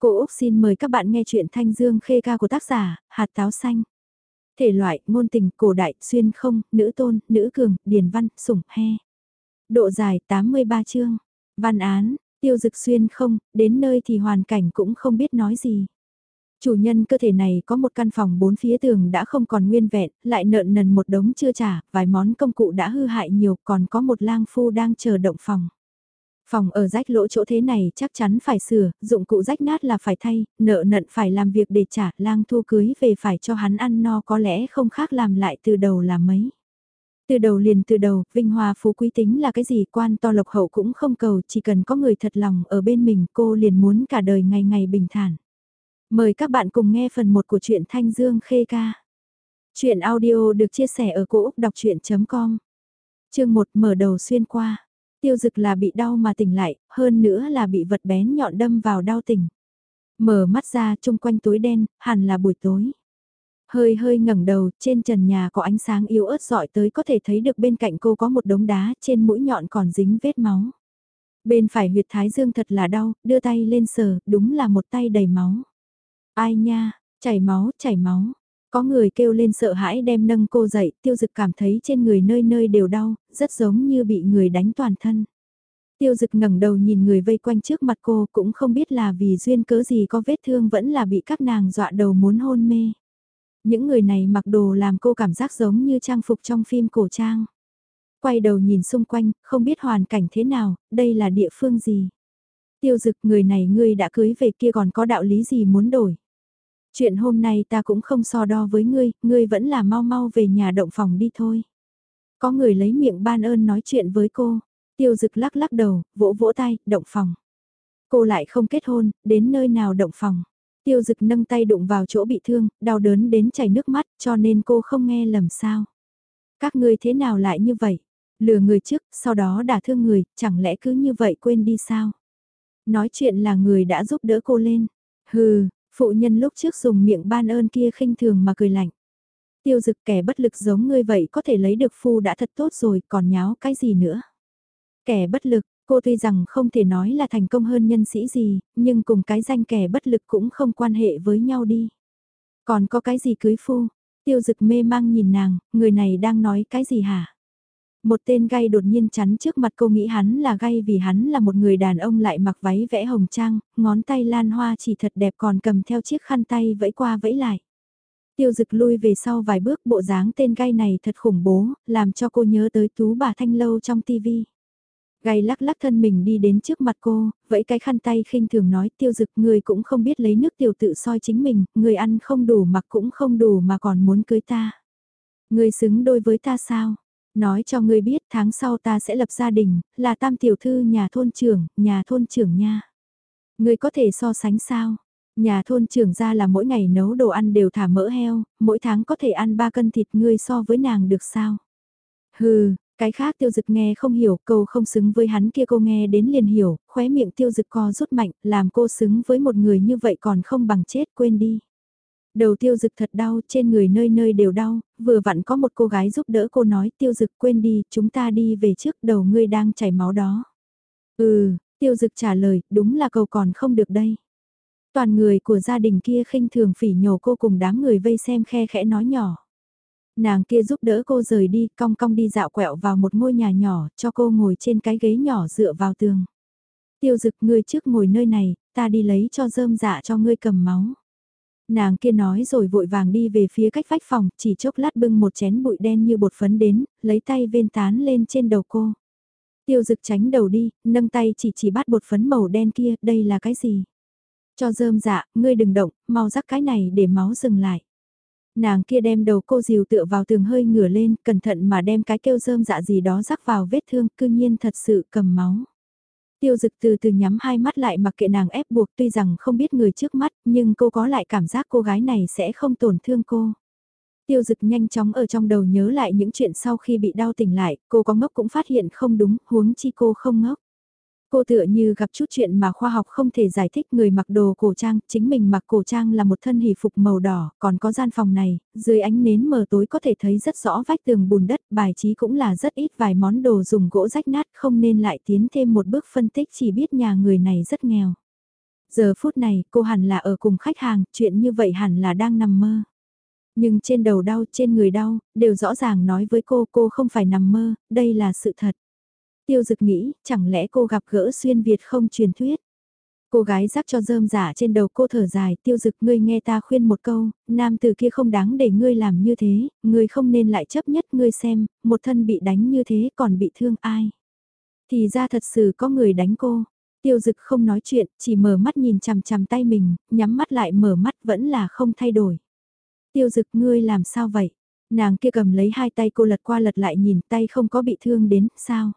Cô Úc xin mời các bạn nghe chuyện Thanh Dương Khê Ca của tác giả, Hạt Táo Xanh. Thể loại, ngôn tình, cổ đại, xuyên không, nữ tôn, nữ cường, điển văn, sủng, he. Độ dài 83 chương. Văn án, tiêu dực xuyên không, đến nơi thì hoàn cảnh cũng không biết nói gì. Chủ nhân cơ thể này có một căn phòng bốn phía tường đã không còn nguyên vẹn, lại nợn nần một đống chưa trả, vài món công cụ đã hư hại nhiều, còn có một lang phu đang chờ động phòng. Phòng ở rách lỗ chỗ thế này chắc chắn phải sửa, dụng cụ rách nát là phải thay, nợ nận phải làm việc để trả, lang thu cưới về phải cho hắn ăn no có lẽ không khác làm lại từ đầu là mấy. Từ đầu liền từ đầu, vinh hoa phú quý tính là cái gì quan to lộc hậu cũng không cầu, chỉ cần có người thật lòng ở bên mình cô liền muốn cả đời ngày ngày bình thản. Mời các bạn cùng nghe phần 1 của truyện Thanh Dương Khê Ca. Chuyện audio được chia sẻ ở cỗ đọc chuyện.com Chương 1 mở đầu xuyên qua. Tiêu dực là bị đau mà tỉnh lại, hơn nữa là bị vật bén nhọn đâm vào đau tỉnh. Mở mắt ra chung quanh tối đen, hẳn là buổi tối. Hơi hơi ngẩng đầu, trên trần nhà có ánh sáng yếu ớt dọi tới có thể thấy được bên cạnh cô có một đống đá, trên mũi nhọn còn dính vết máu. Bên phải huyệt thái dương thật là đau, đưa tay lên sờ, đúng là một tay đầy máu. Ai nha, chảy máu, chảy máu. Có người kêu lên sợ hãi đem nâng cô dậy, tiêu dực cảm thấy trên người nơi nơi đều đau, rất giống như bị người đánh toàn thân. Tiêu dực ngẩng đầu nhìn người vây quanh trước mặt cô cũng không biết là vì duyên cớ gì có vết thương vẫn là bị các nàng dọa đầu muốn hôn mê. Những người này mặc đồ làm cô cảm giác giống như trang phục trong phim cổ trang. Quay đầu nhìn xung quanh, không biết hoàn cảnh thế nào, đây là địa phương gì. Tiêu dực người này ngươi đã cưới về kia còn có đạo lý gì muốn đổi. Chuyện hôm nay ta cũng không so đo với ngươi, ngươi vẫn là mau mau về nhà động phòng đi thôi. Có người lấy miệng ban ơn nói chuyện với cô, tiêu dực lắc lắc đầu, vỗ vỗ tay, động phòng. Cô lại không kết hôn, đến nơi nào động phòng. Tiêu dực nâng tay đụng vào chỗ bị thương, đau đớn đến chảy nước mắt, cho nên cô không nghe lầm sao. Các ngươi thế nào lại như vậy? Lừa người trước, sau đó đả thương người, chẳng lẽ cứ như vậy quên đi sao? Nói chuyện là người đã giúp đỡ cô lên. Hừ, Phụ nhân lúc trước dùng miệng ban ơn kia khinh thường mà cười lạnh. Tiêu dực kẻ bất lực giống ngươi vậy có thể lấy được phu đã thật tốt rồi còn nháo cái gì nữa. Kẻ bất lực, cô tuy rằng không thể nói là thành công hơn nhân sĩ gì, nhưng cùng cái danh kẻ bất lực cũng không quan hệ với nhau đi. Còn có cái gì cưới phu? Tiêu dực mê mang nhìn nàng, người này đang nói cái gì hả? Một tên gay đột nhiên chắn trước mặt cô nghĩ hắn là gay vì hắn là một người đàn ông lại mặc váy vẽ hồng trang, ngón tay lan hoa chỉ thật đẹp còn cầm theo chiếc khăn tay vẫy qua vẫy lại. Tiêu dực lui về sau vài bước bộ dáng tên gay này thật khủng bố, làm cho cô nhớ tới tú bà thanh lâu trong tivi. Gay lắc lắc thân mình đi đến trước mặt cô, vẫy cái khăn tay khinh thường nói tiêu dực người cũng không biết lấy nước tiểu tự soi chính mình, người ăn không đủ mặc cũng không đủ mà còn muốn cưới ta. Người xứng đôi với ta sao? Nói cho ngươi biết tháng sau ta sẽ lập gia đình, là tam tiểu thư nhà thôn trưởng, nhà thôn trưởng nha. Ngươi có thể so sánh sao? Nhà thôn trưởng ra là mỗi ngày nấu đồ ăn đều thả mỡ heo, mỗi tháng có thể ăn 3 cân thịt ngươi so với nàng được sao? Hừ, cái khác tiêu dực nghe không hiểu, câu không xứng với hắn kia cô nghe đến liền hiểu, khóe miệng tiêu dực co rút mạnh, làm cô xứng với một người như vậy còn không bằng chết quên đi. Đầu tiêu dực thật đau, trên người nơi nơi đều đau, vừa vặn có một cô gái giúp đỡ cô nói tiêu dực quên đi, chúng ta đi về trước đầu ngươi đang chảy máu đó. Ừ, tiêu dực trả lời, đúng là cầu còn không được đây. Toàn người của gia đình kia khinh thường phỉ nhổ cô cùng đám người vây xem khe khẽ nói nhỏ. Nàng kia giúp đỡ cô rời đi, cong cong đi dạo quẹo vào một ngôi nhà nhỏ, cho cô ngồi trên cái ghế nhỏ dựa vào tường. Tiêu dực ngươi trước ngồi nơi này, ta đi lấy cho rơm dạ cho ngươi cầm máu. Nàng kia nói rồi vội vàng đi về phía cách vách phòng, chỉ chốc lát bưng một chén bụi đen như bột phấn đến, lấy tay vên tán lên trên đầu cô. Tiêu dực tránh đầu đi, nâng tay chỉ chỉ bắt bột phấn màu đen kia, đây là cái gì? Cho dơm dạ, ngươi đừng động, mau rắc cái này để máu dừng lại. Nàng kia đem đầu cô dìu tựa vào tường hơi ngửa lên, cẩn thận mà đem cái kêu dơm dạ gì đó rắc vào vết thương, cư nhiên thật sự cầm máu. Tiêu dực từ từ nhắm hai mắt lại mặc kệ nàng ép buộc tuy rằng không biết người trước mắt nhưng cô có lại cảm giác cô gái này sẽ không tổn thương cô. Tiêu dực nhanh chóng ở trong đầu nhớ lại những chuyện sau khi bị đau tỉnh lại, cô có ngốc cũng phát hiện không đúng, huống chi cô không ngốc. Cô tựa như gặp chút chuyện mà khoa học không thể giải thích người mặc đồ cổ trang, chính mình mặc cổ trang là một thân hỷ phục màu đỏ, còn có gian phòng này, dưới ánh nến mờ tối có thể thấy rất rõ vách tường bùn đất, bài trí cũng là rất ít vài món đồ dùng gỗ rách nát không nên lại tiến thêm một bước phân tích chỉ biết nhà người này rất nghèo. Giờ phút này cô hẳn là ở cùng khách hàng, chuyện như vậy hẳn là đang nằm mơ. Nhưng trên đầu đau, trên người đau, đều rõ ràng nói với cô cô không phải nằm mơ, đây là sự thật. Tiêu dực nghĩ, chẳng lẽ cô gặp gỡ xuyên Việt không truyền thuyết. Cô gái rắc cho rơm giả dạ trên đầu cô thở dài, tiêu dực ngươi nghe ta khuyên một câu, nam từ kia không đáng để ngươi làm như thế, ngươi không nên lại chấp nhất ngươi xem, một thân bị đánh như thế còn bị thương ai. Thì ra thật sự có người đánh cô, tiêu dực không nói chuyện, chỉ mở mắt nhìn chằm chằm tay mình, nhắm mắt lại mở mắt vẫn là không thay đổi. Tiêu dực ngươi làm sao vậy? Nàng kia cầm lấy hai tay cô lật qua lật lại nhìn tay không có bị thương đến, sao?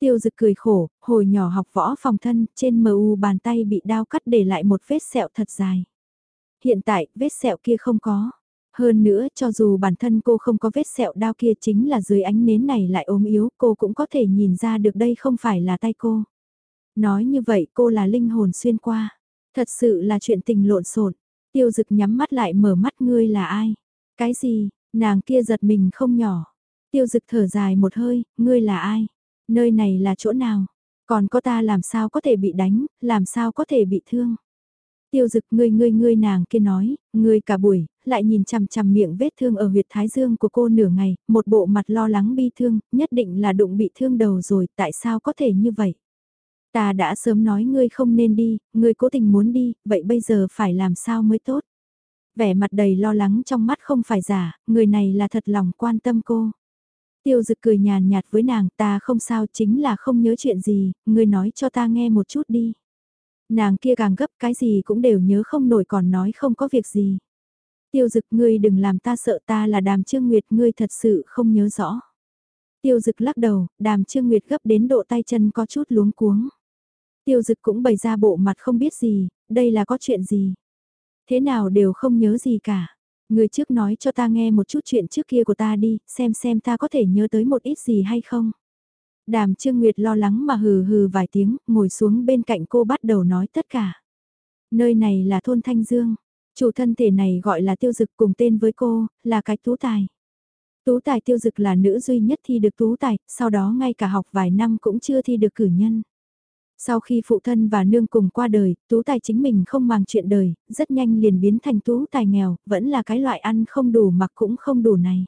Tiêu dực cười khổ, hồi nhỏ học võ phòng thân, trên mu bàn tay bị đao cắt để lại một vết sẹo thật dài. Hiện tại, vết sẹo kia không có. Hơn nữa, cho dù bản thân cô không có vết sẹo đao kia chính là dưới ánh nến này lại ốm yếu, cô cũng có thể nhìn ra được đây không phải là tay cô. Nói như vậy cô là linh hồn xuyên qua. Thật sự là chuyện tình lộn xộn. Tiêu dực nhắm mắt lại mở mắt ngươi là ai? Cái gì? Nàng kia giật mình không nhỏ. Tiêu dực thở dài một hơi, ngươi là ai? Nơi này là chỗ nào? Còn có ta làm sao có thể bị đánh, làm sao có thể bị thương? Tiêu dực ngươi ngươi ngươi nàng kia nói, ngươi cả buổi, lại nhìn chằm chằm miệng vết thương ở huyệt thái dương của cô nửa ngày, một bộ mặt lo lắng bi thương, nhất định là đụng bị thương đầu rồi, tại sao có thể như vậy? Ta đã sớm nói ngươi không nên đi, ngươi cố tình muốn đi, vậy bây giờ phải làm sao mới tốt? Vẻ mặt đầy lo lắng trong mắt không phải giả, người này là thật lòng quan tâm cô. Tiêu dực cười nhàn nhạt với nàng ta không sao chính là không nhớ chuyện gì, ngươi nói cho ta nghe một chút đi. Nàng kia càng gấp cái gì cũng đều nhớ không nổi còn nói không có việc gì. Tiêu dực ngươi đừng làm ta sợ ta là đàm trương nguyệt ngươi thật sự không nhớ rõ. Tiêu dực lắc đầu, đàm trương nguyệt gấp đến độ tay chân có chút luống cuống. Tiêu dực cũng bày ra bộ mặt không biết gì, đây là có chuyện gì. Thế nào đều không nhớ gì cả. Người trước nói cho ta nghe một chút chuyện trước kia của ta đi, xem xem ta có thể nhớ tới một ít gì hay không. Đàm Trương Nguyệt lo lắng mà hừ hừ vài tiếng, ngồi xuống bên cạnh cô bắt đầu nói tất cả. Nơi này là thôn Thanh Dương, chủ thân thể này gọi là tiêu dực cùng tên với cô, là cái tú tài. Tú tài tiêu dực là nữ duy nhất thi được tú tài, sau đó ngay cả học vài năm cũng chưa thi được cử nhân. Sau khi phụ thân và nương cùng qua đời, tú tài chính mình không màng chuyện đời, rất nhanh liền biến thành tú tài nghèo, vẫn là cái loại ăn không đủ mặc cũng không đủ này.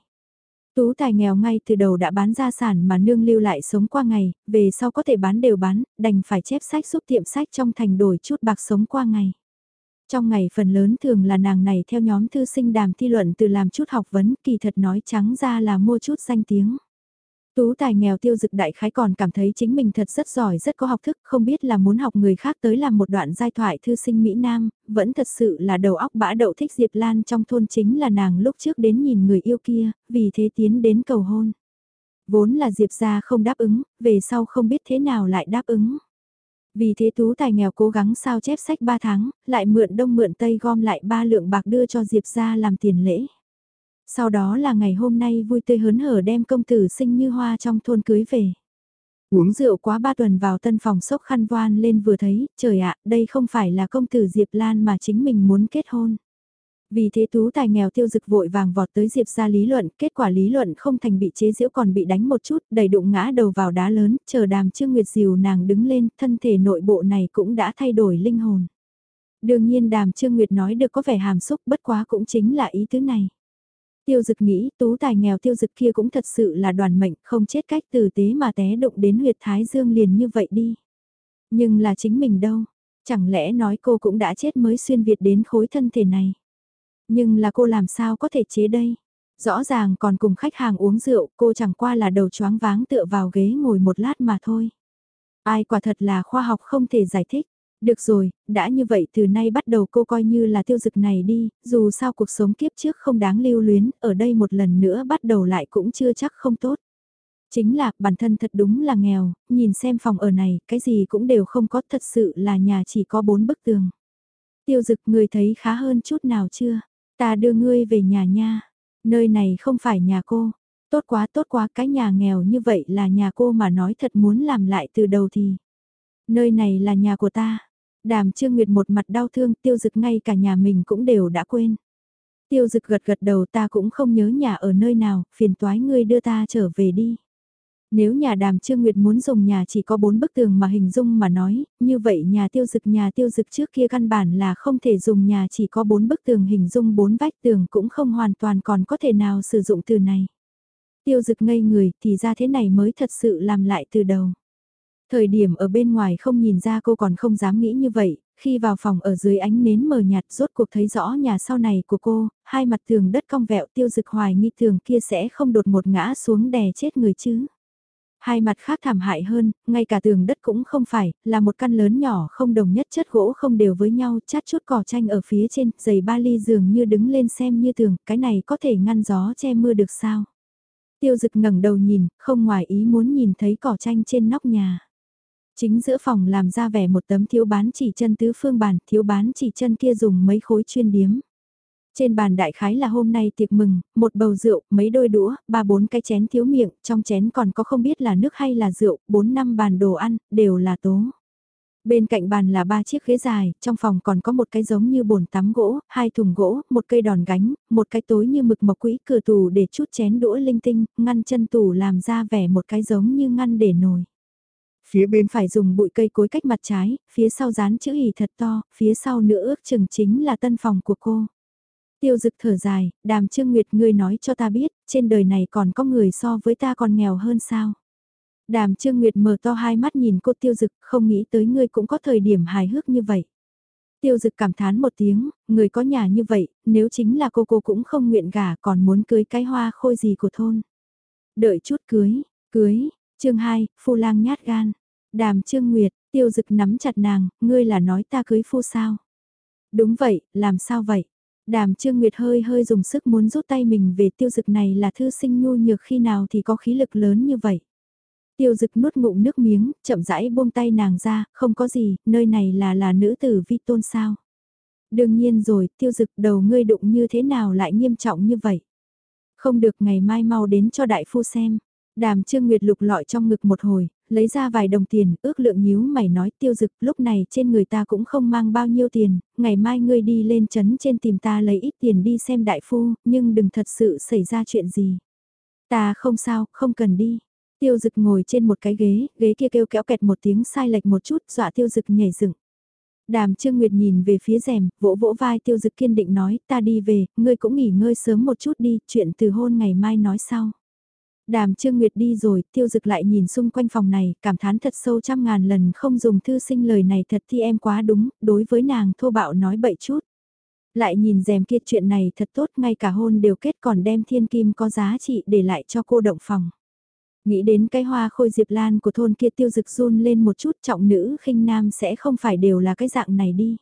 Tú tài nghèo ngay từ đầu đã bán gia sản mà nương lưu lại sống qua ngày, về sau có thể bán đều bán, đành phải chép sách giúp tiệm sách trong thành đổi chút bạc sống qua ngày. Trong ngày phần lớn thường là nàng này theo nhóm thư sinh đàm thi luận từ làm chút học vấn kỳ thật nói trắng ra là mua chút danh tiếng. Tú tài nghèo tiêu dực đại khái còn cảm thấy chính mình thật rất giỏi rất có học thức, không biết là muốn học người khác tới làm một đoạn giai thoại thư sinh Mỹ Nam, vẫn thật sự là đầu óc bã đậu thích Diệp Lan trong thôn chính là nàng lúc trước đến nhìn người yêu kia, vì thế tiến đến cầu hôn. Vốn là Diệp gia không đáp ứng, về sau không biết thế nào lại đáp ứng. Vì thế tú tài nghèo cố gắng sao chép sách 3 tháng, lại mượn đông mượn tây gom lại ba lượng bạc đưa cho Diệp gia làm tiền lễ. Sau đó là ngày hôm nay vui tươi hớn hở đem công tử sinh như hoa trong thôn cưới về. Uống rượu quá ba tuần vào tân phòng sốc khăn voan lên vừa thấy, trời ạ, đây không phải là công tử Diệp Lan mà chính mình muốn kết hôn. Vì thế tú tài nghèo tiêu dực vội vàng vọt tới Diệp ra lý luận, kết quả lý luận không thành bị chế giễu còn bị đánh một chút, đầy đụng ngã đầu vào đá lớn, chờ đàm trương nguyệt diều nàng đứng lên, thân thể nội bộ này cũng đã thay đổi linh hồn. Đương nhiên đàm trương nguyệt nói được có vẻ hàm xúc bất quá cũng chính là ý tứ này. Tiêu dực nghĩ tú tài nghèo tiêu dực kia cũng thật sự là đoàn mệnh không chết cách tử tế mà té đụng đến huyệt thái dương liền như vậy đi. Nhưng là chính mình đâu, chẳng lẽ nói cô cũng đã chết mới xuyên Việt đến khối thân thể này. Nhưng là cô làm sao có thể chế đây? Rõ ràng còn cùng khách hàng uống rượu, cô chẳng qua là đầu choáng váng tựa vào ghế ngồi một lát mà thôi. Ai quả thật là khoa học không thể giải thích. Được rồi, đã như vậy từ nay bắt đầu cô coi như là tiêu dực này đi, dù sao cuộc sống kiếp trước không đáng lưu luyến, ở đây một lần nữa bắt đầu lại cũng chưa chắc không tốt. Chính là bản thân thật đúng là nghèo, nhìn xem phòng ở này, cái gì cũng đều không có thật sự là nhà chỉ có bốn bức tường. Tiêu dực người thấy khá hơn chút nào chưa? Ta đưa ngươi về nhà nha. Nơi này không phải nhà cô. Tốt quá tốt quá cái nhà nghèo như vậy là nhà cô mà nói thật muốn làm lại từ đầu thì. Nơi này là nhà của ta. Đàm Trương Nguyệt một mặt đau thương tiêu dực ngay cả nhà mình cũng đều đã quên. Tiêu dực gật gật đầu ta cũng không nhớ nhà ở nơi nào, phiền toái ngươi đưa ta trở về đi. Nếu nhà đàm Trương Nguyệt muốn dùng nhà chỉ có bốn bức tường mà hình dung mà nói, như vậy nhà tiêu dực nhà tiêu dực trước kia căn bản là không thể dùng nhà chỉ có bốn bức tường hình dung bốn vách tường cũng không hoàn toàn còn có thể nào sử dụng từ này. Tiêu dực ngây người thì ra thế này mới thật sự làm lại từ đầu. Thời điểm ở bên ngoài không nhìn ra cô còn không dám nghĩ như vậy, khi vào phòng ở dưới ánh nến mờ nhạt rốt cuộc thấy rõ nhà sau này của cô, hai mặt tường đất cong vẹo tiêu dực hoài nghi tường kia sẽ không đột một ngã xuống đè chết người chứ. Hai mặt khác thảm hại hơn, ngay cả tường đất cũng không phải, là một căn lớn nhỏ không đồng nhất chất gỗ không đều với nhau, chát chút cỏ tranh ở phía trên, giày ba ly giường như đứng lên xem như tường, cái này có thể ngăn gió che mưa được sao? Tiêu dực ngẩng đầu nhìn, không ngoài ý muốn nhìn thấy cỏ tranh trên nóc nhà. Chính giữa phòng làm ra vẻ một tấm thiếu bán chỉ chân tứ phương bàn, thiếu bán chỉ chân kia dùng mấy khối chuyên điếm. Trên bàn đại khái là hôm nay tiệc mừng, một bầu rượu, mấy đôi đũa, ba bốn cái chén thiếu miệng, trong chén còn có không biết là nước hay là rượu, bốn năm bàn đồ ăn, đều là tố. Bên cạnh bàn là ba chiếc ghế dài, trong phòng còn có một cái giống như bồn tắm gỗ, hai thùng gỗ, một cây đòn gánh, một cái tối như mực mộc quỹ cửa tủ để chút chén đũa linh tinh, ngăn chân tủ làm ra vẻ một cái giống như ngăn để nồi. Phía bên phải dùng bụi cây cối cách mặt trái, phía sau dán chữ hỉ thật to, phía sau nữa ước chừng chính là tân phòng của cô. Tiêu dực thở dài, đàm trương nguyệt ngươi nói cho ta biết, trên đời này còn có người so với ta còn nghèo hơn sao. Đàm trương nguyệt mở to hai mắt nhìn cô tiêu dực, không nghĩ tới ngươi cũng có thời điểm hài hước như vậy. Tiêu dực cảm thán một tiếng, người có nhà như vậy, nếu chính là cô cô cũng không nguyện gả còn muốn cưới cái hoa khôi gì của thôn. Đợi chút cưới, cưới, chương 2, phu lang nhát gan. Đàm Trương Nguyệt, tiêu dực nắm chặt nàng, ngươi là nói ta cưới phu sao? Đúng vậy, làm sao vậy? Đàm Trương Nguyệt hơi hơi dùng sức muốn rút tay mình về tiêu dực này là thư sinh nhu nhược khi nào thì có khí lực lớn như vậy. Tiêu dực nuốt ngụm nước miếng, chậm rãi buông tay nàng ra, không có gì, nơi này là là nữ tử vi tôn sao. Đương nhiên rồi, tiêu dực đầu ngươi đụng như thế nào lại nghiêm trọng như vậy. Không được ngày mai mau đến cho đại phu xem. Đàm Trương Nguyệt lục lọi trong ngực một hồi, lấy ra vài đồng tiền, ước lượng nhíu mày nói tiêu dực lúc này trên người ta cũng không mang bao nhiêu tiền, ngày mai ngươi đi lên chấn trên tìm ta lấy ít tiền đi xem đại phu, nhưng đừng thật sự xảy ra chuyện gì. Ta không sao, không cần đi. Tiêu dực ngồi trên một cái ghế, ghế kia kêu kéo kẹt một tiếng sai lệch một chút, dọa tiêu dực nhảy dựng. Đàm Trương Nguyệt nhìn về phía rèm, vỗ vỗ vai tiêu dực kiên định nói, ta đi về, ngươi cũng nghỉ ngơi sớm một chút đi, chuyện từ hôn ngày mai nói sau. Đàm Trương Nguyệt đi rồi, tiêu dực lại nhìn xung quanh phòng này, cảm thán thật sâu trăm ngàn lần không dùng thư sinh lời này thật thì em quá đúng, đối với nàng thô bạo nói bậy chút. Lại nhìn rèm kia chuyện này thật tốt, ngay cả hôn đều kết còn đem thiên kim có giá trị để lại cho cô động phòng. Nghĩ đến cái hoa khôi diệp lan của thôn kia tiêu dực run lên một chút trọng nữ khinh nam sẽ không phải đều là cái dạng này đi.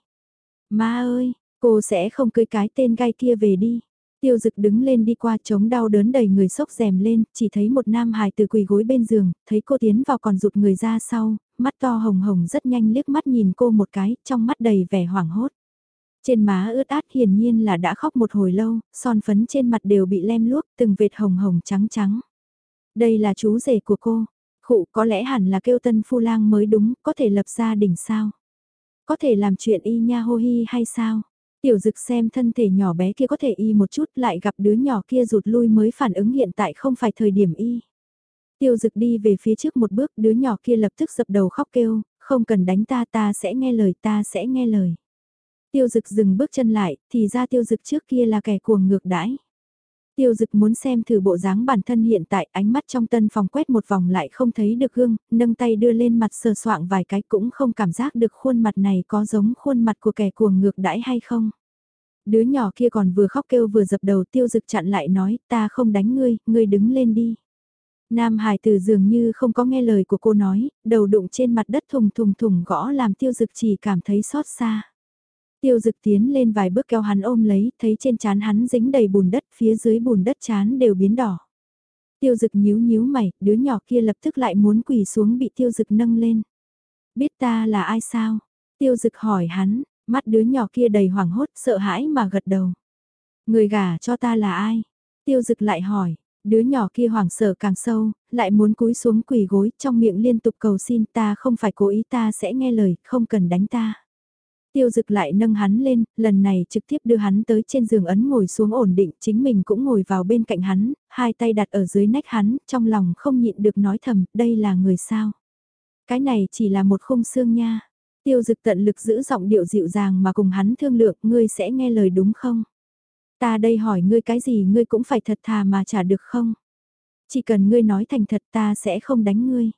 Ma ơi, cô sẽ không cưới cái tên gai kia về đi. Tiêu dực đứng lên đi qua chống đau đớn đầy người sốc rèm lên, chỉ thấy một nam hài từ quỳ gối bên giường, thấy cô tiến vào còn rụt người ra sau, mắt to hồng hồng rất nhanh liếc mắt nhìn cô một cái, trong mắt đầy vẻ hoảng hốt. Trên má ướt át hiển nhiên là đã khóc một hồi lâu, son phấn trên mặt đều bị lem luốc, từng vệt hồng hồng trắng trắng. Đây là chú rể của cô, khụ có lẽ hẳn là kêu tân phu lang mới đúng, có thể lập gia đình sao? Có thể làm chuyện y nha hô hi hay sao? Tiểu dực xem thân thể nhỏ bé kia có thể y một chút lại gặp đứa nhỏ kia rụt lui mới phản ứng hiện tại không phải thời điểm y. Tiêu dực đi về phía trước một bước đứa nhỏ kia lập tức dập đầu khóc kêu, không cần đánh ta ta sẽ nghe lời ta sẽ nghe lời. Tiêu dực dừng bước chân lại, thì ra tiêu dực trước kia là kẻ cuồng ngược đãi. Tiêu dực muốn xem thử bộ dáng bản thân hiện tại ánh mắt trong tân phòng quét một vòng lại không thấy được gương, nâng tay đưa lên mặt sờ soạng vài cái cũng không cảm giác được khuôn mặt này có giống khuôn mặt của kẻ cuồng ngược đãi hay không. Đứa nhỏ kia còn vừa khóc kêu vừa dập đầu tiêu dực chặn lại nói ta không đánh ngươi, ngươi đứng lên đi. Nam Hải từ dường như không có nghe lời của cô nói, đầu đụng trên mặt đất thùng thùng thùng gõ làm tiêu dực chỉ cảm thấy xót xa. Tiêu dực tiến lên vài bước kéo hắn ôm lấy, thấy trên chán hắn dính đầy bùn đất, phía dưới bùn đất chán đều biến đỏ. Tiêu dực nhíu nhíu mày, đứa nhỏ kia lập tức lại muốn quỳ xuống bị tiêu dực nâng lên. Biết ta là ai sao? Tiêu dực hỏi hắn, mắt đứa nhỏ kia đầy hoảng hốt, sợ hãi mà gật đầu. Người gả cho ta là ai? Tiêu dực lại hỏi, đứa nhỏ kia hoảng sợ càng sâu, lại muốn cúi xuống quỳ gối trong miệng liên tục cầu xin ta không phải cố ý ta sẽ nghe lời, không cần đánh ta. Tiêu dực lại nâng hắn lên, lần này trực tiếp đưa hắn tới trên giường ấn ngồi xuống ổn định, chính mình cũng ngồi vào bên cạnh hắn, hai tay đặt ở dưới nách hắn, trong lòng không nhịn được nói thầm, đây là người sao. Cái này chỉ là một khung xương nha. Tiêu dực tận lực giữ giọng điệu dịu dàng mà cùng hắn thương lượng, ngươi sẽ nghe lời đúng không? Ta đây hỏi ngươi cái gì ngươi cũng phải thật thà mà trả được không? Chỉ cần ngươi nói thành thật ta sẽ không đánh ngươi.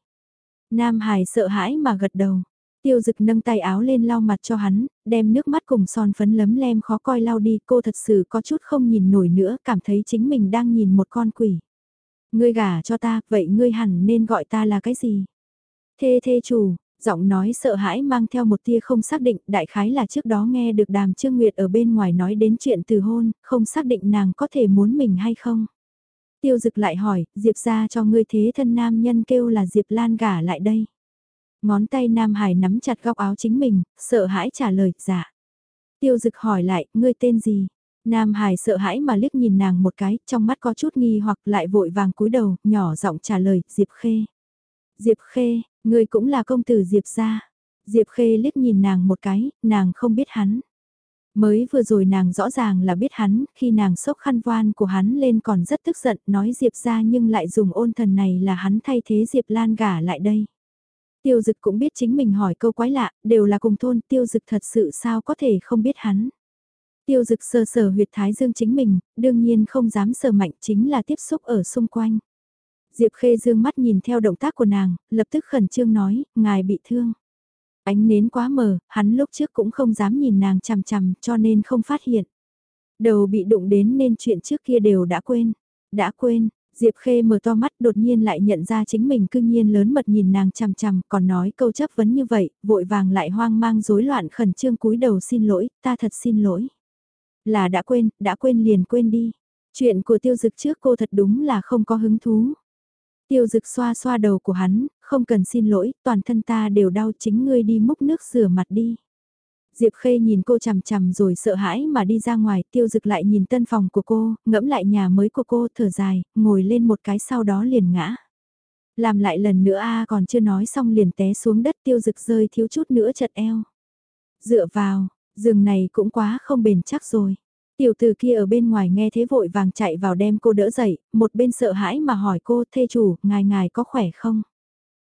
Nam Hải sợ hãi mà gật đầu. Tiêu dực nâng tay áo lên lau mặt cho hắn, đem nước mắt cùng son phấn lấm lem khó coi lau đi. Cô thật sự có chút không nhìn nổi nữa, cảm thấy chính mình đang nhìn một con quỷ. Ngươi gả cho ta, vậy ngươi hẳn nên gọi ta là cái gì? Thê thê chủ, giọng nói sợ hãi mang theo một tia không xác định, đại khái là trước đó nghe được đàm trương nguyệt ở bên ngoài nói đến chuyện từ hôn, không xác định nàng có thể muốn mình hay không. Tiêu dực lại hỏi, Diệp ra cho ngươi thế thân nam nhân kêu là Diệp Lan gả lại đây. Ngón tay Nam Hải nắm chặt góc áo chính mình, sợ hãi trả lời, dạ. Tiêu dực hỏi lại, ngươi tên gì? Nam Hải sợ hãi mà liếc nhìn nàng một cái, trong mắt có chút nghi hoặc lại vội vàng cúi đầu, nhỏ giọng trả lời, Diệp Khê. Diệp Khê, ngươi cũng là công tử Diệp gia. Diệp Khê liếc nhìn nàng một cái, nàng không biết hắn. Mới vừa rồi nàng rõ ràng là biết hắn, khi nàng sốc khăn voan của hắn lên còn rất tức giận, nói Diệp ra nhưng lại dùng ôn thần này là hắn thay thế Diệp Lan gả lại đây. Tiêu dực cũng biết chính mình hỏi câu quái lạ, đều là cùng thôn, tiêu dực thật sự sao có thể không biết hắn. Tiêu dực sờ sờ huyệt thái dương chính mình, đương nhiên không dám sờ mạnh chính là tiếp xúc ở xung quanh. Diệp Khê dương mắt nhìn theo động tác của nàng, lập tức khẩn trương nói, ngài bị thương. Ánh nến quá mờ, hắn lúc trước cũng không dám nhìn nàng chằm chằm cho nên không phát hiện. Đầu bị đụng đến nên chuyện trước kia đều đã quên. Đã quên, Diệp Khê mở to mắt đột nhiên lại nhận ra chính mình cương nhiên lớn mật nhìn nàng chằm chằm còn nói câu chấp vấn như vậy, vội vàng lại hoang mang rối loạn khẩn trương cúi đầu xin lỗi, ta thật xin lỗi. Là đã quên, đã quên liền quên đi. Chuyện của tiêu dực trước cô thật đúng là không có hứng thú. Tiêu dực xoa xoa đầu của hắn, không cần xin lỗi, toàn thân ta đều đau chính ngươi đi múc nước rửa mặt đi. Diệp Khê nhìn cô chằm chằm rồi sợ hãi mà đi ra ngoài, tiêu dực lại nhìn tân phòng của cô, ngẫm lại nhà mới của cô, thở dài, ngồi lên một cái sau đó liền ngã. Làm lại lần nữa a còn chưa nói xong liền té xuống đất tiêu dực rơi thiếu chút nữa chật eo. Dựa vào, giường này cũng quá không bền chắc rồi. Tiểu từ kia ở bên ngoài nghe thế vội vàng chạy vào đem cô đỡ dậy, một bên sợ hãi mà hỏi cô thê chủ, ngài ngài có khỏe không?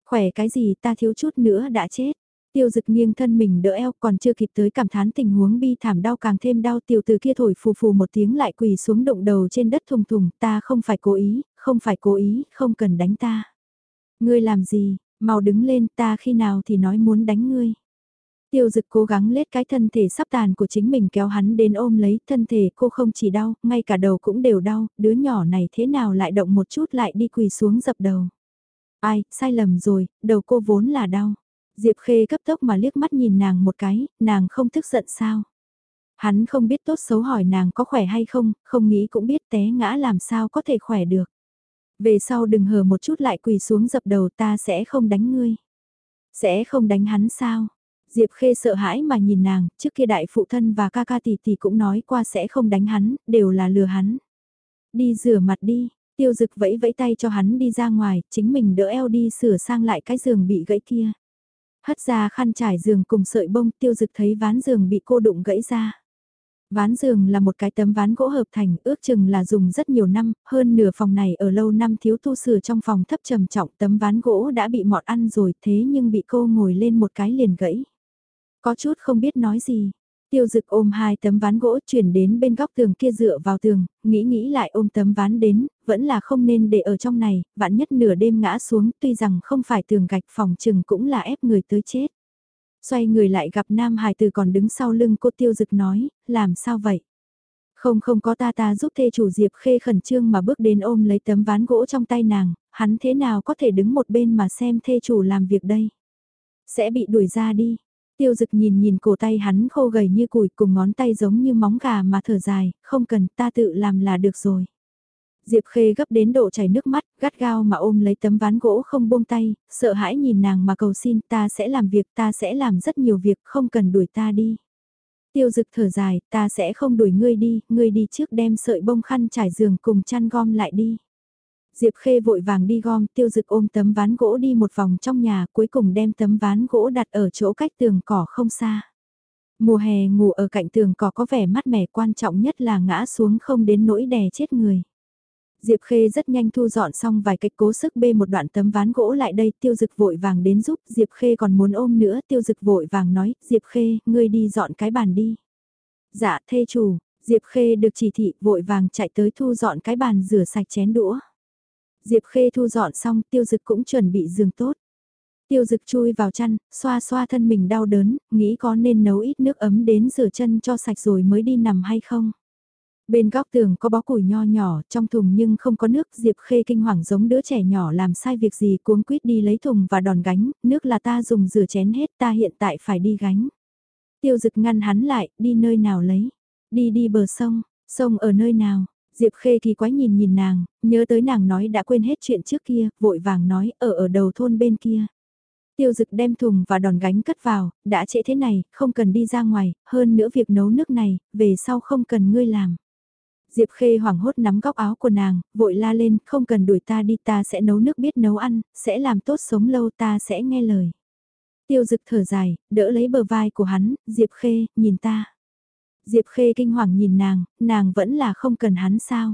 Khỏe cái gì ta thiếu chút nữa đã chết. Tiêu dực nghiêng thân mình đỡ eo còn chưa kịp tới cảm thán tình huống bi thảm đau càng thêm đau tiểu từ kia thổi phù phù một tiếng lại quỳ xuống động đầu trên đất thùng thùng ta không phải cố ý, không phải cố ý, không cần đánh ta. Ngươi làm gì, mau đứng lên ta khi nào thì nói muốn đánh ngươi. Tiêu dực cố gắng lết cái thân thể sắp tàn của chính mình kéo hắn đến ôm lấy thân thể cô không chỉ đau, ngay cả đầu cũng đều đau, đứa nhỏ này thế nào lại động một chút lại đi quỳ xuống dập đầu. Ai, sai lầm rồi, đầu cô vốn là đau. Diệp Khê cấp tốc mà liếc mắt nhìn nàng một cái, nàng không tức giận sao. Hắn không biết tốt xấu hỏi nàng có khỏe hay không, không nghĩ cũng biết té ngã làm sao có thể khỏe được. Về sau đừng hờ một chút lại quỳ xuống dập đầu ta sẽ không đánh ngươi. Sẽ không đánh hắn sao? Diệp Khê sợ hãi mà nhìn nàng, trước kia đại phụ thân và ca ca tỷ tỷ cũng nói qua sẽ không đánh hắn, đều là lừa hắn. Đi rửa mặt đi, tiêu dực vẫy vẫy tay cho hắn đi ra ngoài, chính mình đỡ eo đi sửa sang lại cái giường bị gãy kia. Hất ra khăn trải giường cùng sợi bông tiêu dực thấy ván giường bị cô đụng gãy ra. Ván giường là một cái tấm ván gỗ hợp thành, ước chừng là dùng rất nhiều năm, hơn nửa phòng này ở lâu năm thiếu tu sửa trong phòng thấp trầm trọng tấm ván gỗ đã bị mọt ăn rồi thế nhưng bị cô ngồi lên một cái liền gãy. Có chút không biết nói gì. Tiêu dực ôm hai tấm ván gỗ chuyển đến bên góc tường kia dựa vào tường, nghĩ nghĩ lại ôm tấm ván đến, vẫn là không nên để ở trong này, vạn nhất nửa đêm ngã xuống tuy rằng không phải tường gạch phòng trừng cũng là ép người tới chết. Xoay người lại gặp Nam Hải Từ còn đứng sau lưng cô tiêu dực nói, làm sao vậy? Không không có ta ta giúp thê chủ Diệp Khê khẩn trương mà bước đến ôm lấy tấm ván gỗ trong tay nàng, hắn thế nào có thể đứng một bên mà xem thê chủ làm việc đây? Sẽ bị đuổi ra đi, Tiêu dực nhìn nhìn cổ tay hắn khô gầy như củi cùng ngón tay giống như móng gà mà thở dài, không cần ta tự làm là được rồi. Diệp Khê gấp đến độ chảy nước mắt, gắt gao mà ôm lấy tấm ván gỗ không buông tay, sợ hãi nhìn nàng mà cầu xin ta sẽ làm việc ta sẽ làm rất nhiều việc không cần đuổi ta đi. Tiêu dực thở dài, ta sẽ không đuổi ngươi đi, ngươi đi trước đem sợi bông khăn trải giường cùng chăn gom lại đi. Diệp Khê vội vàng đi gom tiêu dực ôm tấm ván gỗ đi một vòng trong nhà cuối cùng đem tấm ván gỗ đặt ở chỗ cách tường cỏ không xa. Mùa hè ngủ ở cạnh tường cỏ có vẻ mát mẻ quan trọng nhất là ngã xuống không đến nỗi đè chết người. Diệp Khê rất nhanh thu dọn xong vài cách cố sức bê một đoạn tấm ván gỗ lại đây, tiêu dực vội vàng đến giúp, Diệp Khê còn muốn ôm nữa, tiêu dực vội vàng nói, Diệp Khê, ngươi đi dọn cái bàn đi. Dạ, thê chủ, Diệp Khê được chỉ thị vội vàng chạy tới thu dọn cái bàn rửa sạch chén đũa. Diệp Khê thu dọn xong, tiêu dực cũng chuẩn bị giường tốt. Tiêu dực chui vào chăn, xoa xoa thân mình đau đớn, nghĩ có nên nấu ít nước ấm đến rửa chân cho sạch rồi mới đi nằm hay không. Bên góc tường có bó củi nho nhỏ, trong thùng nhưng không có nước, Diệp Khê kinh hoàng giống đứa trẻ nhỏ làm sai việc gì cuống quýt đi lấy thùng và đòn gánh, nước là ta dùng rửa chén hết ta hiện tại phải đi gánh. Tiêu dực ngăn hắn lại, đi nơi nào lấy, đi đi bờ sông, sông ở nơi nào, Diệp Khê kỳ quái nhìn nhìn nàng, nhớ tới nàng nói đã quên hết chuyện trước kia, vội vàng nói ở ở đầu thôn bên kia. Tiêu dực đem thùng và đòn gánh cất vào, đã trễ thế này, không cần đi ra ngoài, hơn nữa việc nấu nước này, về sau không cần ngươi làm. Diệp Khê hoảng hốt nắm góc áo của nàng, vội la lên, không cần đuổi ta đi ta sẽ nấu nước biết nấu ăn, sẽ làm tốt sống lâu ta sẽ nghe lời. Tiêu dực thở dài, đỡ lấy bờ vai của hắn, Diệp Khê, nhìn ta. Diệp Khê kinh hoàng nhìn nàng, nàng vẫn là không cần hắn sao?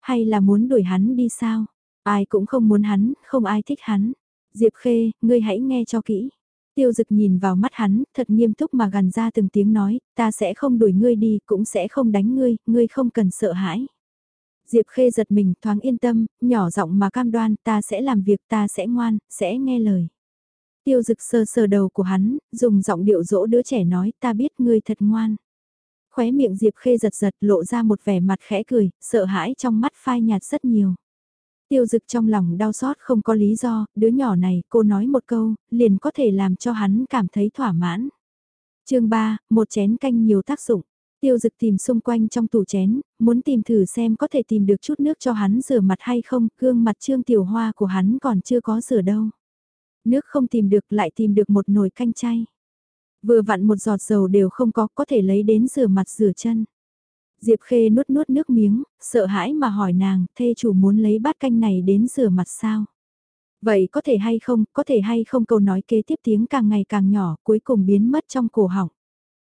Hay là muốn đuổi hắn đi sao? Ai cũng không muốn hắn, không ai thích hắn. Diệp Khê, ngươi hãy nghe cho kỹ. Tiêu dực nhìn vào mắt hắn, thật nghiêm túc mà gần ra từng tiếng nói, ta sẽ không đuổi ngươi đi, cũng sẽ không đánh ngươi, ngươi không cần sợ hãi. Diệp Khê giật mình, thoáng yên tâm, nhỏ giọng mà cam đoan, ta sẽ làm việc, ta sẽ ngoan, sẽ nghe lời. Tiêu dực sờ sờ đầu của hắn, dùng giọng điệu dỗ đứa trẻ nói, ta biết ngươi thật ngoan. Khóe miệng Diệp Khê giật giật lộ ra một vẻ mặt khẽ cười, sợ hãi trong mắt phai nhạt rất nhiều. Tiêu dực trong lòng đau xót không có lý do, đứa nhỏ này cô nói một câu, liền có thể làm cho hắn cảm thấy thỏa mãn. chương 3, một chén canh nhiều tác dụng. Tiêu dực tìm xung quanh trong tủ chén, muốn tìm thử xem có thể tìm được chút nước cho hắn rửa mặt hay không, gương mặt trương tiểu hoa của hắn còn chưa có rửa đâu. Nước không tìm được lại tìm được một nồi canh chay. Vừa vặn một giọt dầu đều không có, có thể lấy đến rửa mặt rửa chân. Diệp Khê nuốt nuốt nước miếng, sợ hãi mà hỏi nàng, thê chủ muốn lấy bát canh này đến rửa mặt sao? Vậy có thể hay không, có thể hay không câu nói kế tiếp tiếng càng ngày càng nhỏ, cuối cùng biến mất trong cổ họng.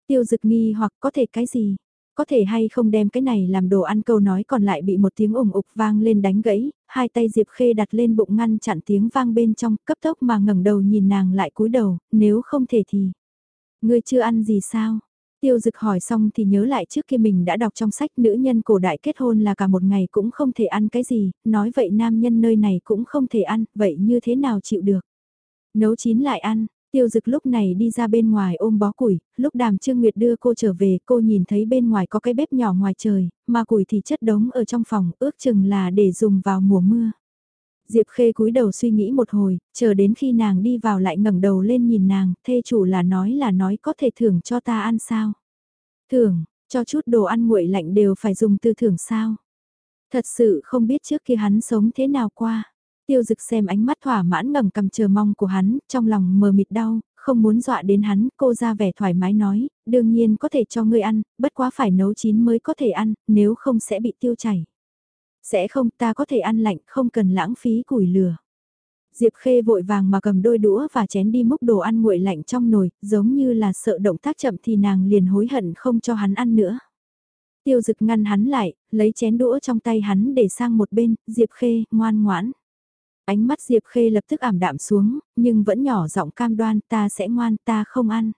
Tiêu dực nghi hoặc có thể cái gì? Có thể hay không đem cái này làm đồ ăn câu nói còn lại bị một tiếng ủng ục vang lên đánh gãy, hai tay Diệp Khê đặt lên bụng ngăn chặn tiếng vang bên trong, cấp tốc mà ngẩng đầu nhìn nàng lại cúi đầu, nếu không thể thì. Ngươi chưa ăn gì sao? Tiêu dực hỏi xong thì nhớ lại trước khi mình đã đọc trong sách nữ nhân cổ đại kết hôn là cả một ngày cũng không thể ăn cái gì, nói vậy nam nhân nơi này cũng không thể ăn, vậy như thế nào chịu được? Nấu chín lại ăn, tiêu dực lúc này đi ra bên ngoài ôm bó củi, lúc đàm trương nguyệt đưa cô trở về cô nhìn thấy bên ngoài có cái bếp nhỏ ngoài trời, mà củi thì chất đống ở trong phòng ước chừng là để dùng vào mùa mưa. Diệp Khê cúi đầu suy nghĩ một hồi, chờ đến khi nàng đi vào lại ngẩng đầu lên nhìn nàng, thê chủ là nói là nói có thể thưởng cho ta ăn sao. Thưởng, cho chút đồ ăn nguội lạnh đều phải dùng tư thưởng sao. Thật sự không biết trước kia hắn sống thế nào qua. Tiêu dực xem ánh mắt thỏa mãn ngẩng cầm chờ mong của hắn, trong lòng mờ mịt đau, không muốn dọa đến hắn, cô ra vẻ thoải mái nói, đương nhiên có thể cho ngươi ăn, bất quá phải nấu chín mới có thể ăn, nếu không sẽ bị tiêu chảy. Sẽ không ta có thể ăn lạnh không cần lãng phí củi lửa. Diệp Khê vội vàng mà cầm đôi đũa và chén đi múc đồ ăn nguội lạnh trong nồi, giống như là sợ động tác chậm thì nàng liền hối hận không cho hắn ăn nữa. Tiêu dực ngăn hắn lại, lấy chén đũa trong tay hắn để sang một bên, Diệp Khê, ngoan ngoãn. Ánh mắt Diệp Khê lập tức ảm đạm xuống, nhưng vẫn nhỏ giọng cam đoan ta sẽ ngoan ta không ăn.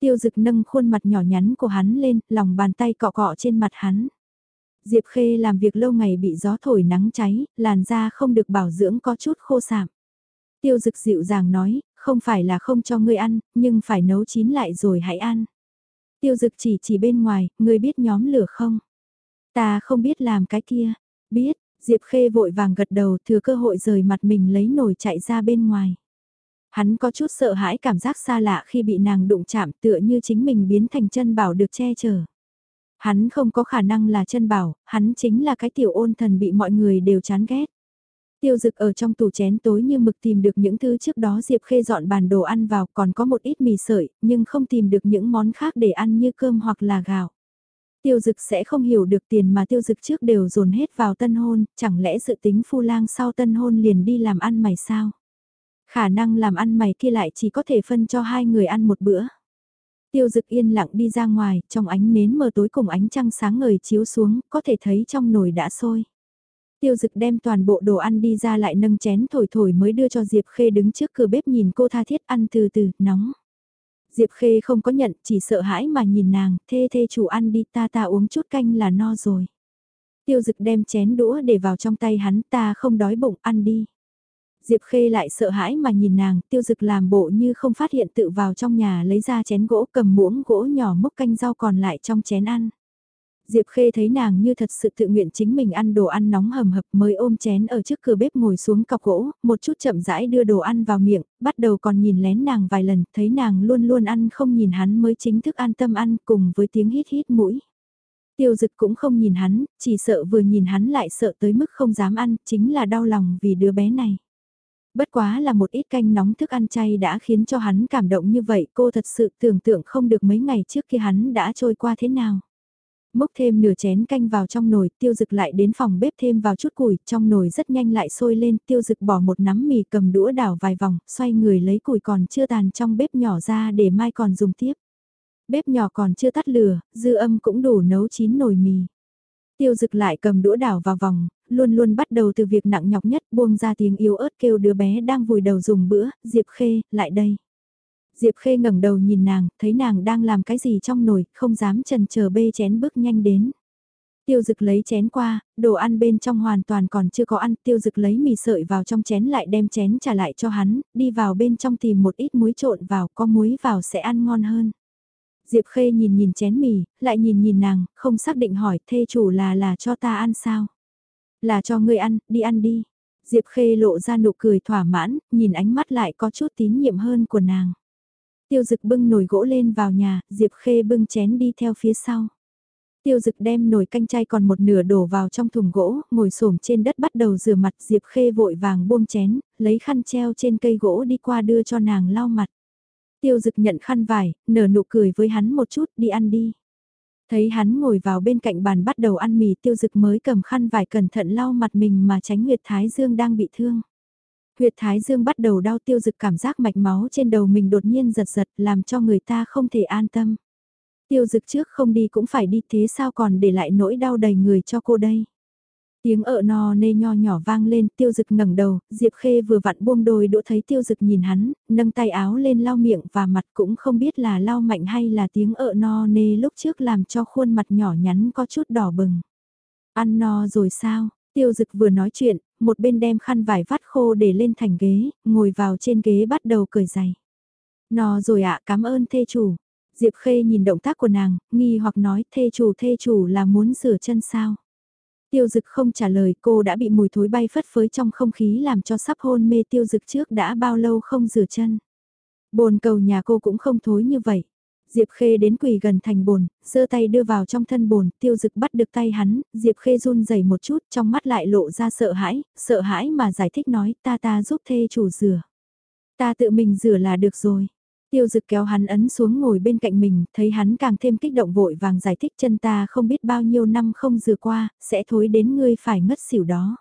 Tiêu dực nâng khuôn mặt nhỏ nhắn của hắn lên, lòng bàn tay cọ cọ trên mặt hắn. Diệp Khê làm việc lâu ngày bị gió thổi nắng cháy, làn da không được bảo dưỡng có chút khô sạm. Tiêu dực dịu dàng nói, không phải là không cho ngươi ăn, nhưng phải nấu chín lại rồi hãy ăn. Tiêu dực chỉ chỉ bên ngoài, ngươi biết nhóm lửa không? Ta không biết làm cái kia. Biết, Diệp Khê vội vàng gật đầu thừa cơ hội rời mặt mình lấy nồi chạy ra bên ngoài. Hắn có chút sợ hãi cảm giác xa lạ khi bị nàng đụng chạm tựa như chính mình biến thành chân bảo được che chở. Hắn không có khả năng là chân bảo, hắn chính là cái tiểu ôn thần bị mọi người đều chán ghét. Tiêu dực ở trong tủ chén tối như mực tìm được những thứ trước đó Diệp Khê dọn bàn đồ ăn vào còn có một ít mì sợi, nhưng không tìm được những món khác để ăn như cơm hoặc là gạo. Tiêu dực sẽ không hiểu được tiền mà tiêu dực trước đều dồn hết vào tân hôn, chẳng lẽ dự tính phu lang sau tân hôn liền đi làm ăn mày sao? Khả năng làm ăn mày kia lại chỉ có thể phân cho hai người ăn một bữa. Tiêu dực yên lặng đi ra ngoài, trong ánh nến mờ tối cùng ánh trăng sáng ngời chiếu xuống, có thể thấy trong nồi đã sôi. Tiêu dực đem toàn bộ đồ ăn đi ra lại nâng chén thổi thổi mới đưa cho Diệp Khê đứng trước cửa bếp nhìn cô tha thiết ăn từ từ, nóng. Diệp Khê không có nhận, chỉ sợ hãi mà nhìn nàng, thê thê chủ ăn đi ta ta uống chút canh là no rồi. Tiêu dực đem chén đũa để vào trong tay hắn ta không đói bụng ăn đi. Diệp Khê lại sợ hãi mà nhìn nàng, tiêu dực làm bộ như không phát hiện tự vào trong nhà lấy ra chén gỗ cầm muỗng gỗ nhỏ múc canh rau còn lại trong chén ăn. Diệp Khê thấy nàng như thật sự tự nguyện chính mình ăn đồ ăn nóng hầm hập mới ôm chén ở trước cửa bếp ngồi xuống cọc gỗ, một chút chậm rãi đưa đồ ăn vào miệng, bắt đầu còn nhìn lén nàng vài lần, thấy nàng luôn luôn ăn không nhìn hắn mới chính thức an tâm ăn cùng với tiếng hít hít mũi. Tiêu dực cũng không nhìn hắn, chỉ sợ vừa nhìn hắn lại sợ tới mức không dám ăn, chính là đau lòng vì đứa bé này. Bất quá là một ít canh nóng thức ăn chay đã khiến cho hắn cảm động như vậy cô thật sự tưởng tượng không được mấy ngày trước khi hắn đã trôi qua thế nào. Múc thêm nửa chén canh vào trong nồi, tiêu dực lại đến phòng bếp thêm vào chút củi, trong nồi rất nhanh lại sôi lên, tiêu dực bỏ một nắm mì cầm đũa đảo vài vòng, xoay người lấy củi còn chưa tàn trong bếp nhỏ ra để mai còn dùng tiếp. Bếp nhỏ còn chưa tắt lửa, dư âm cũng đủ nấu chín nồi mì. Tiêu dực lại cầm đũa đảo vào vòng, luôn luôn bắt đầu từ việc nặng nhọc nhất buông ra tiếng yếu ớt kêu đứa bé đang vùi đầu dùng bữa, Diệp Khê, lại đây. Diệp Khê ngẩng đầu nhìn nàng, thấy nàng đang làm cái gì trong nồi, không dám chần chờ bê chén bước nhanh đến. Tiêu dực lấy chén qua, đồ ăn bên trong hoàn toàn còn chưa có ăn, tiêu dực lấy mì sợi vào trong chén lại đem chén trả lại cho hắn, đi vào bên trong tìm một ít muối trộn vào, có muối vào sẽ ăn ngon hơn. Diệp Khê nhìn nhìn chén mì, lại nhìn nhìn nàng, không xác định hỏi thê chủ là là cho ta ăn sao? Là cho ngươi ăn, đi ăn đi. Diệp Khê lộ ra nụ cười thỏa mãn, nhìn ánh mắt lại có chút tín nhiệm hơn của nàng. Tiêu dực bưng nồi gỗ lên vào nhà, Diệp Khê bưng chén đi theo phía sau. Tiêu dực đem nồi canh chay còn một nửa đổ vào trong thùng gỗ, ngồi xổm trên đất bắt đầu rửa mặt Diệp Khê vội vàng buông chén, lấy khăn treo trên cây gỗ đi qua đưa cho nàng lau mặt. Tiêu dực nhận khăn vải, nở nụ cười với hắn một chút đi ăn đi. Thấy hắn ngồi vào bên cạnh bàn bắt đầu ăn mì, tiêu dực mới cầm khăn vải cẩn thận lau mặt mình mà tránh huyệt thái dương đang bị thương. Huyệt thái dương bắt đầu đau, tiêu dực cảm giác mạch máu trên đầu mình đột nhiên giật giật, làm cho người ta không thể an tâm. Tiêu dực trước không đi cũng phải đi, thế sao còn để lại nỗi đau đầy người cho cô đây. Tiếng ợ no nê nho nhỏ vang lên, tiêu dực ngẩng đầu, Diệp Khê vừa vặn buông đôi đỗ thấy tiêu dực nhìn hắn, nâng tay áo lên lau miệng và mặt cũng không biết là lau mạnh hay là tiếng ợ no nê lúc trước làm cho khuôn mặt nhỏ nhắn có chút đỏ bừng. Ăn no rồi sao? Tiêu dực vừa nói chuyện, một bên đem khăn vải vắt khô để lên thành ghế, ngồi vào trên ghế bắt đầu cởi giày. No rồi ạ, cảm ơn thê chủ. Diệp Khê nhìn động tác của nàng, nghi hoặc nói thê chủ thê chủ là muốn rửa chân sao. Tiêu dực không trả lời cô đã bị mùi thối bay phất phới trong không khí làm cho sắp hôn mê tiêu dực trước đã bao lâu không rửa chân. Bồn cầu nhà cô cũng không thối như vậy. Diệp Khê đến quỳ gần thành bồn, giơ tay đưa vào trong thân bồn, tiêu dực bắt được tay hắn, Diệp Khê run rẩy một chút, trong mắt lại lộ ra sợ hãi, sợ hãi mà giải thích nói ta ta giúp thê chủ rửa. Ta tự mình rửa là được rồi. Tiêu dực kéo hắn ấn xuống ngồi bên cạnh mình, thấy hắn càng thêm kích động vội vàng giải thích chân ta không biết bao nhiêu năm không rửa qua, sẽ thối đến ngươi phải ngất xỉu đó.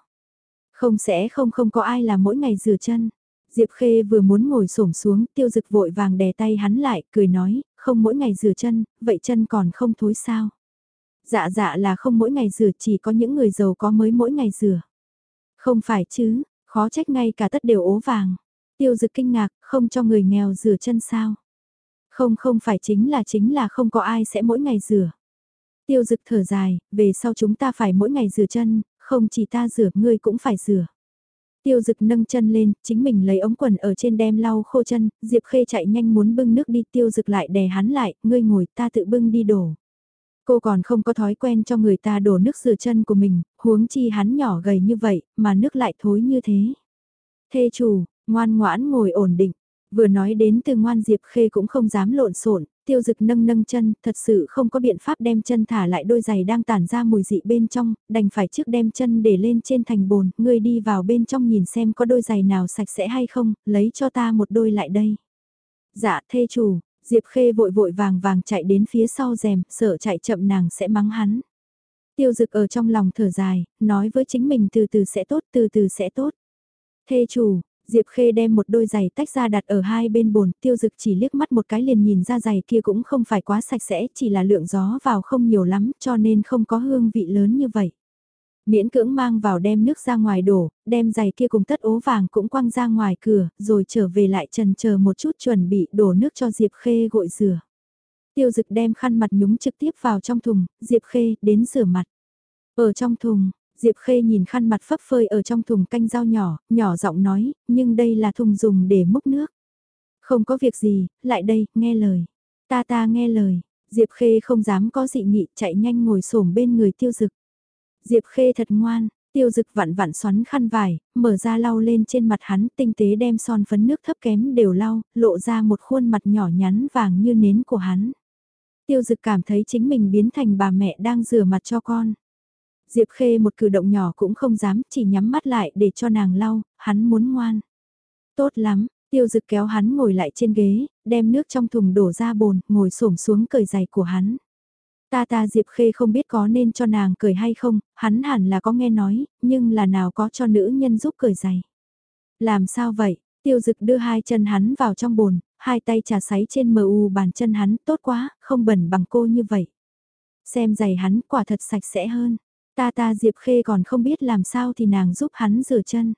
Không sẽ không không có ai là mỗi ngày rửa chân. Diệp Khê vừa muốn ngồi xổm xuống, tiêu dực vội vàng đè tay hắn lại, cười nói, không mỗi ngày rửa chân, vậy chân còn không thối sao? Dạ dạ là không mỗi ngày rửa chỉ có những người giàu có mới mỗi ngày rửa. Không phải chứ, khó trách ngay cả tất đều ố vàng. Tiêu dực kinh ngạc, không cho người nghèo rửa chân sao? Không không phải chính là chính là không có ai sẽ mỗi ngày rửa. Tiêu dực thở dài, về sau chúng ta phải mỗi ngày rửa chân, không chỉ ta rửa, ngươi cũng phải rửa. Tiêu dực nâng chân lên, chính mình lấy ống quần ở trên đem lau khô chân, Diệp Khê chạy nhanh muốn bưng nước đi tiêu dực lại đè hắn lại, ngươi ngồi ta tự bưng đi đổ. Cô còn không có thói quen cho người ta đổ nước rửa chân của mình, huống chi hắn nhỏ gầy như vậy, mà nước lại thối như thế. Thê chủ, ngoan ngoãn ngồi ổn định, vừa nói đến từ ngoan Diệp Khê cũng không dám lộn xộn tiêu dực nâng nâng chân, thật sự không có biện pháp đem chân thả lại đôi giày đang tản ra mùi dị bên trong, đành phải trước đem chân để lên trên thành bồn, ngươi đi vào bên trong nhìn xem có đôi giày nào sạch sẽ hay không, lấy cho ta một đôi lại đây. Dạ thê chủ, Diệp Khê vội vội vàng vàng chạy đến phía sau rèm, sợ chạy chậm nàng sẽ mắng hắn. Tiêu dực ở trong lòng thở dài, nói với chính mình từ từ sẽ tốt, từ từ sẽ tốt. Thê chủ, Diệp Khê đem một đôi giày tách ra đặt ở hai bên bồn, tiêu dực chỉ liếc mắt một cái liền nhìn ra giày kia cũng không phải quá sạch sẽ, chỉ là lượng gió vào không nhiều lắm, cho nên không có hương vị lớn như vậy. Miễn cưỡng mang vào đem nước ra ngoài đổ, đem giày kia cùng tất ố vàng cũng quăng ra ngoài cửa, rồi trở về lại trần chờ một chút chuẩn bị đổ nước cho Diệp Khê gội rửa. Tiêu dực đem khăn mặt nhúng trực tiếp vào trong thùng, Diệp Khê đến rửa mặt. Ở trong thùng, Diệp Khê nhìn khăn mặt phấp phơi ở trong thùng canh dao nhỏ, nhỏ giọng nói, nhưng đây là thùng dùng để múc nước. Không có việc gì, lại đây, nghe lời. Ta ta nghe lời, Diệp Khê không dám có dị nghị, chạy nhanh ngồi xổm bên người tiêu dực. Diệp Khê thật ngoan, tiêu dực vặn vặn xoắn khăn vải, mở ra lau lên trên mặt hắn tinh tế đem son phấn nước thấp kém đều lau, lộ ra một khuôn mặt nhỏ nhắn vàng như nến của hắn. Tiêu dực cảm thấy chính mình biến thành bà mẹ đang rửa mặt cho con. Diệp Khê một cử động nhỏ cũng không dám, chỉ nhắm mắt lại để cho nàng lau, hắn muốn ngoan. Tốt lắm, tiêu dực kéo hắn ngồi lại trên ghế, đem nước trong thùng đổ ra bồn, ngồi xổm xuống cởi giày của hắn. Ta ta Diệp Khê không biết có nên cho nàng cởi hay không, hắn hẳn là có nghe nói, nhưng là nào có cho nữ nhân giúp cởi giày. Làm sao vậy? Tiêu dực đưa hai chân hắn vào trong bồn, hai tay trà sáy trên mờ u bàn chân hắn tốt quá, không bẩn bằng cô như vậy. Xem giày hắn quả thật sạch sẽ hơn. Ta ta Diệp Khê còn không biết làm sao thì nàng giúp hắn rửa chân.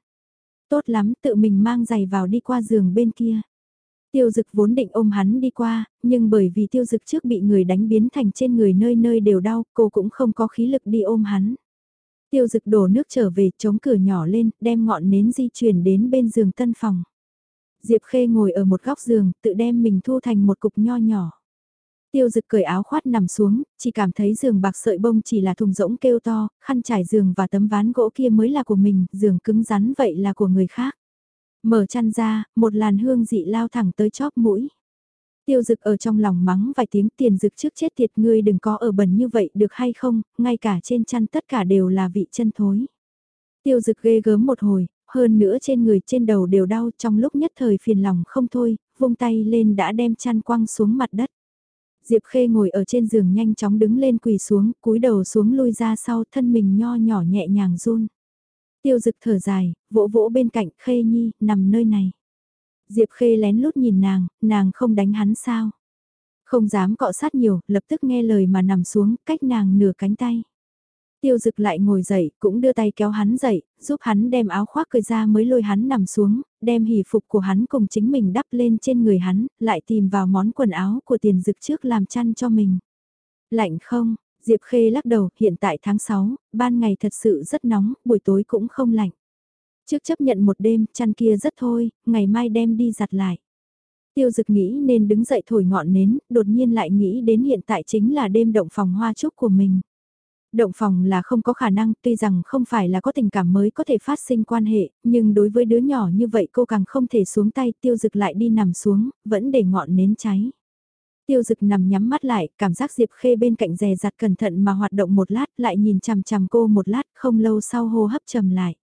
Tốt lắm tự mình mang giày vào đi qua giường bên kia. Tiêu dực vốn định ôm hắn đi qua, nhưng bởi vì tiêu dực trước bị người đánh biến thành trên người nơi nơi đều đau, cô cũng không có khí lực đi ôm hắn. Tiêu dực đổ nước trở về, chống cửa nhỏ lên, đem ngọn nến di chuyển đến bên giường tân phòng. Diệp Khê ngồi ở một góc giường, tự đem mình thu thành một cục nho nhỏ. Tiêu dực cởi áo khoát nằm xuống, chỉ cảm thấy giường bạc sợi bông chỉ là thùng rỗng kêu to, khăn trải giường và tấm ván gỗ kia mới là của mình, giường cứng rắn vậy là của người khác. Mở chăn ra, một làn hương dị lao thẳng tới chóp mũi. Tiêu dực ở trong lòng mắng vài tiếng tiền dực trước chết tiệt ngươi đừng có ở bẩn như vậy được hay không, ngay cả trên chăn tất cả đều là vị chân thối. Tiêu dực ghê gớm một hồi, hơn nữa trên người trên đầu đều đau trong lúc nhất thời phiền lòng không thôi, vung tay lên đã đem chăn quăng xuống mặt đất. Diệp Khê ngồi ở trên giường nhanh chóng đứng lên quỳ xuống, cúi đầu xuống lui ra sau thân mình nho nhỏ nhẹ nhàng run. Tiêu dực thở dài, vỗ vỗ bên cạnh Khê Nhi, nằm nơi này. Diệp Khê lén lút nhìn nàng, nàng không đánh hắn sao. Không dám cọ sát nhiều, lập tức nghe lời mà nằm xuống, cách nàng nửa cánh tay. Tiêu dực lại ngồi dậy, cũng đưa tay kéo hắn dậy, giúp hắn đem áo khoác cười ra mới lôi hắn nằm xuống, đem hỷ phục của hắn cùng chính mình đắp lên trên người hắn, lại tìm vào món quần áo của tiền dực trước làm chăn cho mình. Lạnh không, Diệp Khê lắc đầu, hiện tại tháng 6, ban ngày thật sự rất nóng, buổi tối cũng không lạnh. Trước chấp nhận một đêm, chăn kia rất thôi, ngày mai đem đi giặt lại. Tiêu dực nghĩ nên đứng dậy thổi ngọn nến, đột nhiên lại nghĩ đến hiện tại chính là đêm động phòng hoa trúc của mình. Động phòng là không có khả năng, tuy rằng không phải là có tình cảm mới có thể phát sinh quan hệ, nhưng đối với đứa nhỏ như vậy cô càng không thể xuống tay, tiêu dực lại đi nằm xuống, vẫn để ngọn nến cháy. Tiêu dực nằm nhắm mắt lại, cảm giác Diệp Khê bên cạnh rè rặt cẩn thận mà hoạt động một lát, lại nhìn chằm chằm cô một lát, không lâu sau hô hấp trầm lại.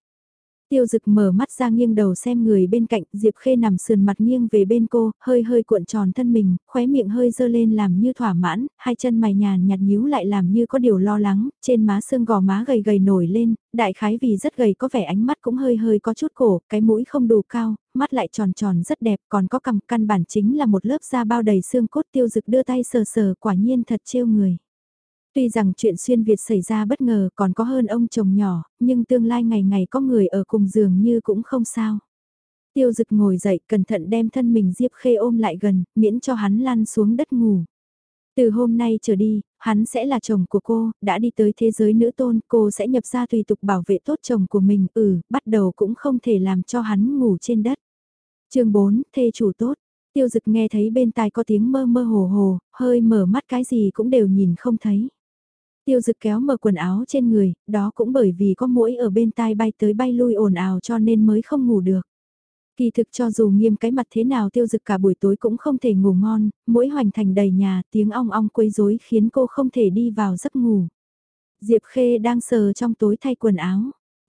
Tiêu dực mở mắt ra nghiêng đầu xem người bên cạnh, Diệp Khê nằm sườn mặt nghiêng về bên cô, hơi hơi cuộn tròn thân mình, khóe miệng hơi dơ lên làm như thỏa mãn, hai chân mày nhàn nhạt nhíu lại làm như có điều lo lắng, trên má xương gò má gầy gầy nổi lên, đại khái vì rất gầy có vẻ ánh mắt cũng hơi hơi có chút cổ, cái mũi không đủ cao, mắt lại tròn tròn rất đẹp, còn có cằm căn bản chính là một lớp da bao đầy xương cốt tiêu dực đưa tay sờ sờ quả nhiên thật trêu người. Tuy rằng chuyện xuyên Việt xảy ra bất ngờ còn có hơn ông chồng nhỏ, nhưng tương lai ngày ngày có người ở cùng giường như cũng không sao. Tiêu dực ngồi dậy cẩn thận đem thân mình Diệp Khê ôm lại gần, miễn cho hắn lăn xuống đất ngủ. Từ hôm nay trở đi, hắn sẽ là chồng của cô, đã đi tới thế giới nữ tôn, cô sẽ nhập ra tùy tục bảo vệ tốt chồng của mình, ừ, bắt đầu cũng không thể làm cho hắn ngủ trên đất. chương 4, thê chủ tốt. Tiêu dực nghe thấy bên tai có tiếng mơ mơ hồ hồ, hơi mở mắt cái gì cũng đều nhìn không thấy. Tiêu dực kéo mở quần áo trên người, đó cũng bởi vì có mũi ở bên tai bay tới bay lui ồn ào cho nên mới không ngủ được. Kỳ thực cho dù nghiêm cái mặt thế nào tiêu dực cả buổi tối cũng không thể ngủ ngon, mũi hoành thành đầy nhà, tiếng ong ong quấy rối khiến cô không thể đi vào giấc ngủ. Diệp Khê đang sờ trong tối thay quần áo.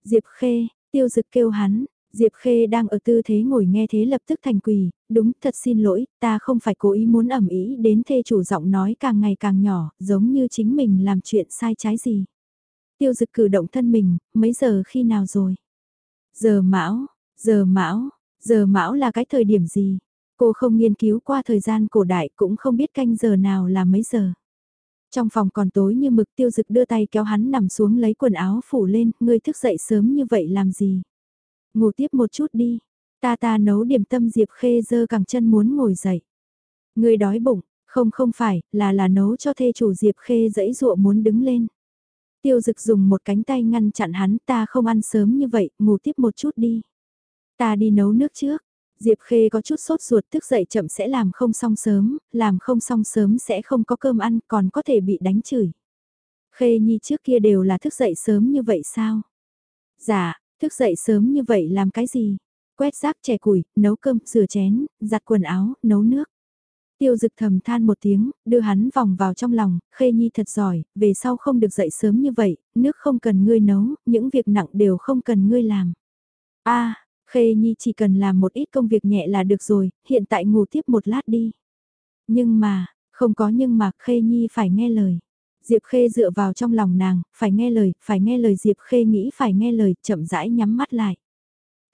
Diệp Khê, tiêu dực kêu hắn, Diệp Khê đang ở tư thế ngồi nghe thế lập tức thành quỳ, đúng thật xin lỗi, ta không phải cố ý muốn ẩm ý đến thê chủ giọng nói càng ngày càng nhỏ, giống như chính mình làm chuyện sai trái gì. Tiêu dực cử động thân mình, mấy giờ khi nào rồi? Giờ mão, giờ mão, Giờ mão là cái thời điểm gì? Cô không nghiên cứu qua thời gian cổ đại cũng không biết canh giờ nào là mấy giờ. Trong phòng còn tối như mực tiêu dực đưa tay kéo hắn nằm xuống lấy quần áo phủ lên, ngươi thức dậy sớm như vậy làm gì? Ngủ tiếp một chút đi, ta ta nấu điểm tâm Diệp Khê dơ cẳng chân muốn ngồi dậy. người đói bụng, không không phải, là là nấu cho thê chủ Diệp Khê dẫy dụa muốn đứng lên. Tiêu dực dùng một cánh tay ngăn chặn hắn ta không ăn sớm như vậy, ngủ tiếp một chút đi. Ta đi nấu nước trước. Diệp Khê có chút sốt ruột thức dậy chậm sẽ làm không xong sớm, làm không xong sớm sẽ không có cơm ăn còn có thể bị đánh chửi. Khê Nhi trước kia đều là thức dậy sớm như vậy sao? Dạ, thức dậy sớm như vậy làm cái gì? Quét rác chè củi, nấu cơm, rửa chén, giặt quần áo, nấu nước. Tiêu dực thầm than một tiếng, đưa hắn vòng vào trong lòng, khê nhi thật giỏi, về sau không được dậy sớm như vậy, nước không cần ngươi nấu, những việc nặng đều không cần ngươi làm. a khê nhi chỉ cần làm một ít công việc nhẹ là được rồi, hiện tại ngủ tiếp một lát đi. Nhưng mà, không có nhưng mà khê nhi phải nghe lời. Diệp Khê dựa vào trong lòng nàng, phải nghe lời, phải nghe lời Diệp Khê nghĩ phải nghe lời, chậm rãi nhắm mắt lại.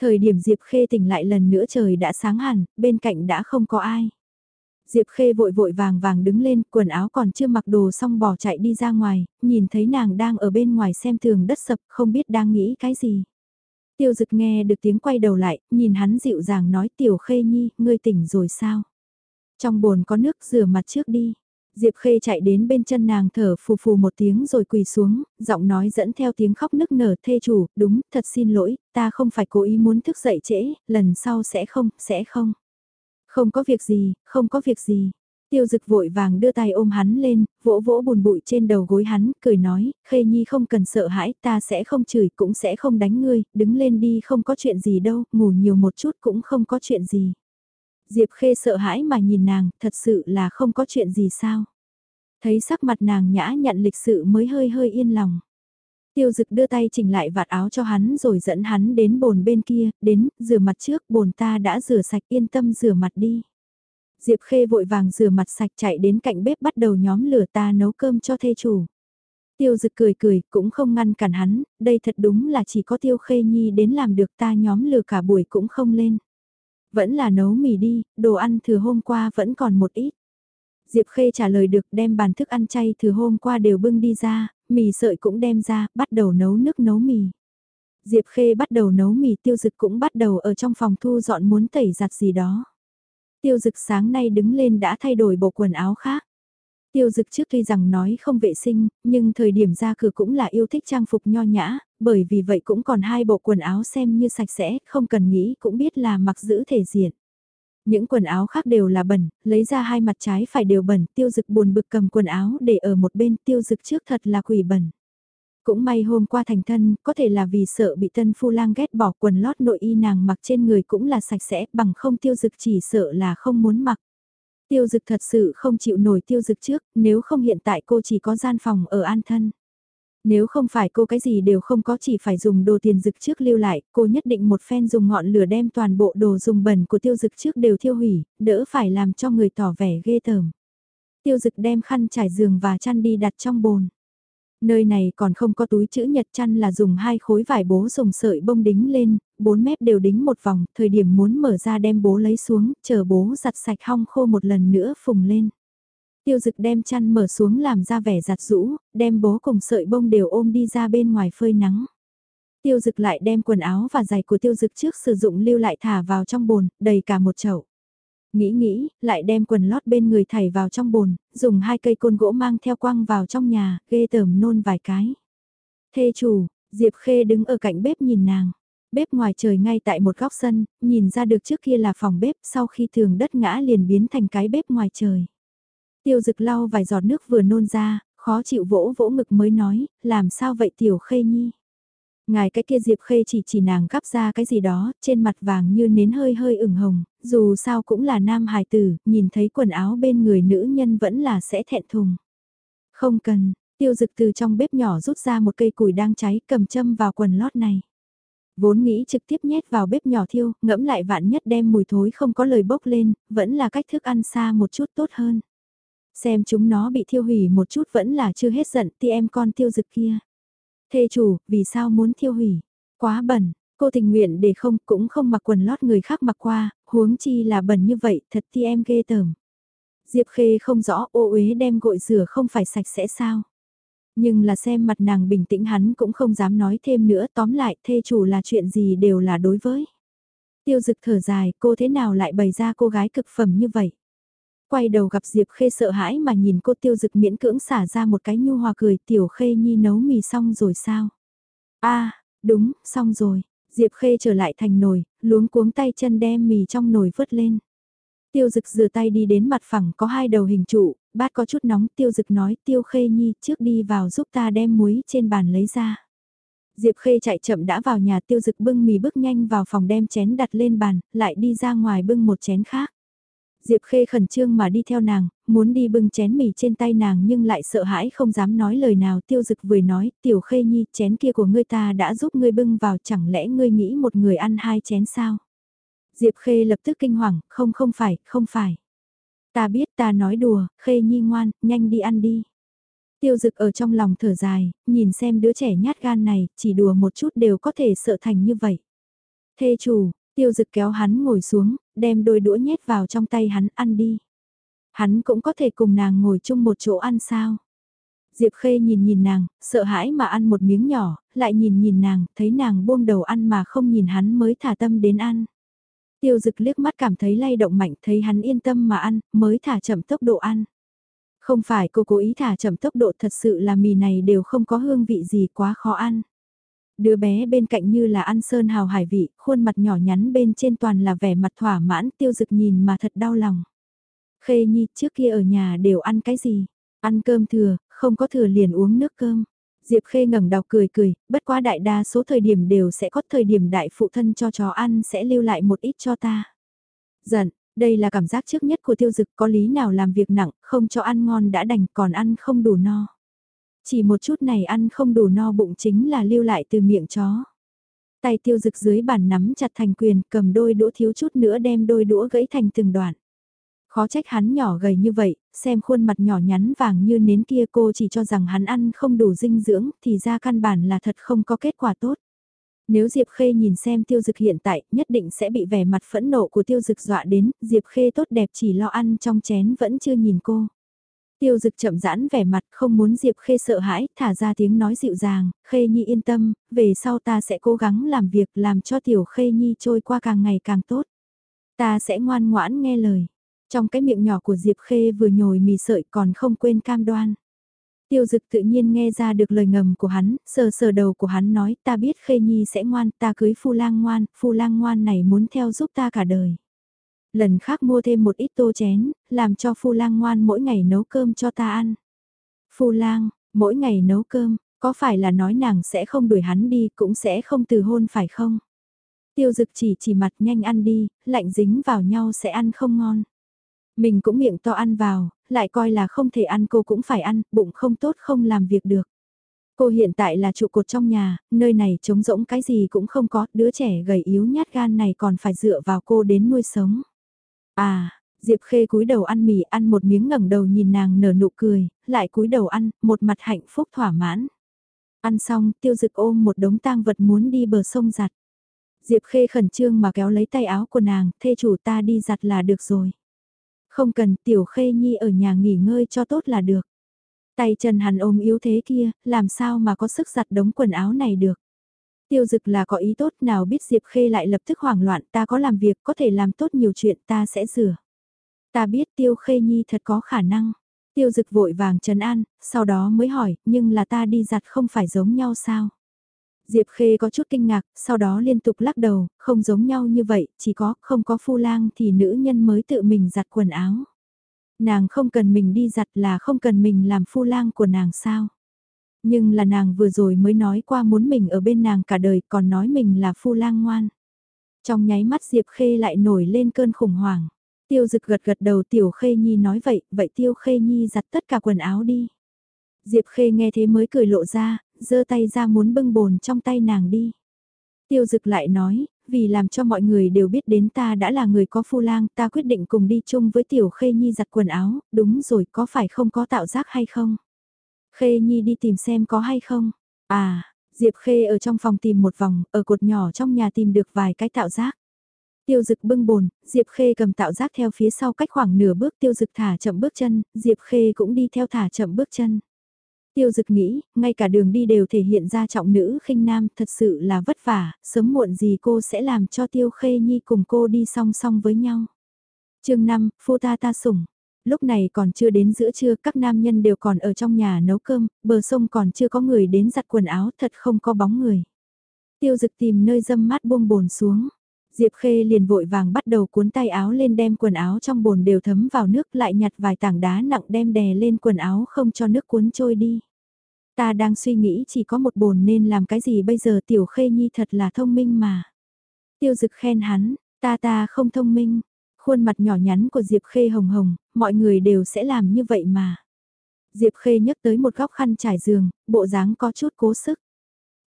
Thời điểm Diệp Khê tỉnh lại lần nữa trời đã sáng hẳn, bên cạnh đã không có ai. Diệp Khê vội vội vàng vàng đứng lên, quần áo còn chưa mặc đồ xong bỏ chạy đi ra ngoài, nhìn thấy nàng đang ở bên ngoài xem tường đất sập, không biết đang nghĩ cái gì. Tiêu dực nghe được tiếng quay đầu lại, nhìn hắn dịu dàng nói tiểu Khê Nhi, ngươi tỉnh rồi sao? Trong bồn có nước rửa mặt trước đi. Diệp Khê chạy đến bên chân nàng thở phù phù một tiếng rồi quỳ xuống, giọng nói dẫn theo tiếng khóc nức nở thê chủ, đúng, thật xin lỗi, ta không phải cố ý muốn thức dậy trễ, lần sau sẽ không, sẽ không. Không có việc gì, không có việc gì. Tiêu dực vội vàng đưa tay ôm hắn lên, vỗ vỗ bùn bụi trên đầu gối hắn, cười nói, khê nhi không cần sợ hãi, ta sẽ không chửi cũng sẽ không đánh ngươi, đứng lên đi không có chuyện gì đâu, ngủ nhiều một chút cũng không có chuyện gì. Diệp khê sợ hãi mà nhìn nàng, thật sự là không có chuyện gì sao. Thấy sắc mặt nàng nhã nhận lịch sự mới hơi hơi yên lòng. Tiêu dực đưa tay chỉnh lại vạt áo cho hắn rồi dẫn hắn đến bồn bên kia, đến, rửa mặt trước, bồn ta đã rửa sạch yên tâm rửa mặt đi. Diệp Khê vội vàng rửa mặt sạch chạy đến cạnh bếp bắt đầu nhóm lửa ta nấu cơm cho thê chủ. Tiêu dực cười cười, cũng không ngăn cản hắn, đây thật đúng là chỉ có tiêu khê nhi đến làm được ta nhóm lửa cả buổi cũng không lên. Vẫn là nấu mì đi, đồ ăn thừa hôm qua vẫn còn một ít. Diệp Khê trả lời được đem bàn thức ăn chay thừa hôm qua đều bưng đi ra, mì sợi cũng đem ra, bắt đầu nấu nước nấu mì. Diệp Khê bắt đầu nấu mì tiêu dực cũng bắt đầu ở trong phòng thu dọn muốn tẩy giặt gì đó. Tiêu dực sáng nay đứng lên đã thay đổi bộ quần áo khác. Tiêu dực trước tuy rằng nói không vệ sinh, nhưng thời điểm ra cửa cũng là yêu thích trang phục nho nhã, bởi vì vậy cũng còn hai bộ quần áo xem như sạch sẽ, không cần nghĩ cũng biết là mặc giữ thể diện. Những quần áo khác đều là bẩn, lấy ra hai mặt trái phải đều bẩn, tiêu dực buồn bực cầm quần áo để ở một bên tiêu dực trước thật là quỷ bẩn. Cũng may hôm qua thành thân, có thể là vì sợ bị tân phu lang ghét bỏ quần lót nội y nàng mặc trên người cũng là sạch sẽ, bằng không tiêu dực chỉ sợ là không muốn mặc. Tiêu dực thật sự không chịu nổi tiêu dực trước, nếu không hiện tại cô chỉ có gian phòng ở an thân. Nếu không phải cô cái gì đều không có chỉ phải dùng đồ tiền dực trước lưu lại, cô nhất định một phen dùng ngọn lửa đem toàn bộ đồ dùng bẩn của tiêu dực trước đều thiêu hủy, đỡ phải làm cho người tỏ vẻ ghê tởm. Tiêu dực đem khăn trải giường và chăn đi đặt trong bồn. Nơi này còn không có túi chữ nhật chăn là dùng hai khối vải bố dùng sợi bông đính lên, bốn mép đều đính một vòng, thời điểm muốn mở ra đem bố lấy xuống, chờ bố giặt sạch hong khô một lần nữa phùng lên. Tiêu dực đem chăn mở xuống làm ra vẻ giặt rũ, đem bố cùng sợi bông đều ôm đi ra bên ngoài phơi nắng. Tiêu dực lại đem quần áo và giày của tiêu dực trước sử dụng lưu lại thả vào trong bồn, đầy cả một chậu. Nghĩ nghĩ, lại đem quần lót bên người thảy vào trong bồn, dùng hai cây côn gỗ mang theo quăng vào trong nhà, ghê tởm nôn vài cái. Thê chủ, Diệp Khê đứng ở cạnh bếp nhìn nàng. Bếp ngoài trời ngay tại một góc sân, nhìn ra được trước kia là phòng bếp, sau khi thường đất ngã liền biến thành cái bếp ngoài trời. Tiêu dực lau vài giọt nước vừa nôn ra, khó chịu vỗ vỗ ngực mới nói, làm sao vậy tiểu khê nhi. Ngài cái kia Diệp Khê chỉ chỉ nàng gắp ra cái gì đó, trên mặt vàng như nến hơi hơi ửng hồng, dù sao cũng là nam hài tử, nhìn thấy quần áo bên người nữ nhân vẫn là sẽ thẹn thùng. Không cần, tiêu dực từ trong bếp nhỏ rút ra một cây củi đang cháy cầm châm vào quần lót này. Vốn nghĩ trực tiếp nhét vào bếp nhỏ thiêu, ngẫm lại vạn nhất đem mùi thối không có lời bốc lên, vẫn là cách thức ăn xa một chút tốt hơn. Xem chúng nó bị thiêu hủy một chút vẫn là chưa hết giận thì em con tiêu dực kia. Thê chủ, vì sao muốn thiêu hủy? Quá bẩn, Cô tình nguyện để không cũng không mặc quần lót người khác mặc qua, huống chi là bẩn như vậy, thật thì em ghê tởm. Diệp Khê không rõ ô uế đem gội rửa không phải sạch sẽ sao. Nhưng là xem mặt nàng bình tĩnh hắn cũng không dám nói thêm nữa tóm lại thê chủ là chuyện gì đều là đối với. Tiêu dực thở dài cô thế nào lại bày ra cô gái cực phẩm như vậy. Quay đầu gặp Diệp Khê sợ hãi mà nhìn cô tiêu dực miễn cưỡng xả ra một cái nhu hòa cười tiểu Khê Nhi nấu mì xong rồi sao? a đúng, xong rồi. Diệp Khê trở lại thành nồi, luống cuống tay chân đem mì trong nồi vớt lên. Tiêu dực rửa tay đi đến mặt phẳng có hai đầu hình trụ, bát có chút nóng tiêu dực nói tiêu khê nhi trước đi vào giúp ta đem muối trên bàn lấy ra. Diệp khê chạy chậm đã vào nhà tiêu dực bưng mì bước nhanh vào phòng đem chén đặt lên bàn, lại đi ra ngoài bưng một chén khác. Diệp Khê khẩn trương mà đi theo nàng, muốn đi bưng chén mì trên tay nàng nhưng lại sợ hãi không dám nói lời nào tiêu dực vừa nói, tiểu Khê Nhi chén kia của ngươi ta đã giúp ngươi bưng vào chẳng lẽ ngươi nghĩ một người ăn hai chén sao? Diệp Khê lập tức kinh hoàng, không không phải, không phải. Ta biết ta nói đùa, Khê Nhi ngoan, nhanh đi ăn đi. Tiêu dực ở trong lòng thở dài, nhìn xem đứa trẻ nhát gan này, chỉ đùa một chút đều có thể sợ thành như vậy. Thê chủ, tiêu dực kéo hắn ngồi xuống, đem đôi đũa nhét vào trong tay hắn ăn đi. Hắn cũng có thể cùng nàng ngồi chung một chỗ ăn sao. Diệp Khê nhìn nhìn nàng, sợ hãi mà ăn một miếng nhỏ, lại nhìn nhìn nàng, thấy nàng buông đầu ăn mà không nhìn hắn mới thả tâm đến ăn. Tiêu dực liếc mắt cảm thấy lay động mạnh thấy hắn yên tâm mà ăn, mới thả chậm tốc độ ăn. Không phải cô cố ý thả chậm tốc độ thật sự là mì này đều không có hương vị gì quá khó ăn. Đứa bé bên cạnh như là ăn sơn hào hải vị, khuôn mặt nhỏ nhắn bên trên toàn là vẻ mặt thỏa mãn tiêu dực nhìn mà thật đau lòng. Khê Nhi trước kia ở nhà đều ăn cái gì? Ăn cơm thừa, không có thừa liền uống nước cơm. Diệp Khê ngẩng đầu cười cười, bất quá đại đa số thời điểm đều sẽ có thời điểm đại phụ thân cho chó ăn sẽ lưu lại một ít cho ta. Giận, đây là cảm giác trước nhất của tiêu dực có lý nào làm việc nặng, không cho ăn ngon đã đành còn ăn không đủ no. Chỉ một chút này ăn không đủ no bụng chính là lưu lại từ miệng chó. Tay tiêu dực dưới bàn nắm chặt thành quyền cầm đôi đũa thiếu chút nữa đem đôi đũa gãy thành từng đoạn. Khó trách hắn nhỏ gầy như vậy, xem khuôn mặt nhỏ nhắn vàng như nến kia cô chỉ cho rằng hắn ăn không đủ dinh dưỡng thì ra căn bản là thật không có kết quả tốt. Nếu Diệp Khê nhìn xem tiêu dực hiện tại, nhất định sẽ bị vẻ mặt phẫn nộ của tiêu dực dọa đến, Diệp Khê tốt đẹp chỉ lo ăn trong chén vẫn chưa nhìn cô. Tiêu dực chậm rãn vẻ mặt không muốn Diệp Khê sợ hãi, thả ra tiếng nói dịu dàng, Khê Nhi yên tâm, về sau ta sẽ cố gắng làm việc làm cho tiểu Khê Nhi trôi qua càng ngày càng tốt. Ta sẽ ngoan ngoãn nghe lời. Trong cái miệng nhỏ của Diệp Khê vừa nhồi mì sợi còn không quên cam đoan. Tiêu dực tự nhiên nghe ra được lời ngầm của hắn, sờ sờ đầu của hắn nói ta biết Khê Nhi sẽ ngoan, ta cưới phu lang ngoan, phu lang ngoan này muốn theo giúp ta cả đời. Lần khác mua thêm một ít tô chén, làm cho phu lang ngoan mỗi ngày nấu cơm cho ta ăn. Phu lang, mỗi ngày nấu cơm, có phải là nói nàng sẽ không đuổi hắn đi cũng sẽ không từ hôn phải không? Tiêu dực chỉ chỉ mặt nhanh ăn đi, lạnh dính vào nhau sẽ ăn không ngon. Mình cũng miệng to ăn vào, lại coi là không thể ăn cô cũng phải ăn, bụng không tốt không làm việc được. Cô hiện tại là trụ cột trong nhà, nơi này trống rỗng cái gì cũng không có, đứa trẻ gầy yếu nhát gan này còn phải dựa vào cô đến nuôi sống. À, Diệp Khê cúi đầu ăn mì ăn một miếng ngẩng đầu nhìn nàng nở nụ cười, lại cúi đầu ăn, một mặt hạnh phúc thỏa mãn. Ăn xong, tiêu dực ôm một đống tang vật muốn đi bờ sông giặt. Diệp Khê khẩn trương mà kéo lấy tay áo của nàng, thê chủ ta đi giặt là được rồi. Không cần tiểu khê nhi ở nhà nghỉ ngơi cho tốt là được. Tay chân hắn ôm yếu thế kia, làm sao mà có sức giặt đống quần áo này được. Tiêu dực là có ý tốt nào biết Diệp Khê lại lập tức hoảng loạn ta có làm việc có thể làm tốt nhiều chuyện ta sẽ rửa. Ta biết Tiêu Khê Nhi thật có khả năng. Tiêu dực vội vàng trấn an, sau đó mới hỏi, nhưng là ta đi giặt không phải giống nhau sao? Diệp Khê có chút kinh ngạc, sau đó liên tục lắc đầu, không giống nhau như vậy, chỉ có không có phu lang thì nữ nhân mới tự mình giặt quần áo. Nàng không cần mình đi giặt là không cần mình làm phu lang của nàng sao. Nhưng là nàng vừa rồi mới nói qua muốn mình ở bên nàng cả đời còn nói mình là phu lang ngoan. Trong nháy mắt Diệp Khê lại nổi lên cơn khủng hoảng. Tiêu dực gật gật đầu Tiểu Khê Nhi nói vậy, vậy Tiêu Khê Nhi giặt tất cả quần áo đi. Diệp Khê nghe thế mới cười lộ ra, giơ tay ra muốn bưng bồn trong tay nàng đi. Tiêu dực lại nói, vì làm cho mọi người đều biết đến ta đã là người có phu lang, ta quyết định cùng đi chung với tiểu khê nhi giặt quần áo, đúng rồi có phải không có tạo giác hay không? Khê nhi đi tìm xem có hay không? À, Diệp Khê ở trong phòng tìm một vòng, ở cột nhỏ trong nhà tìm được vài cái tạo giác. Tiêu dực bưng bồn, Diệp Khê cầm tạo giác theo phía sau cách khoảng nửa bước tiêu dực thả chậm bước chân, Diệp Khê cũng đi theo thả chậm bước chân. Tiêu dực nghĩ, ngay cả đường đi đều thể hiện ra trọng nữ khinh nam, thật sự là vất vả, sớm muộn gì cô sẽ làm cho Tiêu Khê Nhi cùng cô đi song song với nhau. chương 5, phu ta ta sủng. Lúc này còn chưa đến giữa trưa, các nam nhân đều còn ở trong nhà nấu cơm, bờ sông còn chưa có người đến giặt quần áo, thật không có bóng người. Tiêu dực tìm nơi dâm mát buông bồn xuống. Diệp Khê liền vội vàng bắt đầu cuốn tay áo lên đem quần áo trong bồn đều thấm vào nước lại nhặt vài tảng đá nặng đem đè lên quần áo không cho nước cuốn trôi đi. Ta đang suy nghĩ chỉ có một bồn nên làm cái gì bây giờ Tiểu Khê Nhi thật là thông minh mà. Tiêu dực khen hắn, ta ta không thông minh. Khuôn mặt nhỏ nhắn của Diệp Khê hồng hồng, mọi người đều sẽ làm như vậy mà. Diệp Khê nhấc tới một góc khăn trải giường, bộ dáng có chút cố sức.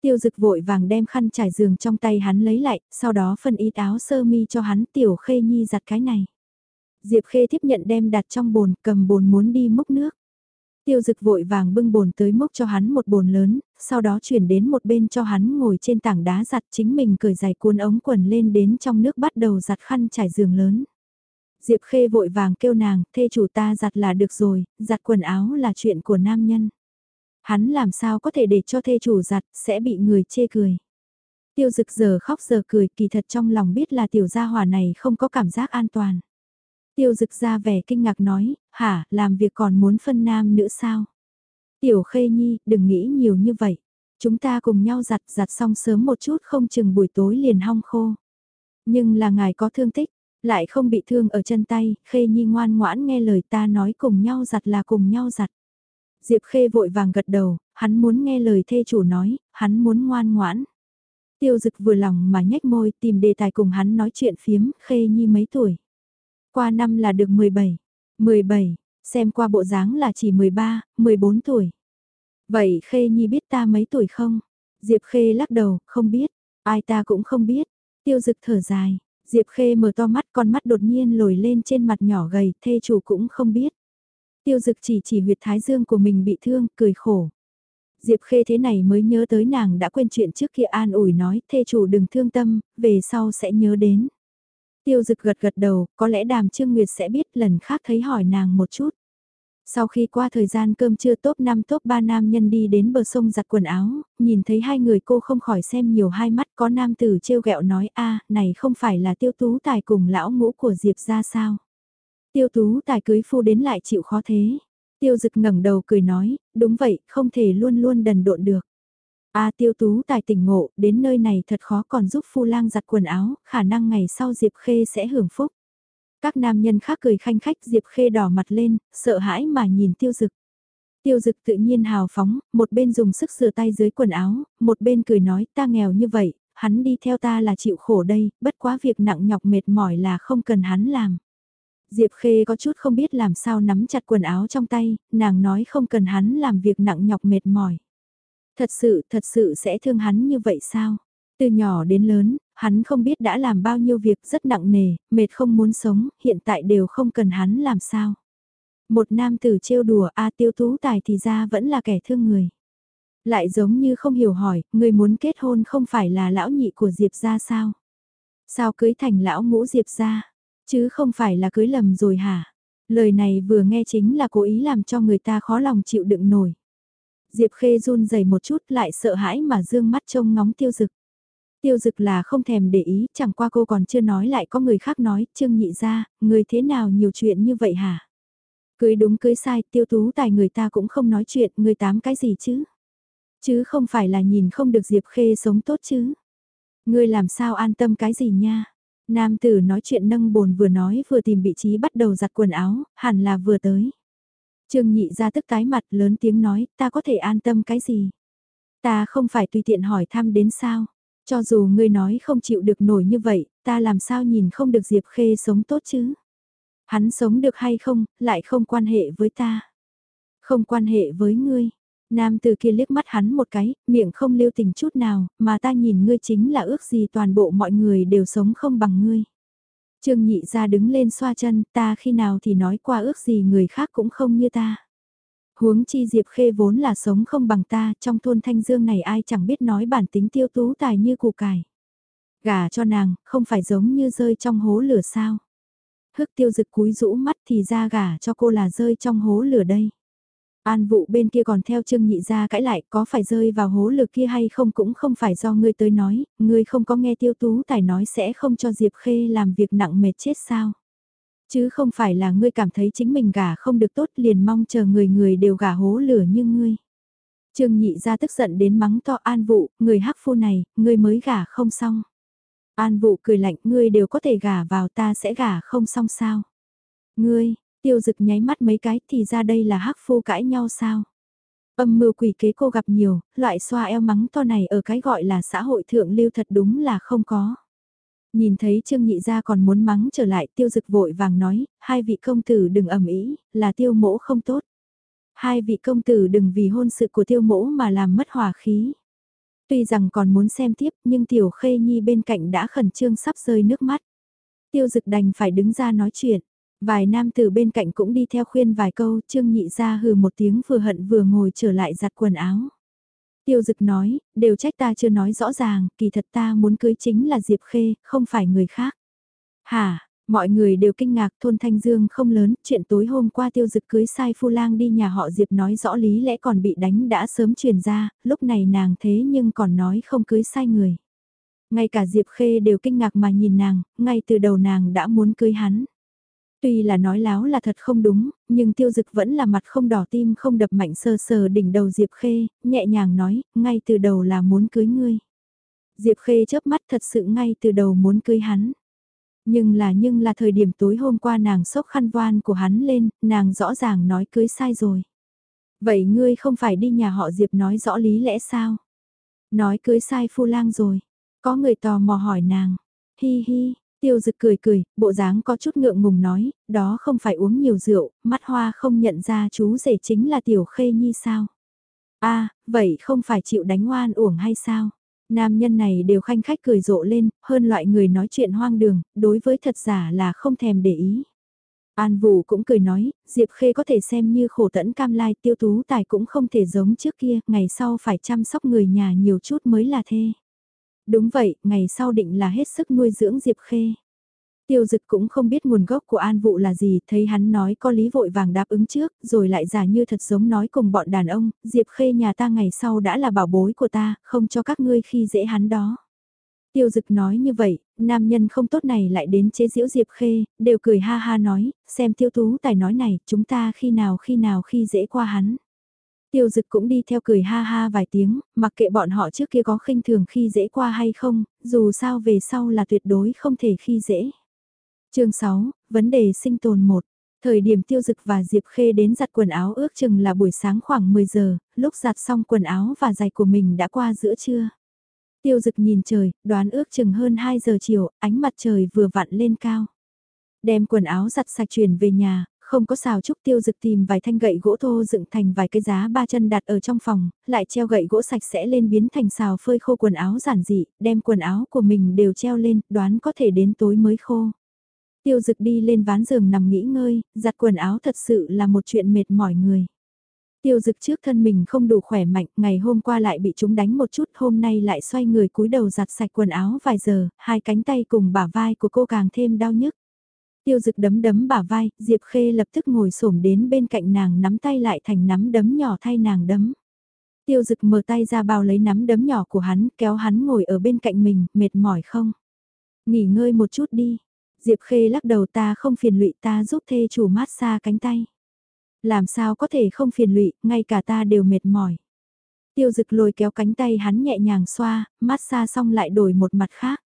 Tiêu dực vội vàng đem khăn trải giường trong tay hắn lấy lại, sau đó phân ít áo sơ mi cho hắn tiểu khê nhi giặt cái này. Diệp khê tiếp nhận đem đặt trong bồn, cầm bồn muốn đi múc nước. Tiêu dực vội vàng bưng bồn tới múc cho hắn một bồn lớn, sau đó chuyển đến một bên cho hắn ngồi trên tảng đá giặt chính mình cởi giày cuốn ống quần lên đến trong nước bắt đầu giặt khăn trải giường lớn. Diệp khê vội vàng kêu nàng, thê chủ ta giặt là được rồi, giặt quần áo là chuyện của nam nhân. Hắn làm sao có thể để cho thê chủ giặt, sẽ bị người chê cười. Tiêu dực giờ khóc giờ cười, kỳ thật trong lòng biết là tiểu gia hỏa này không có cảm giác an toàn. Tiêu dực ra vẻ kinh ngạc nói, hả, làm việc còn muốn phân nam nữa sao? Tiểu khê nhi, đừng nghĩ nhiều như vậy. Chúng ta cùng nhau giặt giặt xong sớm một chút không chừng buổi tối liền hong khô. Nhưng là ngài có thương tích, lại không bị thương ở chân tay, khê nhi ngoan ngoãn nghe lời ta nói cùng nhau giặt là cùng nhau giặt. Diệp Khê vội vàng gật đầu, hắn muốn nghe lời thê chủ nói, hắn muốn ngoan ngoãn. Tiêu dực vừa lòng mà nhếch môi tìm đề tài cùng hắn nói chuyện phiếm, Khê Nhi mấy tuổi. Qua năm là được 17, 17, xem qua bộ dáng là chỉ 13, 14 tuổi. Vậy Khê Nhi biết ta mấy tuổi không? Diệp Khê lắc đầu, không biết, ai ta cũng không biết. Tiêu dực thở dài, Diệp Khê mở to mắt con mắt đột nhiên lồi lên trên mặt nhỏ gầy, thê chủ cũng không biết. Tiêu dực chỉ chỉ huyệt thái dương của mình bị thương, cười khổ. Diệp Khê thế này mới nhớ tới nàng đã quên chuyện trước kia an ủi nói, thê chủ đừng thương tâm, về sau sẽ nhớ đến. Tiêu dực gật gật đầu, có lẽ đàm Trương Nguyệt sẽ biết lần khác thấy hỏi nàng một chút. Sau khi qua thời gian cơm trưa top 5 top 3 nam nhân đi đến bờ sông giặt quần áo, nhìn thấy hai người cô không khỏi xem nhiều hai mắt có nam tử trêu ghẹo nói a này không phải là tiêu tú tài cùng lão ngũ của Diệp ra sao. Tiêu tú tài cưới phu đến lại chịu khó thế. Tiêu dực ngẩng đầu cười nói, đúng vậy, không thể luôn luôn đần độn được. A tiêu tú tài tỉnh ngộ, đến nơi này thật khó còn giúp phu lang giặt quần áo, khả năng ngày sau Diệp Khê sẽ hưởng phúc. Các nam nhân khác cười khanh khách Diệp Khê đỏ mặt lên, sợ hãi mà nhìn tiêu dực. Tiêu dực tự nhiên hào phóng, một bên dùng sức sửa tay dưới quần áo, một bên cười nói ta nghèo như vậy, hắn đi theo ta là chịu khổ đây, bất quá việc nặng nhọc mệt mỏi là không cần hắn làm. Diệp Khê có chút không biết làm sao nắm chặt quần áo trong tay, nàng nói không cần hắn làm việc nặng nhọc mệt mỏi. Thật sự, thật sự sẽ thương hắn như vậy sao? Từ nhỏ đến lớn, hắn không biết đã làm bao nhiêu việc rất nặng nề, mệt không muốn sống, hiện tại đều không cần hắn làm sao. Một nam tử trêu đùa A tiêu tú tài thì ra vẫn là kẻ thương người. Lại giống như không hiểu hỏi, người muốn kết hôn không phải là lão nhị của Diệp gia sao? Sao cưới thành lão ngũ Diệp gia? Chứ không phải là cưới lầm rồi hả? Lời này vừa nghe chính là cố ý làm cho người ta khó lòng chịu đựng nổi. Diệp Khê run rẩy một chút lại sợ hãi mà dương mắt trông ngóng tiêu dực. Tiêu dực là không thèm để ý, chẳng qua cô còn chưa nói lại có người khác nói, trương nhị ra, người thế nào nhiều chuyện như vậy hả? Cưới đúng cưới sai, tiêu tú tài người ta cũng không nói chuyện, người tám cái gì chứ? Chứ không phải là nhìn không được Diệp Khê sống tốt chứ? Ngươi làm sao an tâm cái gì nha? Nam tử nói chuyện nâng bồn vừa nói vừa tìm vị trí bắt đầu giặt quần áo, hẳn là vừa tới. Trương nhị ra tức tái mặt lớn tiếng nói, ta có thể an tâm cái gì? Ta không phải tùy tiện hỏi thăm đến sao? Cho dù ngươi nói không chịu được nổi như vậy, ta làm sao nhìn không được Diệp Khê sống tốt chứ? Hắn sống được hay không, lại không quan hệ với ta. Không quan hệ với ngươi, Nam từ kia liếc mắt hắn một cái, miệng không lưu tình chút nào, mà ta nhìn ngươi chính là ước gì toàn bộ mọi người đều sống không bằng ngươi. Trương nhị ra đứng lên xoa chân, ta khi nào thì nói qua ước gì người khác cũng không như ta. Huống chi Diệp Khê vốn là sống không bằng ta, trong thôn Thanh Dương này ai chẳng biết nói bản tính tiêu tú tài như củ cải. Gả cho nàng, không phải giống như rơi trong hố lửa sao. Hức tiêu dực cúi rũ mắt thì ra gả cho cô là rơi trong hố lửa đây. An vụ bên kia còn theo Trương Nhị ra cãi lại có phải rơi vào hố lửa kia hay không cũng không phải do ngươi tới nói, ngươi không có nghe tiêu tú tài nói sẽ không cho Diệp Khê làm việc nặng mệt chết sao. Chứ không phải là ngươi cảm thấy chính mình gả không được tốt liền mong chờ người người đều gả hố lửa như ngươi. Trương Nhị ra tức giận đến mắng to an vụ, người hắc phu này, ngươi mới gả không xong. An vụ cười lạnh, ngươi đều có thể gả vào ta sẽ gả không xong sao. Ngươi, tiêu dực nháy mắt mấy cái thì ra đây là hắc phu cãi nhau sao. Âm mưu quỷ kế cô gặp nhiều, loại xoa eo mắng to này ở cái gọi là xã hội thượng lưu thật đúng là không có. Nhìn thấy Trương Nhị gia còn muốn mắng trở lại tiêu dực vội vàng nói, hai vị công tử đừng ầm ĩ, là tiêu mỗ không tốt. Hai vị công tử đừng vì hôn sự của tiêu mỗ mà làm mất hòa khí. Tuy rằng còn muốn xem tiếp nhưng tiểu khê nhi bên cạnh đã khẩn trương sắp rơi nước mắt. Tiêu dực đành phải đứng ra nói chuyện. Vài nam từ bên cạnh cũng đi theo khuyên vài câu, Trương Nhị ra hừ một tiếng vừa hận vừa ngồi trở lại giặt quần áo. Tiêu dực nói, đều trách ta chưa nói rõ ràng, kỳ thật ta muốn cưới chính là Diệp Khê, không phải người khác. Hả, mọi người đều kinh ngạc thôn Thanh Dương không lớn, chuyện tối hôm qua tiêu dực cưới sai phu lang đi nhà họ Diệp nói rõ lý lẽ còn bị đánh đã sớm truyền ra, lúc này nàng thế nhưng còn nói không cưới sai người. Ngay cả Diệp Khê đều kinh ngạc mà nhìn nàng, ngay từ đầu nàng đã muốn cưới hắn. Tuy là nói láo là thật không đúng, nhưng tiêu dực vẫn là mặt không đỏ tim không đập mạnh sờ sờ đỉnh đầu Diệp Khê, nhẹ nhàng nói, ngay từ đầu là muốn cưới ngươi. Diệp Khê chớp mắt thật sự ngay từ đầu muốn cưới hắn. Nhưng là nhưng là thời điểm tối hôm qua nàng sốc khăn voan của hắn lên, nàng rõ ràng nói cưới sai rồi. Vậy ngươi không phải đi nhà họ Diệp nói rõ lý lẽ sao? Nói cưới sai phu lang rồi. Có người tò mò hỏi nàng. Hi hi, Tiêu dực cười cười, bộ dáng có chút ngượng ngùng nói, đó không phải uống nhiều rượu, mắt hoa không nhận ra chú rể chính là tiểu khê nhi sao. a à, vậy không phải chịu đánh oan uổng hay sao? Nam nhân này đều khanh khách cười rộ lên, hơn loại người nói chuyện hoang đường, đối với thật giả là không thèm để ý. An Vũ cũng cười nói, Diệp Khê có thể xem như khổ tẫn cam lai tiêu tú tài cũng không thể giống trước kia, ngày sau phải chăm sóc người nhà nhiều chút mới là thê. Đúng vậy, ngày sau định là hết sức nuôi dưỡng Diệp Khê. Tiêu dực cũng không biết nguồn gốc của an vụ là gì, thấy hắn nói có lý vội vàng đáp ứng trước, rồi lại giả như thật giống nói cùng bọn đàn ông, Diệp Khê nhà ta ngày sau đã là bảo bối của ta, không cho các ngươi khi dễ hắn đó. Tiêu dực nói như vậy, nam nhân không tốt này lại đến chế giễu Diệp Khê, đều cười ha ha nói, xem tiêu tú tài nói này, chúng ta khi nào khi nào khi dễ qua hắn. Tiêu dực cũng đi theo cười ha ha vài tiếng, mặc kệ bọn họ trước kia có khinh thường khi dễ qua hay không, dù sao về sau là tuyệt đối không thể khi dễ. chương 6, vấn đề sinh tồn 1. Thời điểm tiêu dực và Diệp Khê đến giặt quần áo ước chừng là buổi sáng khoảng 10 giờ, lúc giặt xong quần áo và giày của mình đã qua giữa trưa. Tiêu dực nhìn trời, đoán ước chừng hơn 2 giờ chiều, ánh mặt trời vừa vặn lên cao. Đem quần áo giặt sạch chuyển về nhà, không có xào trúc tiêu dực tìm vài thanh gậy gỗ thô dựng thành vài cái giá ba chân đặt ở trong phòng, lại treo gậy gỗ sạch sẽ lên biến thành xào phơi khô quần áo giản dị, đem quần áo của mình đều treo lên, đoán có thể đến tối mới khô. Tiêu dực đi lên ván giường nằm nghỉ ngơi, giặt quần áo thật sự là một chuyện mệt mỏi người. Tiêu dực trước thân mình không đủ khỏe mạnh, ngày hôm qua lại bị chúng đánh một chút, hôm nay lại xoay người cúi đầu giặt sạch quần áo vài giờ, hai cánh tay cùng bả vai của cô càng thêm đau nhức. Tiêu dực đấm đấm bả vai, Diệp Khê lập tức ngồi xổm đến bên cạnh nàng nắm tay lại thành nắm đấm nhỏ thay nàng đấm. Tiêu dực mở tay ra bao lấy nắm đấm nhỏ của hắn, kéo hắn ngồi ở bên cạnh mình, mệt mỏi không? Nghỉ ngơi một chút đi. Diệp Khê lắc đầu ta không phiền lụy ta giúp thê chủ mát xa cánh tay. Làm sao có thể không phiền lụy, ngay cả ta đều mệt mỏi. Tiêu dực lôi kéo cánh tay hắn nhẹ nhàng xoa, mát xa xong lại đổi một mặt khác.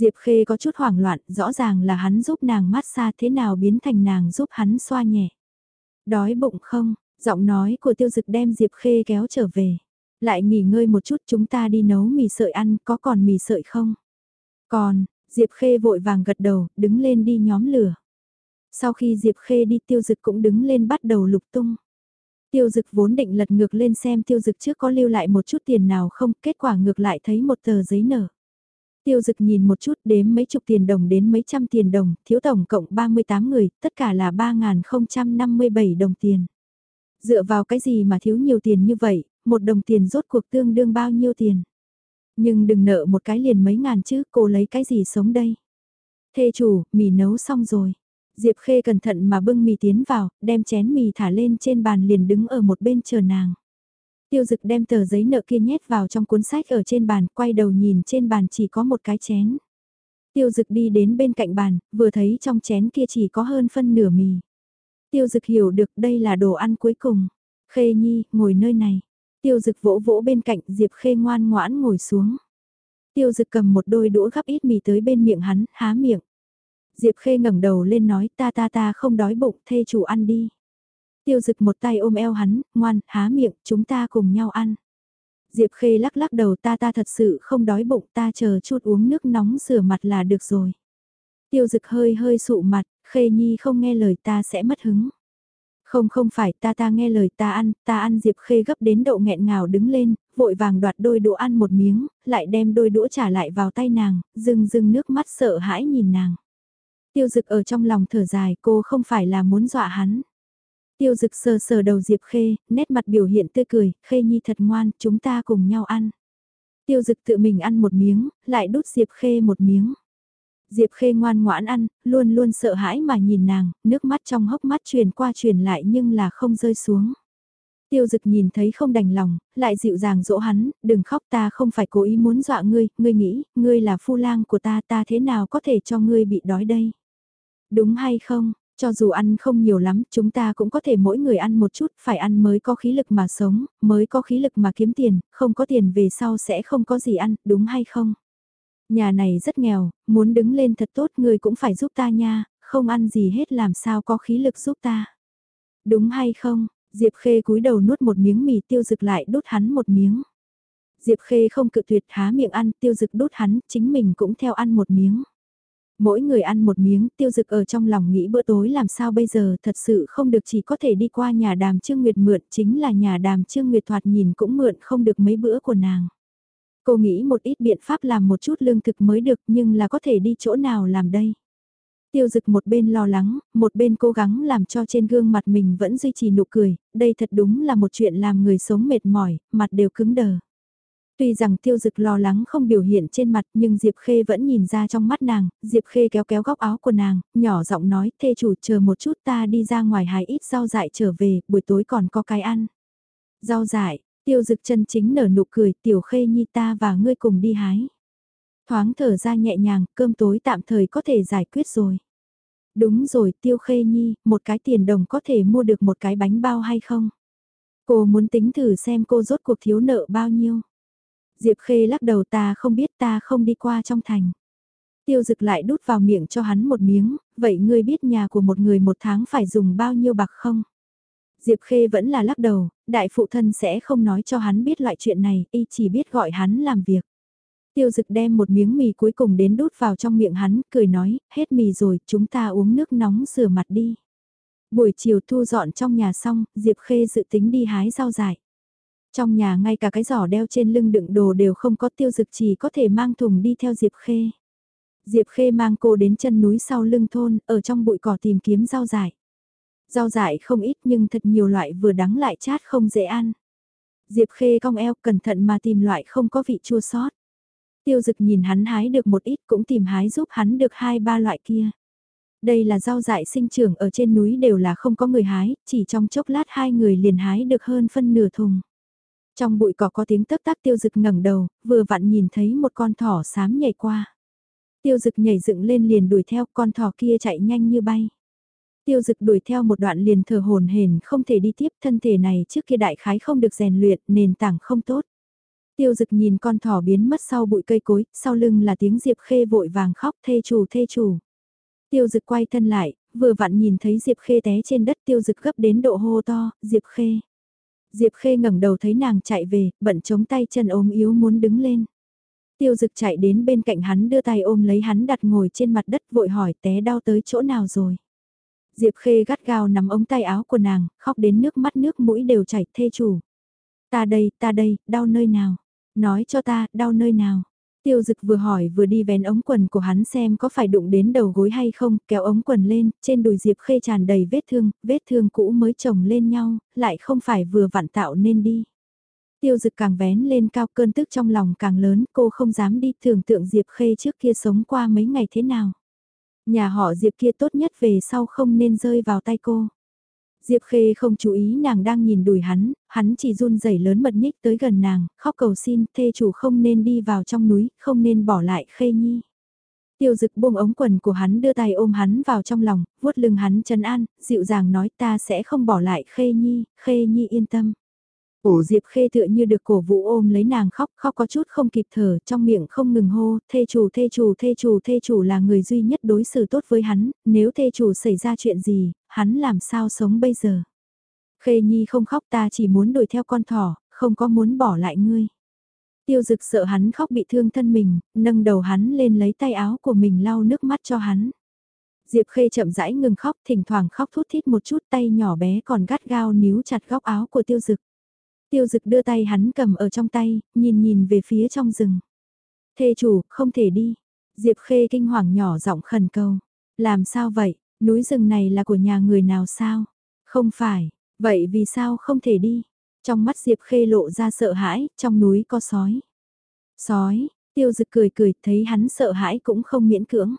Diệp Khê có chút hoảng loạn, rõ ràng là hắn giúp nàng mát xa thế nào biến thành nàng giúp hắn xoa nhẹ. Đói bụng không, giọng nói của tiêu dực đem Diệp Khê kéo trở về. Lại nghỉ ngơi một chút chúng ta đi nấu mì sợi ăn, có còn mì sợi không? Còn, Diệp Khê vội vàng gật đầu, đứng lên đi nhóm lửa. Sau khi Diệp Khê đi tiêu dực cũng đứng lên bắt đầu lục tung. Tiêu dực vốn định lật ngược lên xem tiêu dực trước có lưu lại một chút tiền nào không, kết quả ngược lại thấy một tờ giấy nở. Tiêu dực nhìn một chút đếm mấy chục tiền đồng đến mấy trăm tiền đồng, thiếu tổng cộng 38 người, tất cả là 3.057 đồng tiền. Dựa vào cái gì mà thiếu nhiều tiền như vậy, một đồng tiền rốt cuộc tương đương bao nhiêu tiền. Nhưng đừng nợ một cái liền mấy ngàn chứ, cô lấy cái gì sống đây. Thê chủ, mì nấu xong rồi. Diệp Khê cẩn thận mà bưng mì tiến vào, đem chén mì thả lên trên bàn liền đứng ở một bên chờ nàng. Tiêu dực đem tờ giấy nợ kia nhét vào trong cuốn sách ở trên bàn, quay đầu nhìn trên bàn chỉ có một cái chén. Tiêu dực đi đến bên cạnh bàn, vừa thấy trong chén kia chỉ có hơn phân nửa mì. Tiêu dực hiểu được đây là đồ ăn cuối cùng. Khê Nhi, ngồi nơi này. Tiêu dực vỗ vỗ bên cạnh Diệp Khê ngoan ngoãn ngồi xuống. Tiêu dực cầm một đôi đũa gắp ít mì tới bên miệng hắn, há miệng. Diệp Khê ngẩng đầu lên nói ta ta ta không đói bụng, thê chủ ăn đi. Tiêu dực một tay ôm eo hắn, ngoan, há miệng, chúng ta cùng nhau ăn. Diệp Khê lắc lắc đầu ta ta thật sự không đói bụng ta chờ chút uống nước nóng rửa mặt là được rồi. Tiêu dực hơi hơi sụ mặt, Khê Nhi không nghe lời ta sẽ mất hứng. Không không phải ta ta nghe lời ta ăn, ta ăn Diệp Khê gấp đến độ nghẹn ngào đứng lên, vội vàng đoạt đôi đũa ăn một miếng, lại đem đôi đũa trả lại vào tay nàng, rưng rưng nước mắt sợ hãi nhìn nàng. Tiêu dực ở trong lòng thở dài cô không phải là muốn dọa hắn. Tiêu dực sờ sờ đầu Diệp Khê, nét mặt biểu hiện tươi cười, Khê Nhi thật ngoan, chúng ta cùng nhau ăn. Tiêu dực tự mình ăn một miếng, lại đút Diệp Khê một miếng. Diệp Khê ngoan ngoãn ăn, luôn luôn sợ hãi mà nhìn nàng, nước mắt trong hốc mắt truyền qua truyền lại nhưng là không rơi xuống. Tiêu dực nhìn thấy không đành lòng, lại dịu dàng dỗ hắn, đừng khóc ta không phải cố ý muốn dọa ngươi, ngươi nghĩ, ngươi là phu lang của ta ta thế nào có thể cho ngươi bị đói đây. Đúng hay không, cho dù ăn không nhiều lắm, chúng ta cũng có thể mỗi người ăn một chút, phải ăn mới có khí lực mà sống, mới có khí lực mà kiếm tiền, không có tiền về sau sẽ không có gì ăn, đúng hay không? Nhà này rất nghèo, muốn đứng lên thật tốt người cũng phải giúp ta nha, không ăn gì hết làm sao có khí lực giúp ta. Đúng hay không? Diệp Khê cúi đầu nuốt một miếng mì tiêu dực lại đút hắn một miếng. Diệp Khê không cự tuyệt há miệng ăn tiêu dực đút hắn, chính mình cũng theo ăn một miếng. Mỗi người ăn một miếng, tiêu dực ở trong lòng nghĩ bữa tối làm sao bây giờ thật sự không được chỉ có thể đi qua nhà đàm Trương Nguyệt mượn, chính là nhà đàm Trương Nguyệt thoạt nhìn cũng mượn không được mấy bữa của nàng. Cô nghĩ một ít biện pháp làm một chút lương thực mới được nhưng là có thể đi chỗ nào làm đây. Tiêu dực một bên lo lắng, một bên cố gắng làm cho trên gương mặt mình vẫn duy trì nụ cười, đây thật đúng là một chuyện làm người sống mệt mỏi, mặt đều cứng đờ. Tuy rằng tiêu dực lo lắng không biểu hiện trên mặt nhưng Diệp Khê vẫn nhìn ra trong mắt nàng, Diệp Khê kéo kéo góc áo của nàng, nhỏ giọng nói, thê chủ chờ một chút ta đi ra ngoài hái ít rau dại trở về, buổi tối còn có cái ăn. Rau dại, tiêu dực chân chính nở nụ cười, tiểu Khê nhi ta và ngươi cùng đi hái. Thoáng thở ra nhẹ nhàng, cơm tối tạm thời có thể giải quyết rồi. Đúng rồi, tiêu Khê nhi, một cái tiền đồng có thể mua được một cái bánh bao hay không? Cô muốn tính thử xem cô rốt cuộc thiếu nợ bao nhiêu. Diệp Khê lắc đầu ta không biết ta không đi qua trong thành. Tiêu dực lại đút vào miệng cho hắn một miếng, vậy ngươi biết nhà của một người một tháng phải dùng bao nhiêu bạc không? Diệp Khê vẫn là lắc đầu, đại phụ thân sẽ không nói cho hắn biết loại chuyện này, y chỉ biết gọi hắn làm việc. Tiêu dực đem một miếng mì cuối cùng đến đút vào trong miệng hắn, cười nói, hết mì rồi, chúng ta uống nước nóng rửa mặt đi. Buổi chiều thu dọn trong nhà xong, Diệp Khê dự tính đi hái rau dại. Trong nhà ngay cả cái giỏ đeo trên lưng đựng đồ đều không có tiêu dực chỉ có thể mang thùng đi theo Diệp Khê. Diệp Khê mang cô đến chân núi sau lưng thôn, ở trong bụi cỏ tìm kiếm rau dại. Rau dại không ít nhưng thật nhiều loại vừa đắng lại chát không dễ ăn. Diệp Khê cong eo cẩn thận mà tìm loại không có vị chua sót. Tiêu dực nhìn hắn hái được một ít cũng tìm hái giúp hắn được hai ba loại kia. Đây là rau dại sinh trưởng ở trên núi đều là không có người hái, chỉ trong chốc lát hai người liền hái được hơn phân nửa thùng. Trong bụi cỏ có tiếng tấp tác tiêu dực ngẩng đầu, vừa vặn nhìn thấy một con thỏ xám nhảy qua. Tiêu dực nhảy dựng lên liền đuổi theo con thỏ kia chạy nhanh như bay. Tiêu dực đuổi theo một đoạn liền thở hồn hển không thể đi tiếp thân thể này trước kia đại khái không được rèn luyện nền tảng không tốt. Tiêu dực nhìn con thỏ biến mất sau bụi cây cối, sau lưng là tiếng Diệp Khê vội vàng khóc thê chủ thê chủ. Tiêu dực quay thân lại, vừa vặn nhìn thấy Diệp Khê té trên đất tiêu dực gấp đến độ hô to, Diệp Khê. Diệp Khê ngẩng đầu thấy nàng chạy về, bận chống tay chân ốm yếu muốn đứng lên. Tiêu dực chạy đến bên cạnh hắn đưa tay ôm lấy hắn đặt ngồi trên mặt đất vội hỏi té đau tới chỗ nào rồi. Diệp Khê gắt gao nắm ống tay áo của nàng, khóc đến nước mắt nước mũi đều chảy thê chủ. Ta đây, ta đây, đau nơi nào? Nói cho ta, đau nơi nào? Tiêu dực vừa hỏi vừa đi vén ống quần của hắn xem có phải đụng đến đầu gối hay không, kéo ống quần lên, trên đùi Diệp Khê tràn đầy vết thương, vết thương cũ mới chồng lên nhau, lại không phải vừa vặn tạo nên đi. Tiêu dực càng vén lên cao cơn tức trong lòng càng lớn, cô không dám đi tưởng tượng Diệp Khê trước kia sống qua mấy ngày thế nào. Nhà họ Diệp kia tốt nhất về sau không nên rơi vào tay cô. Diệp Khê không chú ý nàng đang nhìn đùi hắn, hắn chỉ run rẩy lớn mật nhích tới gần nàng, khóc cầu xin, thê chủ không nên đi vào trong núi, không nên bỏ lại Khê Nhi. Tiêu dực buông ống quần của hắn đưa tay ôm hắn vào trong lòng, vuốt lưng hắn trấn an, dịu dàng nói ta sẽ không bỏ lại Khê Nhi, Khê Nhi yên tâm. Ổ Diệp Khê tựa như được cổ vũ ôm lấy nàng khóc, khóc có chút không kịp thở, trong miệng không ngừng hô, thê chủ thê chủ thê chủ thê chủ là người duy nhất đối xử tốt với hắn, nếu thê chủ xảy ra chuyện gì, hắn làm sao sống bây giờ. Khê Nhi không khóc ta chỉ muốn đuổi theo con thỏ, không có muốn bỏ lại ngươi. Tiêu dực sợ hắn khóc bị thương thân mình, nâng đầu hắn lên lấy tay áo của mình lau nước mắt cho hắn. Diệp Khê chậm rãi ngừng khóc, thỉnh thoảng khóc thút thít một chút tay nhỏ bé còn gắt gao níu chặt góc áo của tiêu dực. Tiêu dực đưa tay hắn cầm ở trong tay, nhìn nhìn về phía trong rừng. Thê chủ, không thể đi. Diệp Khê kinh hoàng nhỏ giọng khẩn cầu. Làm sao vậy, núi rừng này là của nhà người nào sao? Không phải, vậy vì sao không thể đi? Trong mắt Diệp Khê lộ ra sợ hãi, trong núi có sói. Sói, tiêu dực cười cười, thấy hắn sợ hãi cũng không miễn cưỡng.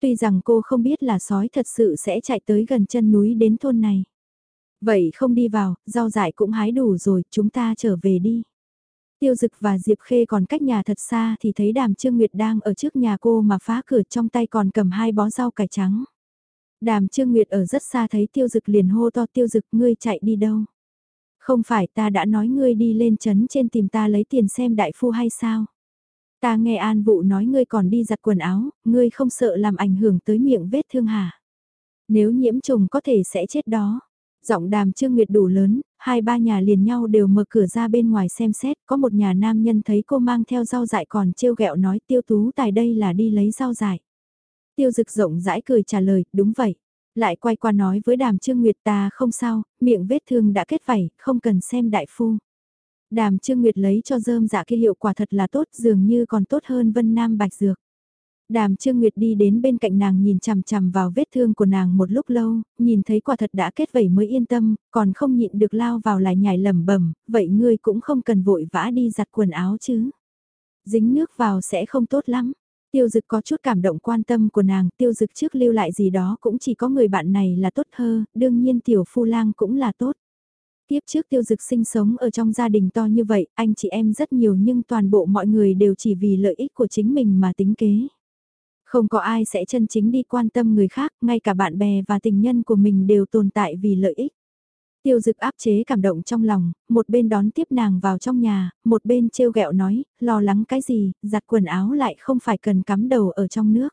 Tuy rằng cô không biết là sói thật sự sẽ chạy tới gần chân núi đến thôn này. Vậy không đi vào, rau dại cũng hái đủ rồi, chúng ta trở về đi. Tiêu Dực và Diệp Khê còn cách nhà thật xa thì thấy Đàm Trương Nguyệt đang ở trước nhà cô mà phá cửa trong tay còn cầm hai bó rau cải trắng. Đàm Trương Nguyệt ở rất xa thấy Tiêu Dực liền hô to Tiêu Dực ngươi chạy đi đâu. Không phải ta đã nói ngươi đi lên trấn trên tìm ta lấy tiền xem đại phu hay sao? Ta nghe an vụ nói ngươi còn đi giặt quần áo, ngươi không sợ làm ảnh hưởng tới miệng vết thương hả? Nếu nhiễm trùng có thể sẽ chết đó. Giọng đàm trương nguyệt đủ lớn, hai ba nhà liền nhau đều mở cửa ra bên ngoài xem xét, có một nhà nam nhân thấy cô mang theo rau dại còn trêu ghẹo nói tiêu tú tài đây là đi lấy rau dại. Tiêu dực rộng rãi cười trả lời, đúng vậy. Lại quay qua nói với đàm trương nguyệt ta không sao, miệng vết thương đã kết vảy, không cần xem đại phu. Đàm trương nguyệt lấy cho dơm dạ kia hiệu quả thật là tốt dường như còn tốt hơn vân nam bạch dược. Đàm Trương Nguyệt đi đến bên cạnh nàng nhìn chằm chằm vào vết thương của nàng một lúc lâu, nhìn thấy quả thật đã kết vẩy mới yên tâm, còn không nhịn được lao vào lại nhảy lẩm bẩm, vậy ngươi cũng không cần vội vã đi giặt quần áo chứ. Dính nước vào sẽ không tốt lắm. Tiêu dực có chút cảm động quan tâm của nàng, tiêu dực trước lưu lại gì đó cũng chỉ có người bạn này là tốt hơn, đương nhiên tiểu phu lang cũng là tốt. Tiếp trước tiêu dực sinh sống ở trong gia đình to như vậy, anh chị em rất nhiều nhưng toàn bộ mọi người đều chỉ vì lợi ích của chính mình mà tính kế. Không có ai sẽ chân chính đi quan tâm người khác, ngay cả bạn bè và tình nhân của mình đều tồn tại vì lợi ích. Tiêu dực áp chế cảm động trong lòng, một bên đón tiếp nàng vào trong nhà, một bên trêu ghẹo nói, lo lắng cái gì, giặt quần áo lại không phải cần cắm đầu ở trong nước.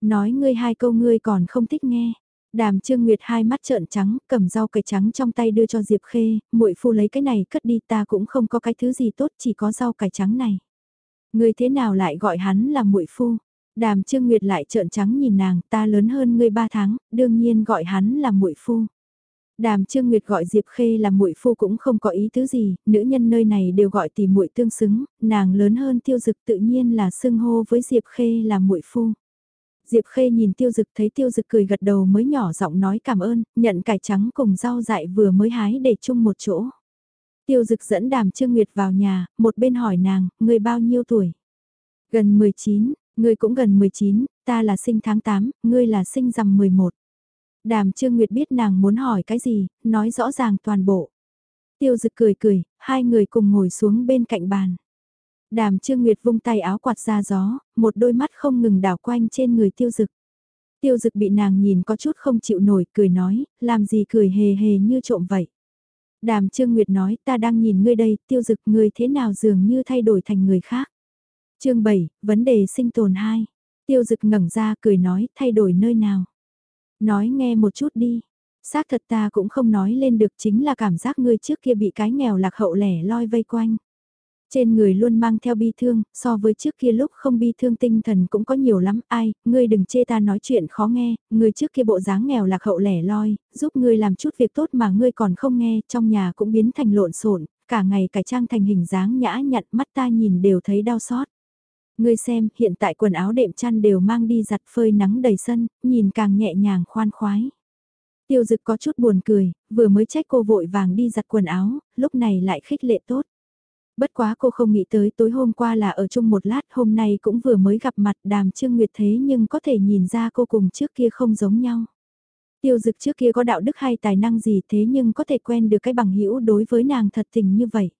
Nói ngươi hai câu ngươi còn không thích nghe. Đàm Trương Nguyệt hai mắt trợn trắng, cầm rau cải trắng trong tay đưa cho Diệp Khê, muội phu lấy cái này cất đi ta cũng không có cái thứ gì tốt chỉ có rau cải trắng này. Ngươi thế nào lại gọi hắn là muội phu? Đàm Trương Nguyệt lại trợn trắng nhìn nàng, ta lớn hơn ngươi ba tháng, đương nhiên gọi hắn là muội phu. Đàm Trương Nguyệt gọi Diệp Khê là muội phu cũng không có ý tứ gì, nữ nhân nơi này đều gọi tỷ muội tương xứng, nàng lớn hơn Tiêu Dực tự nhiên là xưng hô với Diệp Khê là muội phu. Diệp Khê nhìn Tiêu Dực thấy Tiêu Dực cười gật đầu mới nhỏ giọng nói cảm ơn, nhận cải trắng cùng rau dại vừa mới hái để chung một chỗ. Tiêu Dực dẫn Đàm Trương Nguyệt vào nhà, một bên hỏi nàng, người bao nhiêu tuổi? Gần 19, Ngươi cũng gần 19, ta là sinh tháng 8, ngươi là sinh rằm 11. Đàm Trương Nguyệt biết nàng muốn hỏi cái gì, nói rõ ràng toàn bộ. Tiêu Dực cười cười, hai người cùng ngồi xuống bên cạnh bàn. Đàm Trương Nguyệt vung tay áo quạt ra gió, một đôi mắt không ngừng đảo quanh trên người Tiêu Dực. Tiêu Dực bị nàng nhìn có chút không chịu nổi, cười nói, làm gì cười hề hề như trộm vậy. Đàm Trương Nguyệt nói, ta đang nhìn ngươi đây, Tiêu Dực ngươi thế nào dường như thay đổi thành người khác chương 7, vấn đề sinh tồn 2. Tiêu dực ngẩng ra cười nói, thay đổi nơi nào. Nói nghe một chút đi. Xác thật ta cũng không nói lên được chính là cảm giác ngươi trước kia bị cái nghèo lạc hậu lẻ loi vây quanh. Trên người luôn mang theo bi thương, so với trước kia lúc không bi thương tinh thần cũng có nhiều lắm. Ai, ngươi đừng chê ta nói chuyện khó nghe, ngươi trước kia bộ dáng nghèo lạc hậu lẻ loi, giúp ngươi làm chút việc tốt mà ngươi còn không nghe, trong nhà cũng biến thành lộn xộn cả ngày cải trang thành hình dáng nhã nhặn mắt ta nhìn đều thấy đau xót. Ngươi xem, hiện tại quần áo đệm chăn đều mang đi giặt phơi nắng đầy sân, nhìn càng nhẹ nhàng khoan khoái. Tiêu dực có chút buồn cười, vừa mới trách cô vội vàng đi giặt quần áo, lúc này lại khích lệ tốt. Bất quá cô không nghĩ tới tối hôm qua là ở chung một lát, hôm nay cũng vừa mới gặp mặt đàm trương nguyệt thế nhưng có thể nhìn ra cô cùng trước kia không giống nhau. Tiêu dực trước kia có đạo đức hay tài năng gì thế nhưng có thể quen được cái bằng hữu đối với nàng thật tình như vậy.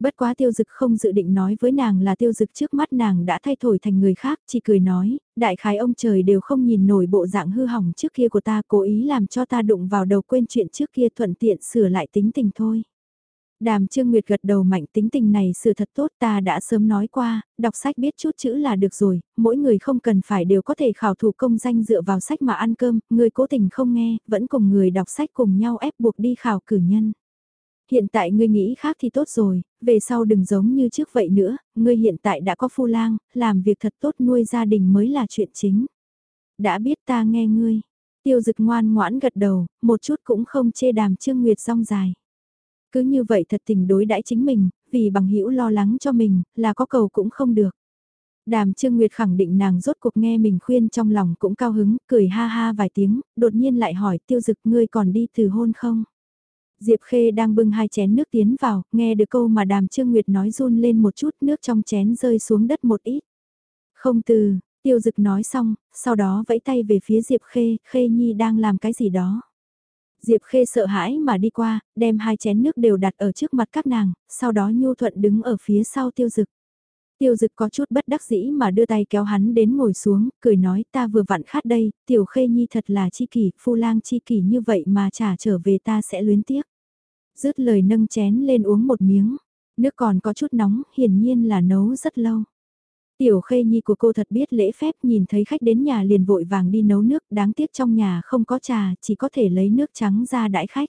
Bất quá tiêu dực không dự định nói với nàng là tiêu dực trước mắt nàng đã thay thổi thành người khác, chỉ cười nói, đại khái ông trời đều không nhìn nổi bộ dạng hư hỏng trước kia của ta cố ý làm cho ta đụng vào đầu quên chuyện trước kia thuận tiện sửa lại tính tình thôi. Đàm Trương Nguyệt gật đầu mạnh tính tình này sự thật tốt ta đã sớm nói qua, đọc sách biết chút chữ là được rồi, mỗi người không cần phải đều có thể khảo thủ công danh dựa vào sách mà ăn cơm, người cố tình không nghe, vẫn cùng người đọc sách cùng nhau ép buộc đi khảo cử nhân. Hiện tại ngươi nghĩ khác thì tốt rồi, về sau đừng giống như trước vậy nữa, ngươi hiện tại đã có phu lang, làm việc thật tốt nuôi gia đình mới là chuyện chính. Đã biết ta nghe ngươi, tiêu dực ngoan ngoãn gật đầu, một chút cũng không chê đàm Trương Nguyệt rong dài. Cứ như vậy thật tình đối đãi chính mình, vì bằng hữu lo lắng cho mình, là có cầu cũng không được. Đàm Trương Nguyệt khẳng định nàng rốt cuộc nghe mình khuyên trong lòng cũng cao hứng, cười ha ha vài tiếng, đột nhiên lại hỏi tiêu dực ngươi còn đi từ hôn không? Diệp Khê đang bưng hai chén nước tiến vào, nghe được câu mà đàm Trương Nguyệt nói run lên một chút nước trong chén rơi xuống đất một ít. Không từ, tiêu dực nói xong, sau đó vẫy tay về phía Diệp Khê, Khê Nhi đang làm cái gì đó. Diệp Khê sợ hãi mà đi qua, đem hai chén nước đều đặt ở trước mặt các nàng, sau đó nhu thuận đứng ở phía sau tiêu dực. Tiêu dực có chút bất đắc dĩ mà đưa tay kéo hắn đến ngồi xuống, cười nói ta vừa vặn khát đây, tiểu khê nhi thật là chi kỷ, phu lang chi kỷ như vậy mà trả trở về ta sẽ luyến tiếc. Dứt lời nâng chén lên uống một miếng, nước còn có chút nóng, hiển nhiên là nấu rất lâu. Tiểu khê nhi của cô thật biết lễ phép nhìn thấy khách đến nhà liền vội vàng đi nấu nước, đáng tiếc trong nhà không có trà, chỉ có thể lấy nước trắng ra đãi khách.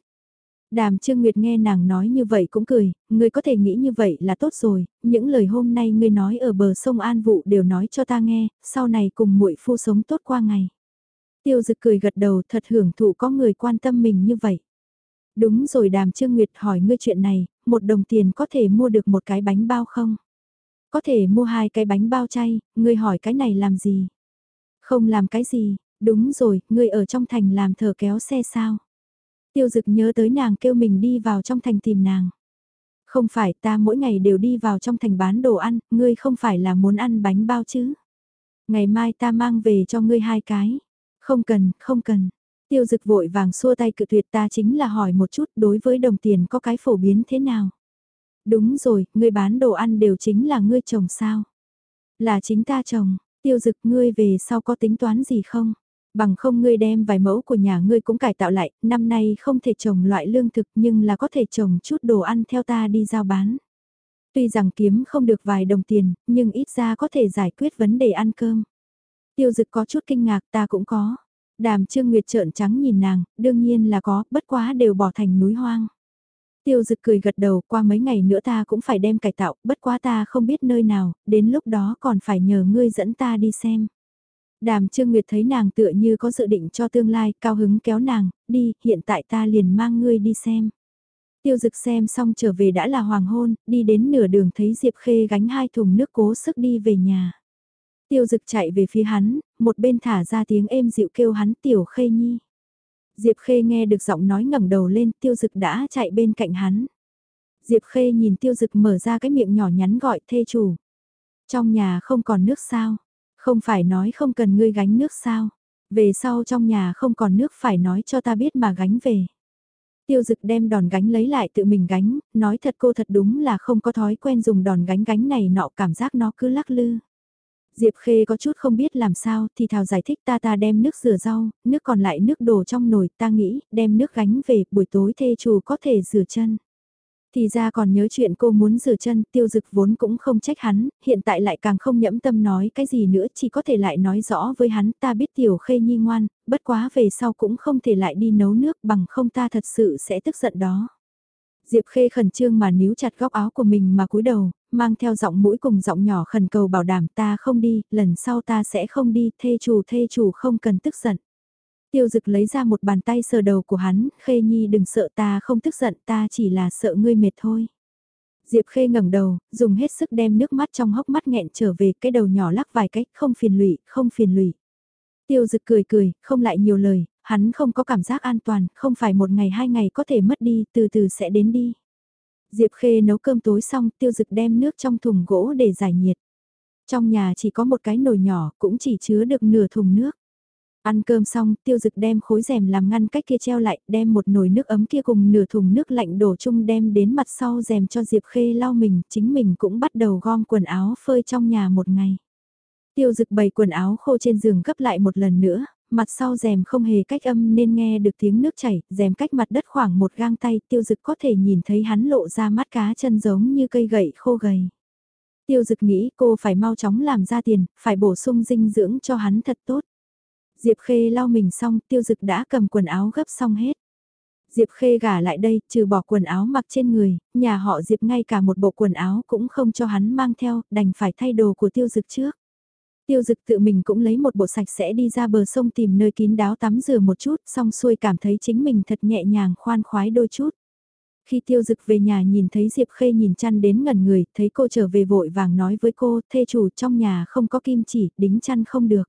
Đàm Trương Nguyệt nghe nàng nói như vậy cũng cười, ngươi có thể nghĩ như vậy là tốt rồi, những lời hôm nay ngươi nói ở bờ sông An Vụ đều nói cho ta nghe, sau này cùng muội phu sống tốt qua ngày. Tiêu Dực cười gật đầu thật hưởng thụ có người quan tâm mình như vậy. Đúng rồi Đàm Trương Nguyệt hỏi ngươi chuyện này, một đồng tiền có thể mua được một cái bánh bao không? Có thể mua hai cái bánh bao chay, ngươi hỏi cái này làm gì? Không làm cái gì, đúng rồi, ngươi ở trong thành làm thờ kéo xe sao? Tiêu dực nhớ tới nàng kêu mình đi vào trong thành tìm nàng. Không phải ta mỗi ngày đều đi vào trong thành bán đồ ăn, ngươi không phải là muốn ăn bánh bao chứ? Ngày mai ta mang về cho ngươi hai cái. Không cần, không cần. Tiêu dực vội vàng xua tay cự tuyệt ta chính là hỏi một chút đối với đồng tiền có cái phổ biến thế nào? Đúng rồi, ngươi bán đồ ăn đều chính là ngươi chồng sao? Là chính ta chồng. tiêu dực ngươi về sau có tính toán gì không? Bằng không ngươi đem vài mẫu của nhà ngươi cũng cải tạo lại, năm nay không thể trồng loại lương thực nhưng là có thể trồng chút đồ ăn theo ta đi giao bán. Tuy rằng kiếm không được vài đồng tiền, nhưng ít ra có thể giải quyết vấn đề ăn cơm. Tiêu dực có chút kinh ngạc ta cũng có. Đàm Trương Nguyệt trợn trắng nhìn nàng, đương nhiên là có, bất quá đều bỏ thành núi hoang. Tiêu dực cười gật đầu, qua mấy ngày nữa ta cũng phải đem cải tạo, bất quá ta không biết nơi nào, đến lúc đó còn phải nhờ ngươi dẫn ta đi xem. Đàm Trương Nguyệt thấy nàng tựa như có dự định cho tương lai, cao hứng kéo nàng, đi, hiện tại ta liền mang ngươi đi xem. Tiêu dực xem xong trở về đã là hoàng hôn, đi đến nửa đường thấy Diệp Khê gánh hai thùng nước cố sức đi về nhà. Tiêu dực chạy về phía hắn, một bên thả ra tiếng êm dịu kêu hắn tiểu khê nhi. Diệp Khê nghe được giọng nói ngẩng đầu lên, tiêu dực đã chạy bên cạnh hắn. Diệp Khê nhìn tiêu dực mở ra cái miệng nhỏ nhắn gọi thê chủ. Trong nhà không còn nước sao? Không phải nói không cần ngươi gánh nước sao? Về sau trong nhà không còn nước phải nói cho ta biết mà gánh về. Tiêu dực đem đòn gánh lấy lại tự mình gánh, nói thật cô thật đúng là không có thói quen dùng đòn gánh gánh này nọ cảm giác nó cứ lắc lư. Diệp Khê có chút không biết làm sao thì thảo giải thích ta ta đem nước rửa rau, nước còn lại nước đổ trong nồi ta nghĩ đem nước gánh về buổi tối thê chủ có thể rửa chân. Thì ra còn nhớ chuyện cô muốn rửa chân, tiêu dực vốn cũng không trách hắn, hiện tại lại càng không nhẫm tâm nói cái gì nữa, chỉ có thể lại nói rõ với hắn, ta biết tiểu khê nhi ngoan, bất quá về sau cũng không thể lại đi nấu nước bằng không ta thật sự sẽ tức giận đó. Diệp Khê khẩn trương mà níu chặt góc áo của mình mà cúi đầu, mang theo giọng mũi cùng giọng nhỏ khẩn cầu bảo đảm ta không đi, lần sau ta sẽ không đi, thê chủ thê chủ không cần tức giận. Tiêu dực lấy ra một bàn tay sờ đầu của hắn, khê nhi đừng sợ ta không tức giận ta chỉ là sợ ngươi mệt thôi. Diệp Khê ngẩng đầu, dùng hết sức đem nước mắt trong hốc mắt nghẹn trở về, cái đầu nhỏ lắc vài cách, không phiền lụy, không phiền lụy. Tiêu Dực cười cười, không lại nhiều lời, hắn không có cảm giác an toàn, không phải một ngày hai ngày có thể mất đi, từ từ sẽ đến đi. Diệp Khê nấu cơm tối xong, Tiêu Dực đem nước trong thùng gỗ để giải nhiệt. Trong nhà chỉ có một cái nồi nhỏ, cũng chỉ chứa được nửa thùng nước. Ăn cơm xong, tiêu dực đem khối rèm làm ngăn cách kia treo lại, đem một nồi nước ấm kia cùng nửa thùng nước lạnh đổ chung đem đến mặt sau rèm cho Diệp Khê lau mình, chính mình cũng bắt đầu gom quần áo phơi trong nhà một ngày. Tiêu dực bày quần áo khô trên giường gấp lại một lần nữa, mặt sau rèm không hề cách âm nên nghe được tiếng nước chảy, rèm cách mặt đất khoảng một gang tay, tiêu dực có thể nhìn thấy hắn lộ ra mắt cá chân giống như cây gậy khô gầy. Tiêu dực nghĩ cô phải mau chóng làm ra tiền, phải bổ sung dinh dưỡng cho hắn thật tốt. Diệp Khê lau mình xong, tiêu dực đã cầm quần áo gấp xong hết. Diệp Khê gả lại đây, trừ bỏ quần áo mặc trên người, nhà họ Diệp ngay cả một bộ quần áo cũng không cho hắn mang theo, đành phải thay đồ của tiêu dực trước. Tiêu dực tự mình cũng lấy một bộ sạch sẽ đi ra bờ sông tìm nơi kín đáo tắm rửa một chút, xong xuôi cảm thấy chính mình thật nhẹ nhàng khoan khoái đôi chút. Khi tiêu dực về nhà nhìn thấy Diệp Khê nhìn chăn đến ngẩn người, thấy cô trở về vội vàng nói với cô, thê chủ trong nhà không có kim chỉ, đính chăn không được.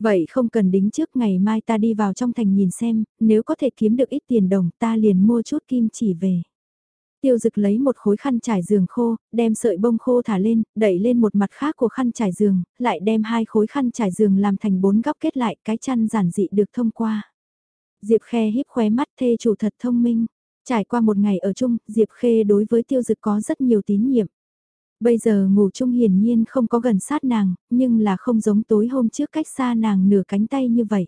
Vậy không cần đính trước ngày mai ta đi vào trong thành nhìn xem, nếu có thể kiếm được ít tiền đồng ta liền mua chút kim chỉ về. Tiêu dực lấy một khối khăn trải giường khô, đem sợi bông khô thả lên, đẩy lên một mặt khác của khăn trải giường, lại đem hai khối khăn trải giường làm thành bốn góc kết lại cái chăn giản dị được thông qua. Diệp Khe híp khóe mắt thê chủ thật thông minh. Trải qua một ngày ở chung, Diệp Khê đối với tiêu dực có rất nhiều tín nhiệm. Bây giờ ngủ chung hiển nhiên không có gần sát nàng, nhưng là không giống tối hôm trước cách xa nàng nửa cánh tay như vậy.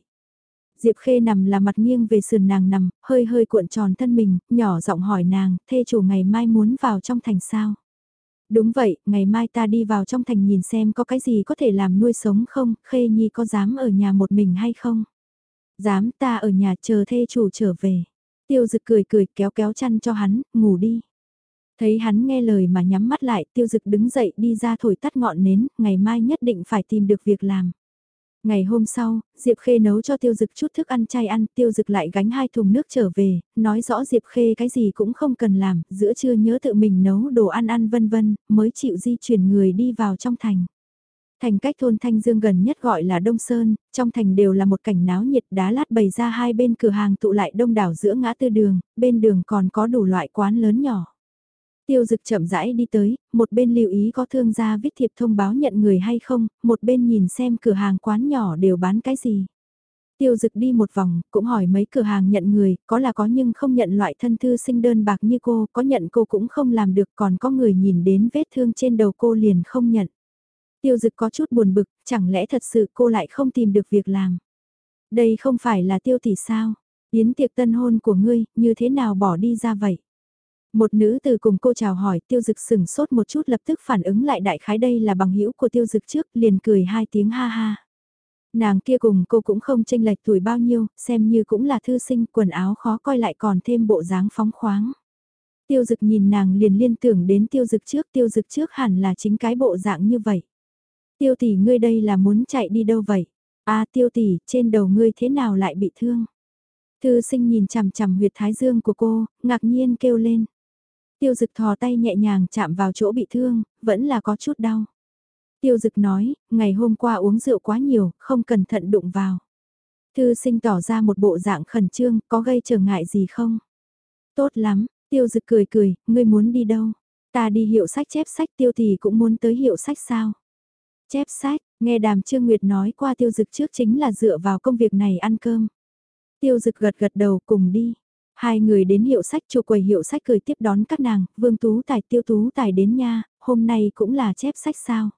Diệp Khê nằm là mặt nghiêng về sườn nàng nằm, hơi hơi cuộn tròn thân mình, nhỏ giọng hỏi nàng, thê chủ ngày mai muốn vào trong thành sao? Đúng vậy, ngày mai ta đi vào trong thành nhìn xem có cái gì có thể làm nuôi sống không, Khê Nhi có dám ở nhà một mình hay không? Dám ta ở nhà chờ thê chủ trở về. Tiêu dực cười cười kéo kéo chăn cho hắn, ngủ đi. Thấy hắn nghe lời mà nhắm mắt lại, tiêu dực đứng dậy đi ra thổi tắt ngọn nến, ngày mai nhất định phải tìm được việc làm. Ngày hôm sau, Diệp Khê nấu cho Tiêu Dực chút thức ăn chay ăn, Tiêu Dực lại gánh hai thùng nước trở về, nói rõ Diệp Khê cái gì cũng không cần làm, giữa trưa nhớ tự mình nấu đồ ăn ăn vân vân, mới chịu di chuyển người đi vào trong thành. Thành cách thôn Thanh Dương gần nhất gọi là Đông Sơn, trong thành đều là một cảnh náo nhiệt đá lát bày ra hai bên cửa hàng tụ lại đông đảo giữa ngã tư đường, bên đường còn có đủ loại quán lớn nhỏ. Tiêu dực chậm rãi đi tới, một bên lưu ý có thương gia viết thiệp thông báo nhận người hay không, một bên nhìn xem cửa hàng quán nhỏ đều bán cái gì. Tiêu dực đi một vòng, cũng hỏi mấy cửa hàng nhận người, có là có nhưng không nhận loại thân thư sinh đơn bạc như cô, có nhận cô cũng không làm được, còn có người nhìn đến vết thương trên đầu cô liền không nhận. Tiêu dực có chút buồn bực, chẳng lẽ thật sự cô lại không tìm được việc làm. Đây không phải là tiêu tỷ sao, yến tiệc tân hôn của ngươi, như thế nào bỏ đi ra vậy? Một nữ từ cùng cô chào hỏi tiêu dực sừng sốt một chút lập tức phản ứng lại đại khái đây là bằng hữu của tiêu dực trước liền cười hai tiếng ha ha. Nàng kia cùng cô cũng không tranh lệch tuổi bao nhiêu, xem như cũng là thư sinh quần áo khó coi lại còn thêm bộ dáng phóng khoáng. Tiêu dực nhìn nàng liền liên tưởng đến tiêu dực trước tiêu dực trước hẳn là chính cái bộ dạng như vậy. Tiêu tỷ ngươi đây là muốn chạy đi đâu vậy? a à, tiêu tỷ, trên đầu ngươi thế nào lại bị thương? Thư sinh nhìn chằm chằm huyệt thái dương của cô, ngạc nhiên kêu lên. Tiêu dực thò tay nhẹ nhàng chạm vào chỗ bị thương, vẫn là có chút đau. Tiêu dực nói, ngày hôm qua uống rượu quá nhiều, không cẩn thận đụng vào. Thư sinh tỏ ra một bộ dạng khẩn trương, có gây trở ngại gì không? Tốt lắm, tiêu dực cười cười, ngươi muốn đi đâu? Ta đi hiệu sách chép sách tiêu thì cũng muốn tới hiệu sách sao? Chép sách, nghe đàm Trương Nguyệt nói qua tiêu dực trước chính là dựa vào công việc này ăn cơm. Tiêu dực gật gật đầu cùng đi. Hai người đến hiệu sách chủ quầy hiệu sách cười tiếp đón các nàng, vương tú tài tiêu tú tài đến nha, hôm nay cũng là chép sách sao.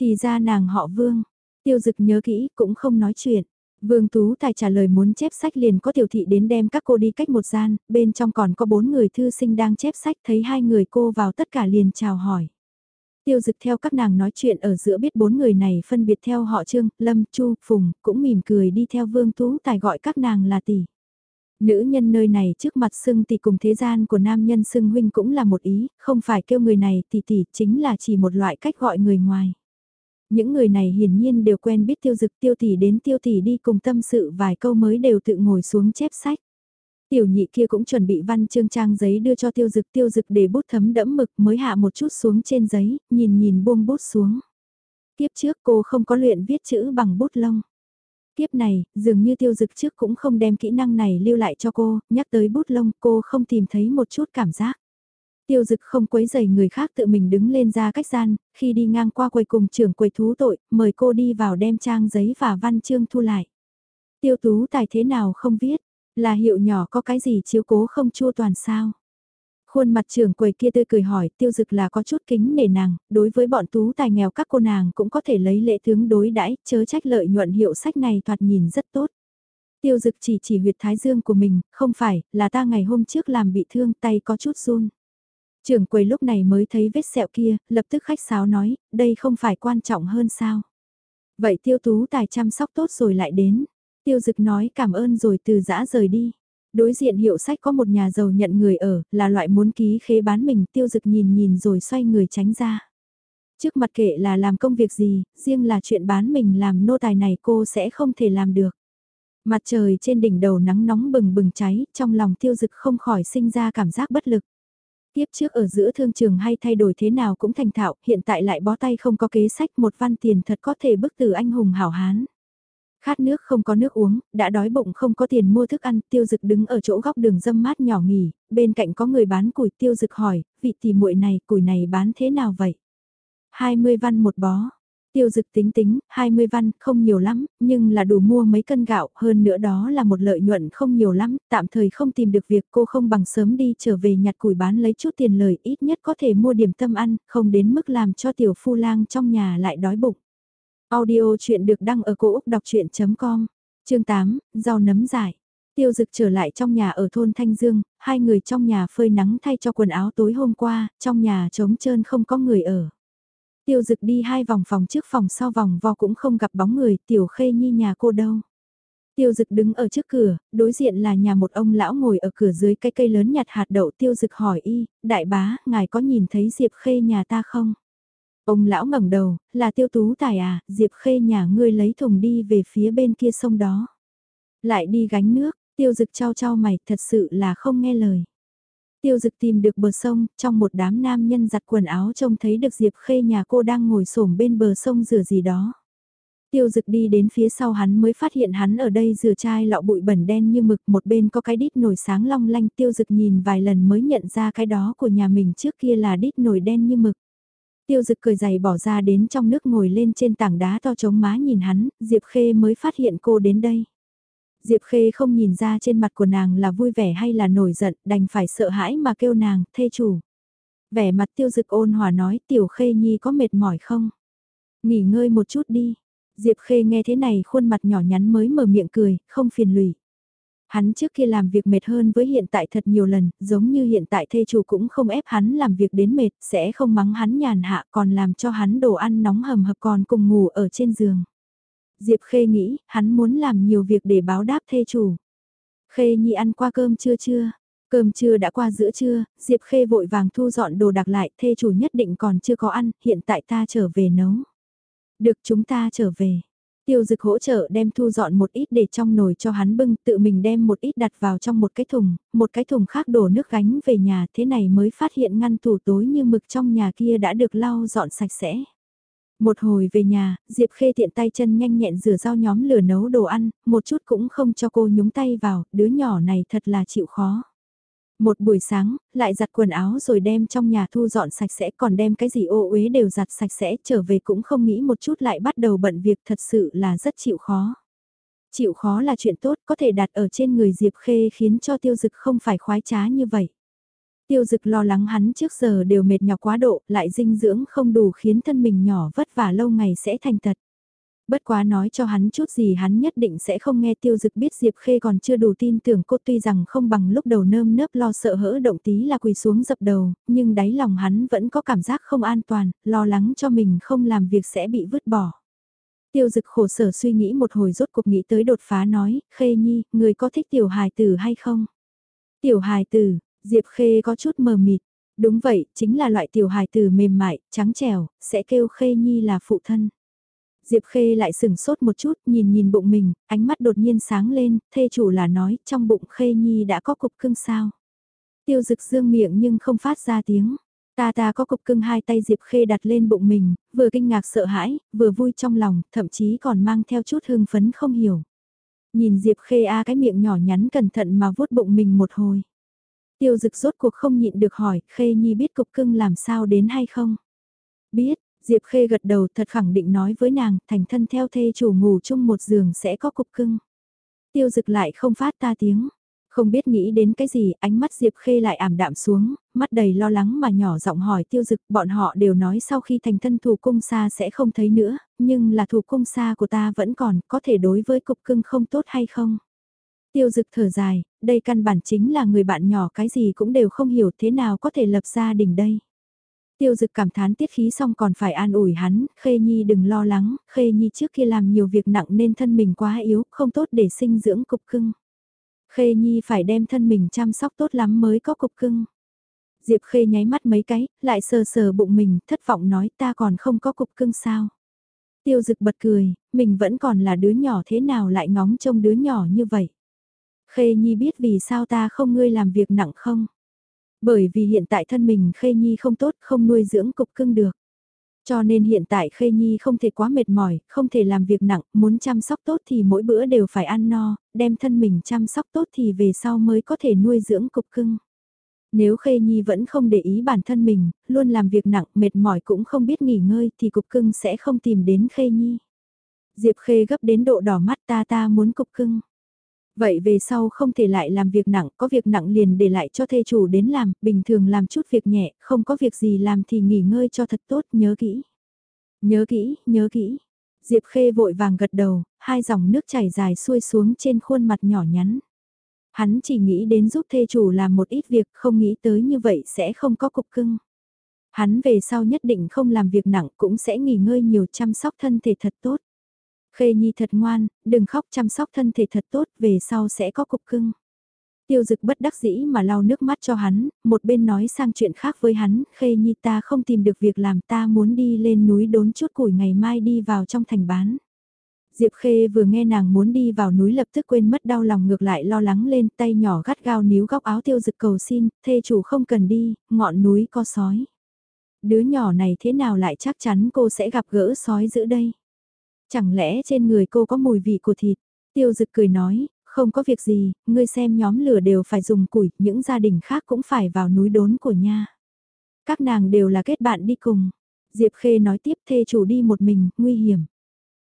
Thì ra nàng họ vương, tiêu dực nhớ kỹ cũng không nói chuyện. Vương Tú Tài trả lời muốn chép sách liền có tiểu thị đến đem các cô đi cách một gian, bên trong còn có bốn người thư sinh đang chép sách thấy hai người cô vào tất cả liền chào hỏi. Tiêu dực theo các nàng nói chuyện ở giữa biết bốn người này phân biệt theo họ Trương, Lâm, Chu, Phùng, cũng mỉm cười đi theo Vương Tú Tài gọi các nàng là tỷ. Nữ nhân nơi này trước mặt xưng tỷ cùng thế gian của nam nhân xưng huynh cũng là một ý, không phải kêu người này tỷ tỷ chính là chỉ một loại cách gọi người ngoài. Những người này hiển nhiên đều quen biết tiêu dực tiêu tỷ đến tiêu tỷ đi cùng tâm sự vài câu mới đều tự ngồi xuống chép sách. Tiểu nhị kia cũng chuẩn bị văn chương trang giấy đưa cho tiêu dực tiêu dực để bút thấm đẫm mực mới hạ một chút xuống trên giấy, nhìn nhìn buông bút xuống. Tiếp trước cô không có luyện viết chữ bằng bút lông. Tiếp này, dường như tiêu dực trước cũng không đem kỹ năng này lưu lại cho cô, nhắc tới bút lông cô không tìm thấy một chút cảm giác. Tiêu dực không quấy dày người khác tự mình đứng lên ra cách gian, khi đi ngang qua quầy cùng trưởng quầy thú tội, mời cô đi vào đem trang giấy và văn chương thu lại. Tiêu tú tài thế nào không viết, là hiệu nhỏ có cái gì chiếu cố không chua toàn sao? Khuôn mặt trưởng quầy kia tươi cười hỏi tiêu dực là có chút kính nể nàng, đối với bọn tú tài nghèo các cô nàng cũng có thể lấy lễ tướng đối đãi chớ trách lợi nhuận hiệu sách này thoạt nhìn rất tốt. Tiêu dực chỉ chỉ huyệt thái dương của mình, không phải, là ta ngày hôm trước làm bị thương tay có chút run. Trưởng quầy lúc này mới thấy vết sẹo kia, lập tức khách sáo nói, đây không phải quan trọng hơn sao. Vậy tiêu tú tài chăm sóc tốt rồi lại đến. Tiêu dực nói cảm ơn rồi từ giã rời đi. Đối diện hiệu sách có một nhà giàu nhận người ở, là loại muốn ký khế bán mình tiêu dực nhìn nhìn rồi xoay người tránh ra. Trước mặt kệ là làm công việc gì, riêng là chuyện bán mình làm nô tài này cô sẽ không thể làm được. Mặt trời trên đỉnh đầu nắng nóng bừng bừng cháy, trong lòng tiêu dực không khỏi sinh ra cảm giác bất lực. Tiếp trước ở giữa thương trường hay thay đổi thế nào cũng thành thạo, hiện tại lại bó tay không có kế sách một văn tiền thật có thể bức từ anh hùng hảo hán. Khát nước không có nước uống, đã đói bụng không có tiền mua thức ăn, tiêu dực đứng ở chỗ góc đường dâm mát nhỏ nghỉ, bên cạnh có người bán củi tiêu dực hỏi, vị tỷ muội này, củi này bán thế nào vậy? 20 văn một bó. Tiêu dực tính tính, 20 văn, không nhiều lắm, nhưng là đủ mua mấy cân gạo, hơn nữa đó là một lợi nhuận không nhiều lắm, tạm thời không tìm được việc cô không bằng sớm đi trở về nhặt củi bán lấy chút tiền lời ít nhất có thể mua điểm tâm ăn, không đến mức làm cho tiểu phu lang trong nhà lại đói bụng. Audio chuyện được đăng ở cổ Úc đọc chuyện.com, chương 8, rau nấm giải. Tiêu dực trở lại trong nhà ở thôn Thanh Dương, hai người trong nhà phơi nắng thay cho quần áo tối hôm qua, trong nhà trống trơn không có người ở. Tiêu dực đi hai vòng phòng trước phòng sau vòng vo cũng không gặp bóng người, tiểu khê nhi nhà cô đâu. Tiêu dực đứng ở trước cửa, đối diện là nhà một ông lão ngồi ở cửa dưới cái cây lớn nhặt hạt đậu tiêu dực hỏi y, đại bá, ngài có nhìn thấy Diệp Khê nhà ta không? Ông lão ngẩng đầu, là tiêu tú tài à, Diệp Khê nhà ngươi lấy thùng đi về phía bên kia sông đó. Lại đi gánh nước, tiêu dực trao trao mày, thật sự là không nghe lời. Tiêu dực tìm được bờ sông, trong một đám nam nhân giặt quần áo trông thấy được Diệp Khê nhà cô đang ngồi xổm bên bờ sông rửa gì đó. Tiêu dực đi đến phía sau hắn mới phát hiện hắn ở đây rửa chai lọ bụi bẩn đen như mực một bên có cái đít nổi sáng long lanh tiêu dực nhìn vài lần mới nhận ra cái đó của nhà mình trước kia là đít nổi đen như mực. Tiêu dực cười giày bỏ ra đến trong nước ngồi lên trên tảng đá to chống má nhìn hắn, Diệp Khê mới phát hiện cô đến đây. Diệp Khê không nhìn ra trên mặt của nàng là vui vẻ hay là nổi giận, đành phải sợ hãi mà kêu nàng, thê chủ. Vẻ mặt tiêu dực ôn hòa nói, tiểu Khê Nhi có mệt mỏi không? Nghỉ ngơi một chút đi. Diệp Khê nghe thế này khuôn mặt nhỏ nhắn mới mở miệng cười, không phiền lụy. Hắn trước kia làm việc mệt hơn với hiện tại thật nhiều lần, giống như hiện tại thê chủ cũng không ép hắn làm việc đến mệt, sẽ không mắng hắn nhàn hạ còn làm cho hắn đồ ăn nóng hầm hập còn cùng ngủ ở trên giường. Diệp Khê nghĩ, hắn muốn làm nhiều việc để báo đáp thê chủ. Khê Nhi ăn qua cơm chưa chưa? Cơm trưa đã qua giữa trưa, Diệp Khê vội vàng thu dọn đồ đặc lại, thê chủ nhất định còn chưa có ăn, hiện tại ta trở về nấu. Được chúng ta trở về. Tiêu dực hỗ trợ đem thu dọn một ít để trong nồi cho hắn bưng, tự mình đem một ít đặt vào trong một cái thùng, một cái thùng khác đổ nước gánh về nhà, thế này mới phát hiện ngăn tủ tối như mực trong nhà kia đã được lau dọn sạch sẽ. Một hồi về nhà, Diệp Khê tiện tay chân nhanh nhẹn rửa rau nhóm lửa nấu đồ ăn, một chút cũng không cho cô nhúng tay vào, đứa nhỏ này thật là chịu khó. Một buổi sáng, lại giặt quần áo rồi đem trong nhà thu dọn sạch sẽ còn đem cái gì ô uế đều giặt sạch sẽ trở về cũng không nghĩ một chút lại bắt đầu bận việc thật sự là rất chịu khó. Chịu khó là chuyện tốt có thể đặt ở trên người Diệp Khê khiến cho tiêu dực không phải khoái trá như vậy. Tiêu dực lo lắng hắn trước giờ đều mệt nhọc quá độ, lại dinh dưỡng không đủ khiến thân mình nhỏ vất vả lâu ngày sẽ thành tật. Bất quá nói cho hắn chút gì hắn nhất định sẽ không nghe tiêu dực biết Diệp Khê còn chưa đủ tin tưởng cô tuy rằng không bằng lúc đầu nơm nớp lo sợ hỡ động tí là quỳ xuống dập đầu, nhưng đáy lòng hắn vẫn có cảm giác không an toàn, lo lắng cho mình không làm việc sẽ bị vứt bỏ. Tiêu dực khổ sở suy nghĩ một hồi rốt cuộc nghĩ tới đột phá nói, Khê Nhi, người có thích tiểu hài tử hay không? Tiểu hài tử, Diệp Khê có chút mờ mịt. Đúng vậy, chính là loại tiểu hài tử mềm mại, trắng trẻo, sẽ kêu Khê Nhi là phụ thân. Diệp Khê lại sừng sốt một chút, nhìn nhìn bụng mình, ánh mắt đột nhiên sáng lên, thê chủ là nói, trong bụng Khê Nhi đã có cục cưng sao. Tiêu dực dương miệng nhưng không phát ra tiếng. Ta ta có cục cưng hai tay Diệp Khê đặt lên bụng mình, vừa kinh ngạc sợ hãi, vừa vui trong lòng, thậm chí còn mang theo chút hưng phấn không hiểu. Nhìn Diệp Khê A cái miệng nhỏ nhắn cẩn thận mà vuốt bụng mình một hồi. Tiêu dực rốt cuộc không nhịn được hỏi, Khê Nhi biết cục cưng làm sao đến hay không? Biết, Diệp Khê gật đầu thật khẳng định nói với nàng, thành thân theo thê chủ ngủ chung một giường sẽ có cục cưng. Tiêu dực lại không phát ta tiếng. Không biết nghĩ đến cái gì, ánh mắt Diệp Khê lại ảm đạm xuống, mắt đầy lo lắng mà nhỏ giọng hỏi tiêu dực, bọn họ đều nói sau khi thành thân thủ cung xa sẽ không thấy nữa, nhưng là thủ cung xa của ta vẫn còn, có thể đối với cục cưng không tốt hay không? Tiêu dực thở dài, đây căn bản chính là người bạn nhỏ cái gì cũng đều không hiểu thế nào có thể lập gia đình đây. Tiêu dực cảm thán tiết khí xong còn phải an ủi hắn, Khê Nhi đừng lo lắng, Khê Nhi trước kia làm nhiều việc nặng nên thân mình quá yếu, không tốt để sinh dưỡng cục cưng. Khê Nhi phải đem thân mình chăm sóc tốt lắm mới có cục cưng. Diệp Khê nháy mắt mấy cái, lại sờ sờ bụng mình, thất vọng nói ta còn không có cục cưng sao. Tiêu dực bật cười, mình vẫn còn là đứa nhỏ thế nào lại ngóng trông đứa nhỏ như vậy. Khê Nhi biết vì sao ta không ngươi làm việc nặng không? Bởi vì hiện tại thân mình Khê Nhi không tốt, không nuôi dưỡng cục cưng được. Cho nên hiện tại Khê Nhi không thể quá mệt mỏi, không thể làm việc nặng, muốn chăm sóc tốt thì mỗi bữa đều phải ăn no, đem thân mình chăm sóc tốt thì về sau mới có thể nuôi dưỡng cục cưng. Nếu Khê Nhi vẫn không để ý bản thân mình, luôn làm việc nặng, mệt mỏi cũng không biết nghỉ ngơi thì cục cưng sẽ không tìm đến Khê Nhi. Diệp Khê gấp đến độ đỏ mắt ta ta muốn cục cưng. Vậy về sau không thể lại làm việc nặng, có việc nặng liền để lại cho thê chủ đến làm, bình thường làm chút việc nhẹ, không có việc gì làm thì nghỉ ngơi cho thật tốt, nhớ kỹ. Nhớ kỹ, nhớ kỹ. Diệp Khê vội vàng gật đầu, hai dòng nước chảy dài xuôi xuống trên khuôn mặt nhỏ nhắn. Hắn chỉ nghĩ đến giúp thê chủ làm một ít việc, không nghĩ tới như vậy sẽ không có cục cưng. Hắn về sau nhất định không làm việc nặng cũng sẽ nghỉ ngơi nhiều chăm sóc thân thể thật tốt. Khê Nhi thật ngoan, đừng khóc chăm sóc thân thể thật tốt, về sau sẽ có cục cưng. Tiêu dực bất đắc dĩ mà lau nước mắt cho hắn, một bên nói sang chuyện khác với hắn, Khê Nhi ta không tìm được việc làm ta muốn đi lên núi đốn chút củi ngày mai đi vào trong thành bán. Diệp Khê vừa nghe nàng muốn đi vào núi lập tức quên mất đau lòng ngược lại lo lắng lên tay nhỏ gắt gao níu góc áo tiêu dực cầu xin, thê chủ không cần đi, ngọn núi có sói. Đứa nhỏ này thế nào lại chắc chắn cô sẽ gặp gỡ sói giữa đây. Chẳng lẽ trên người cô có mùi vị của thịt? Tiêu dực cười nói, không có việc gì, ngươi xem nhóm lửa đều phải dùng củi, những gia đình khác cũng phải vào núi đốn của nha. Các nàng đều là kết bạn đi cùng. Diệp Khê nói tiếp thê chủ đi một mình, nguy hiểm.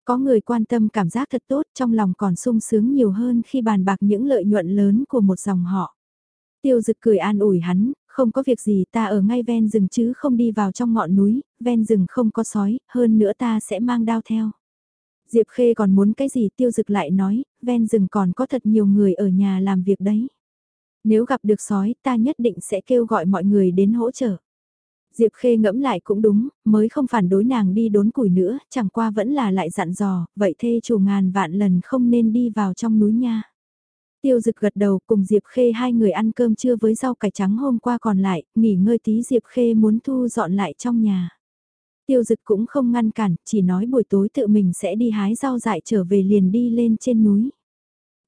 Có người quan tâm cảm giác thật tốt trong lòng còn sung sướng nhiều hơn khi bàn bạc những lợi nhuận lớn của một dòng họ. Tiêu dực cười an ủi hắn, không có việc gì ta ở ngay ven rừng chứ không đi vào trong ngọn núi, ven rừng không có sói, hơn nữa ta sẽ mang đao theo. Diệp Khê còn muốn cái gì tiêu dực lại nói, ven rừng còn có thật nhiều người ở nhà làm việc đấy. Nếu gặp được sói ta nhất định sẽ kêu gọi mọi người đến hỗ trợ. Diệp Khê ngẫm lại cũng đúng, mới không phản đối nàng đi đốn củi nữa, chẳng qua vẫn là lại dặn dò, vậy thê chủ ngàn vạn lần không nên đi vào trong núi nha. Tiêu dực gật đầu cùng Diệp Khê hai người ăn cơm trưa với rau cải trắng hôm qua còn lại, nghỉ ngơi tí Diệp Khê muốn thu dọn lại trong nhà. Tiêu dực cũng không ngăn cản, chỉ nói buổi tối tự mình sẽ đi hái rau dại trở về liền đi lên trên núi.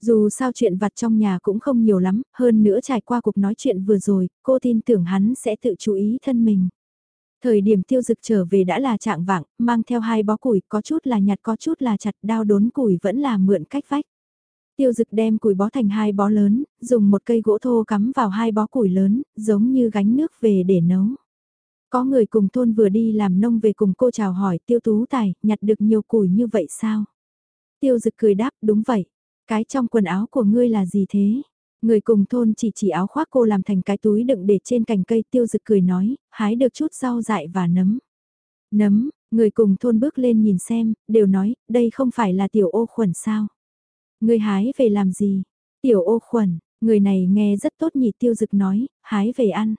Dù sao chuyện vặt trong nhà cũng không nhiều lắm, hơn nữa trải qua cuộc nói chuyện vừa rồi, cô tin tưởng hắn sẽ tự chú ý thân mình. Thời điểm tiêu dực trở về đã là trạng vạng, mang theo hai bó củi, có chút là nhặt có chút là chặt đao đốn củi vẫn là mượn cách vách. Tiêu dực đem củi bó thành hai bó lớn, dùng một cây gỗ thô cắm vào hai bó củi lớn, giống như gánh nước về để nấu. Có người cùng thôn vừa đi làm nông về cùng cô chào hỏi tiêu tú tài, nhặt được nhiều củi như vậy sao? Tiêu dực cười đáp, đúng vậy. Cái trong quần áo của ngươi là gì thế? Người cùng thôn chỉ chỉ áo khoác cô làm thành cái túi đựng để trên cành cây tiêu dực cười nói, hái được chút rau dại và nấm. Nấm, người cùng thôn bước lên nhìn xem, đều nói, đây không phải là tiểu ô khuẩn sao? Người hái về làm gì? Tiểu ô khuẩn, người này nghe rất tốt nhỉ tiêu dực nói, hái về ăn.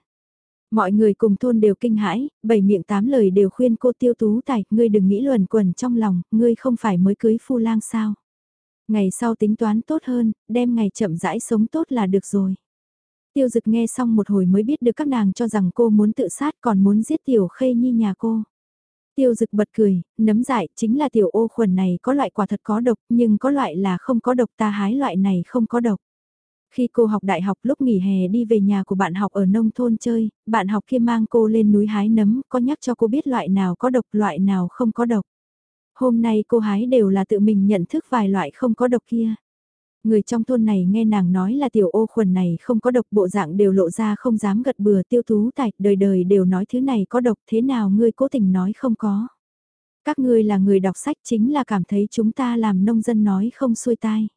Mọi người cùng thôn đều kinh hãi, bảy miệng tám lời đều khuyên cô tiêu tú tài, ngươi đừng nghĩ luẩn quẩn trong lòng, ngươi không phải mới cưới phu lang sao. Ngày sau tính toán tốt hơn, đem ngày chậm rãi sống tốt là được rồi. Tiêu dực nghe xong một hồi mới biết được các nàng cho rằng cô muốn tự sát còn muốn giết tiểu khê nhi nhà cô. Tiêu dực bật cười, nấm dại, chính là tiểu ô khuẩn này có loại quả thật có độc, nhưng có loại là không có độc ta hái loại này không có độc. Khi cô học đại học lúc nghỉ hè đi về nhà của bạn học ở nông thôn chơi, bạn học kia mang cô lên núi hái nấm, có nhắc cho cô biết loại nào có độc, loại nào không có độc. Hôm nay cô hái đều là tự mình nhận thức vài loại không có độc kia. Người trong thôn này nghe nàng nói là tiểu ô khuẩn này không có độc bộ dạng đều lộ ra không dám gật bừa tiêu tú tài, đời đời đều nói thứ này có độc thế nào ngươi cố tình nói không có. Các ngươi là người đọc sách chính là cảm thấy chúng ta làm nông dân nói không xuôi tai.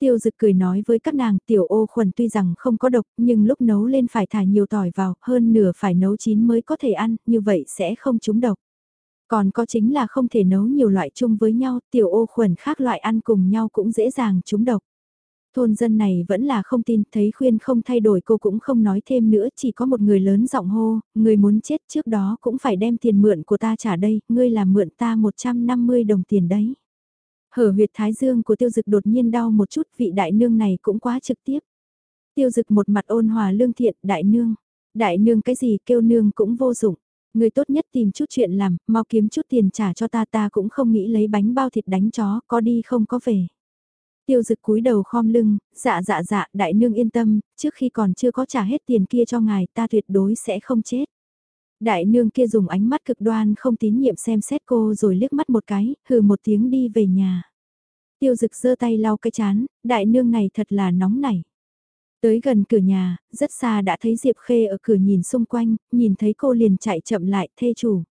Tiêu dực cười nói với các nàng tiểu ô khuẩn tuy rằng không có độc nhưng lúc nấu lên phải thả nhiều tỏi vào, hơn nửa phải nấu chín mới có thể ăn, như vậy sẽ không trúng độc. Còn có chính là không thể nấu nhiều loại chung với nhau, tiểu ô khuẩn khác loại ăn cùng nhau cũng dễ dàng trúng độc. Thôn dân này vẫn là không tin, thấy khuyên không thay đổi cô cũng không nói thêm nữa, chỉ có một người lớn giọng hô, người muốn chết trước đó cũng phải đem tiền mượn của ta trả đây, ngươi làm mượn ta 150 đồng tiền đấy. Hở huyệt thái dương của tiêu dực đột nhiên đau một chút, vị đại nương này cũng quá trực tiếp. Tiêu dực một mặt ôn hòa lương thiện, đại nương. Đại nương cái gì kêu nương cũng vô dụng. Người tốt nhất tìm chút chuyện làm, mau kiếm chút tiền trả cho ta ta cũng không nghĩ lấy bánh bao thịt đánh chó, có đi không có về. Tiêu dực cúi đầu khom lưng, dạ dạ dạ, đại nương yên tâm, trước khi còn chưa có trả hết tiền kia cho ngài ta tuyệt đối sẽ không chết. Đại nương kia dùng ánh mắt cực đoan không tín nhiệm xem xét cô rồi liếc mắt một cái, hừ một tiếng đi về nhà. Tiêu dực giơ tay lau cái chán, đại nương này thật là nóng nảy. Tới gần cửa nhà, rất xa đã thấy Diệp Khê ở cửa nhìn xung quanh, nhìn thấy cô liền chạy chậm lại, thê chủ.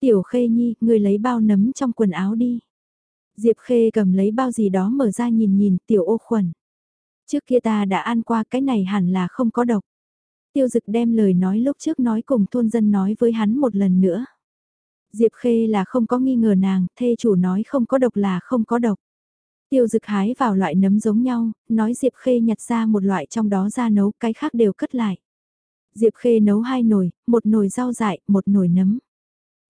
Tiểu Khê Nhi, người lấy bao nấm trong quần áo đi. Diệp Khê cầm lấy bao gì đó mở ra nhìn nhìn, tiểu ô khuẩn. Trước kia ta đã ăn qua cái này hẳn là không có độc. Tiêu dực đem lời nói lúc trước nói cùng thôn dân nói với hắn một lần nữa. Diệp Khê là không có nghi ngờ nàng, thê chủ nói không có độc là không có độc. Tiêu dực hái vào loại nấm giống nhau, nói Diệp Khê nhặt ra một loại trong đó ra nấu, cái khác đều cất lại. Diệp Khê nấu hai nồi, một nồi rau dại, một nồi nấm.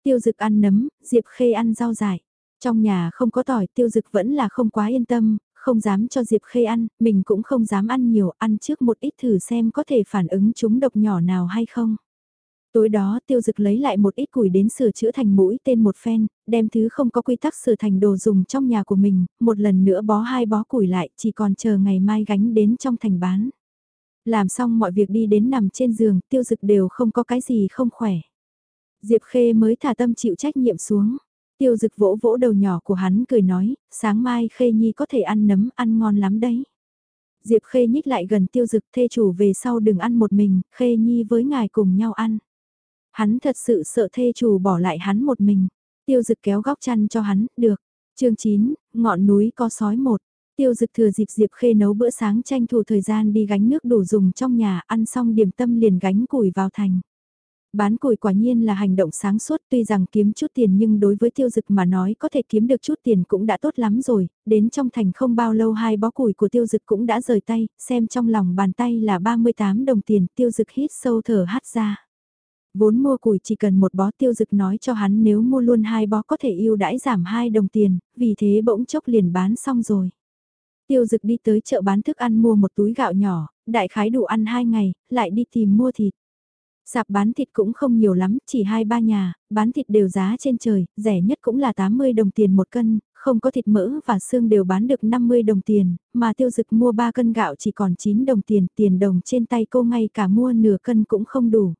Tiêu dực ăn nấm, Diệp Khê ăn rau dại. Trong nhà không có tỏi tiêu dực vẫn là không quá yên tâm, không dám cho Diệp Khê ăn, mình cũng không dám ăn nhiều, ăn trước một ít thử xem có thể phản ứng chúng độc nhỏ nào hay không. Tối đó tiêu dực lấy lại một ít củi đến sửa chữa thành mũi tên một phen, đem thứ không có quy tắc sửa thành đồ dùng trong nhà của mình, một lần nữa bó hai bó củi lại, chỉ còn chờ ngày mai gánh đến trong thành bán. Làm xong mọi việc đi đến nằm trên giường, tiêu dực đều không có cái gì không khỏe. Diệp Khê mới thả tâm chịu trách nhiệm xuống. Tiêu dực vỗ vỗ đầu nhỏ của hắn cười nói, sáng mai Khê Nhi có thể ăn nấm ăn ngon lắm đấy. Diệp Khê nhích lại gần tiêu dực thê chủ về sau đừng ăn một mình, Khê Nhi với ngài cùng nhau ăn. Hắn thật sự sợ thê chủ bỏ lại hắn một mình. Tiêu dực kéo góc chăn cho hắn, được. chương 9, ngọn núi có sói một. Tiêu dực thừa dịp Diệp Khê nấu bữa sáng tranh thủ thời gian đi gánh nước đủ dùng trong nhà, ăn xong điểm tâm liền gánh củi vào thành. Bán củi quả nhiên là hành động sáng suốt tuy rằng kiếm chút tiền nhưng đối với tiêu dực mà nói có thể kiếm được chút tiền cũng đã tốt lắm rồi, đến trong thành không bao lâu hai bó củi của tiêu dực cũng đã rời tay, xem trong lòng bàn tay là 38 đồng tiền tiêu dực hít sâu thở hát ra. Vốn mua củi chỉ cần một bó tiêu dực nói cho hắn nếu mua luôn hai bó có thể yêu đãi giảm hai đồng tiền, vì thế bỗng chốc liền bán xong rồi. Tiêu dực đi tới chợ bán thức ăn mua một túi gạo nhỏ, đại khái đủ ăn hai ngày, lại đi tìm mua thịt. Sạp bán thịt cũng không nhiều lắm, chỉ hai ba nhà, bán thịt đều giá trên trời, rẻ nhất cũng là 80 đồng tiền một cân, không có thịt mỡ và xương đều bán được 50 đồng tiền, mà tiêu dực mua 3 cân gạo chỉ còn 9 đồng tiền, tiền đồng trên tay cô ngay cả mua nửa cân cũng không đủ.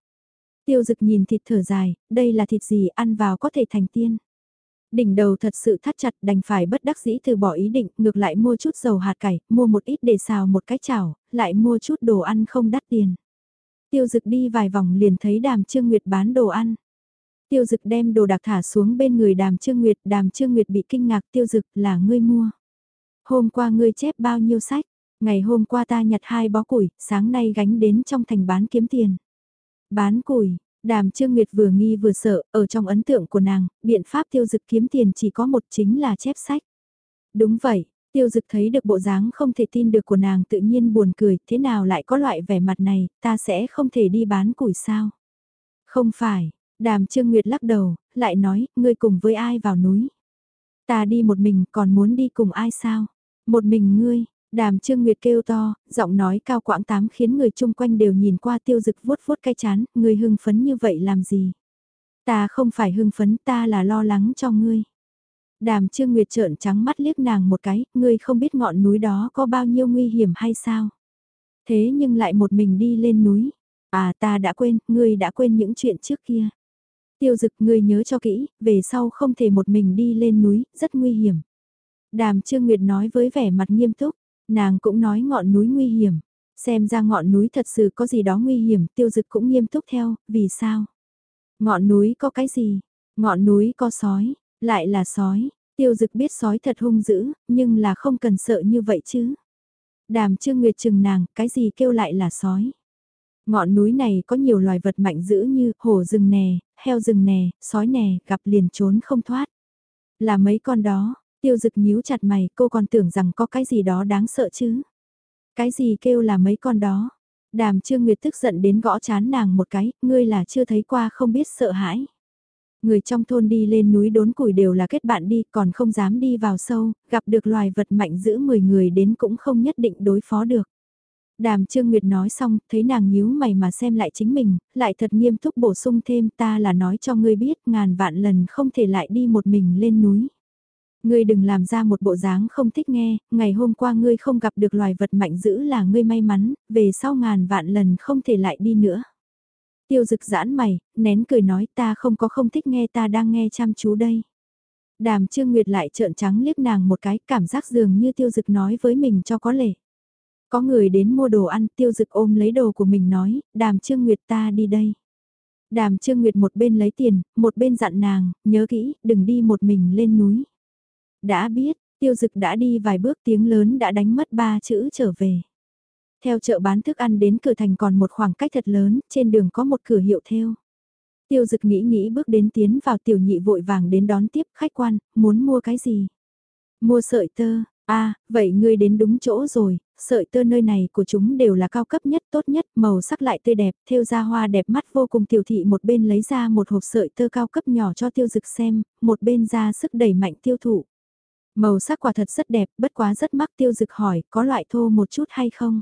Tiêu dực nhìn thịt thở dài, đây là thịt gì ăn vào có thể thành tiên. Đỉnh đầu thật sự thắt chặt đành phải bất đắc dĩ từ bỏ ý định, ngược lại mua chút dầu hạt cải, mua một ít để xào một cái chảo, lại mua chút đồ ăn không đắt tiền. Tiêu dực đi vài vòng liền thấy đàm trương nguyệt bán đồ ăn. Tiêu dực đem đồ đạc thả xuống bên người đàm trương nguyệt, đàm trương nguyệt bị kinh ngạc tiêu dực là ngươi mua. Hôm qua ngươi chép bao nhiêu sách, ngày hôm qua ta nhặt hai bó củi, sáng nay gánh đến trong thành bán kiếm tiền. Bán củi, đàm trương nguyệt vừa nghi vừa sợ, ở trong ấn tượng của nàng, biện pháp tiêu dực kiếm tiền chỉ có một chính là chép sách. Đúng vậy, Tiêu dực thấy được bộ dáng không thể tin được của nàng tự nhiên buồn cười, thế nào lại có loại vẻ mặt này, ta sẽ không thể đi bán củi sao. Không phải, đàm trương nguyệt lắc đầu, lại nói, ngươi cùng với ai vào núi. Ta đi một mình còn muốn đi cùng ai sao? Một mình ngươi, đàm trương nguyệt kêu to, giọng nói cao quãng tám khiến người chung quanh đều nhìn qua tiêu dực vuốt vuốt cái chán, ngươi hưng phấn như vậy làm gì? Ta không phải hưng phấn ta là lo lắng cho ngươi. Đàm Trương Nguyệt trợn trắng mắt liếc nàng một cái, ngươi không biết ngọn núi đó có bao nhiêu nguy hiểm hay sao? Thế nhưng lại một mình đi lên núi. À ta đã quên, ngươi đã quên những chuyện trước kia. Tiêu dực ngươi nhớ cho kỹ, về sau không thể một mình đi lên núi, rất nguy hiểm. Đàm Trương Nguyệt nói với vẻ mặt nghiêm túc, nàng cũng nói ngọn núi nguy hiểm. Xem ra ngọn núi thật sự có gì đó nguy hiểm, tiêu dực cũng nghiêm túc theo, vì sao? Ngọn núi có cái gì? Ngọn núi có sói, lại là sói, tiêu dực biết sói thật hung dữ, nhưng là không cần sợ như vậy chứ. Đàm Trương Nguyệt chừng nàng, cái gì kêu lại là sói? Ngọn núi này có nhiều loài vật mạnh dữ như hổ rừng nè, heo rừng nè, sói nè, gặp liền trốn không thoát. Là mấy con đó, tiêu dực nhíu chặt mày, cô còn tưởng rằng có cái gì đó đáng sợ chứ. Cái gì kêu là mấy con đó? Đàm Trương Nguyệt tức giận đến gõ chán nàng một cái, ngươi là chưa thấy qua không biết sợ hãi. Người trong thôn đi lên núi đốn củi đều là kết bạn đi, còn không dám đi vào sâu, gặp được loài vật mạnh giữ 10 người đến cũng không nhất định đối phó được. Đàm Trương Nguyệt nói xong, thấy nàng nhíu mày mà xem lại chính mình, lại thật nghiêm túc bổ sung thêm ta là nói cho ngươi biết ngàn vạn lần không thể lại đi một mình lên núi. Ngươi đừng làm ra một bộ dáng không thích nghe, ngày hôm qua ngươi không gặp được loài vật mạnh dữ là ngươi may mắn, về sau ngàn vạn lần không thể lại đi nữa. Tiêu dực giãn mày, nén cười nói ta không có không thích nghe ta đang nghe chăm chú đây. Đàm Trương Nguyệt lại trợn trắng liếc nàng một cái cảm giác dường như tiêu dực nói với mình cho có lệ. Có người đến mua đồ ăn tiêu dực ôm lấy đồ của mình nói, đàm Trương Nguyệt ta đi đây. Đàm Trương Nguyệt một bên lấy tiền, một bên dặn nàng, nhớ kỹ, đừng đi một mình lên núi. Đã biết, tiêu dực đã đi vài bước tiếng lớn đã đánh mất ba chữ trở về. Theo chợ bán thức ăn đến cửa thành còn một khoảng cách thật lớn, trên đường có một cửa hiệu theo. Tiêu dực nghĩ nghĩ bước đến tiến vào tiểu nhị vội vàng đến đón tiếp khách quan, muốn mua cái gì? Mua sợi tơ, à, vậy ngươi đến đúng chỗ rồi, sợi tơ nơi này của chúng đều là cao cấp nhất, tốt nhất, màu sắc lại tươi đẹp, thêu ra hoa đẹp mắt vô cùng tiểu thị một bên lấy ra một hộp sợi tơ cao cấp nhỏ cho tiêu dực xem, một bên ra sức đẩy mạnh tiêu thụ. Màu sắc quả thật rất đẹp, bất quá rất mắc tiêu dực hỏi, có loại thô một chút hay không?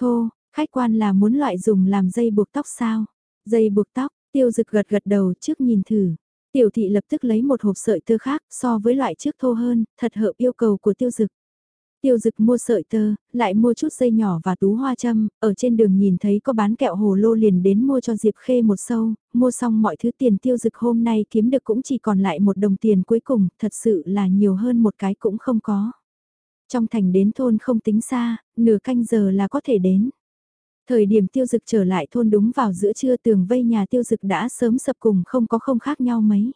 Thô, khách quan là muốn loại dùng làm dây buộc tóc sao? Dây buộc tóc, tiêu dực gật gật đầu trước nhìn thử. Tiểu thị lập tức lấy một hộp sợi tơ khác so với loại trước thô hơn, thật hợp yêu cầu của tiêu dực. Tiêu dực mua sợi tơ, lại mua chút dây nhỏ và tú hoa châm, ở trên đường nhìn thấy có bán kẹo hồ lô liền đến mua cho Diệp Khê một sâu, mua xong mọi thứ tiền tiêu dực hôm nay kiếm được cũng chỉ còn lại một đồng tiền cuối cùng, thật sự là nhiều hơn một cái cũng không có. Trong thành đến thôn không tính xa, nửa canh giờ là có thể đến. Thời điểm tiêu dực trở lại thôn đúng vào giữa trưa tường vây nhà tiêu dực đã sớm sập cùng không có không khác nhau mấy.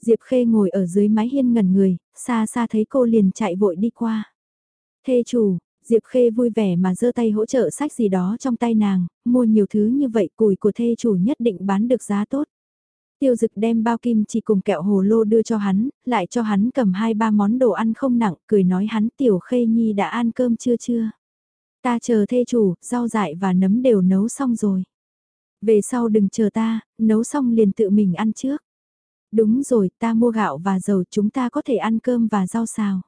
Diệp Khê ngồi ở dưới mái hiên ngẩn người, xa xa thấy cô liền chạy vội đi qua. Thê chủ, Diệp Khê vui vẻ mà giơ tay hỗ trợ sách gì đó trong tay nàng, mua nhiều thứ như vậy củi của thê chủ nhất định bán được giá tốt. Tiêu dực đem bao kim chỉ cùng kẹo hồ lô đưa cho hắn, lại cho hắn cầm hai ba món đồ ăn không nặng, cười nói hắn tiểu khê nhi đã ăn cơm chưa chưa. Ta chờ thê chủ, rau dại và nấm đều nấu xong rồi. Về sau đừng chờ ta, nấu xong liền tự mình ăn trước. Đúng rồi, ta mua gạo và dầu chúng ta có thể ăn cơm và rau xào.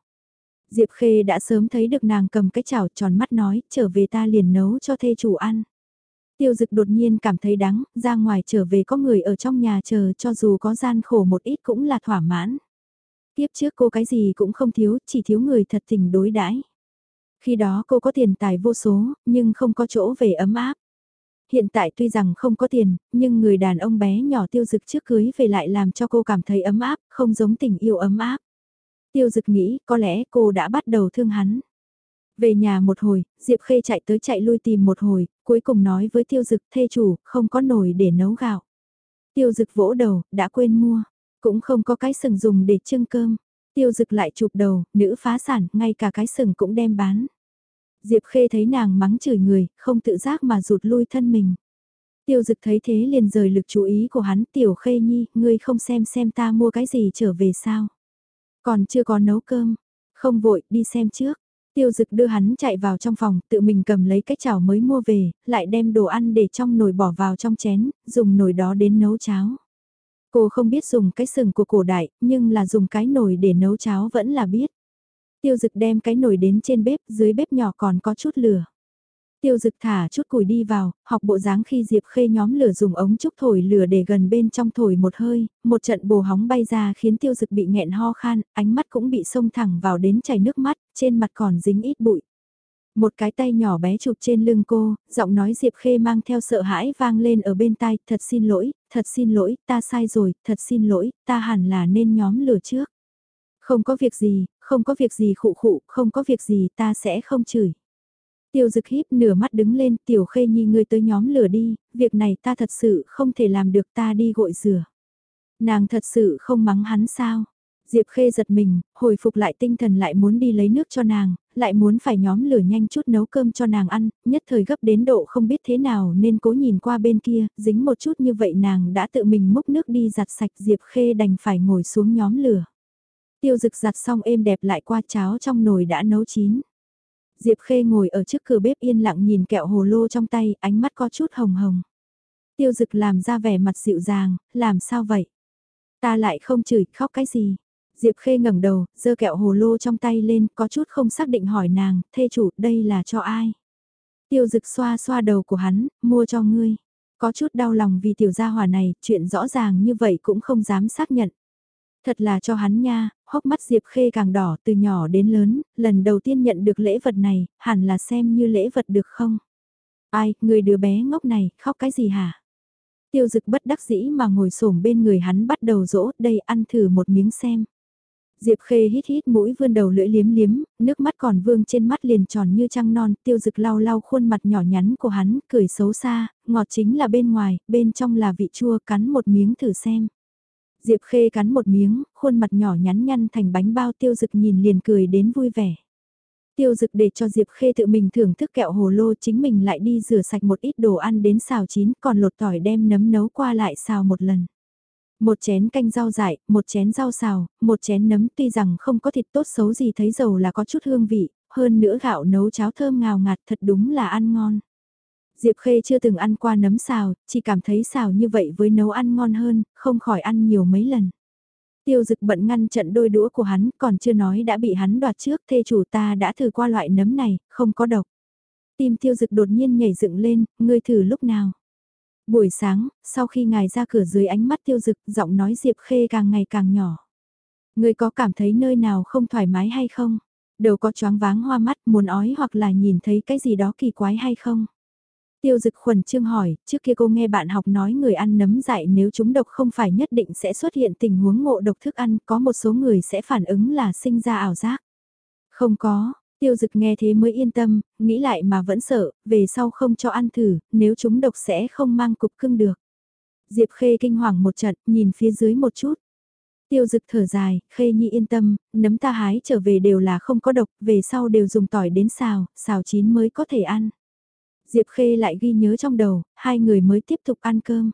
Diệp Khê đã sớm thấy được nàng cầm cái chảo tròn mắt nói, trở về ta liền nấu cho thê chủ ăn. Tiêu dực đột nhiên cảm thấy đắng, ra ngoài trở về có người ở trong nhà chờ cho dù có gian khổ một ít cũng là thỏa mãn. Tiếp trước cô cái gì cũng không thiếu, chỉ thiếu người thật tình đối đãi. Khi đó cô có tiền tài vô số, nhưng không có chỗ về ấm áp. Hiện tại tuy rằng không có tiền, nhưng người đàn ông bé nhỏ tiêu dực trước cưới về lại làm cho cô cảm thấy ấm áp, không giống tình yêu ấm áp. Tiêu dực nghĩ có lẽ cô đã bắt đầu thương hắn. Về nhà một hồi, Diệp Khê chạy tới chạy lui tìm một hồi, cuối cùng nói với tiêu dực thê chủ, không có nồi để nấu gạo. Tiêu dực vỗ đầu, đã quên mua, cũng không có cái sừng dùng để trưng cơm. Tiêu dực lại chụp đầu, nữ phá sản, ngay cả cái sừng cũng đem bán. Diệp Khê thấy nàng mắng chửi người, không tự giác mà rụt lui thân mình. Tiêu dực thấy thế liền rời lực chú ý của hắn, tiểu Khê Nhi, ngươi không xem xem ta mua cái gì trở về sao. Còn chưa có nấu cơm, không vội, đi xem trước. Tiêu dực đưa hắn chạy vào trong phòng, tự mình cầm lấy cái chảo mới mua về, lại đem đồ ăn để trong nồi bỏ vào trong chén, dùng nồi đó đến nấu cháo. Cô không biết dùng cái sừng của cổ đại, nhưng là dùng cái nồi để nấu cháo vẫn là biết. Tiêu dực đem cái nồi đến trên bếp, dưới bếp nhỏ còn có chút lửa. Tiêu dực thả chút củi đi vào, học bộ dáng khi Diệp Khê nhóm lửa dùng ống trúc thổi lửa để gần bên trong thổi một hơi, một trận bồ hóng bay ra khiến tiêu dực bị nghẹn ho khan, ánh mắt cũng bị sông thẳng vào đến chảy nước mắt, trên mặt còn dính ít bụi. Một cái tay nhỏ bé chụp trên lưng cô, giọng nói Diệp Khê mang theo sợ hãi vang lên ở bên tai, thật xin lỗi, thật xin lỗi, ta sai rồi, thật xin lỗi, ta hẳn là nên nhóm lửa trước. Không có việc gì, không có việc gì khụ khụ, không có việc gì ta sẽ không chửi. Tiêu dực híp nửa mắt đứng lên, tiểu khê nhi ngươi tới nhóm lửa đi, việc này ta thật sự không thể làm được ta đi gội rửa. Nàng thật sự không mắng hắn sao? Diệp Khê giật mình, hồi phục lại tinh thần lại muốn đi lấy nước cho nàng, lại muốn phải nhóm lửa nhanh chút nấu cơm cho nàng ăn, nhất thời gấp đến độ không biết thế nào nên cố nhìn qua bên kia, dính một chút như vậy nàng đã tự mình múc nước đi giặt sạch Diệp Khê đành phải ngồi xuống nhóm lửa. Tiêu dực giặt xong êm đẹp lại qua cháo trong nồi đã nấu chín. Diệp Khê ngồi ở trước cửa bếp yên lặng nhìn kẹo hồ lô trong tay, ánh mắt có chút hồng hồng. Tiêu dực làm ra vẻ mặt dịu dàng, làm sao vậy? Ta lại không chửi, khóc cái gì? Diệp Khê ngẩng đầu, giơ kẹo hồ lô trong tay lên, có chút không xác định hỏi nàng, thê chủ, đây là cho ai? Tiêu dực xoa xoa đầu của hắn, mua cho ngươi. Có chút đau lòng vì tiểu gia hỏa này, chuyện rõ ràng như vậy cũng không dám xác nhận. Thật là cho hắn nha, hốc mắt Diệp Khê càng đỏ từ nhỏ đến lớn, lần đầu tiên nhận được lễ vật này, hẳn là xem như lễ vật được không? Ai, người đứa bé ngốc này, khóc cái gì hả? Tiêu dực bất đắc dĩ mà ngồi xổm bên người hắn bắt đầu dỗ, đây ăn thử một miếng xem. Diệp Khê hít hít mũi vươn đầu lưỡi liếm liếm, nước mắt còn vương trên mắt liền tròn như trăng non, tiêu dực lau lau khuôn mặt nhỏ nhắn của hắn, cười xấu xa, ngọt chính là bên ngoài, bên trong là vị chua, cắn một miếng thử xem. Diệp Khê cắn một miếng, khuôn mặt nhỏ nhắn nhăn thành bánh bao tiêu dực nhìn liền cười đến vui vẻ. Tiêu dực để cho Diệp Khê tự mình thưởng thức kẹo hồ lô chính mình lại đi rửa sạch một ít đồ ăn đến xào chín còn lột tỏi đem nấm nấu qua lại xào một lần. Một chén canh rau dại, một chén rau xào, một chén nấm tuy rằng không có thịt tốt xấu gì thấy dầu là có chút hương vị, hơn nữa gạo nấu cháo thơm ngào ngạt thật đúng là ăn ngon. Diệp Khê chưa từng ăn qua nấm xào, chỉ cảm thấy xào như vậy với nấu ăn ngon hơn, không khỏi ăn nhiều mấy lần. Tiêu dực bận ngăn trận đôi đũa của hắn, còn chưa nói đã bị hắn đoạt trước, thê chủ ta đã thử qua loại nấm này, không có độc. Tim tiêu dực đột nhiên nhảy dựng lên, ngươi thử lúc nào. Buổi sáng, sau khi ngài ra cửa dưới ánh mắt tiêu dực, giọng nói Diệp Khê càng ngày càng nhỏ. Ngươi có cảm thấy nơi nào không thoải mái hay không? Đầu có choáng váng hoa mắt muốn ói hoặc là nhìn thấy cái gì đó kỳ quái hay không? Tiêu dực khuẩn trương hỏi, trước kia cô nghe bạn học nói người ăn nấm dại nếu chúng độc không phải nhất định sẽ xuất hiện tình huống ngộ độc thức ăn, có một số người sẽ phản ứng là sinh ra ảo giác. Không có, tiêu dực nghe thế mới yên tâm, nghĩ lại mà vẫn sợ, về sau không cho ăn thử, nếu chúng độc sẽ không mang cục cưng được. Diệp Khê kinh hoàng một trận, nhìn phía dưới một chút. Tiêu dực thở dài, Khê Nhi yên tâm, nấm ta hái trở về đều là không có độc, về sau đều dùng tỏi đến xào, xào chín mới có thể ăn. Diệp Khê lại ghi nhớ trong đầu, hai người mới tiếp tục ăn cơm.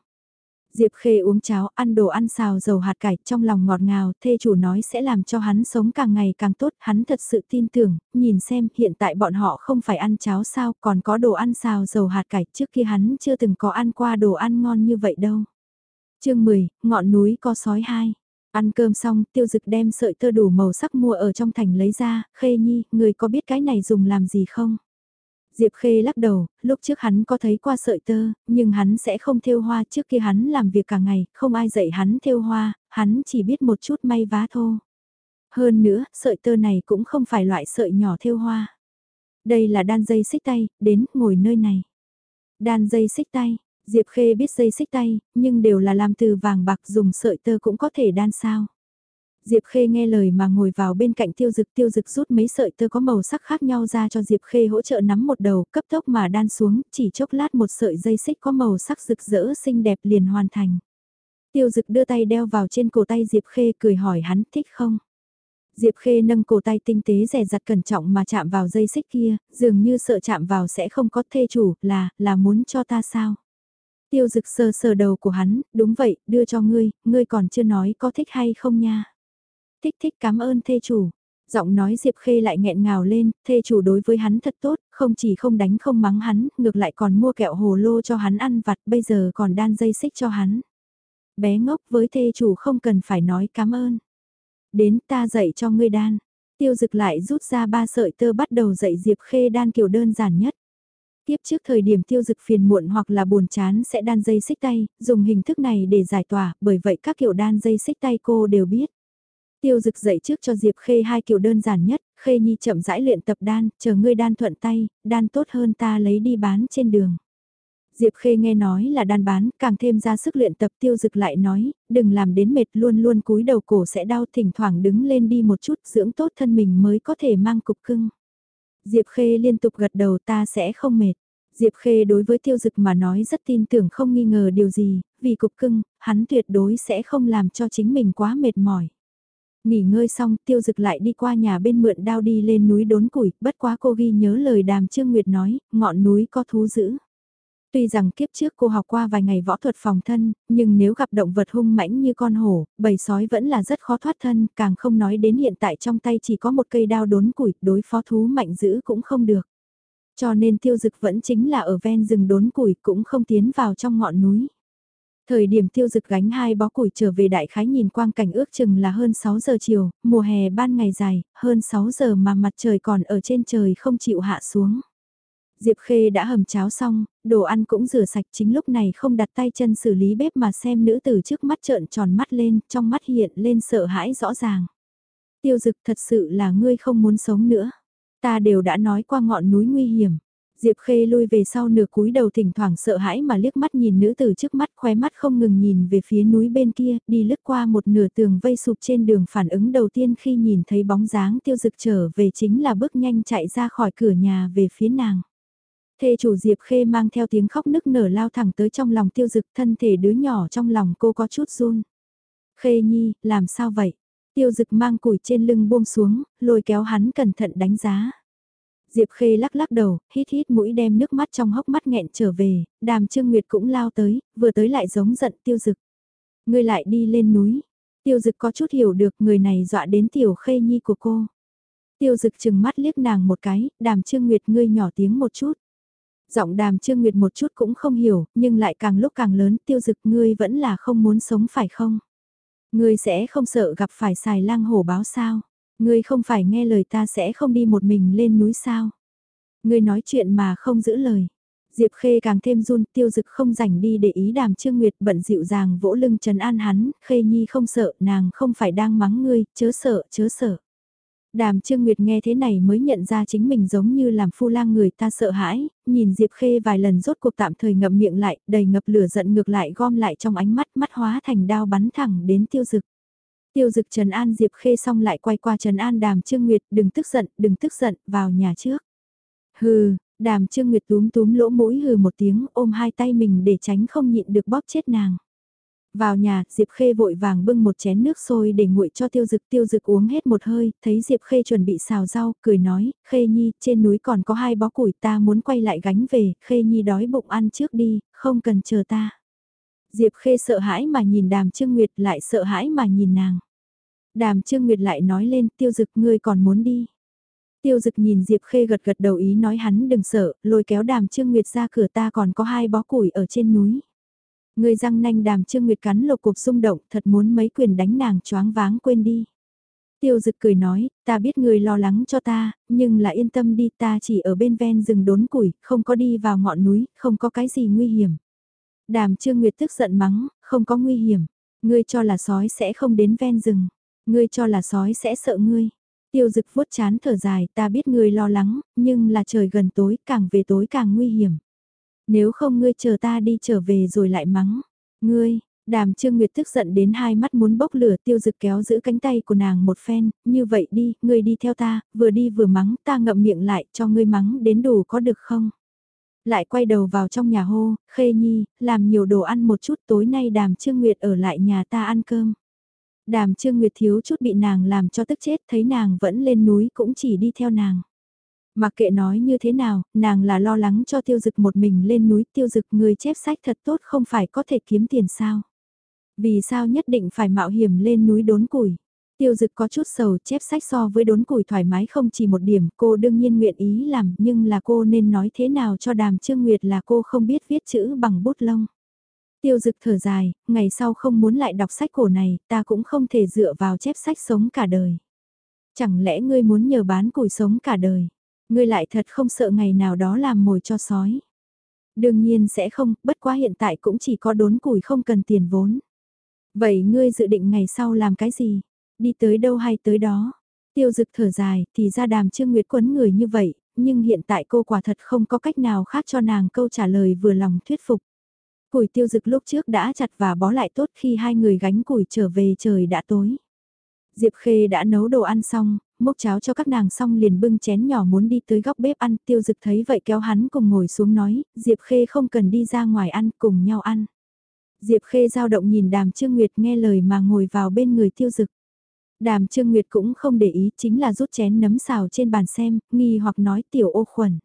Diệp Khê uống cháo, ăn đồ ăn xào dầu hạt cải, trong lòng ngọt ngào, thê chủ nói sẽ làm cho hắn sống càng ngày càng tốt, hắn thật sự tin tưởng, nhìn xem hiện tại bọn họ không phải ăn cháo sao, còn có đồ ăn xào dầu hạt cải, trước khi hắn chưa từng có ăn qua đồ ăn ngon như vậy đâu. chương 10, ngọn núi có sói hai. Ăn cơm xong, tiêu dực đem sợi tơ đủ màu sắc mua ở trong thành lấy ra, khê nhi, người có biết cái này dùng làm gì không? Diệp Khê lắc đầu, lúc trước hắn có thấy qua sợi tơ, nhưng hắn sẽ không thêu hoa trước kia hắn làm việc cả ngày, không ai dạy hắn thêu hoa, hắn chỉ biết một chút may vá thô. Hơn nữa, sợi tơ này cũng không phải loại sợi nhỏ thêu hoa. Đây là đan dây xích tay, đến ngồi nơi này. Đan dây xích tay, Diệp Khê biết dây xích tay, nhưng đều là làm từ vàng bạc dùng sợi tơ cũng có thể đan sao. Diệp Khê nghe lời mà ngồi vào bên cạnh tiêu dực tiêu dực rút mấy sợi tơ có màu sắc khác nhau ra cho Diệp Khê hỗ trợ nắm một đầu cấp tốc mà đan xuống, chỉ chốc lát một sợi dây xích có màu sắc rực rỡ xinh đẹp liền hoàn thành. Tiêu dực đưa tay đeo vào trên cổ tay Diệp Khê cười hỏi hắn thích không? Diệp Khê nâng cổ tay tinh tế rẻ rặt cẩn trọng mà chạm vào dây xích kia, dường như sợ chạm vào sẽ không có thê chủ, là, là muốn cho ta sao? Tiêu dực sờ sờ đầu của hắn, đúng vậy, đưa cho ngươi, ngươi còn chưa nói có thích hay không nha. Thích thích cảm ơn thê chủ. Giọng nói Diệp Khê lại nghẹn ngào lên, thê chủ đối với hắn thật tốt, không chỉ không đánh không mắng hắn, ngược lại còn mua kẹo hồ lô cho hắn ăn vặt, bây giờ còn đan dây xích cho hắn. Bé ngốc với thê chủ không cần phải nói cảm ơn. Đến ta dạy cho ngươi đan. Tiêu dực lại rút ra ba sợi tơ bắt đầu dạy Diệp Khê đan kiểu đơn giản nhất. Tiếp trước thời điểm tiêu dực phiền muộn hoặc là buồn chán sẽ đan dây xích tay, dùng hình thức này để giải tỏa, bởi vậy các kiểu đan dây xích tay cô đều biết. Tiêu dực dạy trước cho Diệp Khê hai kiểu đơn giản nhất, Khê Nhi chậm rãi luyện tập đan, chờ ngươi đan thuận tay, đan tốt hơn ta lấy đi bán trên đường. Diệp Khê nghe nói là đan bán, càng thêm ra sức luyện tập tiêu dực lại nói, đừng làm đến mệt luôn luôn cúi đầu cổ sẽ đau thỉnh thoảng đứng lên đi một chút dưỡng tốt thân mình mới có thể mang cục cưng. Diệp Khê liên tục gật đầu ta sẽ không mệt. Diệp Khê đối với tiêu dực mà nói rất tin tưởng không nghi ngờ điều gì, vì cục cưng, hắn tuyệt đối sẽ không làm cho chính mình quá mệt mỏi. Nghỉ ngơi xong, tiêu dực lại đi qua nhà bên mượn đao đi lên núi đốn củi, bất quá cô ghi nhớ lời đàm Trương Nguyệt nói, ngọn núi có thú dữ. Tuy rằng kiếp trước cô học qua vài ngày võ thuật phòng thân, nhưng nếu gặp động vật hung mãnh như con hổ, bầy sói vẫn là rất khó thoát thân, càng không nói đến hiện tại trong tay chỉ có một cây đao đốn củi, đối phó thú mạnh dữ cũng không được. Cho nên tiêu dực vẫn chính là ở ven rừng đốn củi cũng không tiến vào trong ngọn núi. Thời điểm tiêu dực gánh hai bó củi trở về đại khái nhìn quang cảnh ước chừng là hơn 6 giờ chiều, mùa hè ban ngày dài, hơn 6 giờ mà mặt trời còn ở trên trời không chịu hạ xuống. Diệp Khê đã hầm cháo xong, đồ ăn cũng rửa sạch chính lúc này không đặt tay chân xử lý bếp mà xem nữ tử trước mắt trợn tròn mắt lên, trong mắt hiện lên sợ hãi rõ ràng. Tiêu dực thật sự là ngươi không muốn sống nữa. Ta đều đã nói qua ngọn núi nguy hiểm. Diệp Khê lui về sau nửa cúi đầu thỉnh thoảng sợ hãi mà liếc mắt nhìn nữ tử trước mắt khóe mắt không ngừng nhìn về phía núi bên kia, đi lướt qua một nửa tường vây sụp trên đường phản ứng đầu tiên khi nhìn thấy bóng dáng tiêu dực trở về chính là bước nhanh chạy ra khỏi cửa nhà về phía nàng. Thê chủ Diệp Khê mang theo tiếng khóc nức nở lao thẳng tới trong lòng tiêu dực thân thể đứa nhỏ trong lòng cô có chút run. Khê Nhi, làm sao vậy? Tiêu dực mang củi trên lưng buông xuống, lôi kéo hắn cẩn thận đánh giá. Diệp Khê lắc lắc đầu, hít hít mũi đem nước mắt trong hốc mắt nghẹn trở về, đàm Trương Nguyệt cũng lao tới, vừa tới lại giống giận tiêu dực. Ngươi lại đi lên núi. Tiêu dực có chút hiểu được người này dọa đến tiểu Khê Nhi của cô. Tiêu dực chừng mắt liếc nàng một cái, đàm Trương Nguyệt ngươi nhỏ tiếng một chút. Giọng đàm Trương Nguyệt một chút cũng không hiểu, nhưng lại càng lúc càng lớn tiêu dực ngươi vẫn là không muốn sống phải không? Ngươi sẽ không sợ gặp phải xài lang hổ báo sao? Ngươi không phải nghe lời ta sẽ không đi một mình lên núi sao? Ngươi nói chuyện mà không giữ lời. Diệp Khê càng thêm run, tiêu dực không rảnh đi để ý đàm Trương Nguyệt bận dịu dàng vỗ lưng trần an hắn, Khê Nhi không sợ, nàng không phải đang mắng ngươi, chớ sợ, chớ sợ. Đàm Trương Nguyệt nghe thế này mới nhận ra chính mình giống như làm phu lang người ta sợ hãi, nhìn Diệp Khê vài lần rốt cuộc tạm thời ngậm miệng lại, đầy ngập lửa giận ngược lại gom lại trong ánh mắt, mắt hóa thành đao bắn thẳng đến tiêu dực. Tiêu dực Trần An Diệp Khê xong lại quay qua Trần An Đàm Trương Nguyệt, đừng tức giận, đừng tức giận, vào nhà trước. Hừ, Đàm Trương Nguyệt túm túm lỗ mũi hừ một tiếng ôm hai tay mình để tránh không nhịn được bóp chết nàng. Vào nhà, Diệp Khê vội vàng bưng một chén nước sôi để nguội cho tiêu dực tiêu dực uống hết một hơi, thấy Diệp Khê chuẩn bị xào rau, cười nói, Khê Nhi, trên núi còn có hai bó củi ta muốn quay lại gánh về, Khê Nhi đói bụng ăn trước đi, không cần chờ ta. Diệp Khê sợ hãi mà nhìn đàm Trương Nguyệt lại sợ hãi mà nhìn nàng. Đàm Trương Nguyệt lại nói lên tiêu dực ngươi còn muốn đi. Tiêu dực nhìn Diệp Khê gật gật đầu ý nói hắn đừng sợ, lôi kéo đàm Trương Nguyệt ra cửa ta còn có hai bó củi ở trên núi. Người răng nanh đàm Trương Nguyệt cắn lộc cục rung động thật muốn mấy quyền đánh nàng choáng váng quên đi. Tiêu dực cười nói, ta biết người lo lắng cho ta, nhưng là yên tâm đi ta chỉ ở bên ven rừng đốn củi, không có đi vào ngọn núi, không có cái gì nguy hiểm. Đàm Trương Nguyệt tức giận mắng, không có nguy hiểm, ngươi cho là sói sẽ không đến ven rừng, ngươi cho là sói sẽ sợ ngươi. Tiêu dực vuốt chán thở dài, ta biết ngươi lo lắng, nhưng là trời gần tối, càng về tối càng nguy hiểm. Nếu không ngươi chờ ta đi trở về rồi lại mắng. Ngươi, đàm trương nguyệt tức giận đến hai mắt muốn bốc lửa tiêu dực kéo giữ cánh tay của nàng một phen, như vậy đi, ngươi đi theo ta, vừa đi vừa mắng, ta ngậm miệng lại cho ngươi mắng đến đủ có được không? Lại quay đầu vào trong nhà hô, khê nhi, làm nhiều đồ ăn một chút tối nay đàm trương nguyệt ở lại nhà ta ăn cơm. Đàm Trương Nguyệt thiếu chút bị nàng làm cho tức chết thấy nàng vẫn lên núi cũng chỉ đi theo nàng. Mặc kệ nói như thế nào, nàng là lo lắng cho tiêu dực một mình lên núi tiêu dực người chép sách thật tốt không phải có thể kiếm tiền sao. Vì sao nhất định phải mạo hiểm lên núi đốn củi. Tiêu dực có chút sầu chép sách so với đốn củi thoải mái không chỉ một điểm cô đương nhiên nguyện ý làm nhưng là cô nên nói thế nào cho đàm trương nguyệt là cô không biết viết chữ bằng bút lông. Tiêu dực thở dài, ngày sau không muốn lại đọc sách cổ này, ta cũng không thể dựa vào chép sách sống cả đời. Chẳng lẽ ngươi muốn nhờ bán củi sống cả đời? Ngươi lại thật không sợ ngày nào đó làm mồi cho sói. Đương nhiên sẽ không, bất quá hiện tại cũng chỉ có đốn củi không cần tiền vốn. Vậy ngươi dự định ngày sau làm cái gì? Đi tới đâu hay tới đó? Tiêu dực thở dài, thì ra đàm trương nguyệt quấn người như vậy, nhưng hiện tại cô quả thật không có cách nào khác cho nàng câu trả lời vừa lòng thuyết phục. Củi tiêu dực lúc trước đã chặt và bó lại tốt khi hai người gánh củi trở về trời đã tối. Diệp Khê đã nấu đồ ăn xong, mốc cháo cho các nàng xong liền bưng chén nhỏ muốn đi tới góc bếp ăn, tiêu dực thấy vậy kéo hắn cùng ngồi xuống nói, Diệp Khê không cần đi ra ngoài ăn, cùng nhau ăn. Diệp Khê giao động nhìn đàm Trương Nguyệt nghe lời mà ngồi vào bên người tiêu dực. Đàm Trương Nguyệt cũng không để ý chính là rút chén nấm xào trên bàn xem, nghi hoặc nói tiểu ô khuẩn.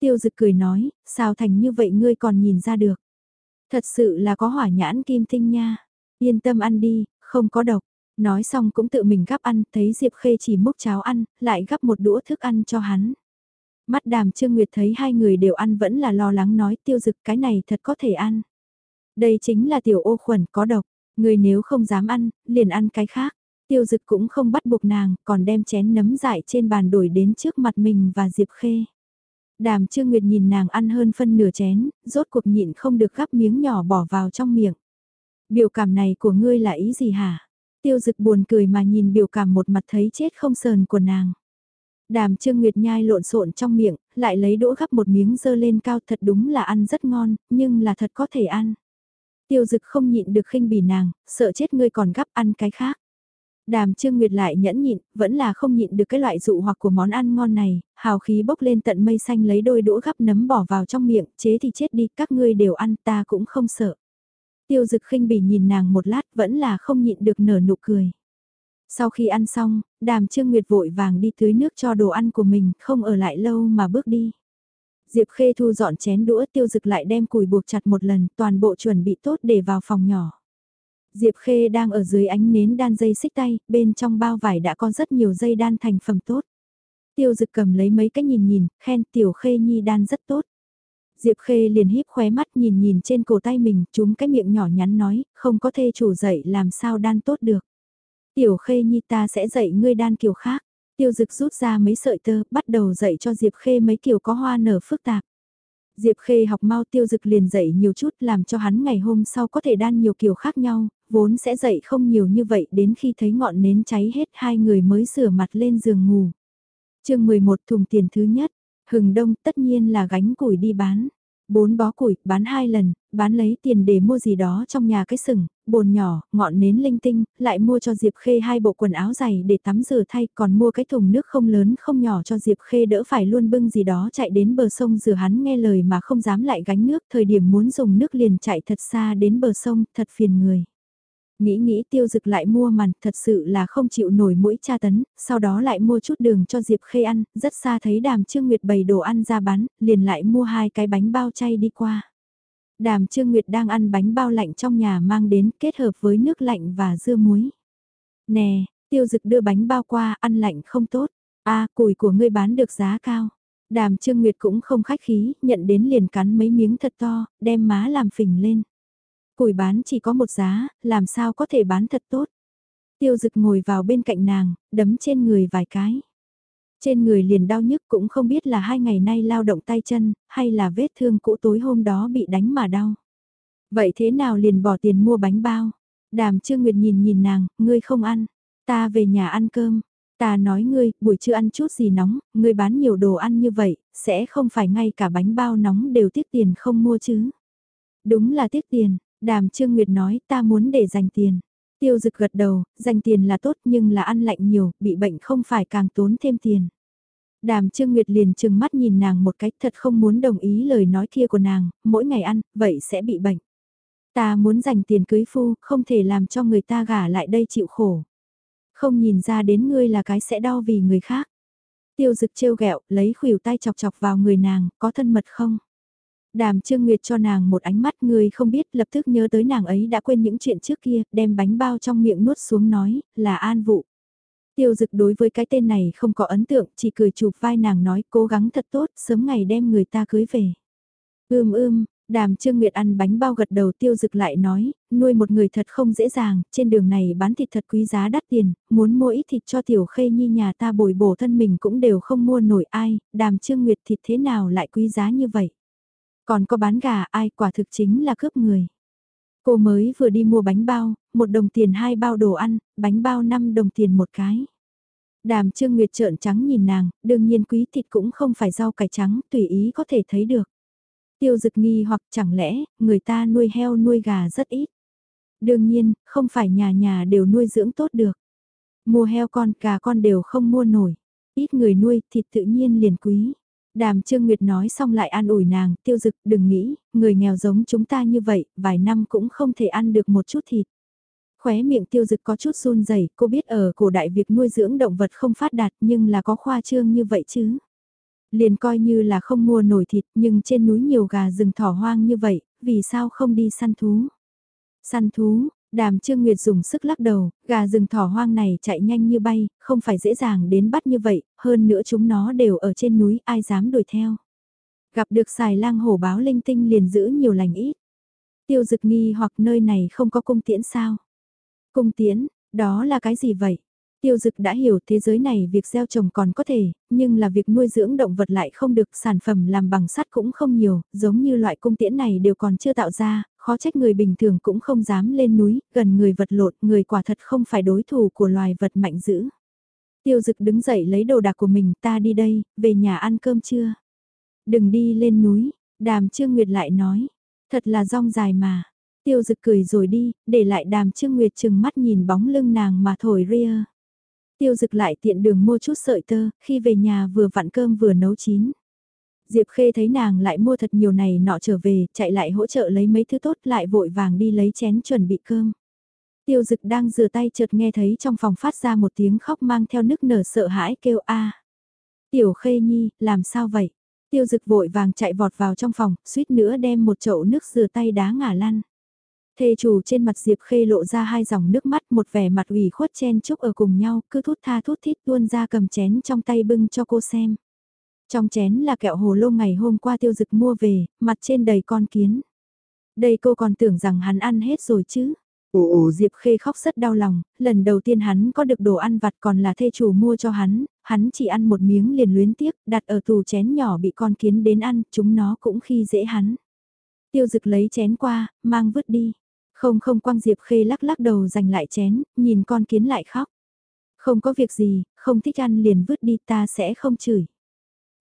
Tiêu dực cười nói, sao thành như vậy ngươi còn nhìn ra được. Thật sự là có hỏa nhãn kim tinh nha. Yên tâm ăn đi, không có độc. Nói xong cũng tự mình gắp ăn, thấy Diệp Khê chỉ múc cháo ăn, lại gắp một đũa thức ăn cho hắn. Mắt đàm Trương Nguyệt thấy hai người đều ăn vẫn là lo lắng nói tiêu dực cái này thật có thể ăn. Đây chính là tiểu ô khuẩn có độc, người nếu không dám ăn, liền ăn cái khác. Tiêu dực cũng không bắt buộc nàng, còn đem chén nấm dại trên bàn đổi đến trước mặt mình và Diệp Khê. Đàm Trương Nguyệt nhìn nàng ăn hơn phân nửa chén, rốt cuộc nhịn không được gắp miếng nhỏ bỏ vào trong miệng. Biểu cảm này của ngươi là ý gì hả? Tiêu dực buồn cười mà nhìn biểu cảm một mặt thấy chết không sờn của nàng. Đàm Trương Nguyệt nhai lộn xộn trong miệng, lại lấy đũa gắp một miếng dơ lên cao thật đúng là ăn rất ngon, nhưng là thật có thể ăn. Tiêu dực không nhịn được khinh bỉ nàng, sợ chết ngươi còn gắp ăn cái khác. Đàm Trương Nguyệt lại nhẫn nhịn, vẫn là không nhịn được cái loại dụ hoặc của món ăn ngon này, hào khí bốc lên tận mây xanh lấy đôi đũa gắp nấm bỏ vào trong miệng, chế thì chết đi, các ngươi đều ăn, ta cũng không sợ. Tiêu dực khinh bỉ nhìn nàng một lát vẫn là không nhịn được nở nụ cười. Sau khi ăn xong, đàm Trương Nguyệt vội vàng đi tưới nước cho đồ ăn của mình, không ở lại lâu mà bước đi. Diệp Khê thu dọn chén đũa tiêu dực lại đem cùi buộc chặt một lần, toàn bộ chuẩn bị tốt để vào phòng nhỏ. Diệp Khê đang ở dưới ánh nến đan dây xích tay, bên trong bao vải đã có rất nhiều dây đan thành phẩm tốt. Tiêu dực cầm lấy mấy cái nhìn nhìn, khen tiểu Khê nhi đan rất tốt. Diệp Khê liền híp khóe mắt nhìn nhìn trên cổ tay mình, chúng cái miệng nhỏ nhắn nói, không có thê chủ dạy làm sao đan tốt được. Tiểu Khê nhi ta sẽ dạy ngươi đan kiểu khác. Tiêu dực rút ra mấy sợi tơ, bắt đầu dạy cho Diệp Khê mấy kiểu có hoa nở phức tạp. Diệp Khê học mau tiêu dực liền dạy nhiều chút làm cho hắn ngày hôm sau có thể đan nhiều kiểu khác nhau, vốn sẽ dậy không nhiều như vậy đến khi thấy ngọn nến cháy hết hai người mới rửa mặt lên giường ngủ. chương 11 thùng tiền thứ nhất, hừng đông tất nhiên là gánh củi đi bán. Bốn bó củi, bán hai lần, bán lấy tiền để mua gì đó trong nhà cái sừng, bồn nhỏ, ngọn nến linh tinh, lại mua cho Diệp Khê hai bộ quần áo dày để tắm rửa thay, còn mua cái thùng nước không lớn không nhỏ cho Diệp Khê đỡ phải luôn bưng gì đó chạy đến bờ sông rửa hắn nghe lời mà không dám lại gánh nước, thời điểm muốn dùng nước liền chạy thật xa đến bờ sông, thật phiền người. Nghĩ nghĩ tiêu dực lại mua màn, thật sự là không chịu nổi mũi cha tấn, sau đó lại mua chút đường cho Diệp Khê ăn, rất xa thấy đàm Trương Nguyệt bày đồ ăn ra bán, liền lại mua hai cái bánh bao chay đi qua. Đàm Trương Nguyệt đang ăn bánh bao lạnh trong nhà mang đến kết hợp với nước lạnh và dưa muối. Nè, tiêu dực đưa bánh bao qua, ăn lạnh không tốt. a à, củi của ngươi bán được giá cao. Đàm Trương Nguyệt cũng không khách khí, nhận đến liền cắn mấy miếng thật to, đem má làm phình lên. Củi bán chỉ có một giá, làm sao có thể bán thật tốt. Tiêu dực ngồi vào bên cạnh nàng, đấm trên người vài cái. Trên người liền đau nhức cũng không biết là hai ngày nay lao động tay chân, hay là vết thương cũ tối hôm đó bị đánh mà đau. Vậy thế nào liền bỏ tiền mua bánh bao? Đàm Trương Nguyệt nhìn nhìn nàng, ngươi không ăn, ta về nhà ăn cơm. Ta nói ngươi, buổi trưa ăn chút gì nóng, ngươi bán nhiều đồ ăn như vậy, sẽ không phải ngay cả bánh bao nóng đều tiếc tiền không mua chứ. Đúng là tiếc tiền, Đàm Trương Nguyệt nói ta muốn để dành tiền. Tiêu dực gật đầu, dành tiền là tốt nhưng là ăn lạnh nhiều, bị bệnh không phải càng tốn thêm tiền. Đàm Trương Nguyệt liền trừng mắt nhìn nàng một cách thật không muốn đồng ý lời nói kia của nàng, mỗi ngày ăn, vậy sẽ bị bệnh. Ta muốn dành tiền cưới phu, không thể làm cho người ta gả lại đây chịu khổ. Không nhìn ra đến ngươi là cái sẽ đau vì người khác. Tiêu dực trêu ghẹo lấy khuỷu tay chọc chọc vào người nàng, có thân mật không? Đàm Trương Nguyệt cho nàng một ánh mắt người không biết lập tức nhớ tới nàng ấy đã quên những chuyện trước kia, đem bánh bao trong miệng nuốt xuống nói, là an vụ. Tiêu dực đối với cái tên này không có ấn tượng, chỉ cười chụp vai nàng nói cố gắng thật tốt, sớm ngày đem người ta cưới về. Ưm ưm, Đàm Trương Nguyệt ăn bánh bao gật đầu tiêu dực lại nói, nuôi một người thật không dễ dàng, trên đường này bán thịt thật quý giá đắt tiền, muốn mua ít thịt cho tiểu khê nhi nhà ta bồi bổ thân mình cũng đều không mua nổi ai, đàm Trương Nguyệt thịt thế nào lại quý giá như vậy. Còn có bán gà ai quả thực chính là cướp người. Cô mới vừa đi mua bánh bao, một đồng tiền hai bao đồ ăn, bánh bao năm đồng tiền một cái. Đàm Trương Nguyệt trợn trắng nhìn nàng, đương nhiên quý thịt cũng không phải rau cải trắng, tùy ý có thể thấy được. Tiêu dực nghi hoặc chẳng lẽ, người ta nuôi heo nuôi gà rất ít. Đương nhiên, không phải nhà nhà đều nuôi dưỡng tốt được. Mua heo con, gà con đều không mua nổi. Ít người nuôi, thịt tự nhiên liền quý. Đàm Trương Nguyệt nói xong lại an ủi nàng, tiêu dực đừng nghĩ, người nghèo giống chúng ta như vậy, vài năm cũng không thể ăn được một chút thịt. Khóe miệng tiêu dực có chút run rẩy cô biết ở cổ đại việc nuôi dưỡng động vật không phát đạt nhưng là có khoa trương như vậy chứ. Liền coi như là không mua nổi thịt nhưng trên núi nhiều gà rừng thỏ hoang như vậy, vì sao không đi săn thú? Săn thú, Đàm Trương Nguyệt dùng sức lắc đầu, gà rừng thỏ hoang này chạy nhanh như bay, không phải dễ dàng đến bắt như vậy, hơn nữa chúng nó đều ở trên núi, ai dám đuổi theo. Gặp được xài lang hổ báo linh tinh liền giữ nhiều lành ít. Tiêu dực nghi hoặc nơi này không có cung tiễn sao? Cung tiễn, đó là cái gì vậy? Tiêu dực đã hiểu thế giới này việc gieo trồng còn có thể, nhưng là việc nuôi dưỡng động vật lại không được sản phẩm làm bằng sắt cũng không nhiều, giống như loại cung tiễn này đều còn chưa tạo ra, khó trách người bình thường cũng không dám lên núi, gần người vật lộn, người quả thật không phải đối thủ của loài vật mạnh dữ. Tiêu dực đứng dậy lấy đồ đạc của mình, ta đi đây, về nhà ăn cơm chưa? Đừng đi lên núi, đàm trương nguyệt lại nói, thật là rong dài mà. Tiêu dực cười rồi đi, để lại đàm trương nguyệt chừng mắt nhìn bóng lưng nàng mà thổi ria. Tiêu dực lại tiện đường mua chút sợi tơ, khi về nhà vừa vặn cơm vừa nấu chín. Diệp Khê thấy nàng lại mua thật nhiều này nọ trở về, chạy lại hỗ trợ lấy mấy thứ tốt lại vội vàng đi lấy chén chuẩn bị cơm. Tiêu dực đang rửa tay chợt nghe thấy trong phòng phát ra một tiếng khóc mang theo nức nở sợ hãi kêu a Tiểu Khê Nhi, làm sao vậy? Tiêu dực vội vàng chạy vọt vào trong phòng, suýt nữa đem một chậu nước rửa tay đá ngả lăn. Thê chủ trên mặt Diệp Khê lộ ra hai dòng nước mắt một vẻ mặt ủy khuất chen chúc ở cùng nhau, cứ thút tha thút thít tuôn ra cầm chén trong tay bưng cho cô xem. Trong chén là kẹo hồ lô ngày hôm qua tiêu dực mua về, mặt trên đầy con kiến. Đây cô còn tưởng rằng hắn ăn hết rồi chứ. Ồ ồ Diệp Khê khóc rất đau lòng, lần đầu tiên hắn có được đồ ăn vặt còn là thê chủ mua cho hắn, hắn chỉ ăn một miếng liền luyến tiếc, đặt ở tù chén nhỏ bị con kiến đến ăn, chúng nó cũng khi dễ hắn. Tiêu dực lấy chén qua, mang vứt đi. Không không quang Diệp Khê lắc lắc đầu giành lại chén, nhìn con kiến lại khóc. Không có việc gì, không thích ăn liền vứt đi ta sẽ không chửi.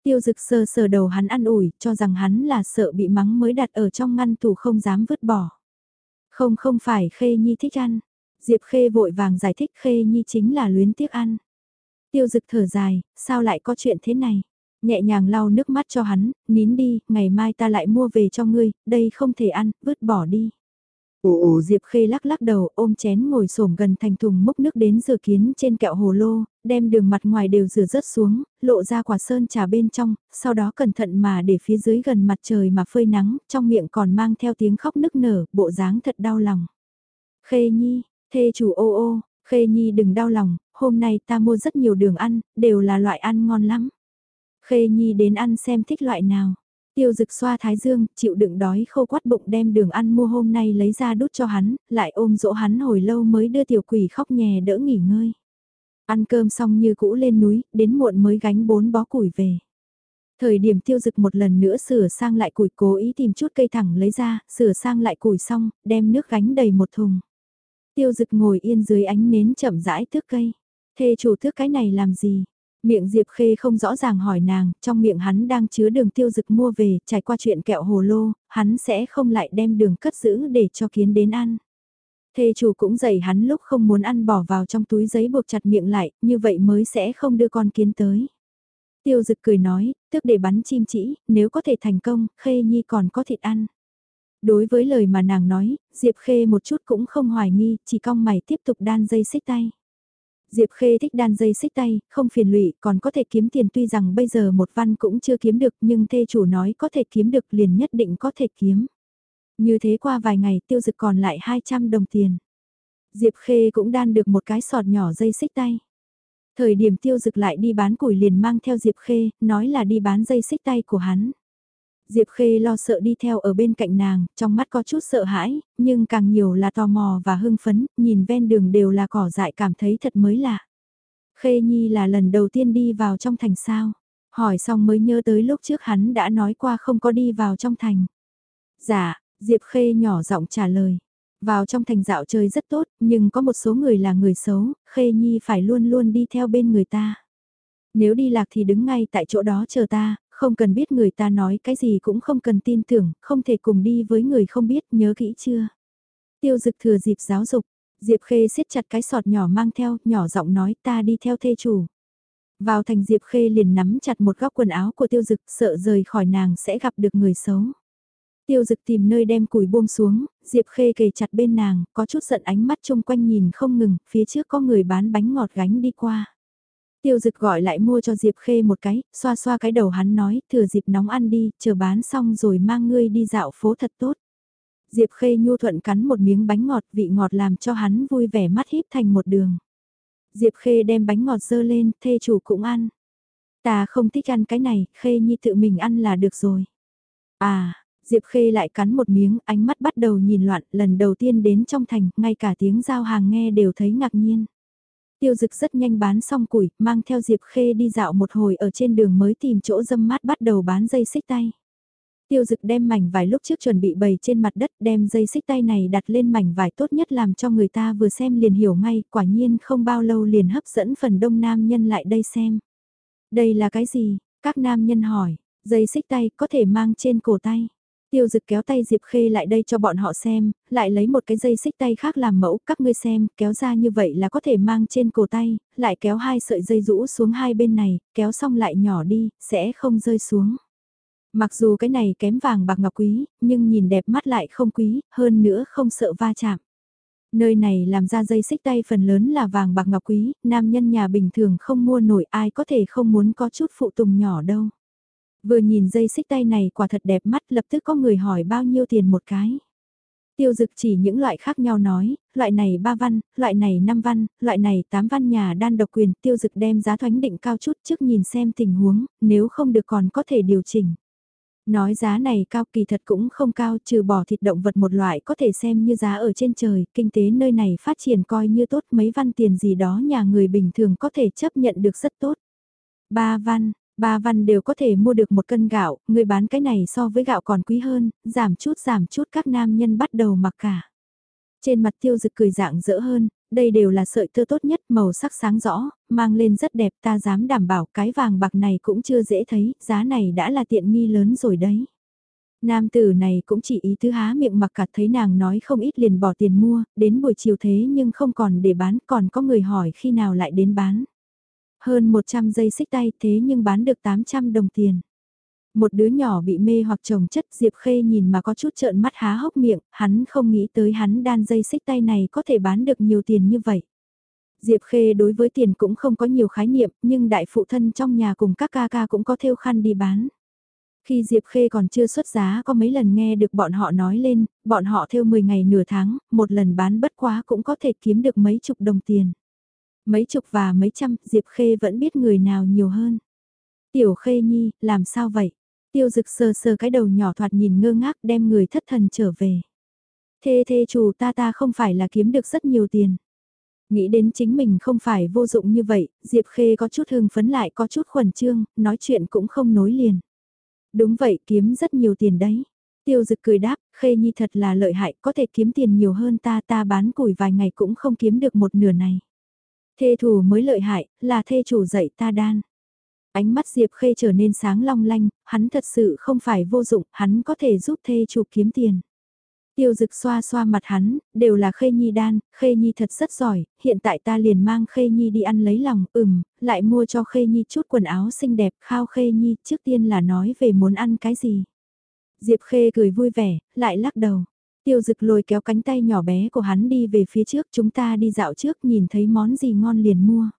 Tiêu dực sờ sờ đầu hắn ăn ủi, cho rằng hắn là sợ bị mắng mới đặt ở trong ngăn tủ không dám vứt bỏ. Không không phải Khê Nhi thích ăn. Diệp Khê vội vàng giải thích Khê Nhi chính là luyến tiếc ăn. Tiêu dực thở dài, sao lại có chuyện thế này? Nhẹ nhàng lau nước mắt cho hắn, nín đi, ngày mai ta lại mua về cho ngươi, đây không thể ăn, vứt bỏ đi. Ồ ồ Diệp Khê lắc lắc đầu ôm chén ngồi xổm gần thành thùng múc nước đến rửa kiến trên kẹo hồ lô, đem đường mặt ngoài đều rửa rớt xuống, lộ ra quả sơn trà bên trong, sau đó cẩn thận mà để phía dưới gần mặt trời mà phơi nắng, trong miệng còn mang theo tiếng khóc nức nở, bộ dáng thật đau lòng. Khê Nhi, thê chủ ô ô, Khê Nhi đừng đau lòng, hôm nay ta mua rất nhiều đường ăn, đều là loại ăn ngon lắm. Khê Nhi đến ăn xem thích loại nào. Tiêu dực xoa thái dương, chịu đựng đói khô quát bụng đem đường ăn mua hôm nay lấy ra đút cho hắn, lại ôm dỗ hắn hồi lâu mới đưa tiểu quỷ khóc nhè đỡ nghỉ ngơi. Ăn cơm xong như cũ lên núi, đến muộn mới gánh bốn bó củi về. Thời điểm tiêu dực một lần nữa sửa sang lại củi cố ý tìm chút cây thẳng lấy ra, sửa sang lại củi xong, đem nước gánh đầy một thùng. Tiêu dực ngồi yên dưới ánh nến chậm rãi thước cây. Thê chủ thước cái này làm gì? Miệng Diệp Khê không rõ ràng hỏi nàng, trong miệng hắn đang chứa đường tiêu dực mua về, trải qua chuyện kẹo hồ lô, hắn sẽ không lại đem đường cất giữ để cho kiến đến ăn. Thê chủ cũng dạy hắn lúc không muốn ăn bỏ vào trong túi giấy buộc chặt miệng lại, như vậy mới sẽ không đưa con kiến tới. Tiêu dực cười nói, tức để bắn chim chỉ, nếu có thể thành công, Khê Nhi còn có thịt ăn. Đối với lời mà nàng nói, Diệp Khê một chút cũng không hoài nghi, chỉ cong mày tiếp tục đan dây xích tay. Diệp Khê thích đan dây xích tay, không phiền lụy, còn có thể kiếm tiền tuy rằng bây giờ một văn cũng chưa kiếm được nhưng thê chủ nói có thể kiếm được liền nhất định có thể kiếm. Như thế qua vài ngày tiêu dực còn lại 200 đồng tiền. Diệp Khê cũng đan được một cái sọt nhỏ dây xích tay. Thời điểm tiêu dực lại đi bán củi liền mang theo Diệp Khê, nói là đi bán dây xích tay của hắn. Diệp Khê lo sợ đi theo ở bên cạnh nàng, trong mắt có chút sợ hãi, nhưng càng nhiều là tò mò và hưng phấn, nhìn ven đường đều là cỏ dại cảm thấy thật mới lạ. Khê Nhi là lần đầu tiên đi vào trong thành sao. Hỏi xong mới nhớ tới lúc trước hắn đã nói qua không có đi vào trong thành. Dạ, Diệp Khê nhỏ giọng trả lời. Vào trong thành dạo chơi rất tốt, nhưng có một số người là người xấu, Khê Nhi phải luôn luôn đi theo bên người ta. Nếu đi lạc thì đứng ngay tại chỗ đó chờ ta, không cần biết người ta nói cái gì cũng không cần tin tưởng, không thể cùng đi với người không biết, nhớ kỹ chưa? Tiêu dực thừa dịp giáo dục, Diệp Khê siết chặt cái sọt nhỏ mang theo, nhỏ giọng nói ta đi theo thê chủ. Vào thành Diệp Khê liền nắm chặt một góc quần áo của tiêu dực sợ rời khỏi nàng sẽ gặp được người xấu. Tiêu dực tìm nơi đem củi buông xuống, Diệp Khê kề chặt bên nàng, có chút giận ánh mắt chung quanh nhìn không ngừng, phía trước có người bán bánh ngọt gánh đi qua. Tiêu dực gọi lại mua cho Diệp Khê một cái, xoa xoa cái đầu hắn nói, thừa dịp nóng ăn đi, chờ bán xong rồi mang ngươi đi dạo phố thật tốt. Diệp Khê nhu thuận cắn một miếng bánh ngọt vị ngọt làm cho hắn vui vẻ mắt híp thành một đường. Diệp Khê đem bánh ngọt dơ lên, thê chủ cũng ăn. Ta không thích ăn cái này, Khê Nhi tự mình ăn là được rồi. À, Diệp Khê lại cắn một miếng, ánh mắt bắt đầu nhìn loạn, lần đầu tiên đến trong thành, ngay cả tiếng giao hàng nghe đều thấy ngạc nhiên. Tiêu dực rất nhanh bán xong củi, mang theo Diệp Khê đi dạo một hồi ở trên đường mới tìm chỗ dâm mát bắt đầu bán dây xích tay. Tiêu dực đem mảnh vải lúc trước chuẩn bị bày trên mặt đất đem dây xích tay này đặt lên mảnh vải tốt nhất làm cho người ta vừa xem liền hiểu ngay, quả nhiên không bao lâu liền hấp dẫn phần đông nam nhân lại đây xem. Đây là cái gì? Các nam nhân hỏi, dây xích tay có thể mang trên cổ tay. Tiêu dực kéo tay Diệp Khê lại đây cho bọn họ xem, lại lấy một cái dây xích tay khác làm mẫu, các ngươi xem, kéo ra như vậy là có thể mang trên cổ tay, lại kéo hai sợi dây rũ xuống hai bên này, kéo xong lại nhỏ đi, sẽ không rơi xuống. Mặc dù cái này kém vàng bạc ngọc quý, nhưng nhìn đẹp mắt lại không quý, hơn nữa không sợ va chạm. Nơi này làm ra dây xích tay phần lớn là vàng bạc ngọc quý, nam nhân nhà bình thường không mua nổi ai có thể không muốn có chút phụ tùng nhỏ đâu. Vừa nhìn dây xích tay này quả thật đẹp mắt lập tức có người hỏi bao nhiêu tiền một cái. Tiêu dực chỉ những loại khác nhau nói, loại này 3 văn, loại này 5 văn, loại này 8 văn nhà đan độc quyền, tiêu dực đem giá thoánh định cao chút trước nhìn xem tình huống, nếu không được còn có thể điều chỉnh. Nói giá này cao kỳ thật cũng không cao trừ bỏ thịt động vật một loại có thể xem như giá ở trên trời, kinh tế nơi này phát triển coi như tốt mấy văn tiền gì đó nhà người bình thường có thể chấp nhận được rất tốt. Ba văn, ba văn đều có thể mua được một cân gạo, người bán cái này so với gạo còn quý hơn, giảm chút giảm chút các nam nhân bắt đầu mặc cả. Trên mặt tiêu dực cười dạng dỡ hơn, đây đều là sợi tơ tốt nhất màu sắc sáng rõ, mang lên rất đẹp ta dám đảm bảo cái vàng bạc này cũng chưa dễ thấy, giá này đã là tiện nghi lớn rồi đấy. Nam tử này cũng chỉ ý thứ há miệng mặc cả thấy nàng nói không ít liền bỏ tiền mua, đến buổi chiều thế nhưng không còn để bán còn có người hỏi khi nào lại đến bán. Hơn 100 giây xích tay thế nhưng bán được 800 đồng tiền. Một đứa nhỏ bị mê hoặc trồng chất Diệp Khê nhìn mà có chút trợn mắt há hốc miệng, hắn không nghĩ tới hắn đan dây xích tay này có thể bán được nhiều tiền như vậy. Diệp Khê đối với tiền cũng không có nhiều khái niệm, nhưng đại phụ thân trong nhà cùng các ca ca cũng có theo khăn đi bán. Khi Diệp Khê còn chưa xuất giá có mấy lần nghe được bọn họ nói lên, bọn họ theo 10 ngày nửa tháng, một lần bán bất quá cũng có thể kiếm được mấy chục đồng tiền. Mấy chục và mấy trăm, Diệp Khê vẫn biết người nào nhiều hơn. Tiểu Khê Nhi, làm sao vậy? Tiêu dực sờ sờ cái đầu nhỏ thoạt nhìn ngơ ngác đem người thất thần trở về. Thê thê chủ ta ta không phải là kiếm được rất nhiều tiền. Nghĩ đến chính mình không phải vô dụng như vậy, Diệp Khê có chút hưng phấn lại có chút khuẩn trương, nói chuyện cũng không nối liền. Đúng vậy, kiếm rất nhiều tiền đấy. Tiêu dực cười đáp, Khê Nhi thật là lợi hại, có thể kiếm tiền nhiều hơn ta ta bán củi vài ngày cũng không kiếm được một nửa này. Thê thủ mới lợi hại, là thê chủ dạy ta đan. Ánh mắt Diệp Khê trở nên sáng long lanh, hắn thật sự không phải vô dụng, hắn có thể giúp thê chủ kiếm tiền. Tiêu dực xoa xoa mặt hắn, đều là Khê Nhi đan, Khê Nhi thật rất giỏi, hiện tại ta liền mang Khê Nhi đi ăn lấy lòng, ừm, lại mua cho Khê Nhi chút quần áo xinh đẹp, khao Khê Nhi, trước tiên là nói về muốn ăn cái gì. Diệp Khê cười vui vẻ, lại lắc đầu. Tiêu dực lôi kéo cánh tay nhỏ bé của hắn đi về phía trước, chúng ta đi dạo trước nhìn thấy món gì ngon liền mua.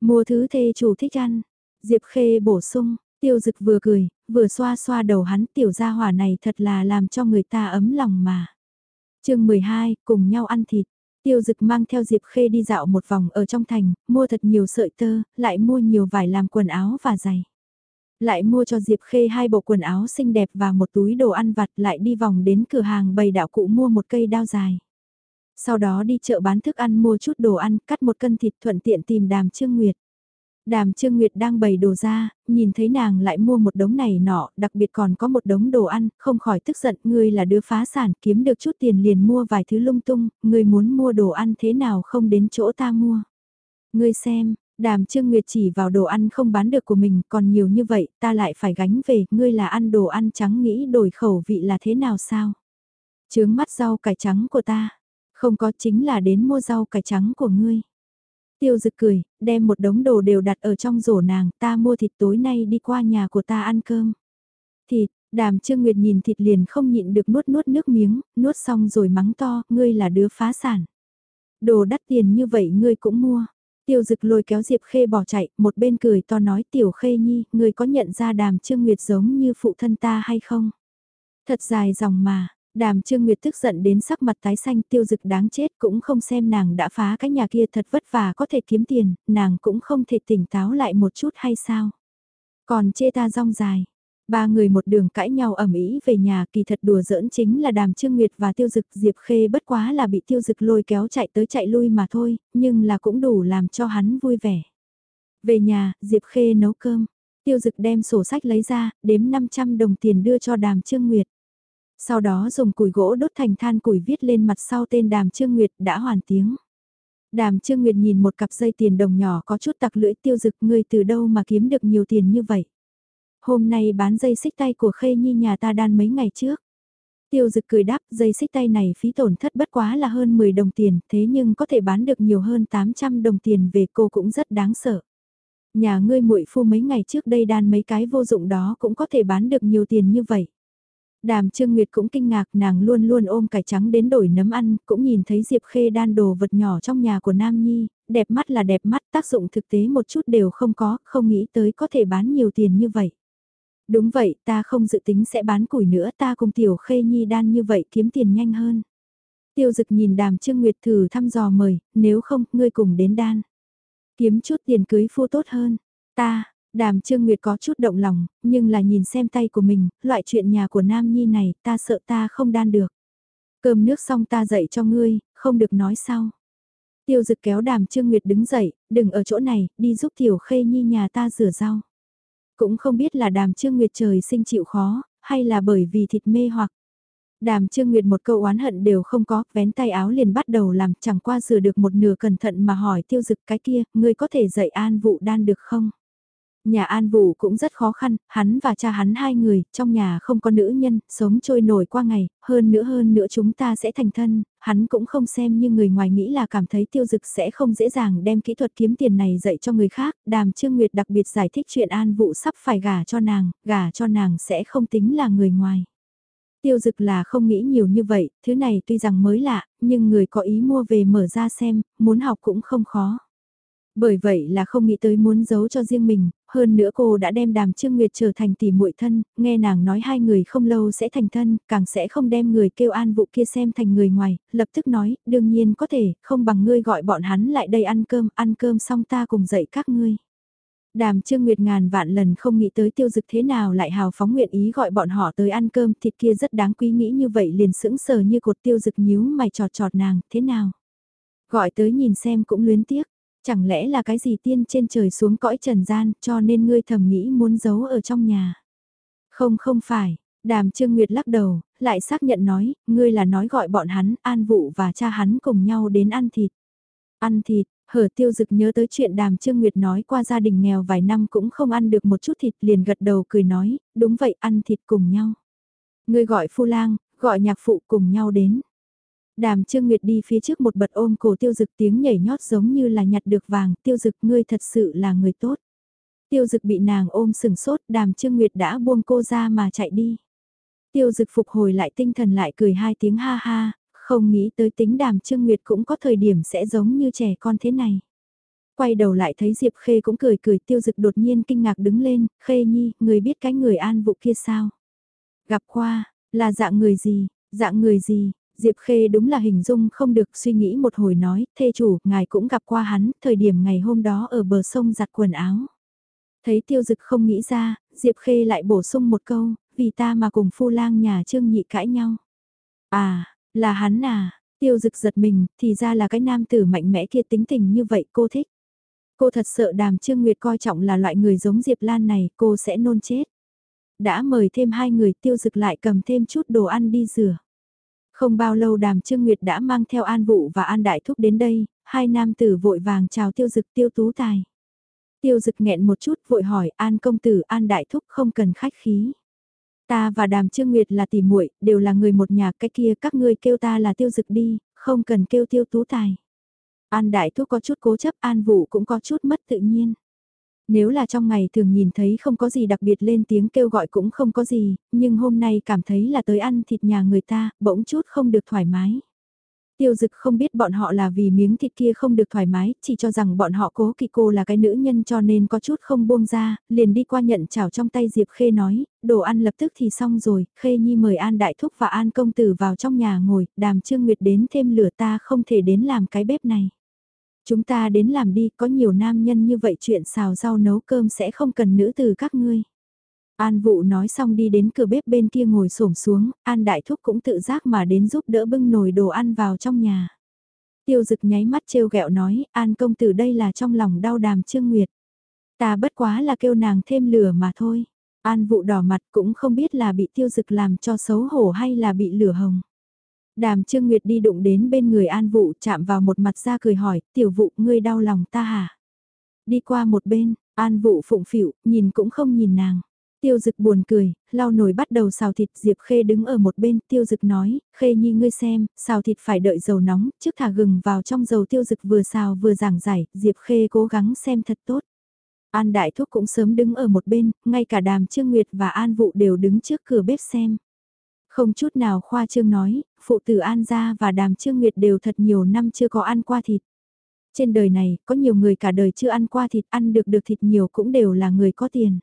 Mua thứ thê chủ thích ăn, Diệp Khê bổ sung, tiêu dực vừa cười, vừa xoa xoa đầu hắn tiểu gia hỏa này thật là làm cho người ta ấm lòng mà. chương 12, cùng nhau ăn thịt. Tiêu dực mang theo Diệp Khê đi dạo một vòng ở trong thành, mua thật nhiều sợi tơ, lại mua nhiều vải làm quần áo và giày. Lại mua cho Diệp Khê hai bộ quần áo xinh đẹp và một túi đồ ăn vặt lại đi vòng đến cửa hàng bày đạo cụ mua một cây đao dài. Sau đó đi chợ bán thức ăn mua chút đồ ăn, cắt một cân thịt thuận tiện tìm đàm Trương Nguyệt. Đàm Trương Nguyệt đang bày đồ ra, nhìn thấy nàng lại mua một đống này nọ, đặc biệt còn có một đống đồ ăn, không khỏi tức giận, ngươi là đứa phá sản, kiếm được chút tiền liền mua vài thứ lung tung, ngươi muốn mua đồ ăn thế nào không đến chỗ ta mua. Ngươi xem, đàm Trương Nguyệt chỉ vào đồ ăn không bán được của mình, còn nhiều như vậy, ta lại phải gánh về, ngươi là ăn đồ ăn trắng nghĩ đổi khẩu vị là thế nào sao? Trướng mắt rau cải trắng của ta, không có chính là đến mua rau cải trắng của ngươi. Tiêu dực cười, đem một đống đồ đều đặt ở trong rổ nàng, ta mua thịt tối nay đi qua nhà của ta ăn cơm. Thịt, đàm trương nguyệt nhìn thịt liền không nhịn được nuốt nuốt nước miếng, nuốt xong rồi mắng to, ngươi là đứa phá sản. Đồ đắt tiền như vậy ngươi cũng mua. Tiêu dực lôi kéo Diệp Khê bỏ chạy, một bên cười to nói tiểu Khê Nhi, người có nhận ra đàm trương nguyệt giống như phụ thân ta hay không? Thật dài dòng mà, Đàm Trương Nguyệt tức giận đến sắc mặt tái xanh tiêu dực đáng chết cũng không xem nàng đã phá cái nhà kia thật vất vả có thể kiếm tiền, nàng cũng không thể tỉnh táo lại một chút hay sao. Còn chê ta rong dài. Ba người một đường cãi nhau ẩm ý về nhà kỳ thật đùa giỡn chính là đàm trương nguyệt và tiêu dực diệp khê bất quá là bị tiêu dực lôi kéo chạy tới chạy lui mà thôi, nhưng là cũng đủ làm cho hắn vui vẻ. Về nhà, diệp khê nấu cơm, tiêu dực đem sổ sách lấy ra, đếm 500 đồng tiền đưa cho đàm trương nguyệt. Sau đó dùng củi gỗ đốt thành than củi viết lên mặt sau tên Đàm Trương Nguyệt đã hoàn tiếng. Đàm Trương Nguyệt nhìn một cặp dây tiền đồng nhỏ có chút tặc lưỡi tiêu dực ngươi từ đâu mà kiếm được nhiều tiền như vậy. Hôm nay bán dây xích tay của Khê Nhi nhà ta đan mấy ngày trước. Tiêu dực cười đáp dây xích tay này phí tổn thất bất quá là hơn 10 đồng tiền thế nhưng có thể bán được nhiều hơn 800 đồng tiền về cô cũng rất đáng sợ. Nhà ngươi muội phu mấy ngày trước đây đan mấy cái vô dụng đó cũng có thể bán được nhiều tiền như vậy. Đàm Trương Nguyệt cũng kinh ngạc nàng luôn luôn ôm cải trắng đến đổi nấm ăn, cũng nhìn thấy Diệp Khê đan đồ vật nhỏ trong nhà của Nam Nhi, đẹp mắt là đẹp mắt tác dụng thực tế một chút đều không có, không nghĩ tới có thể bán nhiều tiền như vậy. Đúng vậy, ta không dự tính sẽ bán củi nữa ta cùng Tiểu Khê Nhi đan như vậy kiếm tiền nhanh hơn. Tiêu dực nhìn đàm Trương Nguyệt thử thăm dò mời, nếu không, ngươi cùng đến đan. Kiếm chút tiền cưới phu tốt hơn. Ta, Đàm Trương Nguyệt có chút động lòng, nhưng là nhìn xem tay của mình, loại chuyện nhà của Nam Nhi này, ta sợ ta không đan được. Cơm nước xong ta dạy cho ngươi, không được nói sau. Tiêu dực kéo đàm Trương Nguyệt đứng dậy, đừng ở chỗ này, đi giúp Tiểu Khê Nhi nhà ta rửa rau. Cũng không biết là đàm Trương Nguyệt trời sinh chịu khó, hay là bởi vì thịt mê hoặc. Đàm Trương Nguyệt một câu oán hận đều không có, vén tay áo liền bắt đầu làm, chẳng qua sửa được một nửa cẩn thận mà hỏi tiêu dực cái kia, ngươi có thể dạy an vụ đan được không? Nhà An Vũ cũng rất khó khăn, hắn và cha hắn hai người, trong nhà không có nữ nhân, sống trôi nổi qua ngày, hơn nữa hơn nữa chúng ta sẽ thành thân, hắn cũng không xem như người ngoài nghĩ là cảm thấy tiêu dực sẽ không dễ dàng đem kỹ thuật kiếm tiền này dạy cho người khác, đàm Trương Nguyệt đặc biệt giải thích chuyện An Vũ sắp phải gả cho nàng, gả cho nàng sẽ không tính là người ngoài. Tiêu dực là không nghĩ nhiều như vậy, thứ này tuy rằng mới lạ, nhưng người có ý mua về mở ra xem, muốn học cũng không khó. Bởi vậy là không nghĩ tới muốn giấu cho riêng mình, hơn nữa cô đã đem đàm Trương Nguyệt trở thành tỷ muội thân, nghe nàng nói hai người không lâu sẽ thành thân, càng sẽ không đem người kêu an vụ kia xem thành người ngoài, lập tức nói, đương nhiên có thể, không bằng ngươi gọi bọn hắn lại đây ăn cơm, ăn cơm xong ta cùng dậy các ngươi. Đàm Trương Nguyệt ngàn vạn lần không nghĩ tới tiêu dực thế nào lại hào phóng nguyện ý gọi bọn họ tới ăn cơm, thịt kia rất đáng quý nghĩ như vậy liền sững sờ như cột tiêu dực nhíu mày trọt trọt nàng, thế nào? Gọi tới nhìn xem cũng luyến tiếc, Chẳng lẽ là cái gì tiên trên trời xuống cõi trần gian cho nên ngươi thầm nghĩ muốn giấu ở trong nhà. Không không phải, đàm trương nguyệt lắc đầu, lại xác nhận nói, ngươi là nói gọi bọn hắn, an vụ và cha hắn cùng nhau đến ăn thịt. Ăn thịt, hở tiêu dực nhớ tới chuyện đàm trương nguyệt nói qua gia đình nghèo vài năm cũng không ăn được một chút thịt liền gật đầu cười nói, đúng vậy ăn thịt cùng nhau. Ngươi gọi phu lang, gọi nhạc phụ cùng nhau đến. Đàm Trương Nguyệt đi phía trước một bật ôm cổ tiêu dực tiếng nhảy nhót giống như là nhặt được vàng, tiêu dực ngươi thật sự là người tốt. Tiêu dực bị nàng ôm sừng sốt, đàm Trương Nguyệt đã buông cô ra mà chạy đi. Tiêu dực phục hồi lại tinh thần lại cười hai tiếng ha ha, không nghĩ tới tính đàm Trương Nguyệt cũng có thời điểm sẽ giống như trẻ con thế này. Quay đầu lại thấy Diệp Khê cũng cười cười tiêu dực đột nhiên kinh ngạc đứng lên, Khê Nhi, người biết cái người an vụ kia sao? Gặp qua, là dạng người gì, dạng người gì, Diệp Khê đúng là hình dung không được suy nghĩ một hồi nói, thê chủ, ngài cũng gặp qua hắn, thời điểm ngày hôm đó ở bờ sông giặt quần áo. Thấy tiêu dực không nghĩ ra, Diệp Khê lại bổ sung một câu, vì ta mà cùng phu lang nhà Trương Nhị cãi nhau. À, là hắn à, tiêu dực giật mình, thì ra là cái nam tử mạnh mẽ kia tính tình như vậy cô thích. Cô thật sợ đàm Trương Nguyệt coi trọng là loại người giống Diệp Lan này, cô sẽ nôn chết. Đã mời thêm hai người tiêu dực lại cầm thêm chút đồ ăn đi rửa. Không bao lâu đàm Trương Nguyệt đã mang theo An Vụ và An Đại Thúc đến đây, hai nam tử vội vàng chào tiêu dực tiêu tú tài. Tiêu dực nghẹn một chút vội hỏi An công tử An Đại Thúc không cần khách khí. Ta và đàm Trương Nguyệt là tỷ muội đều là người một nhà cái kia các ngươi kêu ta là tiêu dực đi, không cần kêu tiêu tú tài. An Đại Thúc có chút cố chấp An Vụ cũng có chút mất tự nhiên. Nếu là trong ngày thường nhìn thấy không có gì đặc biệt lên tiếng kêu gọi cũng không có gì, nhưng hôm nay cảm thấy là tới ăn thịt nhà người ta, bỗng chút không được thoải mái. Tiêu dực không biết bọn họ là vì miếng thịt kia không được thoải mái, chỉ cho rằng bọn họ cố kỳ cô là cái nữ nhân cho nên có chút không buông ra, liền đi qua nhận chảo trong tay Diệp Khê nói, đồ ăn lập tức thì xong rồi, Khê Nhi mời An Đại Thúc và An Công Tử vào trong nhà ngồi, đàm Trương Nguyệt đến thêm lửa ta không thể đến làm cái bếp này. Chúng ta đến làm đi, có nhiều nam nhân như vậy chuyện xào rau nấu cơm sẽ không cần nữ từ các ngươi. An Vụ nói xong đi đến cửa bếp bên kia ngồi xổm xuống, An Đại Thúc cũng tự giác mà đến giúp đỡ bưng nồi đồ ăn vào trong nhà. Tiêu dực nháy mắt trêu ghẹo nói, An công tử đây là trong lòng đau đàm Trương Nguyệt. Ta bất quá là kêu nàng thêm lửa mà thôi. An Vụ đỏ mặt cũng không biết là bị tiêu dực làm cho xấu hổ hay là bị lửa hồng. Đàm Trương Nguyệt đi đụng đến bên người An Vụ chạm vào một mặt ra cười hỏi, tiểu vụ ngươi đau lòng ta hả? Đi qua một bên, An Vụ phụng phịu, nhìn cũng không nhìn nàng. Tiêu dực buồn cười, lau nồi bắt đầu xào thịt Diệp Khê đứng ở một bên, tiêu dực nói, Khê nhi ngươi xem, xào thịt phải đợi dầu nóng, trước thả gừng vào trong dầu tiêu dực vừa xào vừa giảng giải, Diệp Khê cố gắng xem thật tốt. An Đại Thúc cũng sớm đứng ở một bên, ngay cả đàm Trương Nguyệt và An Vụ đều đứng trước cửa bếp xem. Không chút nào khoa trương nói, phụ tử An Gia và đàm Trương Nguyệt đều thật nhiều năm chưa có ăn qua thịt. Trên đời này, có nhiều người cả đời chưa ăn qua thịt, ăn được được thịt nhiều cũng đều là người có tiền.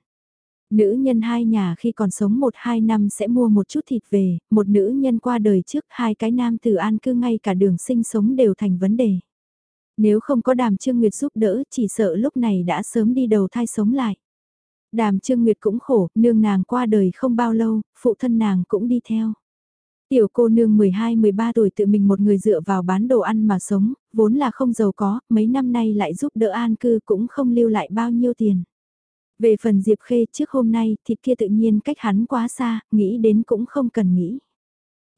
Nữ nhân hai nhà khi còn sống một hai năm sẽ mua một chút thịt về, một nữ nhân qua đời trước hai cái nam từ an cư ngay cả đường sinh sống đều thành vấn đề. Nếu không có đàm Trương Nguyệt giúp đỡ chỉ sợ lúc này đã sớm đi đầu thai sống lại. Đàm Trương Nguyệt cũng khổ, nương nàng qua đời không bao lâu, phụ thân nàng cũng đi theo. Tiểu cô nương 12-13 tuổi tự mình một người dựa vào bán đồ ăn mà sống, vốn là không giàu có, mấy năm nay lại giúp đỡ an cư cũng không lưu lại bao nhiêu tiền. Về phần Diệp Khê trước hôm nay thịt kia tự nhiên cách hắn quá xa, nghĩ đến cũng không cần nghĩ.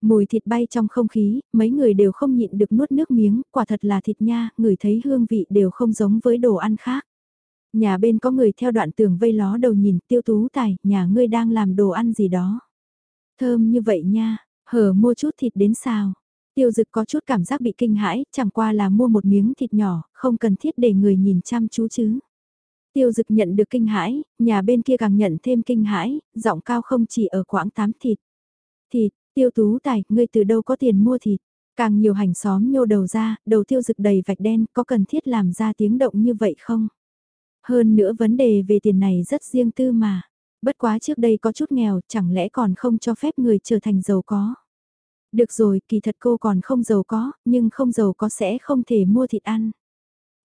Mùi thịt bay trong không khí, mấy người đều không nhịn được nuốt nước miếng, quả thật là thịt nha, người thấy hương vị đều không giống với đồ ăn khác. Nhà bên có người theo đoạn tường vây ló đầu nhìn tiêu tú tài, nhà ngươi đang làm đồ ăn gì đó. Thơm như vậy nha, hở mua chút thịt đến xào. Tiêu dực có chút cảm giác bị kinh hãi, chẳng qua là mua một miếng thịt nhỏ, không cần thiết để người nhìn chăm chú chứ. Tiêu dực nhận được kinh hãi, nhà bên kia càng nhận thêm kinh hãi, giọng cao không chỉ ở quãng tám thịt. Thịt, tiêu tú tài, ngươi từ đâu có tiền mua thịt? Càng nhiều hành xóm nhô đầu ra, đầu tiêu dực đầy vạch đen, có cần thiết làm ra tiếng động như vậy không? Hơn nữa vấn đề về tiền này rất riêng tư mà. Bất quá trước đây có chút nghèo, chẳng lẽ còn không cho phép người trở thành giàu có? Được rồi, kỳ thật cô còn không giàu có, nhưng không giàu có sẽ không thể mua thịt ăn.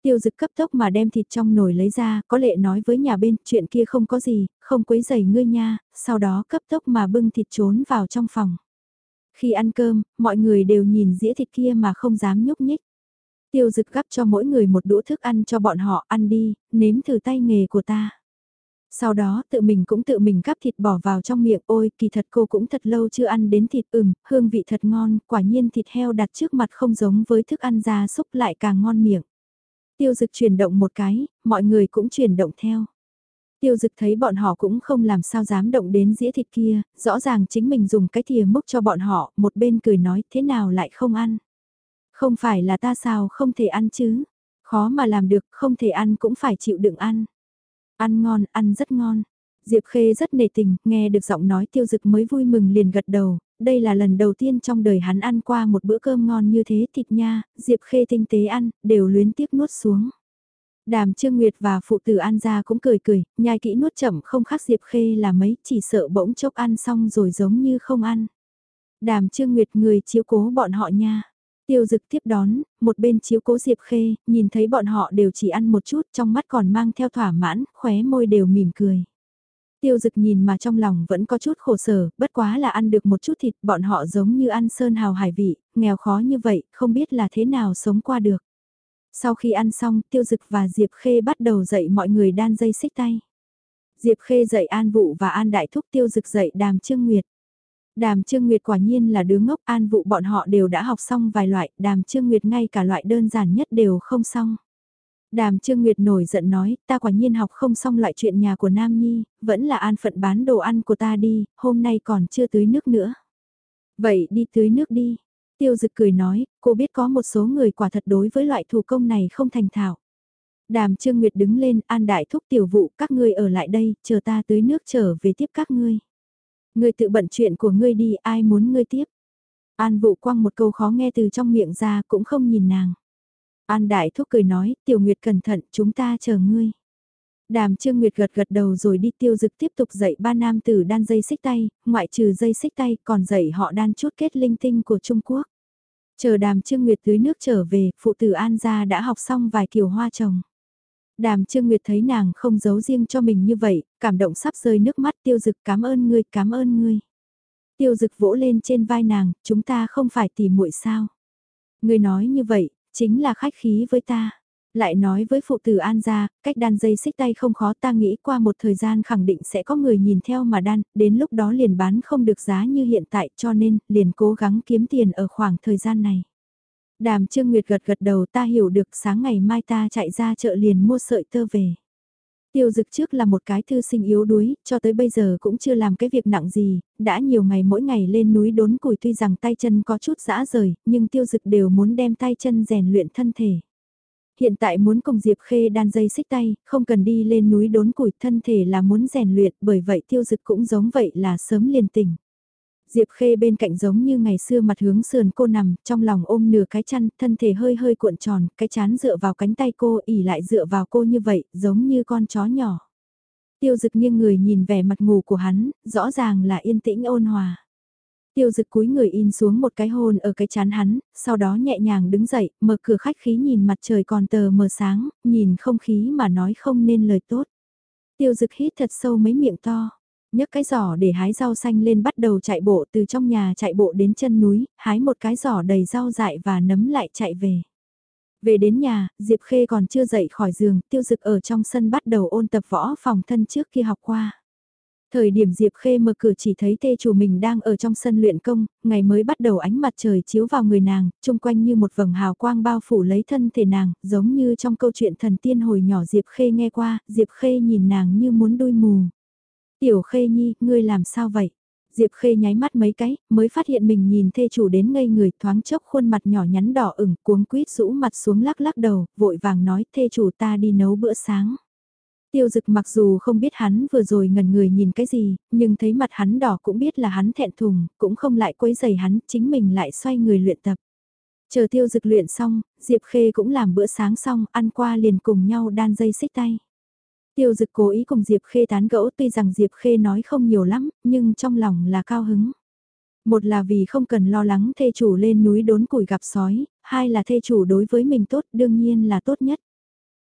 Tiêu dực cấp tốc mà đem thịt trong nồi lấy ra, có lệ nói với nhà bên, chuyện kia không có gì, không quấy giày ngươi nha, sau đó cấp tốc mà bưng thịt trốn vào trong phòng. Khi ăn cơm, mọi người đều nhìn dĩa thịt kia mà không dám nhúc nhích. Tiêu dực gắp cho mỗi người một đũa thức ăn cho bọn họ ăn đi, nếm thử tay nghề của ta. Sau đó tự mình cũng tự mình gắp thịt bỏ vào trong miệng ôi kỳ thật cô cũng thật lâu chưa ăn đến thịt ừm, hương vị thật ngon, quả nhiên thịt heo đặt trước mặt không giống với thức ăn gia súc lại càng ngon miệng. Tiêu dực chuyển động một cái, mọi người cũng chuyển động theo. Tiêu dực thấy bọn họ cũng không làm sao dám động đến dĩa thịt kia, rõ ràng chính mình dùng cái thìa múc cho bọn họ, một bên cười nói thế nào lại không ăn. Không phải là ta sao không thể ăn chứ, khó mà làm được, không thể ăn cũng phải chịu đựng ăn. Ăn ngon, ăn rất ngon. Diệp Khê rất nề tình, nghe được giọng nói tiêu dực mới vui mừng liền gật đầu, đây là lần đầu tiên trong đời hắn ăn qua một bữa cơm ngon như thế thịt nha, Diệp Khê tinh tế ăn, đều luyến tiếc nuốt xuống. Đàm Trương Nguyệt và phụ tử An gia cũng cười cười, nhai kỹ nuốt chậm không khác Diệp Khê là mấy, chỉ sợ bỗng chốc ăn xong rồi giống như không ăn. Đàm Trương Nguyệt người chiếu cố bọn họ nha. Tiêu dực tiếp đón, một bên chiếu cố Diệp Khê, nhìn thấy bọn họ đều chỉ ăn một chút trong mắt còn mang theo thỏa mãn, khóe môi đều mỉm cười. Tiêu dực nhìn mà trong lòng vẫn có chút khổ sở, bất quá là ăn được một chút thịt, bọn họ giống như ăn sơn hào hải vị, nghèo khó như vậy, không biết là thế nào sống qua được. Sau khi ăn xong, Tiêu Dực và Diệp Khê bắt đầu dạy mọi người đan dây xích tay. Diệp Khê dạy An Vụ và An Đại Thúc Tiêu Dực dạy Đàm Trương Nguyệt. Đàm Trương Nguyệt quả nhiên là đứa ngốc An Vụ bọn họ đều đã học xong vài loại, Đàm Trương Nguyệt ngay cả loại đơn giản nhất đều không xong. Đàm Trương Nguyệt nổi giận nói, ta quả nhiên học không xong loại chuyện nhà của Nam Nhi, vẫn là an phận bán đồ ăn của ta đi, hôm nay còn chưa tưới nước nữa. Vậy đi tưới nước đi. Tiêu Dực cười nói, cô biết có một số người quả thật đối với loại thủ công này không thành thạo. Đàm Trương Nguyệt đứng lên, an đại thúc tiểu vụ, các ngươi ở lại đây, chờ ta tưới nước trở về tiếp các ngươi. Ngươi tự bận chuyện của ngươi đi, ai muốn ngươi tiếp. An vụ quăng một câu khó nghe từ trong miệng ra cũng không nhìn nàng. An Đại Thúc cười nói, Tiểu Nguyệt cẩn thận, chúng ta chờ ngươi. Đàm Trương Nguyệt gật gật đầu rồi đi tiêu dực tiếp tục dạy ba nam tử đan dây xích tay, ngoại trừ dây xích tay còn dạy họ đan chút kết linh tinh của Trung Quốc. Chờ đàm Trương Nguyệt tưới nước trở về, phụ tử An gia đã học xong vài kiểu hoa trồng. Đàm Trương Nguyệt thấy nàng không giấu riêng cho mình như vậy, cảm động sắp rơi nước mắt tiêu dực cảm ơn ngươi, cảm ơn ngươi. Tiêu dực vỗ lên trên vai nàng, chúng ta không phải tỉ muội sao. Ngươi nói như vậy, Chính là khách khí với ta. Lại nói với phụ tử An gia, cách đan dây xích tay không khó ta nghĩ qua một thời gian khẳng định sẽ có người nhìn theo mà đan, đến lúc đó liền bán không được giá như hiện tại cho nên liền cố gắng kiếm tiền ở khoảng thời gian này. Đàm Trương Nguyệt gật gật đầu ta hiểu được sáng ngày mai ta chạy ra chợ liền mua sợi tơ về. Tiêu dực trước là một cái thư sinh yếu đuối, cho tới bây giờ cũng chưa làm cái việc nặng gì, đã nhiều ngày mỗi ngày lên núi đốn củi tuy rằng tay chân có chút dã rời, nhưng tiêu dực đều muốn đem tay chân rèn luyện thân thể. Hiện tại muốn cùng Diệp Khê đan dây xích tay, không cần đi lên núi đốn củi thân thể là muốn rèn luyện, bởi vậy tiêu dực cũng giống vậy là sớm liền tỉnh. Diệp Khê bên cạnh giống như ngày xưa mặt hướng sườn cô nằm, trong lòng ôm nửa cái chăn, thân thể hơi hơi cuộn tròn, cái chán dựa vào cánh tay cô, ỉ lại dựa vào cô như vậy, giống như con chó nhỏ. Tiêu dực nghiêng người nhìn vẻ mặt ngủ của hắn, rõ ràng là yên tĩnh ôn hòa. Tiêu dực cúi người in xuống một cái hôn ở cái chán hắn, sau đó nhẹ nhàng đứng dậy, mở cửa khách khí nhìn mặt trời còn tờ mờ sáng, nhìn không khí mà nói không nên lời tốt. Tiêu dực hít thật sâu mấy miệng to nhấc cái giỏ để hái rau xanh lên bắt đầu chạy bộ từ trong nhà chạy bộ đến chân núi, hái một cái giỏ đầy rau dại và nấm lại chạy về. Về đến nhà, Diệp Khê còn chưa dậy khỏi giường, tiêu dực ở trong sân bắt đầu ôn tập võ phòng thân trước khi học qua. Thời điểm Diệp Khê mở cửa chỉ thấy tê chủ mình đang ở trong sân luyện công, ngày mới bắt đầu ánh mặt trời chiếu vào người nàng, chung quanh như một vầng hào quang bao phủ lấy thân thể nàng, giống như trong câu chuyện thần tiên hồi nhỏ Diệp Khê nghe qua, Diệp Khê nhìn nàng như muốn đôi mù. Tiểu Khê Nhi, ngươi làm sao vậy? Diệp Khê nháy mắt mấy cái, mới phát hiện mình nhìn thê chủ đến ngây người thoáng chốc khuôn mặt nhỏ nhắn đỏ ửng cuống quýt rũ mặt xuống lắc lắc đầu, vội vàng nói thê chủ ta đi nấu bữa sáng. Tiêu dực mặc dù không biết hắn vừa rồi ngần người nhìn cái gì, nhưng thấy mặt hắn đỏ cũng biết là hắn thẹn thùng, cũng không lại quấy giày hắn, chính mình lại xoay người luyện tập. Chờ tiêu dực luyện xong, Diệp Khê cũng làm bữa sáng xong, ăn qua liền cùng nhau đan dây xích tay. Tiêu dực cố ý cùng Diệp Khê tán gẫu tuy rằng Diệp Khê nói không nhiều lắm, nhưng trong lòng là cao hứng. Một là vì không cần lo lắng thê chủ lên núi đốn củi gặp sói, hai là thê chủ đối với mình tốt đương nhiên là tốt nhất.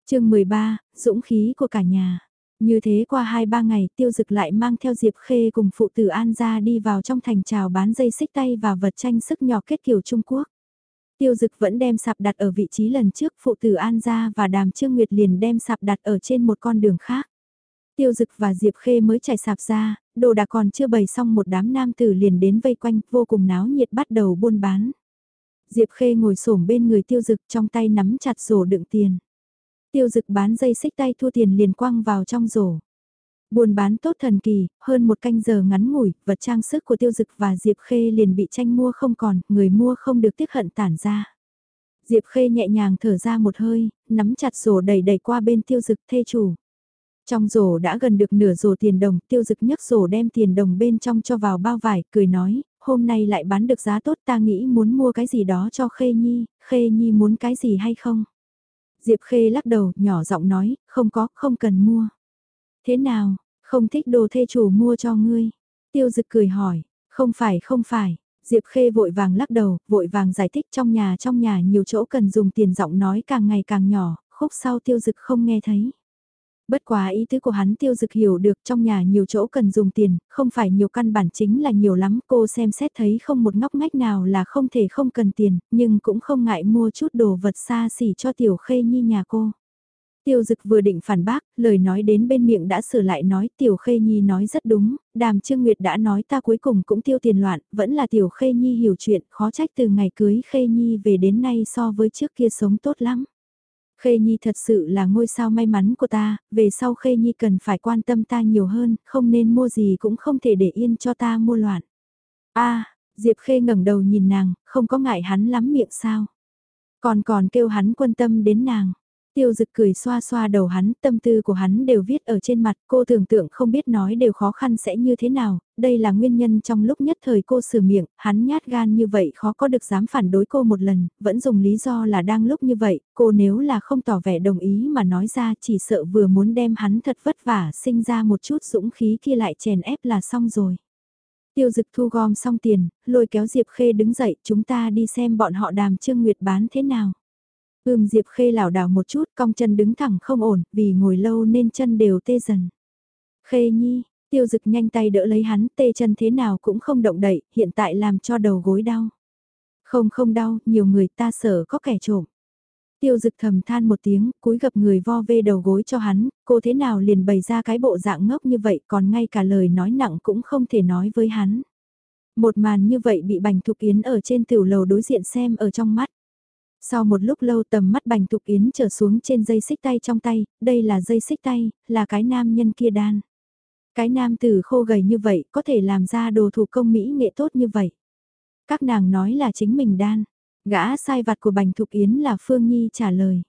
chương 13, dũng khí của cả nhà. Như thế qua 2-3 ngày tiêu dực lại mang theo Diệp Khê cùng phụ tử An ra đi vào trong thành trào bán dây xích tay và vật tranh sức nhỏ kết kiểu Trung Quốc. Tiêu dực vẫn đem sạp đặt ở vị trí lần trước phụ tử An gia và đàm trương nguyệt liền đem sạp đặt ở trên một con đường khác. Tiêu dực và Diệp Khê mới chạy sạp ra, đồ đạc còn chưa bày xong một đám nam tử liền đến vây quanh, vô cùng náo nhiệt bắt đầu buôn bán. Diệp Khê ngồi xổm bên người tiêu dực trong tay nắm chặt rổ đựng tiền. Tiêu dực bán dây xích tay thua tiền liền quăng vào trong rổ. Buôn bán tốt thần kỳ, hơn một canh giờ ngắn ngủi, vật trang sức của tiêu dực và Diệp Khê liền bị tranh mua không còn, người mua không được tiếc hận tản ra. Diệp Khê nhẹ nhàng thở ra một hơi, nắm chặt rổ đẩy đẩy qua bên tiêu dực thê chủ. Trong rổ đã gần được nửa rổ tiền đồng, tiêu dực nhấc rổ đem tiền đồng bên trong cho vào bao vải, cười nói, hôm nay lại bán được giá tốt ta nghĩ muốn mua cái gì đó cho Khê Nhi, Khê Nhi muốn cái gì hay không? Diệp Khê lắc đầu, nhỏ giọng nói, không có, không cần mua. Thế nào, không thích đồ thê chủ mua cho ngươi. Tiêu dực cười hỏi, không phải không phải. Diệp Khê vội vàng lắc đầu, vội vàng giải thích trong nhà trong nhà nhiều chỗ cần dùng tiền giọng nói càng ngày càng nhỏ, khúc sau tiêu dực không nghe thấy. Bất quá ý tứ của hắn tiêu dực hiểu được trong nhà nhiều chỗ cần dùng tiền, không phải nhiều căn bản chính là nhiều lắm. Cô xem xét thấy không một ngóc ngách nào là không thể không cần tiền, nhưng cũng không ngại mua chút đồ vật xa xỉ cho tiểu khê nhi nhà cô. Tiêu dực vừa định phản bác, lời nói đến bên miệng đã sửa lại nói tiểu khê nhi nói rất đúng, đàm trương nguyệt đã nói ta cuối cùng cũng tiêu tiền loạn, vẫn là tiểu khê nhi hiểu chuyện, khó trách từ ngày cưới khê nhi về đến nay so với trước kia sống tốt lắm. Khê Nhi thật sự là ngôi sao may mắn của ta, về sau Khê Nhi cần phải quan tâm ta nhiều hơn, không nên mua gì cũng không thể để yên cho ta mua loạn. a Diệp Khê ngẩng đầu nhìn nàng, không có ngại hắn lắm miệng sao. Còn còn kêu hắn quan tâm đến nàng. Tiêu dực cười xoa xoa đầu hắn, tâm tư của hắn đều viết ở trên mặt, cô tưởng tượng không biết nói đều khó khăn sẽ như thế nào, đây là nguyên nhân trong lúc nhất thời cô sửa miệng, hắn nhát gan như vậy khó có được dám phản đối cô một lần, vẫn dùng lý do là đang lúc như vậy, cô nếu là không tỏ vẻ đồng ý mà nói ra chỉ sợ vừa muốn đem hắn thật vất vả sinh ra một chút dũng khí kia lại chèn ép là xong rồi. Tiêu dực thu gom xong tiền, lôi kéo Diệp Khê đứng dậy, chúng ta đi xem bọn họ đàm Trương Nguyệt bán thế nào. Ưm Diệp Khê lảo đảo một chút, cong chân đứng thẳng không ổn, vì ngồi lâu nên chân đều tê dần. Khê Nhi, tiêu dực nhanh tay đỡ lấy hắn, tê chân thế nào cũng không động đậy, hiện tại làm cho đầu gối đau. Không không đau, nhiều người ta sợ có kẻ trộm. Tiêu dực thầm than một tiếng, cúi gập người vo vê đầu gối cho hắn, cô thế nào liền bày ra cái bộ dạng ngốc như vậy còn ngay cả lời nói nặng cũng không thể nói với hắn. Một màn như vậy bị Bành Thục Yến ở trên tiểu lầu đối diện xem ở trong mắt. Sau một lúc lâu tầm mắt Bành Thục Yến trở xuống trên dây xích tay trong tay, đây là dây xích tay, là cái nam nhân kia đan. Cái nam tử khô gầy như vậy có thể làm ra đồ thủ công mỹ nghệ tốt như vậy. Các nàng nói là chính mình đan. Gã sai vặt của Bành Thục Yến là Phương Nhi trả lời.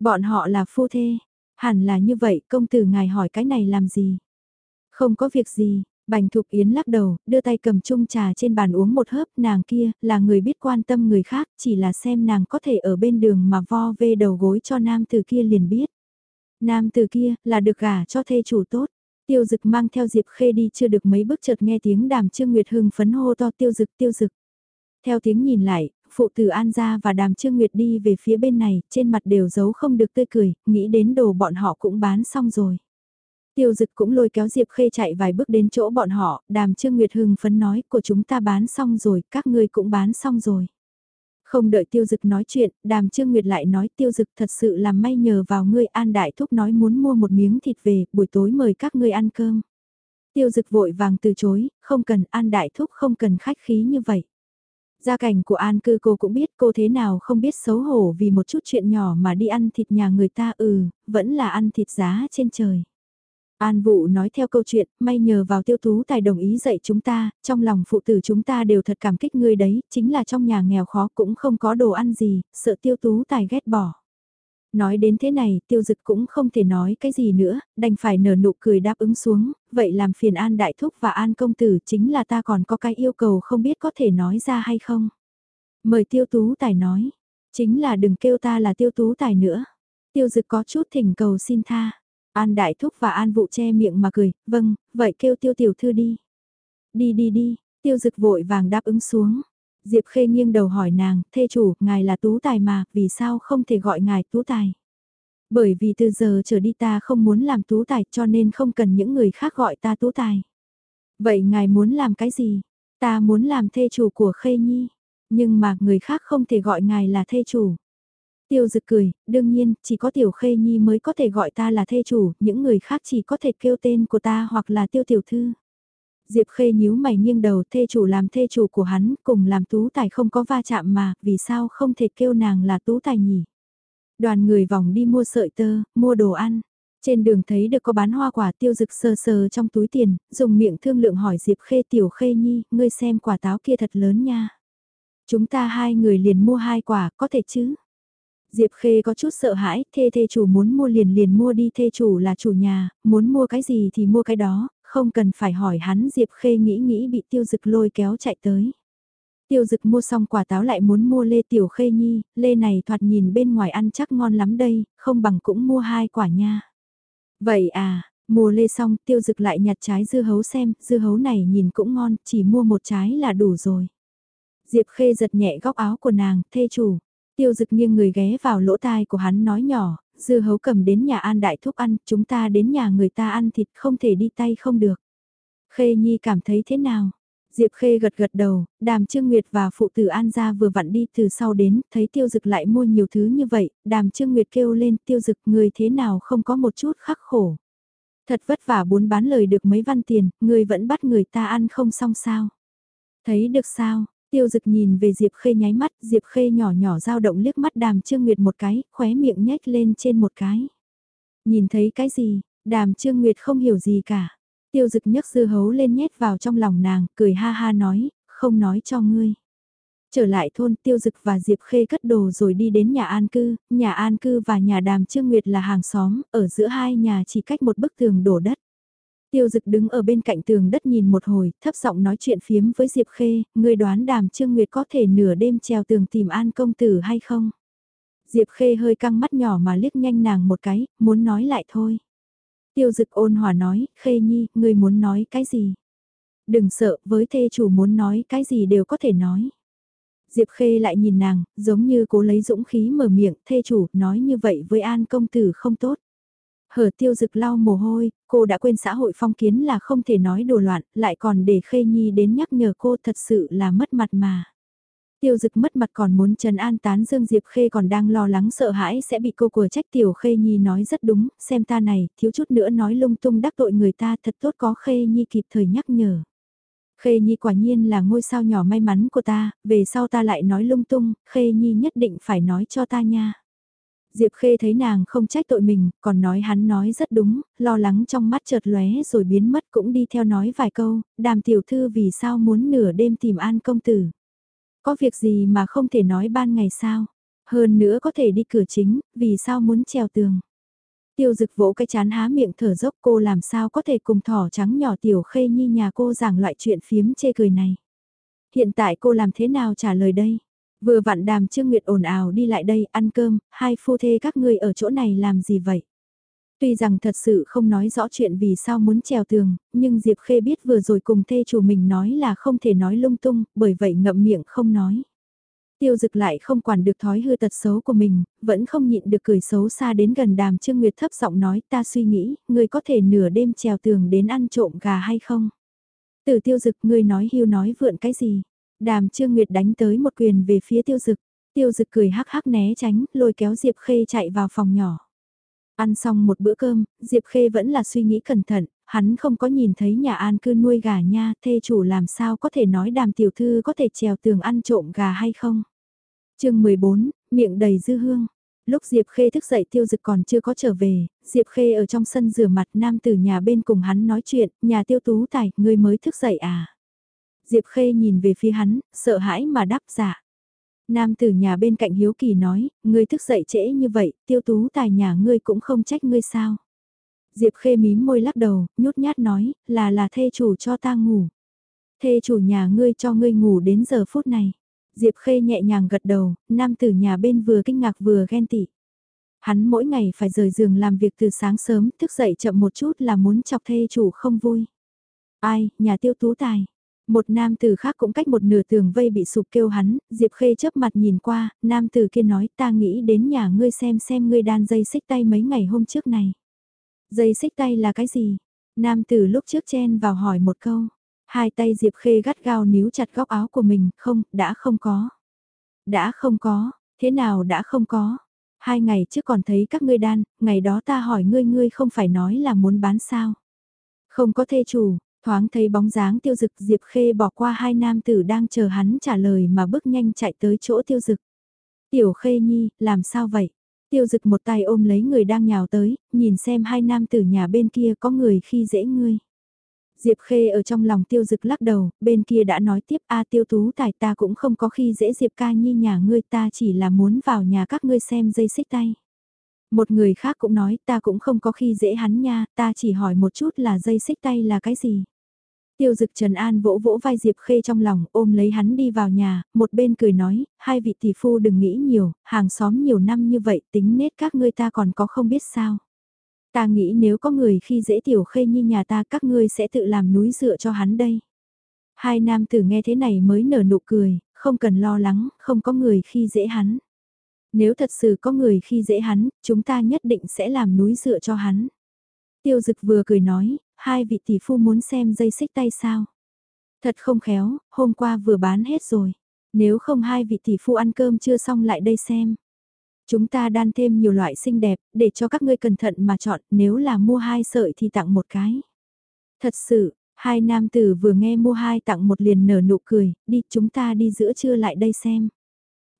Bọn họ là phu thê. Hẳn là như vậy công tử ngài hỏi cái này làm gì? Không có việc gì, Bành Thục Yến lắc đầu, đưa tay cầm chung trà trên bàn uống một hớp, nàng kia, là người biết quan tâm người khác, chỉ là xem nàng có thể ở bên đường mà vo vê đầu gối cho nam từ kia liền biết. Nam từ kia, là được gả cho thê chủ tốt. Tiêu dực mang theo Diệp Khê đi chưa được mấy bước chợt nghe tiếng đàm Trương Nguyệt hưng phấn hô to tiêu dực tiêu dực. Theo tiếng nhìn lại, phụ tử An gia và đàm Trương Nguyệt đi về phía bên này, trên mặt đều giấu không được tươi cười, nghĩ đến đồ bọn họ cũng bán xong rồi. Tiêu dực cũng lôi kéo Diệp Khê chạy vài bước đến chỗ bọn họ, đàm Trương Nguyệt hưng phấn nói của chúng ta bán xong rồi, các ngươi cũng bán xong rồi. Không đợi tiêu dực nói chuyện, đàm Trương Nguyệt lại nói tiêu dực thật sự làm may nhờ vào ngươi an đại thúc nói muốn mua một miếng thịt về, buổi tối mời các ngươi ăn cơm. Tiêu dực vội vàng từ chối, không cần an đại thúc không cần khách khí như vậy. Gia cảnh của An cư cô cũng biết cô thế nào không biết xấu hổ vì một chút chuyện nhỏ mà đi ăn thịt nhà người ta ừ, vẫn là ăn thịt giá trên trời. An Vũ nói theo câu chuyện, may nhờ vào tiêu tú tài đồng ý dạy chúng ta, trong lòng phụ tử chúng ta đều thật cảm kích ngươi đấy, chính là trong nhà nghèo khó cũng không có đồ ăn gì, sợ tiêu tú tài ghét bỏ. Nói đến thế này, tiêu dực cũng không thể nói cái gì nữa, đành phải nở nụ cười đáp ứng xuống, vậy làm phiền An Đại Thúc và An Công Tử chính là ta còn có cái yêu cầu không biết có thể nói ra hay không. Mời tiêu tú tài nói, chính là đừng kêu ta là tiêu tú tài nữa. Tiêu dực có chút thỉnh cầu xin tha. An Đại Thúc và An Vụ che miệng mà cười, vâng, vậy kêu tiêu tiểu thư đi. Đi đi đi, tiêu dực vội vàng đáp ứng xuống. Diệp Khê nghiêng đầu hỏi nàng, thê chủ, ngài là tú tài mà, vì sao không thể gọi ngài tú tài? Bởi vì từ giờ trở đi ta không muốn làm tú tài cho nên không cần những người khác gọi ta tú tài. Vậy ngài muốn làm cái gì? Ta muốn làm thê chủ của Khê Nhi, nhưng mà người khác không thể gọi ngài là thê chủ. Tiêu dực cười, đương nhiên, chỉ có tiểu khê nhi mới có thể gọi ta là thê chủ, những người khác chỉ có thể kêu tên của ta hoặc là tiêu tiểu thư. Diệp khê nhíu mày nghiêng đầu thê chủ làm thê chủ của hắn, cùng làm tú tài không có va chạm mà, vì sao không thể kêu nàng là tú tài nhỉ? Đoàn người vòng đi mua sợi tơ, mua đồ ăn. Trên đường thấy được có bán hoa quả tiêu dực sờ sờ trong túi tiền, dùng miệng thương lượng hỏi Diệp khê tiểu khê nhi, ngươi xem quả táo kia thật lớn nha. Chúng ta hai người liền mua hai quả, có thể chứ? Diệp Khê có chút sợ hãi, thê thê chủ muốn mua liền liền mua đi thê chủ là chủ nhà, muốn mua cái gì thì mua cái đó, không cần phải hỏi hắn Diệp Khê nghĩ nghĩ bị tiêu dực lôi kéo chạy tới. Tiêu dực mua xong quả táo lại muốn mua lê tiểu khê nhi, lê này thoạt nhìn bên ngoài ăn chắc ngon lắm đây, không bằng cũng mua hai quả nha. Vậy à, mua lê xong tiêu dực lại nhặt trái dưa hấu xem, dưa hấu này nhìn cũng ngon, chỉ mua một trái là đủ rồi. Diệp Khê giật nhẹ góc áo của nàng, thê chủ, Tiêu dực nghiêng người ghé vào lỗ tai của hắn nói nhỏ, dư hấu cầm đến nhà An Đại Thúc ăn, chúng ta đến nhà người ta ăn thịt không thể đi tay không được. Khê Nhi cảm thấy thế nào? Diệp Khê gật gật đầu, đàm Trương Nguyệt và phụ tử An gia vừa vặn đi từ sau đến, thấy tiêu dực lại mua nhiều thứ như vậy, đàm Trương Nguyệt kêu lên tiêu dực người thế nào không có một chút khắc khổ. Thật vất vả muốn bán lời được mấy văn tiền, người vẫn bắt người ta ăn không xong sao. Thấy được sao, tiêu dực nhìn về Diệp Khê nháy mắt, Diệp Khê nhỏ nhỏ dao động liếc mắt đàm Trương Nguyệt một cái, khóe miệng nhếch lên trên một cái. Nhìn thấy cái gì, đàm Trương Nguyệt không hiểu gì cả. Tiêu dực nhấc dư hấu lên nhét vào trong lòng nàng, cười ha ha nói, không nói cho ngươi. Trở lại thôn tiêu dực và Diệp Khê cất đồ rồi đi đến nhà an cư, nhà an cư và nhà đàm Trương Nguyệt là hàng xóm, ở giữa hai nhà chỉ cách một bức tường đổ đất. Tiêu dực đứng ở bên cạnh tường đất nhìn một hồi, thấp giọng nói chuyện phiếm với Diệp Khê, người đoán đàm Trương Nguyệt có thể nửa đêm treo tường tìm an công tử hay không? Diệp Khê hơi căng mắt nhỏ mà liếc nhanh nàng một cái, muốn nói lại thôi. Tiêu dực ôn hòa nói, Khê Nhi, ngươi muốn nói cái gì? Đừng sợ, với thê chủ muốn nói cái gì đều có thể nói. Diệp Khê lại nhìn nàng, giống như cố lấy dũng khí mở miệng, thê chủ, nói như vậy với An công tử không tốt. Hở tiêu dực lau mồ hôi, cô đã quên xã hội phong kiến là không thể nói đồ loạn, lại còn để Khê Nhi đến nhắc nhở cô thật sự là mất mặt mà. Tiêu dực mất mặt còn muốn trần an tán Dương Diệp Khê còn đang lo lắng sợ hãi sẽ bị cô của trách Tiểu Khê Nhi nói rất đúng, xem ta này, thiếu chút nữa nói lung tung đắc tội người ta thật tốt có Khê Nhi kịp thời nhắc nhở. Khê Nhi quả nhiên là ngôi sao nhỏ may mắn của ta, về sau ta lại nói lung tung, Khê Nhi nhất định phải nói cho ta nha. Diệp Khê thấy nàng không trách tội mình, còn nói hắn nói rất đúng, lo lắng trong mắt chợt lóe rồi biến mất cũng đi theo nói vài câu, đàm tiểu thư vì sao muốn nửa đêm tìm an công tử. Có việc gì mà không thể nói ban ngày sao? Hơn nữa có thể đi cửa chính, vì sao muốn trèo tường? Tiêu dực vỗ cái chán há miệng thở dốc cô làm sao có thể cùng thỏ trắng nhỏ tiểu khê nhi nhà cô giảng loại chuyện phiếm chê cười này. Hiện tại cô làm thế nào trả lời đây? Vừa vặn đàm Trương Nguyệt ồn ào đi lại đây ăn cơm, hai phu thê các ngươi ở chỗ này làm gì vậy? Tuy rằng thật sự không nói rõ chuyện vì sao muốn trèo tường, nhưng Diệp Khê biết vừa rồi cùng thê chủ mình nói là không thể nói lung tung, bởi vậy ngậm miệng không nói. Tiêu dực lại không quản được thói hư tật xấu của mình, vẫn không nhịn được cười xấu xa đến gần đàm Trương Nguyệt thấp giọng nói ta suy nghĩ, ngươi có thể nửa đêm trèo tường đến ăn trộm gà hay không? Từ tiêu dực ngươi nói hưu nói vượn cái gì? Đàm Trương Nguyệt đánh tới một quyền về phía tiêu dực. Tiêu dực cười hắc hắc né tránh, lôi kéo Diệp Khê chạy vào phòng nhỏ. Ăn xong một bữa cơm, Diệp Khê vẫn là suy nghĩ cẩn thận, hắn không có nhìn thấy nhà an cư nuôi gà nha, thê chủ làm sao có thể nói đàm tiểu thư có thể trèo tường ăn trộm gà hay không. chương 14, miệng đầy dư hương. Lúc Diệp Khê thức dậy tiêu dực còn chưa có trở về, Diệp Khê ở trong sân rửa mặt nam từ nhà bên cùng hắn nói chuyện, nhà tiêu tú tài, người mới thức dậy à. Diệp Khê nhìn về phía hắn, sợ hãi mà đáp giả. Nam tử nhà bên cạnh hiếu kỳ nói, ngươi thức dậy trễ như vậy, tiêu tú tài nhà ngươi cũng không trách ngươi sao. Diệp khê mím môi lắc đầu, nhút nhát nói, là là thê chủ cho ta ngủ. Thê chủ nhà ngươi cho ngươi ngủ đến giờ phút này. Diệp khê nhẹ nhàng gật đầu, nam tử nhà bên vừa kinh ngạc vừa ghen tị. Hắn mỗi ngày phải rời giường làm việc từ sáng sớm, thức dậy chậm một chút là muốn chọc thê chủ không vui. Ai, nhà tiêu tú tài. Một nam tử khác cũng cách một nửa tường vây bị sụp kêu hắn, Diệp Khê chớp mặt nhìn qua, nam tử kia nói ta nghĩ đến nhà ngươi xem xem ngươi đan dây xích tay mấy ngày hôm trước này. Dây xích tay là cái gì? Nam tử lúc trước chen vào hỏi một câu. Hai tay Diệp Khê gắt gao níu chặt góc áo của mình, không, đã không có. Đã không có, thế nào đã không có? Hai ngày trước còn thấy các ngươi đan, ngày đó ta hỏi ngươi ngươi không phải nói là muốn bán sao? Không có thê chủ, Thoáng thấy bóng dáng tiêu dực Diệp Khê bỏ qua hai nam tử đang chờ hắn trả lời mà bước nhanh chạy tới chỗ tiêu dực. Tiểu Khê Nhi, làm sao vậy? Tiêu dực một tay ôm lấy người đang nhào tới, nhìn xem hai nam tử nhà bên kia có người khi dễ ngươi. Diệp Khê ở trong lòng tiêu dực lắc đầu, bên kia đã nói tiếp a tiêu tú tài ta cũng không có khi dễ Diệp ca nhi nhà ngươi ta chỉ là muốn vào nhà các ngươi xem dây xích tay. Một người khác cũng nói ta cũng không có khi dễ hắn nha, ta chỉ hỏi một chút là dây xích tay là cái gì. Tiêu dực Trần An vỗ vỗ vai Diệp Khê trong lòng, ôm lấy hắn đi vào nhà, một bên cười nói, hai vị tỷ phu đừng nghĩ nhiều, hàng xóm nhiều năm như vậy tính nết các ngươi ta còn có không biết sao. Ta nghĩ nếu có người khi dễ tiểu khê như nhà ta các ngươi sẽ tự làm núi dựa cho hắn đây. Hai nam tử nghe thế này mới nở nụ cười, không cần lo lắng, không có người khi dễ hắn. Nếu thật sự có người khi dễ hắn, chúng ta nhất định sẽ làm núi dựa cho hắn. Tiêu dực vừa cười nói, hai vị tỷ phu muốn xem dây xích tay sao. Thật không khéo, hôm qua vừa bán hết rồi. Nếu không hai vị tỷ phu ăn cơm chưa xong lại đây xem. Chúng ta đan thêm nhiều loại xinh đẹp, để cho các ngươi cẩn thận mà chọn, nếu là mua hai sợi thì tặng một cái. Thật sự, hai nam tử vừa nghe mua hai tặng một liền nở nụ cười, đi chúng ta đi giữa trưa lại đây xem.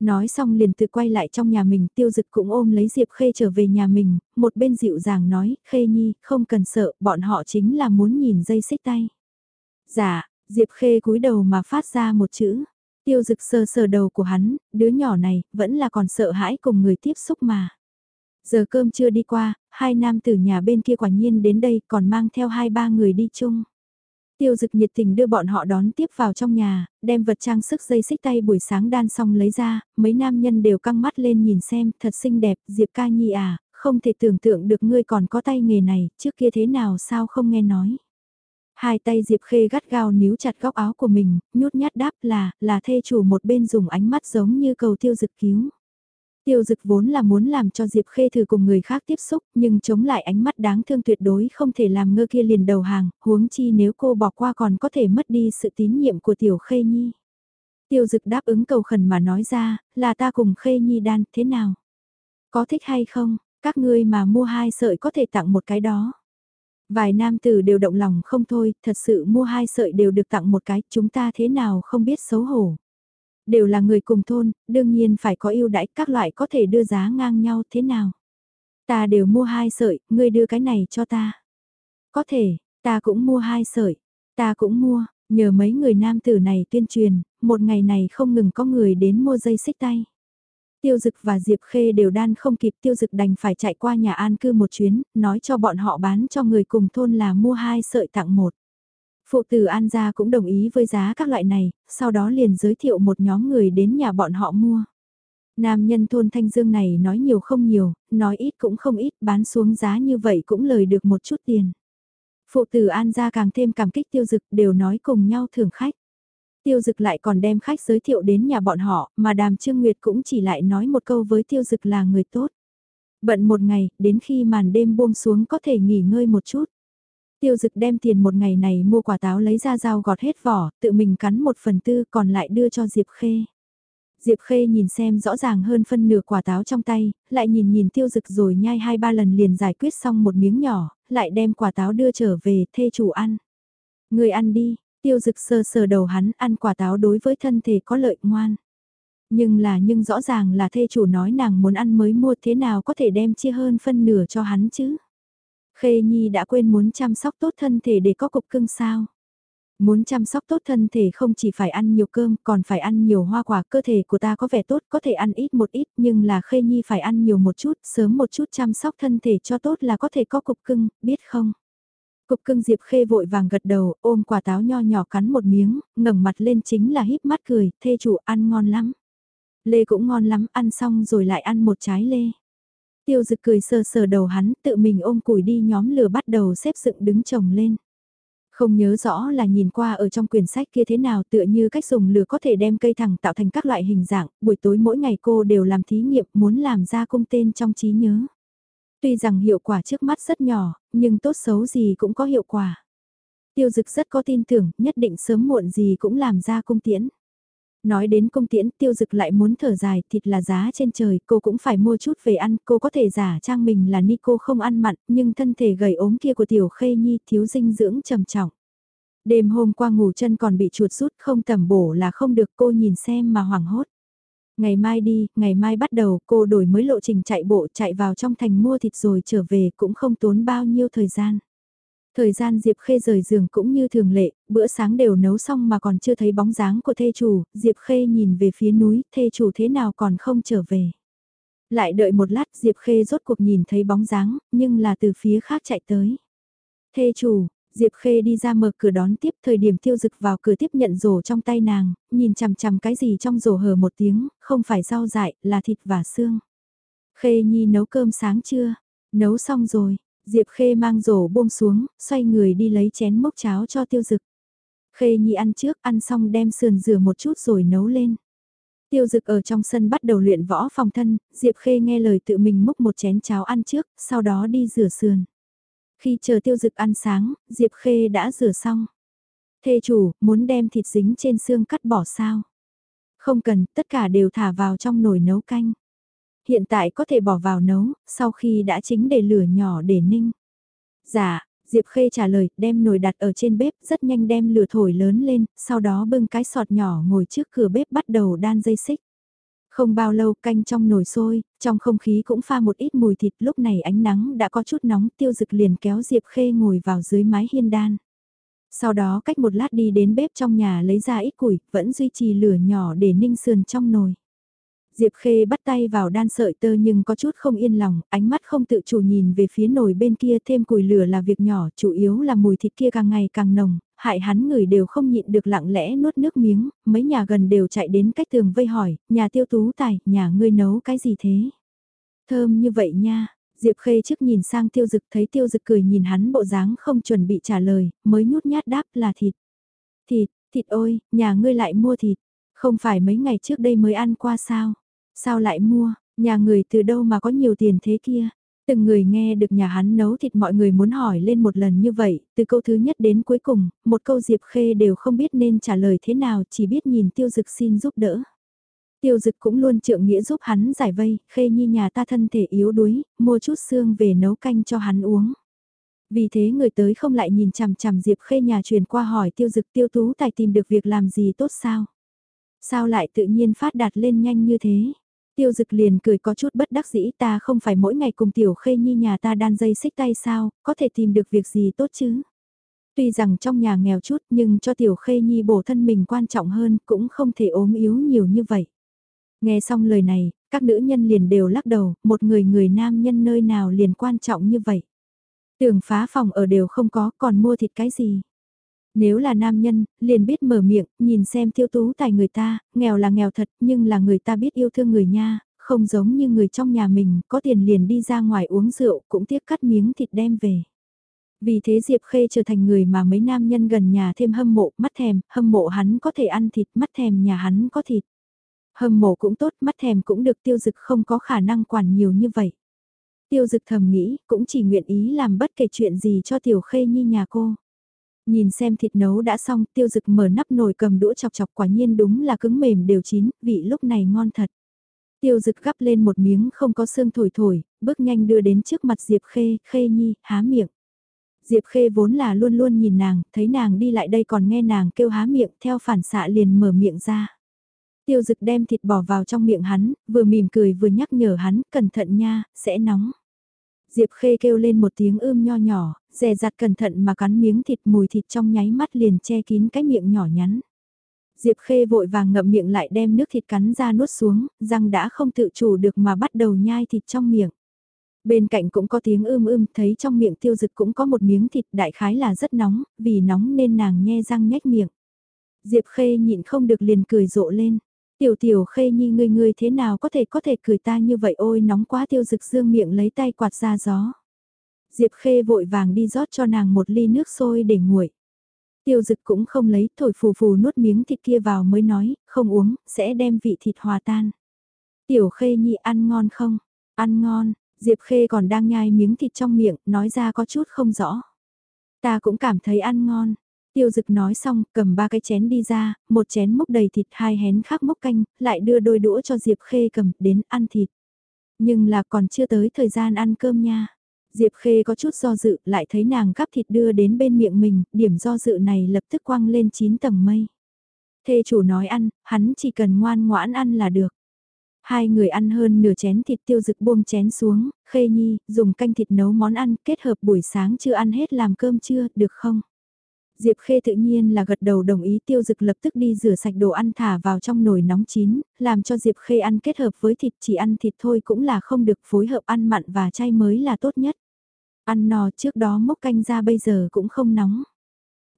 Nói xong liền tự quay lại trong nhà mình, tiêu dực cũng ôm lấy Diệp Khê trở về nhà mình, một bên dịu dàng nói, Khê Nhi, không cần sợ, bọn họ chính là muốn nhìn dây xích tay. Dạ, Diệp Khê cúi đầu mà phát ra một chữ. Tiêu dực sờ sờ đầu của hắn, đứa nhỏ này, vẫn là còn sợ hãi cùng người tiếp xúc mà. Giờ cơm chưa đi qua, hai nam tử nhà bên kia quả nhiên đến đây còn mang theo hai ba người đi chung. Tiêu dực nhiệt tình đưa bọn họ đón tiếp vào trong nhà, đem vật trang sức dây xích tay buổi sáng đan xong lấy ra, mấy nam nhân đều căng mắt lên nhìn xem, thật xinh đẹp, Diệp ca nhi à, không thể tưởng tượng được ngươi còn có tay nghề này, trước kia thế nào sao không nghe nói. Hai tay Diệp Khê gắt gao níu chặt góc áo của mình, nhút nhát đáp là, là thê chủ một bên dùng ánh mắt giống như cầu tiêu dực cứu. Tiêu dực vốn là muốn làm cho Diệp Khê thử cùng người khác tiếp xúc, nhưng chống lại ánh mắt đáng thương tuyệt đối không thể làm ngơ kia liền đầu hàng, huống chi nếu cô bỏ qua còn có thể mất đi sự tín nhiệm của Tiểu Khê Nhi. Tiêu dực đáp ứng cầu khẩn mà nói ra, là ta cùng Khê Nhi đan, thế nào? Có thích hay không? Các ngươi mà mua hai sợi có thể tặng một cái đó. Vài nam tử đều động lòng không thôi, thật sự mua hai sợi đều được tặng một cái, chúng ta thế nào không biết xấu hổ. Đều là người cùng thôn, đương nhiên phải có ưu đãi các loại có thể đưa giá ngang nhau thế nào. Ta đều mua hai sợi, ngươi đưa cái này cho ta. Có thể, ta cũng mua hai sợi, ta cũng mua, nhờ mấy người nam tử này tuyên truyền, một ngày này không ngừng có người đến mua dây xích tay. Tiêu Dực và Diệp Khê đều đan không kịp Tiêu Dực đành phải chạy qua nhà an cư một chuyến, nói cho bọn họ bán cho người cùng thôn là mua hai sợi tặng một. Phụ tử An gia cũng đồng ý với giá các loại này, sau đó liền giới thiệu một nhóm người đến nhà bọn họ mua. Nam nhân thôn Thanh Dương này nói nhiều không nhiều, nói ít cũng không ít, bán xuống giá như vậy cũng lời được một chút tiền. Phụ tử An gia càng thêm cảm kích tiêu dực đều nói cùng nhau thưởng khách. Tiêu dực lại còn đem khách giới thiệu đến nhà bọn họ, mà đàm Trương Nguyệt cũng chỉ lại nói một câu với tiêu dực là người tốt. Bận một ngày, đến khi màn đêm buông xuống có thể nghỉ ngơi một chút. Tiêu dực đem tiền một ngày này mua quả táo lấy ra dao gọt hết vỏ, tự mình cắn một phần tư còn lại đưa cho Diệp Khê. Diệp Khê nhìn xem rõ ràng hơn phân nửa quả táo trong tay, lại nhìn nhìn tiêu dực rồi nhai hai ba lần liền giải quyết xong một miếng nhỏ, lại đem quả táo đưa trở về thê chủ ăn. Người ăn đi, tiêu dực sờ sờ đầu hắn ăn quả táo đối với thân thể có lợi ngoan. Nhưng là nhưng rõ ràng là thê chủ nói nàng muốn ăn mới mua thế nào có thể đem chia hơn phân nửa cho hắn chứ. Khê Nhi đã quên muốn chăm sóc tốt thân thể để có cục cưng sao. Muốn chăm sóc tốt thân thể không chỉ phải ăn nhiều cơm còn phải ăn nhiều hoa quả cơ thể của ta có vẻ tốt có thể ăn ít một ít nhưng là Khê Nhi phải ăn nhiều một chút sớm một chút chăm sóc thân thể cho tốt là có thể có cục cưng, biết không? Cục cưng Diệp Khê vội vàng gật đầu ôm quả táo nho nhỏ cắn một miếng, ngẩng mặt lên chính là híp mắt cười, thê chủ ăn ngon lắm. Lê cũng ngon lắm, ăn xong rồi lại ăn một trái lê. Tiêu dực cười sờ sờ đầu hắn, tự mình ôm củi đi nhóm lửa bắt đầu xếp dựng đứng chồng lên. Không nhớ rõ là nhìn qua ở trong quyển sách kia thế nào tựa như cách dùng lửa có thể đem cây thẳng tạo thành các loại hình dạng, buổi tối mỗi ngày cô đều làm thí nghiệm muốn làm ra cung tên trong trí nhớ. Tuy rằng hiệu quả trước mắt rất nhỏ, nhưng tốt xấu gì cũng có hiệu quả. Tiêu dực rất có tin tưởng, nhất định sớm muộn gì cũng làm ra cung tiễn. Nói đến công tiễn tiêu dực lại muốn thở dài thịt là giá trên trời cô cũng phải mua chút về ăn cô có thể giả trang mình là Nico không ăn mặn nhưng thân thể gầy ốm kia của tiểu khê nhi thiếu dinh dưỡng trầm trọng. Đêm hôm qua ngủ chân còn bị chuột rút không tầm bổ là không được cô nhìn xem mà hoảng hốt. Ngày mai đi, ngày mai bắt đầu cô đổi mới lộ trình chạy bộ chạy vào trong thành mua thịt rồi trở về cũng không tốn bao nhiêu thời gian. Thời gian Diệp Khê rời giường cũng như thường lệ, bữa sáng đều nấu xong mà còn chưa thấy bóng dáng của thê chủ, Diệp Khê nhìn về phía núi, thê chủ thế nào còn không trở về. Lại đợi một lát Diệp Khê rốt cuộc nhìn thấy bóng dáng, nhưng là từ phía khác chạy tới. Thê chủ, Diệp Khê đi ra mở cửa đón tiếp thời điểm tiêu dực vào cửa tiếp nhận rổ trong tay nàng, nhìn chằm chằm cái gì trong rổ hờ một tiếng, không phải rau dại, là thịt và xương. Khê Nhi nấu cơm sáng chưa? Nấu xong rồi, Diệp Khê mang rổ buông xuống, xoay người đi lấy chén mốc cháo cho tiêu dực. Khê Nhi ăn trước, ăn xong đem sườn rửa một chút rồi nấu lên. Tiêu dực ở trong sân bắt đầu luyện võ phòng thân, Diệp Khê nghe lời tự mình múc một chén cháo ăn trước, sau đó đi rửa sườn. Khi chờ tiêu dực ăn sáng, Diệp Khê đã rửa xong. Thê chủ, muốn đem thịt dính trên xương cắt bỏ sao? Không cần, tất cả đều thả vào trong nồi nấu canh. Hiện tại có thể bỏ vào nấu, sau khi đã chính để lửa nhỏ để ninh. Dạ, Diệp Khê trả lời, đem nồi đặt ở trên bếp, rất nhanh đem lửa thổi lớn lên, sau đó bưng cái sọt nhỏ ngồi trước cửa bếp bắt đầu đan dây xích. Không bao lâu canh trong nồi sôi, trong không khí cũng pha một ít mùi thịt lúc này ánh nắng đã có chút nóng tiêu dực liền kéo Diệp Khê ngồi vào dưới mái hiên đan. Sau đó cách một lát đi đến bếp trong nhà lấy ra ít củi, vẫn duy trì lửa nhỏ để ninh sườn trong nồi. Diệp Khê bắt tay vào đan sợi tơ nhưng có chút không yên lòng, ánh mắt không tự chủ nhìn về phía nồi bên kia thêm củi lửa là việc nhỏ, chủ yếu là mùi thịt kia càng ngày càng nồng, hại hắn người đều không nhịn được lặng lẽ nuốt nước miếng, mấy nhà gần đều chạy đến cách tường vây hỏi, nhà tiêu tú tài, nhà ngươi nấu cái gì thế? Thơm như vậy nha, Diệp Khê trước nhìn sang tiêu dực thấy tiêu dực cười nhìn hắn bộ dáng không chuẩn bị trả lời, mới nhút nhát đáp là thịt. Thịt, thịt ôi, nhà ngươi lại mua thịt, không phải mấy ngày trước đây mới ăn qua sao? Sao lại mua, nhà người từ đâu mà có nhiều tiền thế kia? Từng người nghe được nhà hắn nấu thịt mọi người muốn hỏi lên một lần như vậy, từ câu thứ nhất đến cuối cùng, một câu Diệp Khê đều không biết nên trả lời thế nào, chỉ biết nhìn tiêu dực xin giúp đỡ. Tiêu dực cũng luôn trượng nghĩa giúp hắn giải vây, Khê nhi nhà ta thân thể yếu đuối, mua chút xương về nấu canh cho hắn uống. Vì thế người tới không lại nhìn chằm chằm Diệp Khê nhà truyền qua hỏi tiêu dực tiêu tú tài tìm được việc làm gì tốt sao? Sao lại tự nhiên phát đạt lên nhanh như thế? Tiêu dực liền cười có chút bất đắc dĩ ta không phải mỗi ngày cùng tiểu khê nhi nhà ta đan dây xích tay sao, có thể tìm được việc gì tốt chứ. Tuy rằng trong nhà nghèo chút nhưng cho tiểu khê nhi bổ thân mình quan trọng hơn cũng không thể ốm yếu nhiều như vậy. Nghe xong lời này, các nữ nhân liền đều lắc đầu, một người người nam nhân nơi nào liền quan trọng như vậy. Tường phá phòng ở đều không có còn mua thịt cái gì. Nếu là nam nhân, liền biết mở miệng, nhìn xem tiêu tú tài người ta, nghèo là nghèo thật, nhưng là người ta biết yêu thương người nha, không giống như người trong nhà mình, có tiền liền đi ra ngoài uống rượu, cũng tiếc cắt miếng thịt đem về. Vì thế Diệp Khê trở thành người mà mấy nam nhân gần nhà thêm hâm mộ, mắt thèm, hâm mộ hắn có thể ăn thịt, mắt thèm nhà hắn có thịt. Hâm mộ cũng tốt, mắt thèm cũng được tiêu dực không có khả năng quản nhiều như vậy. Tiêu dực thầm nghĩ, cũng chỉ nguyện ý làm bất kể chuyện gì cho tiểu khê như nhà cô. Nhìn xem thịt nấu đã xong, tiêu dực mở nắp nồi cầm đũa chọc chọc quả nhiên đúng là cứng mềm đều chín, vị lúc này ngon thật. Tiêu dực gắp lên một miếng không có xương thổi thổi, bước nhanh đưa đến trước mặt Diệp Khê, Khê Nhi, há miệng. Diệp Khê vốn là luôn luôn nhìn nàng, thấy nàng đi lại đây còn nghe nàng kêu há miệng, theo phản xạ liền mở miệng ra. Tiêu dực đem thịt bỏ vào trong miệng hắn, vừa mỉm cười vừa nhắc nhở hắn, cẩn thận nha, sẽ nóng. Diệp Khê kêu lên một tiếng ưm nho nhỏ, dè dặt cẩn thận mà cắn miếng thịt mùi thịt trong nháy mắt liền che kín cái miệng nhỏ nhắn. Diệp Khê vội vàng ngậm miệng lại đem nước thịt cắn ra nuốt xuống, răng đã không tự chủ được mà bắt đầu nhai thịt trong miệng. Bên cạnh cũng có tiếng ưm ưm, thấy trong miệng tiêu dực cũng có một miếng thịt đại khái là rất nóng, vì nóng nên nàng nhe răng nhếch miệng. Diệp Khê nhịn không được liền cười rộ lên. Tiểu tiểu khê nhi ngươi ngươi thế nào có thể có thể cười ta như vậy ôi nóng quá tiêu dực dương miệng lấy tay quạt ra gió. Diệp khê vội vàng đi rót cho nàng một ly nước sôi để nguội. Tiêu dực cũng không lấy thổi phù phù nuốt miếng thịt kia vào mới nói, không uống, sẽ đem vị thịt hòa tan. Tiểu khê nhi ăn ngon không? Ăn ngon, Diệp khê còn đang nhai miếng thịt trong miệng, nói ra có chút không rõ. Ta cũng cảm thấy ăn ngon. Tiêu dực nói xong, cầm ba cái chén đi ra, một chén múc đầy thịt hai hén khác múc canh, lại đưa đôi đũa cho Diệp Khê cầm, đến ăn thịt. Nhưng là còn chưa tới thời gian ăn cơm nha. Diệp Khê có chút do dự, lại thấy nàng cắp thịt đưa đến bên miệng mình, điểm do dự này lập tức quăng lên 9 tầng mây. Thê chủ nói ăn, hắn chỉ cần ngoan ngoãn ăn là được. Hai người ăn hơn nửa chén thịt tiêu dực buông chén xuống, Khê Nhi, dùng canh thịt nấu món ăn, kết hợp buổi sáng chưa ăn hết làm cơm chưa, được không? Diệp Khê tự nhiên là gật đầu đồng ý tiêu dực lập tức đi rửa sạch đồ ăn thả vào trong nồi nóng chín, làm cho Diệp Khê ăn kết hợp với thịt chỉ ăn thịt thôi cũng là không được phối hợp ăn mặn và chay mới là tốt nhất. Ăn no trước đó mốc canh ra bây giờ cũng không nóng.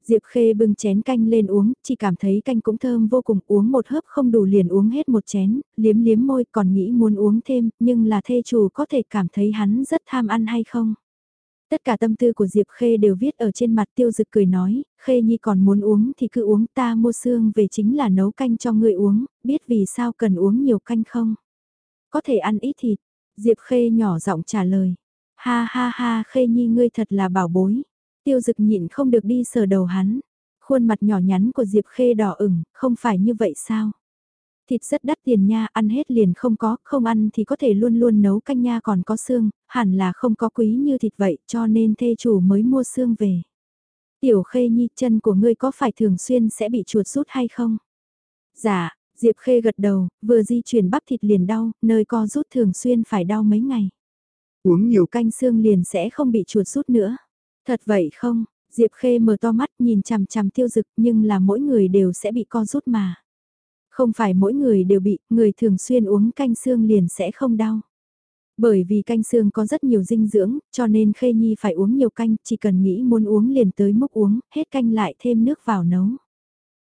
Diệp Khê bưng chén canh lên uống, chỉ cảm thấy canh cũng thơm vô cùng uống một hớp không đủ liền uống hết một chén, liếm liếm môi còn nghĩ muốn uống thêm, nhưng là thê chủ có thể cảm thấy hắn rất tham ăn hay không. Tất cả tâm tư của Diệp Khê đều viết ở trên mặt tiêu dực cười nói, Khê Nhi còn muốn uống thì cứ uống ta mua xương về chính là nấu canh cho người uống, biết vì sao cần uống nhiều canh không? Có thể ăn ít thịt, Diệp Khê nhỏ giọng trả lời, ha ha ha Khê Nhi ngươi thật là bảo bối, tiêu dực nhịn không được đi sờ đầu hắn, khuôn mặt nhỏ nhắn của Diệp Khê đỏ ửng, không phải như vậy sao? Thịt rất đắt tiền nha, ăn hết liền không có, không ăn thì có thể luôn luôn nấu canh nha còn có xương, hẳn là không có quý như thịt vậy cho nên thê chủ mới mua xương về. Tiểu Khê Nhi, chân của ngươi có phải thường xuyên sẽ bị chuột rút hay không? Dạ, Diệp Khê gật đầu, vừa di chuyển bắp thịt liền đau, nơi co rút thường xuyên phải đau mấy ngày. Uống nhiều canh xương liền sẽ không bị chuột rút nữa. Thật vậy không? Diệp Khê mở to mắt nhìn chằm chằm tiêu dực nhưng là mỗi người đều sẽ bị co rút mà. Không phải mỗi người đều bị, người thường xuyên uống canh xương liền sẽ không đau. Bởi vì canh xương có rất nhiều dinh dưỡng, cho nên Khê Nhi phải uống nhiều canh, chỉ cần nghĩ muốn uống liền tới múc uống, hết canh lại thêm nước vào nấu.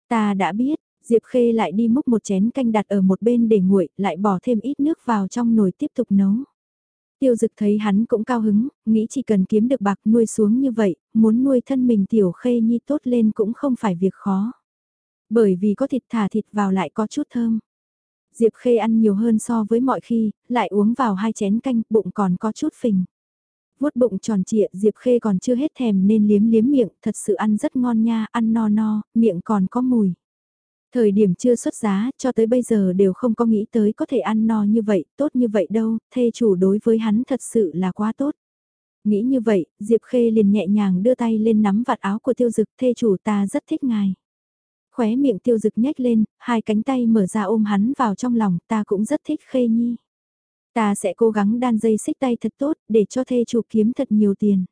Ta đã biết, Diệp Khê lại đi múc một chén canh đặt ở một bên để nguội, lại bỏ thêm ít nước vào trong nồi tiếp tục nấu. Tiêu dực thấy hắn cũng cao hứng, nghĩ chỉ cần kiếm được bạc nuôi xuống như vậy, muốn nuôi thân mình tiểu khê nhi tốt lên cũng không phải việc khó. Bởi vì có thịt thả thịt vào lại có chút thơm. Diệp khê ăn nhiều hơn so với mọi khi, lại uống vào hai chén canh, bụng còn có chút phình. Vuốt bụng tròn trịa, Diệp khê còn chưa hết thèm nên liếm liếm miệng, thật sự ăn rất ngon nha, ăn no no, miệng còn có mùi. Thời điểm chưa xuất giá, cho tới bây giờ đều không có nghĩ tới có thể ăn no như vậy, tốt như vậy đâu, thê chủ đối với hắn thật sự là quá tốt. Nghĩ như vậy, Diệp Khê liền nhẹ nhàng đưa tay lên nắm vạt áo của tiêu dực thê chủ ta rất thích ngài. Khóe miệng tiêu dực nhếch lên, hai cánh tay mở ra ôm hắn vào trong lòng ta cũng rất thích Khê Nhi. Ta sẽ cố gắng đan dây xích tay thật tốt để cho thê chủ kiếm thật nhiều tiền.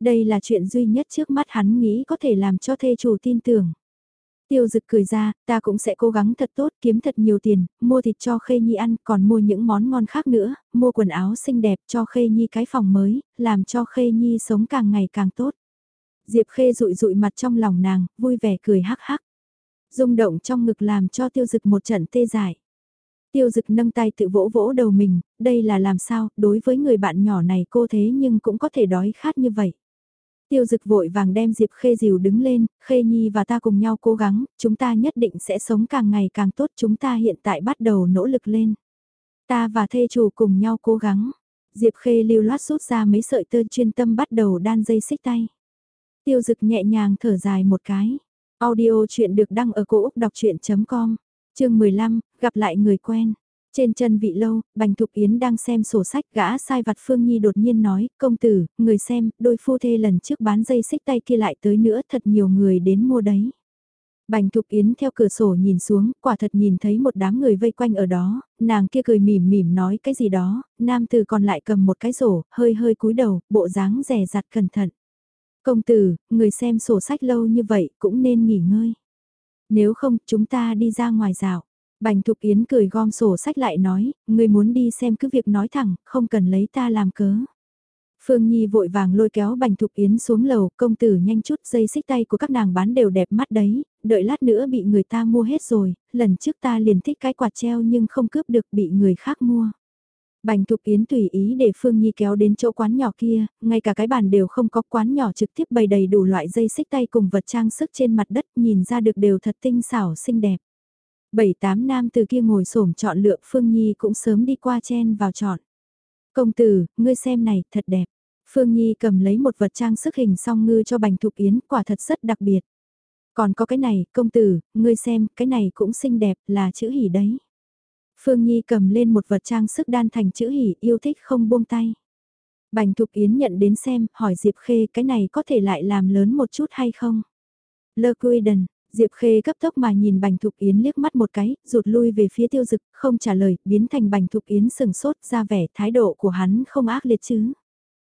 Đây là chuyện duy nhất trước mắt hắn nghĩ có thể làm cho thê chủ tin tưởng. Tiêu dực cười ra, ta cũng sẽ cố gắng thật tốt, kiếm thật nhiều tiền, mua thịt cho Khê Nhi ăn, còn mua những món ngon khác nữa, mua quần áo xinh đẹp cho Khê Nhi cái phòng mới, làm cho Khê Nhi sống càng ngày càng tốt. Diệp Khê rụi rụi mặt trong lòng nàng, vui vẻ cười hắc hắc. rung động trong ngực làm cho tiêu dực một trận tê dại. Tiêu dực nâng tay tự vỗ vỗ đầu mình, đây là làm sao, đối với người bạn nhỏ này cô thế nhưng cũng có thể đói khát như vậy. Tiêu dực vội vàng đem Diệp Khê dìu đứng lên, Khê Nhi và ta cùng nhau cố gắng, chúng ta nhất định sẽ sống càng ngày càng tốt, chúng ta hiện tại bắt đầu nỗ lực lên. Ta và thê chủ cùng nhau cố gắng. Diệp Khê lưu loát rút ra mấy sợi tơ chuyên tâm bắt đầu đan dây xích tay. Tiêu dực nhẹ nhàng thở dài một cái. Audio chuyện được đăng ở cổ Úc đọc chuyện.com, chương 15, gặp lại người quen. Trên chân vị lâu, Bành Thục Yến đang xem sổ sách gã sai vặt Phương Nhi đột nhiên nói, công tử, người xem, đôi phu thê lần trước bán dây xích tay kia lại tới nữa thật nhiều người đến mua đấy. Bành Thục Yến theo cửa sổ nhìn xuống, quả thật nhìn thấy một đám người vây quanh ở đó, nàng kia cười mỉm mỉm nói cái gì đó, nam tử còn lại cầm một cái rổ, hơi hơi cúi đầu, bộ dáng rẻ rặt cẩn thận. Công tử, người xem sổ sách lâu như vậy cũng nên nghỉ ngơi. Nếu không, chúng ta đi ra ngoài rào. Bành Thục Yến cười gom sổ sách lại nói, Ngươi muốn đi xem cứ việc nói thẳng, không cần lấy ta làm cớ. Phương Nhi vội vàng lôi kéo Bành Thục Yến xuống lầu, công tử nhanh chút dây xích tay của các nàng bán đều đẹp mắt đấy, đợi lát nữa bị người ta mua hết rồi, lần trước ta liền thích cái quạt treo nhưng không cướp được bị người khác mua. Bành Thục Yến tùy ý để Phương Nhi kéo đến chỗ quán nhỏ kia, ngay cả cái bàn đều không có quán nhỏ trực tiếp bày đầy đủ loại dây xích tay cùng vật trang sức trên mặt đất nhìn ra được đều thật tinh xảo xinh đẹp. Bảy tám nam từ kia ngồi xổm chọn lựa Phương Nhi cũng sớm đi qua chen vào chọn. Công tử, ngươi xem này, thật đẹp. Phương Nhi cầm lấy một vật trang sức hình song ngư cho Bành Thục Yến, quả thật rất đặc biệt. Còn có cái này, công tử, ngươi xem, cái này cũng xinh đẹp, là chữ hỉ đấy. Phương Nhi cầm lên một vật trang sức đan thành chữ hỉ, yêu thích không buông tay. Bành Thục Yến nhận đến xem, hỏi Diệp Khê cái này có thể lại làm lớn một chút hay không? Lơ Quiden, Diệp Khê cấp tốc mà nhìn Bành Thục Yến liếc mắt một cái, rụt lui về phía tiêu dực, không trả lời, biến thành Bành Thục Yến sừng sốt ra vẻ thái độ của hắn không ác liệt chứ.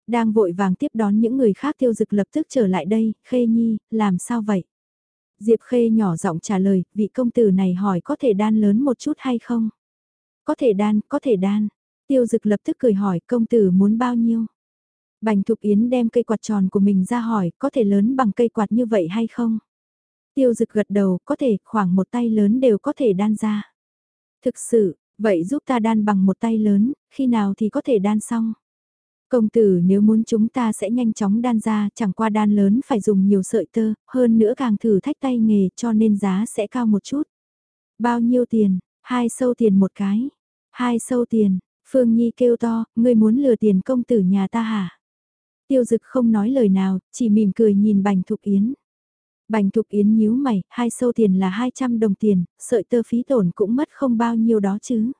Đang vội vàng tiếp đón những người khác tiêu dực lập tức trở lại đây, Khê Nhi, làm sao vậy? Diệp Khê nhỏ giọng trả lời, vị công tử này hỏi có thể đan lớn một chút hay không? Có thể đan, có thể đan. Tiêu dực lập tức cười hỏi công tử muốn bao nhiêu? Bành Thục Yến đem cây quạt tròn của mình ra hỏi có thể lớn bằng cây quạt như vậy hay không? Tiêu dực gật đầu, có thể, khoảng một tay lớn đều có thể đan ra. Thực sự, vậy giúp ta đan bằng một tay lớn, khi nào thì có thể đan xong. Công tử nếu muốn chúng ta sẽ nhanh chóng đan ra, chẳng qua đan lớn phải dùng nhiều sợi tơ, hơn nữa càng thử thách tay nghề cho nên giá sẽ cao một chút. Bao nhiêu tiền? Hai sâu tiền một cái. Hai sâu tiền, Phương Nhi kêu to, ngươi muốn lừa tiền công tử nhà ta hả? Tiêu dực không nói lời nào, chỉ mỉm cười nhìn Bành Thục Yến. Bành Thục Yến nhíu mày, hai sâu tiền là 200 đồng tiền, sợi tơ phí tổn cũng mất không bao nhiêu đó chứ.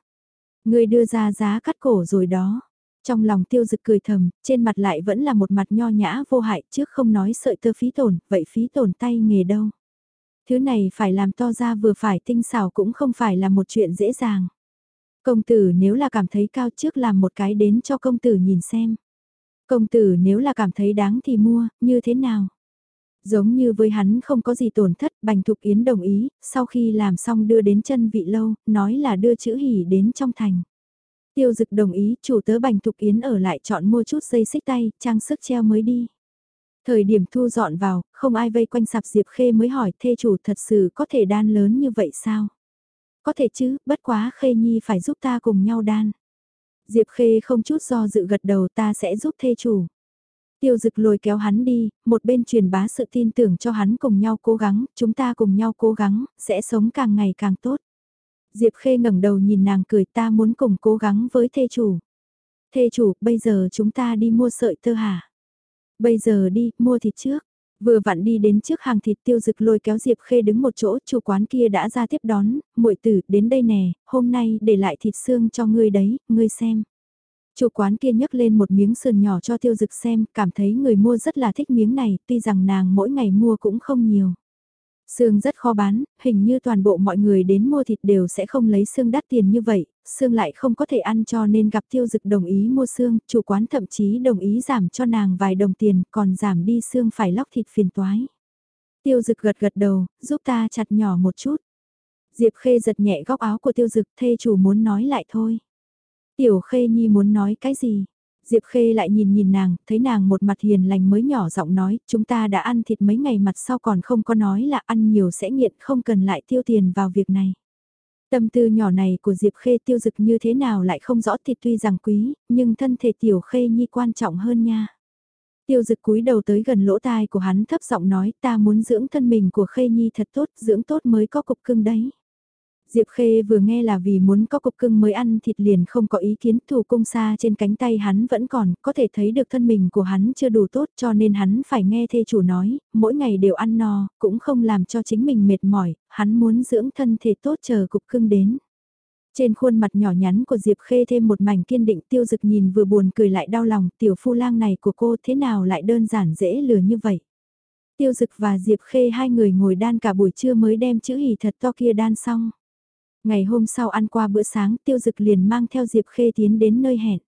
người đưa ra giá cắt cổ rồi đó. Trong lòng tiêu dực cười thầm, trên mặt lại vẫn là một mặt nho nhã vô hại trước không nói sợi tơ phí tổn, vậy phí tổn tay nghề đâu. Thứ này phải làm to ra vừa phải tinh xảo cũng không phải là một chuyện dễ dàng. Công tử nếu là cảm thấy cao trước làm một cái đến cho công tử nhìn xem. Công tử nếu là cảm thấy đáng thì mua, như thế nào? Giống như với hắn không có gì tổn thất, Bành Thục Yến đồng ý, sau khi làm xong đưa đến chân vị lâu, nói là đưa chữ hỉ đến trong thành. Tiêu dực đồng ý, chủ tớ Bành Thục Yến ở lại chọn mua chút dây xích tay, trang sức treo mới đi. Thời điểm thu dọn vào, không ai vây quanh sạp Diệp Khê mới hỏi thê chủ thật sự có thể đan lớn như vậy sao? Có thể chứ, bất quá Khê Nhi phải giúp ta cùng nhau đan. Diệp Khê không chút do dự gật đầu ta sẽ giúp thê chủ. Tiêu dực lôi kéo hắn đi, một bên truyền bá sự tin tưởng cho hắn cùng nhau cố gắng, chúng ta cùng nhau cố gắng, sẽ sống càng ngày càng tốt. Diệp Khê ngẩng đầu nhìn nàng cười ta muốn cùng cố gắng với thê chủ. Thê chủ, bây giờ chúng ta đi mua sợi tơ hả? Bây giờ đi, mua thịt trước. Vừa vặn đi đến trước hàng thịt tiêu dực lôi kéo Diệp Khê đứng một chỗ, chủ quán kia đã ra tiếp đón, muội tử, đến đây nè, hôm nay để lại thịt xương cho ngươi đấy, ngươi xem. Chủ quán kia nhấc lên một miếng sườn nhỏ cho tiêu dực xem, cảm thấy người mua rất là thích miếng này, tuy rằng nàng mỗi ngày mua cũng không nhiều. Xương rất khó bán, hình như toàn bộ mọi người đến mua thịt đều sẽ không lấy xương đắt tiền như vậy, xương lại không có thể ăn cho nên gặp tiêu dực đồng ý mua xương, chủ quán thậm chí đồng ý giảm cho nàng vài đồng tiền, còn giảm đi xương phải lóc thịt phiền toái. Tiêu dực gật gật đầu, giúp ta chặt nhỏ một chút. Diệp Khê giật nhẹ góc áo của tiêu dực thê chủ muốn nói lại thôi. Tiểu Khê Nhi muốn nói cái gì? Diệp Khê lại nhìn nhìn nàng, thấy nàng một mặt hiền lành mới nhỏ giọng nói, chúng ta đã ăn thịt mấy ngày mặt sau còn không có nói là ăn nhiều sẽ nghiện không cần lại tiêu tiền vào việc này. Tâm tư nhỏ này của Diệp Khê tiêu dực như thế nào lại không rõ thịt tuy rằng quý, nhưng thân thể Tiểu Khê Nhi quan trọng hơn nha. Tiêu dực cúi đầu tới gần lỗ tai của hắn thấp giọng nói ta muốn dưỡng thân mình của Khê Nhi thật tốt, dưỡng tốt mới có cục cưng đấy. Diệp Khê vừa nghe là vì muốn có cục cưng mới ăn thịt liền không có ý kiến thủ cung xa trên cánh tay hắn vẫn còn, có thể thấy được thân mình của hắn chưa đủ tốt cho nên hắn phải nghe thê chủ nói, mỗi ngày đều ăn no, cũng không làm cho chính mình mệt mỏi, hắn muốn dưỡng thân thể tốt chờ cục cưng đến. Trên khuôn mặt nhỏ nhắn của Diệp Khê thêm một mảnh kiên định tiêu dực nhìn vừa buồn cười lại đau lòng tiểu phu lang này của cô thế nào lại đơn giản dễ lừa như vậy. Tiêu dực và Diệp Khê hai người ngồi đan cả buổi trưa mới đem chữ hỉ thật to kia đan xong. Ngày hôm sau ăn qua bữa sáng tiêu dực liền mang theo Diệp Khê tiến đến nơi hẹn.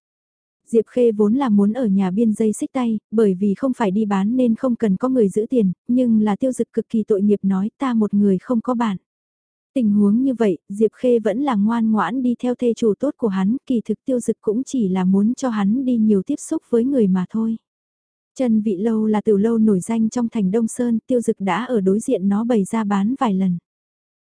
Diệp Khê vốn là muốn ở nhà biên dây xích tay, bởi vì không phải đi bán nên không cần có người giữ tiền, nhưng là tiêu dực cực kỳ tội nghiệp nói ta một người không có bạn. Tình huống như vậy, Diệp Khê vẫn là ngoan ngoãn đi theo thê chủ tốt của hắn, kỳ thực tiêu dực cũng chỉ là muốn cho hắn đi nhiều tiếp xúc với người mà thôi. Trần Vị Lâu là từ lâu nổi danh trong thành Đông Sơn, tiêu dực đã ở đối diện nó bày ra bán vài lần.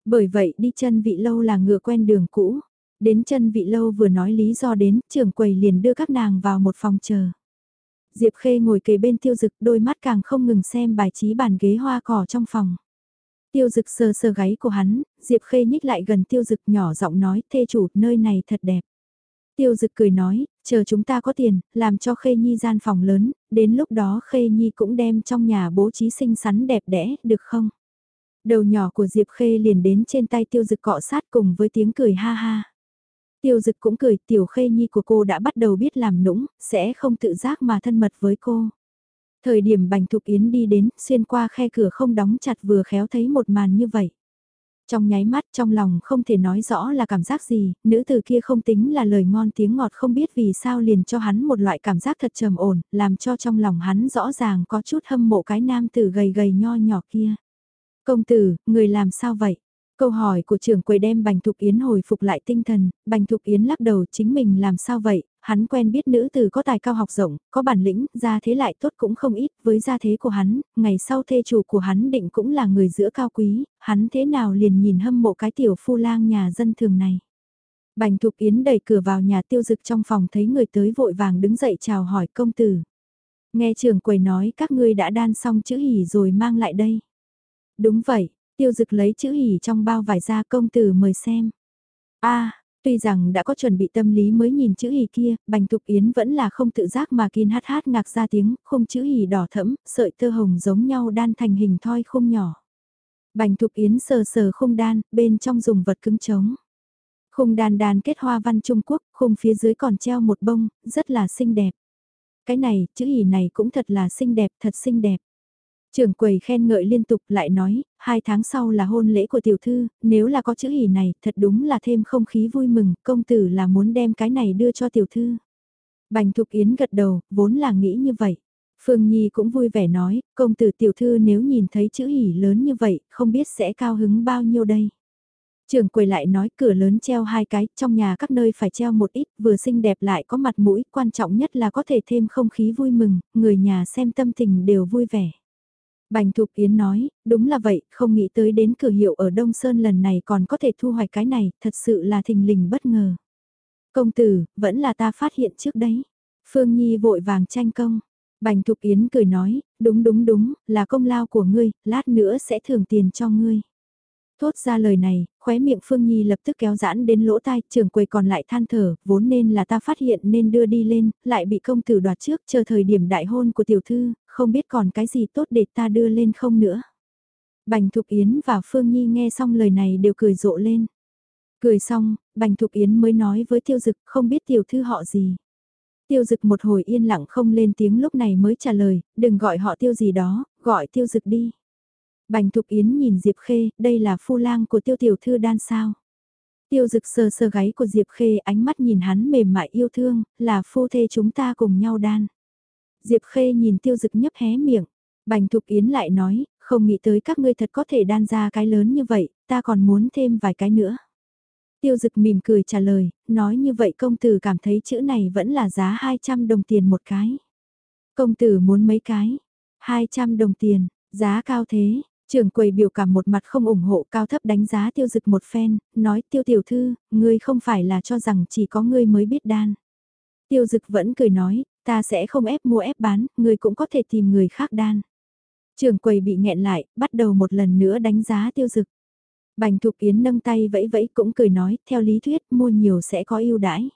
Bởi vậy đi chân vị lâu là ngựa quen đường cũ. Đến chân vị lâu vừa nói lý do đến, trưởng quầy liền đưa các nàng vào một phòng chờ. Diệp Khê ngồi kề bên tiêu dực đôi mắt càng không ngừng xem bài trí bàn ghế hoa cỏ trong phòng. Tiêu dực sờ sờ gáy của hắn, Diệp Khê nhích lại gần tiêu dực nhỏ giọng nói thê chủ nơi này thật đẹp. Tiêu dực cười nói, chờ chúng ta có tiền, làm cho Khê Nhi gian phòng lớn, đến lúc đó Khê Nhi cũng đem trong nhà bố trí xinh xắn đẹp đẽ, được không? Đầu nhỏ của Diệp Khê liền đến trên tay tiêu dực cọ sát cùng với tiếng cười ha ha. Tiêu dực cũng cười tiểu khê nhi của cô đã bắt đầu biết làm nũng, sẽ không tự giác mà thân mật với cô. Thời điểm Bành Thục Yến đi đến, xuyên qua khe cửa không đóng chặt vừa khéo thấy một màn như vậy. Trong nháy mắt trong lòng không thể nói rõ là cảm giác gì, nữ từ kia không tính là lời ngon tiếng ngọt không biết vì sao liền cho hắn một loại cảm giác thật trầm ổn, làm cho trong lòng hắn rõ ràng có chút hâm mộ cái nam tử gầy gầy nho nhỏ kia. Công tử, người làm sao vậy? Câu hỏi của trưởng quầy đem Bành Thục Yến hồi phục lại tinh thần, Bành Thục Yến lắc đầu chính mình làm sao vậy, hắn quen biết nữ tử có tài cao học rộng, có bản lĩnh, gia thế lại tốt cũng không ít, với gia thế của hắn, ngày sau thê chủ của hắn định cũng là người giữa cao quý, hắn thế nào liền nhìn hâm mộ cái tiểu phu lang nhà dân thường này. Bành Thục Yến đẩy cửa vào nhà tiêu dực trong phòng thấy người tới vội vàng đứng dậy chào hỏi công tử. Nghe trưởng quầy nói các ngươi đã đan xong chữ hỉ rồi mang lại đây. Đúng vậy, tiêu dực lấy chữ hỉ trong bao vải ra công tử mời xem. a tuy rằng đã có chuẩn bị tâm lý mới nhìn chữ hỉ kia, Bành Thục Yến vẫn là không tự giác mà kín hát hát ngạc ra tiếng, khung chữ hỉ đỏ thẫm, sợi tơ hồng giống nhau đan thành hình thoi khung nhỏ. Bành Thục Yến sờ sờ khung đan, bên trong dùng vật cứng trống. Khung đan đan kết hoa văn Trung Quốc, khung phía dưới còn treo một bông, rất là xinh đẹp. Cái này, chữ hỉ này cũng thật là xinh đẹp, thật xinh đẹp. Trưởng quầy khen ngợi liên tục lại nói, hai tháng sau là hôn lễ của tiểu thư, nếu là có chữ hỉ này, thật đúng là thêm không khí vui mừng, công tử là muốn đem cái này đưa cho tiểu thư. Bành Thục Yến gật đầu, vốn là nghĩ như vậy. Phương Nhi cũng vui vẻ nói, công tử tiểu thư nếu nhìn thấy chữ hỉ lớn như vậy, không biết sẽ cao hứng bao nhiêu đây. Trường quầy lại nói cửa lớn treo hai cái, trong nhà các nơi phải treo một ít, vừa xinh đẹp lại có mặt mũi, quan trọng nhất là có thể thêm không khí vui mừng, người nhà xem tâm tình đều vui vẻ. Bành Thục Yến nói, đúng là vậy, không nghĩ tới đến cửa hiệu ở Đông Sơn lần này còn có thể thu hoạch cái này, thật sự là thình lình bất ngờ. Công tử, vẫn là ta phát hiện trước đấy. Phương Nhi vội vàng tranh công. Bành Thục Yến cười nói, đúng đúng đúng, là công lao của ngươi, lát nữa sẽ thưởng tiền cho ngươi. Thốt ra lời này, khóe miệng Phương Nhi lập tức kéo giãn đến lỗ tai, trưởng quầy còn lại than thở, vốn nên là ta phát hiện nên đưa đi lên, lại bị công tử đoạt trước, chờ thời điểm đại hôn của tiểu thư, không biết còn cái gì tốt để ta đưa lên không nữa. Bành Thục Yến và Phương Nhi nghe xong lời này đều cười rộ lên. Cười xong, Bành Thục Yến mới nói với Tiêu Dực không biết tiểu thư họ gì. Tiêu Dực một hồi yên lặng không lên tiếng lúc này mới trả lời, đừng gọi họ Tiêu gì đó, gọi Tiêu Dực đi. Bành Thục Yến nhìn Diệp Khê, đây là phu lang của Tiêu Tiểu Thư đan sao. Tiêu Dực sờ sờ gáy của Diệp Khê ánh mắt nhìn hắn mềm mại yêu thương, là phu thê chúng ta cùng nhau đan. Diệp Khê nhìn Tiêu Dực nhấp hé miệng. Bành Thục Yến lại nói, không nghĩ tới các ngươi thật có thể đan ra cái lớn như vậy, ta còn muốn thêm vài cái nữa. Tiêu Dực mỉm cười trả lời, nói như vậy công tử cảm thấy chữ này vẫn là giá 200 đồng tiền một cái. Công tử muốn mấy cái? 200 đồng tiền, giá cao thế. Trưởng quầy biểu cảm một mặt không ủng hộ cao thấp đánh giá tiêu dực một phen, nói tiêu tiểu thư, ngươi không phải là cho rằng chỉ có ngươi mới biết đan. Tiêu dực vẫn cười nói, ta sẽ không ép mua ép bán, ngươi cũng có thể tìm người khác đan. Trưởng quầy bị nghẹn lại, bắt đầu một lần nữa đánh giá tiêu dực. Bành Thục Yến nâng tay vẫy vẫy cũng cười nói, theo lý thuyết mua nhiều sẽ có ưu đãi.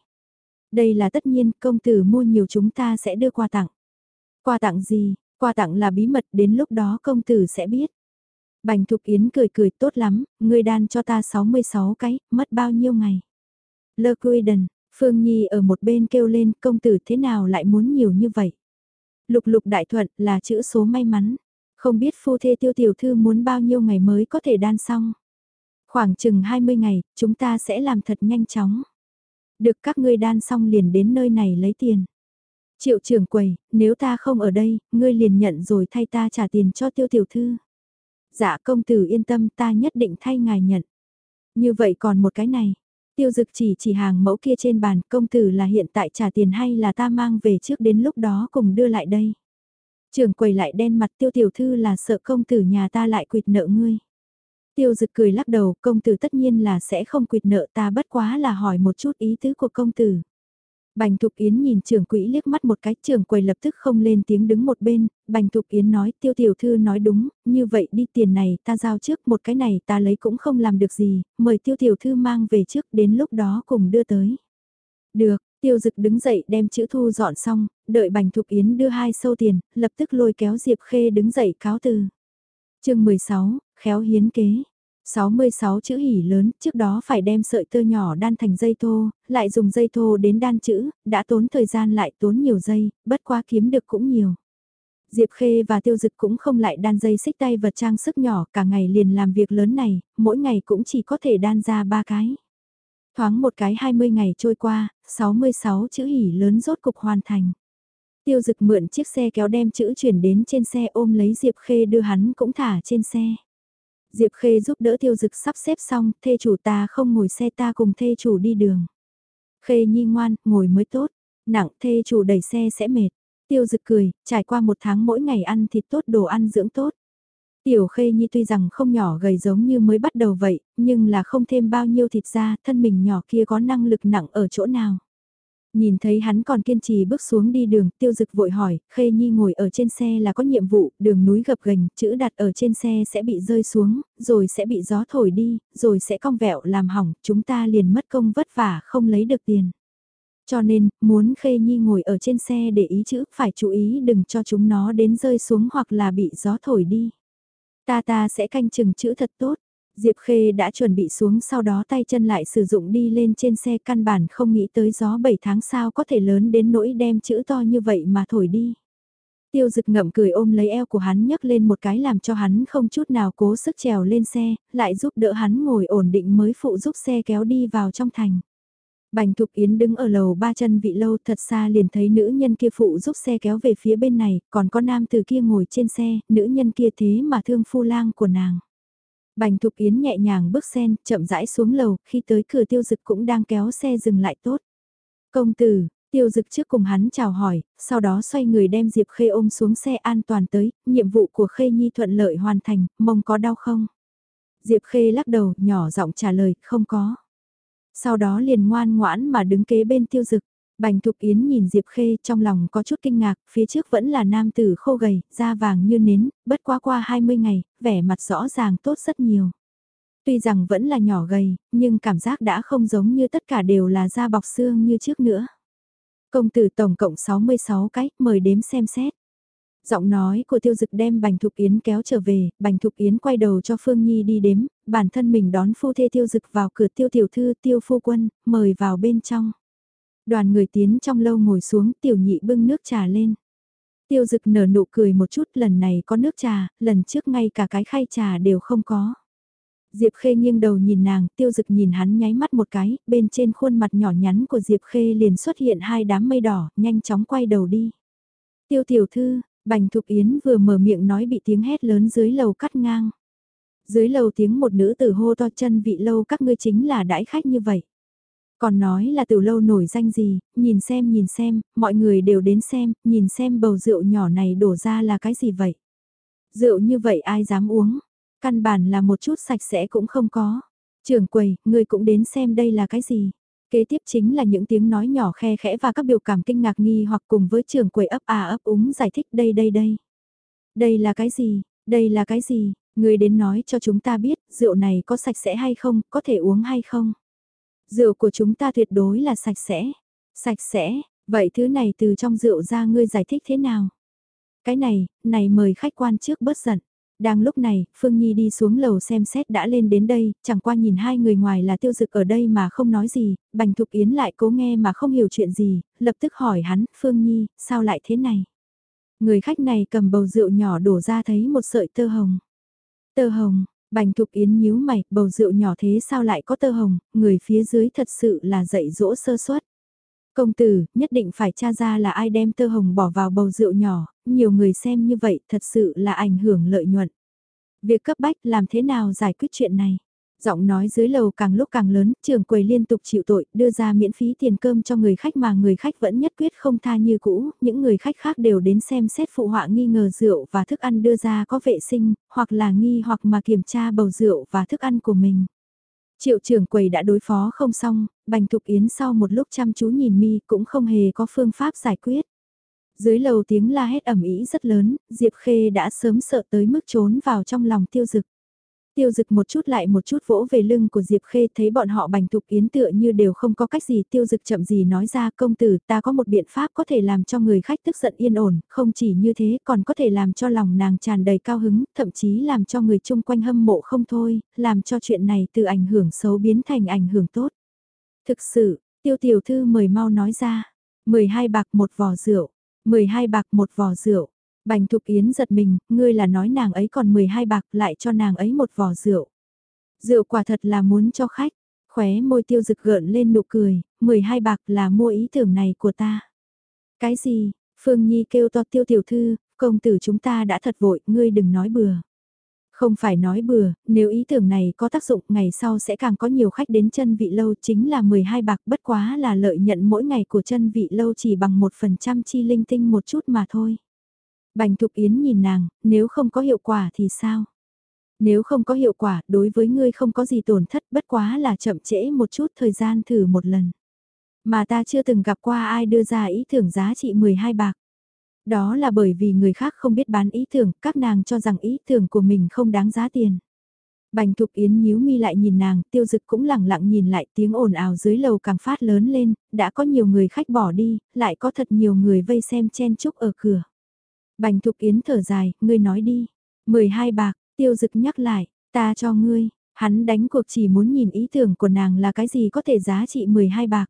Đây là tất nhiên, công tử mua nhiều chúng ta sẽ đưa quà tặng. Quà tặng gì? Quà tặng là bí mật, đến lúc đó công tử sẽ biết. Bành Thục Yến cười cười tốt lắm, ngươi đan cho ta 66 cái, mất bao nhiêu ngày. Lơ Quy Đần, Phương Nhi ở một bên kêu lên công tử thế nào lại muốn nhiều như vậy. Lục lục đại thuận là chữ số may mắn, không biết phu thê tiêu tiểu thư muốn bao nhiêu ngày mới có thể đan xong. Khoảng chừng 20 ngày, chúng ta sẽ làm thật nhanh chóng. Được các ngươi đan xong liền đến nơi này lấy tiền. Triệu trưởng quầy, nếu ta không ở đây, ngươi liền nhận rồi thay ta trả tiền cho tiêu tiểu thư. Dạ công tử yên tâm ta nhất định thay ngài nhận. Như vậy còn một cái này. Tiêu dực chỉ chỉ hàng mẫu kia trên bàn công tử là hiện tại trả tiền hay là ta mang về trước đến lúc đó cùng đưa lại đây. Trưởng quầy lại đen mặt tiêu tiểu thư là sợ công tử nhà ta lại quỵt nợ ngươi. Tiêu dực cười lắc đầu, công tử tất nhiên là sẽ không quỵt nợ ta bất quá là hỏi một chút ý tứ của công tử. Bành Thục Yến nhìn trưởng quỹ liếc mắt một cái, trưởng quầy lập tức không lên tiếng đứng một bên, Bành Thục Yến nói, tiêu tiểu thư nói đúng, như vậy đi tiền này ta giao trước, một cái này ta lấy cũng không làm được gì, mời tiêu tiểu thư mang về trước, đến lúc đó cùng đưa tới. Được, tiêu dực đứng dậy đem chữ thu dọn xong, đợi Bành Thục Yến đưa hai sâu tiền, lập tức lôi kéo Diệp Khê đứng dậy cáo từ. chương 16, khéo hiến kế. 66 chữ hỉ lớn, trước đó phải đem sợi tơ nhỏ đan thành dây thô, lại dùng dây thô đến đan chữ, đã tốn thời gian lại tốn nhiều dây, bất quá kiếm được cũng nhiều. Diệp Khê và Tiêu Dực cũng không lại đan dây xích tay vật trang sức nhỏ cả ngày liền làm việc lớn này, mỗi ngày cũng chỉ có thể đan ra ba cái. Thoáng một cái 20 ngày trôi qua, 66 chữ hỉ lớn rốt cục hoàn thành. Tiêu Dực mượn chiếc xe kéo đem chữ chuyển đến trên xe ôm lấy Diệp Khê đưa hắn cũng thả trên xe. Diệp Khê giúp đỡ tiêu dực sắp xếp xong, thê chủ ta không ngồi xe ta cùng thê chủ đi đường. Khê nhi ngoan, ngồi mới tốt, nặng thê chủ đẩy xe sẽ mệt. Tiêu dực cười, trải qua một tháng mỗi ngày ăn thịt tốt đồ ăn dưỡng tốt. Tiểu Khê Nhi tuy rằng không nhỏ gầy giống như mới bắt đầu vậy, nhưng là không thêm bao nhiêu thịt ra, thân mình nhỏ kia có năng lực nặng ở chỗ nào. Nhìn thấy hắn còn kiên trì bước xuống đi đường, tiêu dực vội hỏi, Khê Nhi ngồi ở trên xe là có nhiệm vụ, đường núi gập ghềnh, chữ đặt ở trên xe sẽ bị rơi xuống, rồi sẽ bị gió thổi đi, rồi sẽ cong vẹo làm hỏng, chúng ta liền mất công vất vả không lấy được tiền. Cho nên, muốn Khê Nhi ngồi ở trên xe để ý chữ, phải chú ý đừng cho chúng nó đến rơi xuống hoặc là bị gió thổi đi. Ta ta sẽ canh chừng chữ thật tốt. Diệp Khê đã chuẩn bị xuống sau đó tay chân lại sử dụng đi lên trên xe căn bản không nghĩ tới gió 7 tháng sao có thể lớn đến nỗi đem chữ to như vậy mà thổi đi. Tiêu dực ngậm cười ôm lấy eo của hắn nhấc lên một cái làm cho hắn không chút nào cố sức trèo lên xe, lại giúp đỡ hắn ngồi ổn định mới phụ giúp xe kéo đi vào trong thành. Bành Thục Yến đứng ở lầu ba chân vị lâu thật xa liền thấy nữ nhân kia phụ giúp xe kéo về phía bên này, còn có nam từ kia ngồi trên xe, nữ nhân kia thế mà thương phu lang của nàng. Bành Thục Yến nhẹ nhàng bước sen, chậm rãi xuống lầu, khi tới cửa tiêu dực cũng đang kéo xe dừng lại tốt. Công tử, tiêu dực trước cùng hắn chào hỏi, sau đó xoay người đem Diệp Khê ôm xuống xe an toàn tới, nhiệm vụ của Khê Nhi thuận lợi hoàn thành, mông có đau không? Diệp Khê lắc đầu, nhỏ giọng trả lời, không có. Sau đó liền ngoan ngoãn mà đứng kế bên tiêu dực. Bành Thục Yến nhìn Diệp Khê trong lòng có chút kinh ngạc, phía trước vẫn là nam tử khô gầy, da vàng như nến, bất quá qua 20 ngày, vẻ mặt rõ ràng tốt rất nhiều. Tuy rằng vẫn là nhỏ gầy, nhưng cảm giác đã không giống như tất cả đều là da bọc xương như trước nữa. Công tử tổng cộng 66 cái, mời đếm xem xét. Giọng nói của tiêu dực đem Bành Thục Yến kéo trở về, Bành Thục Yến quay đầu cho Phương Nhi đi đếm, bản thân mình đón phu thê tiêu dực vào cửa tiêu tiểu thư tiêu phu quân, mời vào bên trong. Đoàn người tiến trong lâu ngồi xuống tiểu nhị bưng nước trà lên. Tiêu dực nở nụ cười một chút lần này có nước trà, lần trước ngay cả cái khay trà đều không có. Diệp Khê nghiêng đầu nhìn nàng, tiêu dực nhìn hắn nháy mắt một cái, bên trên khuôn mặt nhỏ nhắn của Diệp Khê liền xuất hiện hai đám mây đỏ, nhanh chóng quay đầu đi. Tiêu tiểu thư, Bành Thục Yến vừa mở miệng nói bị tiếng hét lớn dưới lầu cắt ngang. Dưới lầu tiếng một nữ tử hô to chân vị lâu các ngươi chính là đãi khách như vậy. Còn nói là từ lâu nổi danh gì, nhìn xem nhìn xem, mọi người đều đến xem, nhìn xem bầu rượu nhỏ này đổ ra là cái gì vậy. Rượu như vậy ai dám uống, căn bản là một chút sạch sẽ cũng không có. Trưởng quầy, người cũng đến xem đây là cái gì. Kế tiếp chính là những tiếng nói nhỏ khe khẽ và các biểu cảm kinh ngạc nghi hoặc cùng với trưởng quầy ấp à ấp úng giải thích đây đây đây. Đây là cái gì, đây là cái gì, người đến nói cho chúng ta biết rượu này có sạch sẽ hay không, có thể uống hay không. Rượu của chúng ta tuyệt đối là sạch sẽ. Sạch sẽ, vậy thứ này từ trong rượu ra ngươi giải thích thế nào? Cái này, này mời khách quan trước bớt giận. Đang lúc này, Phương Nhi đi xuống lầu xem xét đã lên đến đây, chẳng qua nhìn hai người ngoài là tiêu dực ở đây mà không nói gì, Bành Thục Yến lại cố nghe mà không hiểu chuyện gì, lập tức hỏi hắn, Phương Nhi, sao lại thế này? Người khách này cầm bầu rượu nhỏ đổ ra thấy một sợi tơ hồng. Tơ hồng, Bành Thục Yến nhíu mày, bầu rượu nhỏ thế sao lại có tơ hồng, người phía dưới thật sự là dạy dỗ sơ suất. Công tử, nhất định phải tra ra là ai đem tơ hồng bỏ vào bầu rượu nhỏ, nhiều người xem như vậy thật sự là ảnh hưởng lợi nhuận. Việc cấp bách làm thế nào giải quyết chuyện này? Giọng nói dưới lầu càng lúc càng lớn, trưởng quầy liên tục chịu tội, đưa ra miễn phí tiền cơm cho người khách mà người khách vẫn nhất quyết không tha như cũ, những người khách khác đều đến xem xét phụ họa nghi ngờ rượu và thức ăn đưa ra có vệ sinh, hoặc là nghi hoặc mà kiểm tra bầu rượu và thức ăn của mình. Triệu trưởng quầy đã đối phó không xong, Bành Thục Yến sau một lúc chăm chú nhìn mi cũng không hề có phương pháp giải quyết. Dưới lầu tiếng la hét ẩm ý rất lớn, Diệp Khê đã sớm sợ tới mức trốn vào trong lòng tiêu dực. Tiêu dực một chút lại một chút vỗ về lưng của Diệp Khê thấy bọn họ bành thục yến tựa như đều không có cách gì tiêu dực chậm gì nói ra công tử ta có một biện pháp có thể làm cho người khách tức giận yên ổn, không chỉ như thế còn có thể làm cho lòng nàng tràn đầy cao hứng, thậm chí làm cho người chung quanh hâm mộ không thôi, làm cho chuyện này từ ảnh hưởng xấu biến thành ảnh hưởng tốt. Thực sự, tiêu tiểu thư mời mau nói ra, 12 bạc một vò rượu, 12 bạc một vò rượu. Bành Thục Yến giật mình, ngươi là nói nàng ấy còn 12 bạc lại cho nàng ấy một vò rượu. Rượu quả thật là muốn cho khách, khóe môi tiêu rực gợn lên nụ cười, 12 bạc là mua ý tưởng này của ta. Cái gì, Phương Nhi kêu to tiêu tiểu thư, công tử chúng ta đã thật vội, ngươi đừng nói bừa. Không phải nói bừa, nếu ý tưởng này có tác dụng ngày sau sẽ càng có nhiều khách đến chân vị lâu chính là 12 bạc bất quá là lợi nhận mỗi ngày của chân vị lâu chỉ bằng 1% chi linh tinh một chút mà thôi. Bành Thục Yến nhìn nàng, nếu không có hiệu quả thì sao? Nếu không có hiệu quả, đối với ngươi không có gì tổn thất bất quá là chậm trễ một chút thời gian thử một lần. Mà ta chưa từng gặp qua ai đưa ra ý tưởng giá trị 12 bạc. Đó là bởi vì người khác không biết bán ý tưởng, các nàng cho rằng ý tưởng của mình không đáng giá tiền. Bành Thục Yến nhíu mi lại nhìn nàng, tiêu dực cũng lặng lặng nhìn lại tiếng ồn ào dưới lầu càng phát lớn lên, đã có nhiều người khách bỏ đi, lại có thật nhiều người vây xem chen chúc ở cửa. Bành Thục Yến thở dài, ngươi nói đi. 12 bạc, tiêu dực nhắc lại, ta cho ngươi, hắn đánh cuộc chỉ muốn nhìn ý tưởng của nàng là cái gì có thể giá trị 12 bạc.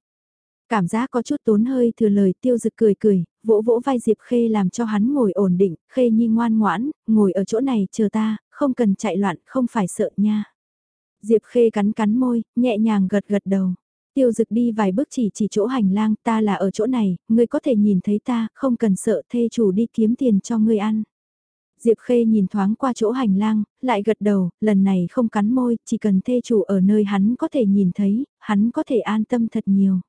Cảm giác có chút tốn hơi thừa lời tiêu dực cười cười, vỗ vỗ vai Diệp Khê làm cho hắn ngồi ổn định, Khê Nhi ngoan ngoãn, ngồi ở chỗ này chờ ta, không cần chạy loạn, không phải sợ nha. Diệp Khê cắn cắn môi, nhẹ nhàng gật gật đầu. Tiêu dực đi vài bước chỉ chỉ chỗ hành lang, ta là ở chỗ này, ngươi có thể nhìn thấy ta, không cần sợ thê chủ đi kiếm tiền cho ngươi ăn. Diệp Khê nhìn thoáng qua chỗ hành lang, lại gật đầu, lần này không cắn môi, chỉ cần thê chủ ở nơi hắn có thể nhìn thấy, hắn có thể an tâm thật nhiều.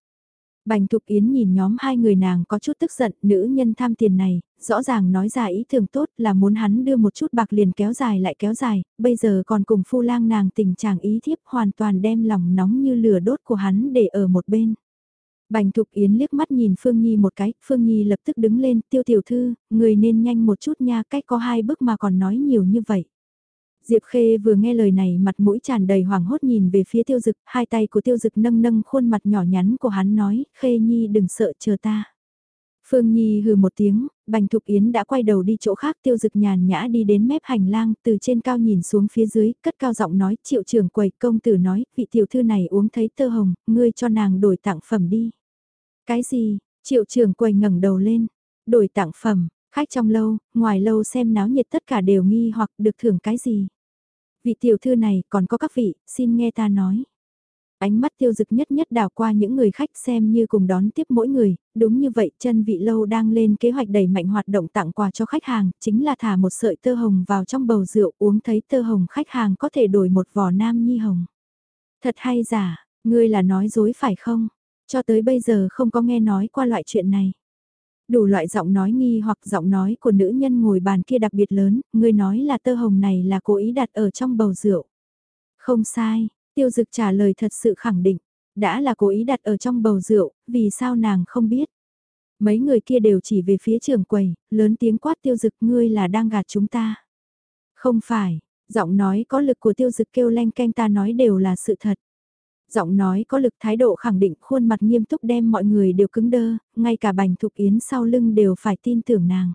Bành Thục Yến nhìn nhóm hai người nàng có chút tức giận, nữ nhân tham tiền này, rõ ràng nói ra ý tưởng tốt là muốn hắn đưa một chút bạc liền kéo dài lại kéo dài, bây giờ còn cùng phu lang nàng tình trạng ý thiếp hoàn toàn đem lòng nóng như lửa đốt của hắn để ở một bên. Bành Thục Yến liếc mắt nhìn Phương Nhi một cái, Phương Nhi lập tức đứng lên, tiêu tiểu thư, người nên nhanh một chút nha, cách có hai bước mà còn nói nhiều như vậy. Diệp Khê vừa nghe lời này mặt mũi tràn đầy hoảng hốt nhìn về phía tiêu dực, hai tay của tiêu dực nâng nâng khuôn mặt nhỏ nhắn của hắn nói, Khê Nhi đừng sợ chờ ta. Phương Nhi hừ một tiếng, Bành Thục Yến đã quay đầu đi chỗ khác tiêu dực nhàn nhã đi đến mép hành lang từ trên cao nhìn xuống phía dưới, cất cao giọng nói, triệu trưởng quầy công tử nói, vị tiểu thư này uống thấy tơ hồng, ngươi cho nàng đổi tặng phẩm đi. Cái gì, triệu trưởng quầy ngẩng đầu lên, đổi tặng phẩm, khách trong lâu, ngoài lâu xem náo nhiệt tất cả đều nghi hoặc được thưởng cái gì. Vị tiểu thư này còn có các vị, xin nghe ta nói. Ánh mắt tiêu dực nhất nhất đảo qua những người khách xem như cùng đón tiếp mỗi người, đúng như vậy chân vị lâu đang lên kế hoạch đẩy mạnh hoạt động tặng quà cho khách hàng, chính là thả một sợi tơ hồng vào trong bầu rượu uống thấy tơ hồng khách hàng có thể đổi một vỏ nam nhi hồng. Thật hay giả, ngươi là nói dối phải không? Cho tới bây giờ không có nghe nói qua loại chuyện này. Đủ loại giọng nói nghi hoặc giọng nói của nữ nhân ngồi bàn kia đặc biệt lớn, người nói là tơ hồng này là cố ý đặt ở trong bầu rượu. Không sai, tiêu dực trả lời thật sự khẳng định, đã là cố ý đặt ở trong bầu rượu, vì sao nàng không biết. Mấy người kia đều chỉ về phía trường quầy, lớn tiếng quát tiêu dực ngươi là đang gạt chúng ta. Không phải, giọng nói có lực của tiêu dực kêu len canh ta nói đều là sự thật. Giọng nói có lực thái độ khẳng định khuôn mặt nghiêm túc đem mọi người đều cứng đơ, ngay cả bành thục yến sau lưng đều phải tin tưởng nàng.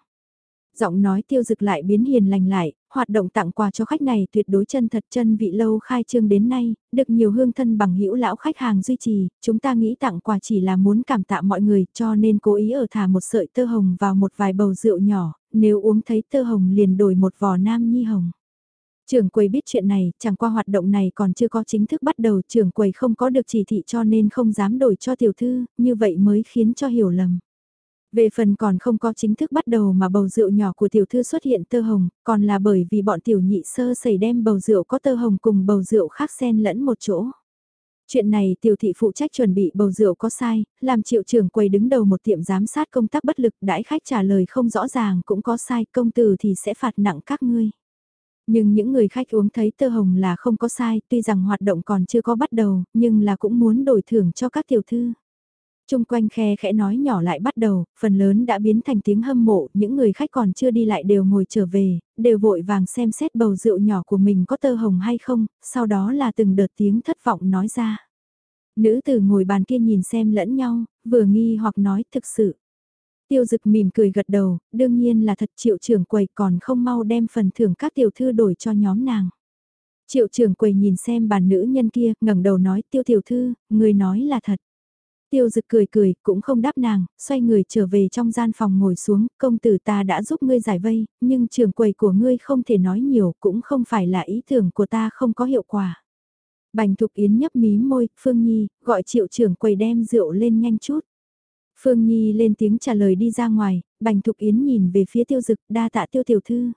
Giọng nói tiêu dực lại biến hiền lành lại, hoạt động tặng quà cho khách này tuyệt đối chân thật chân vị lâu khai trương đến nay, được nhiều hương thân bằng hữu lão khách hàng duy trì, chúng ta nghĩ tặng quà chỉ là muốn cảm tạ mọi người cho nên cố ý ở thả một sợi tơ hồng vào một vài bầu rượu nhỏ, nếu uống thấy tơ hồng liền đổi một vò nam nhi hồng. Trưởng quầy biết chuyện này, chẳng qua hoạt động này còn chưa có chính thức bắt đầu, trưởng quầy không có được chỉ thị cho nên không dám đổi cho tiểu thư, như vậy mới khiến cho hiểu lầm. Về phần còn không có chính thức bắt đầu mà bầu rượu nhỏ của tiểu thư xuất hiện tơ hồng, còn là bởi vì bọn tiểu nhị sơ sẩy đem bầu rượu có tơ hồng cùng bầu rượu khác xen lẫn một chỗ. Chuyện này tiểu thị phụ trách chuẩn bị bầu rượu có sai, làm triệu trưởng quầy đứng đầu một tiệm giám sát công tác bất lực đãi khách trả lời không rõ ràng cũng có sai công tử thì sẽ phạt nặng các ngươi. Nhưng những người khách uống thấy tơ hồng là không có sai, tuy rằng hoạt động còn chưa có bắt đầu, nhưng là cũng muốn đổi thưởng cho các tiểu thư. Trung quanh khe khẽ nói nhỏ lại bắt đầu, phần lớn đã biến thành tiếng hâm mộ, những người khách còn chưa đi lại đều ngồi trở về, đều vội vàng xem xét bầu rượu nhỏ của mình có tơ hồng hay không, sau đó là từng đợt tiếng thất vọng nói ra. Nữ tử ngồi bàn kia nhìn xem lẫn nhau, vừa nghi hoặc nói thực sự. Tiêu dực mỉm cười gật đầu, đương nhiên là thật triệu trưởng quầy còn không mau đem phần thưởng các tiểu thư đổi cho nhóm nàng. Triệu trưởng quầy nhìn xem bàn nữ nhân kia, ngẩng đầu nói tiêu tiểu thư, người nói là thật. Tiêu dực cười cười, cũng không đáp nàng, xoay người trở về trong gian phòng ngồi xuống, công tử ta đã giúp ngươi giải vây, nhưng trưởng quầy của ngươi không thể nói nhiều, cũng không phải là ý tưởng của ta không có hiệu quả. Bành Thục Yến nhấp mí môi, Phương Nhi, gọi triệu trưởng quầy đem rượu lên nhanh chút. Phương Nhi lên tiếng trả lời đi ra ngoài, Bành Thục Yến nhìn về phía tiêu dực đa tạ tiêu tiểu thư.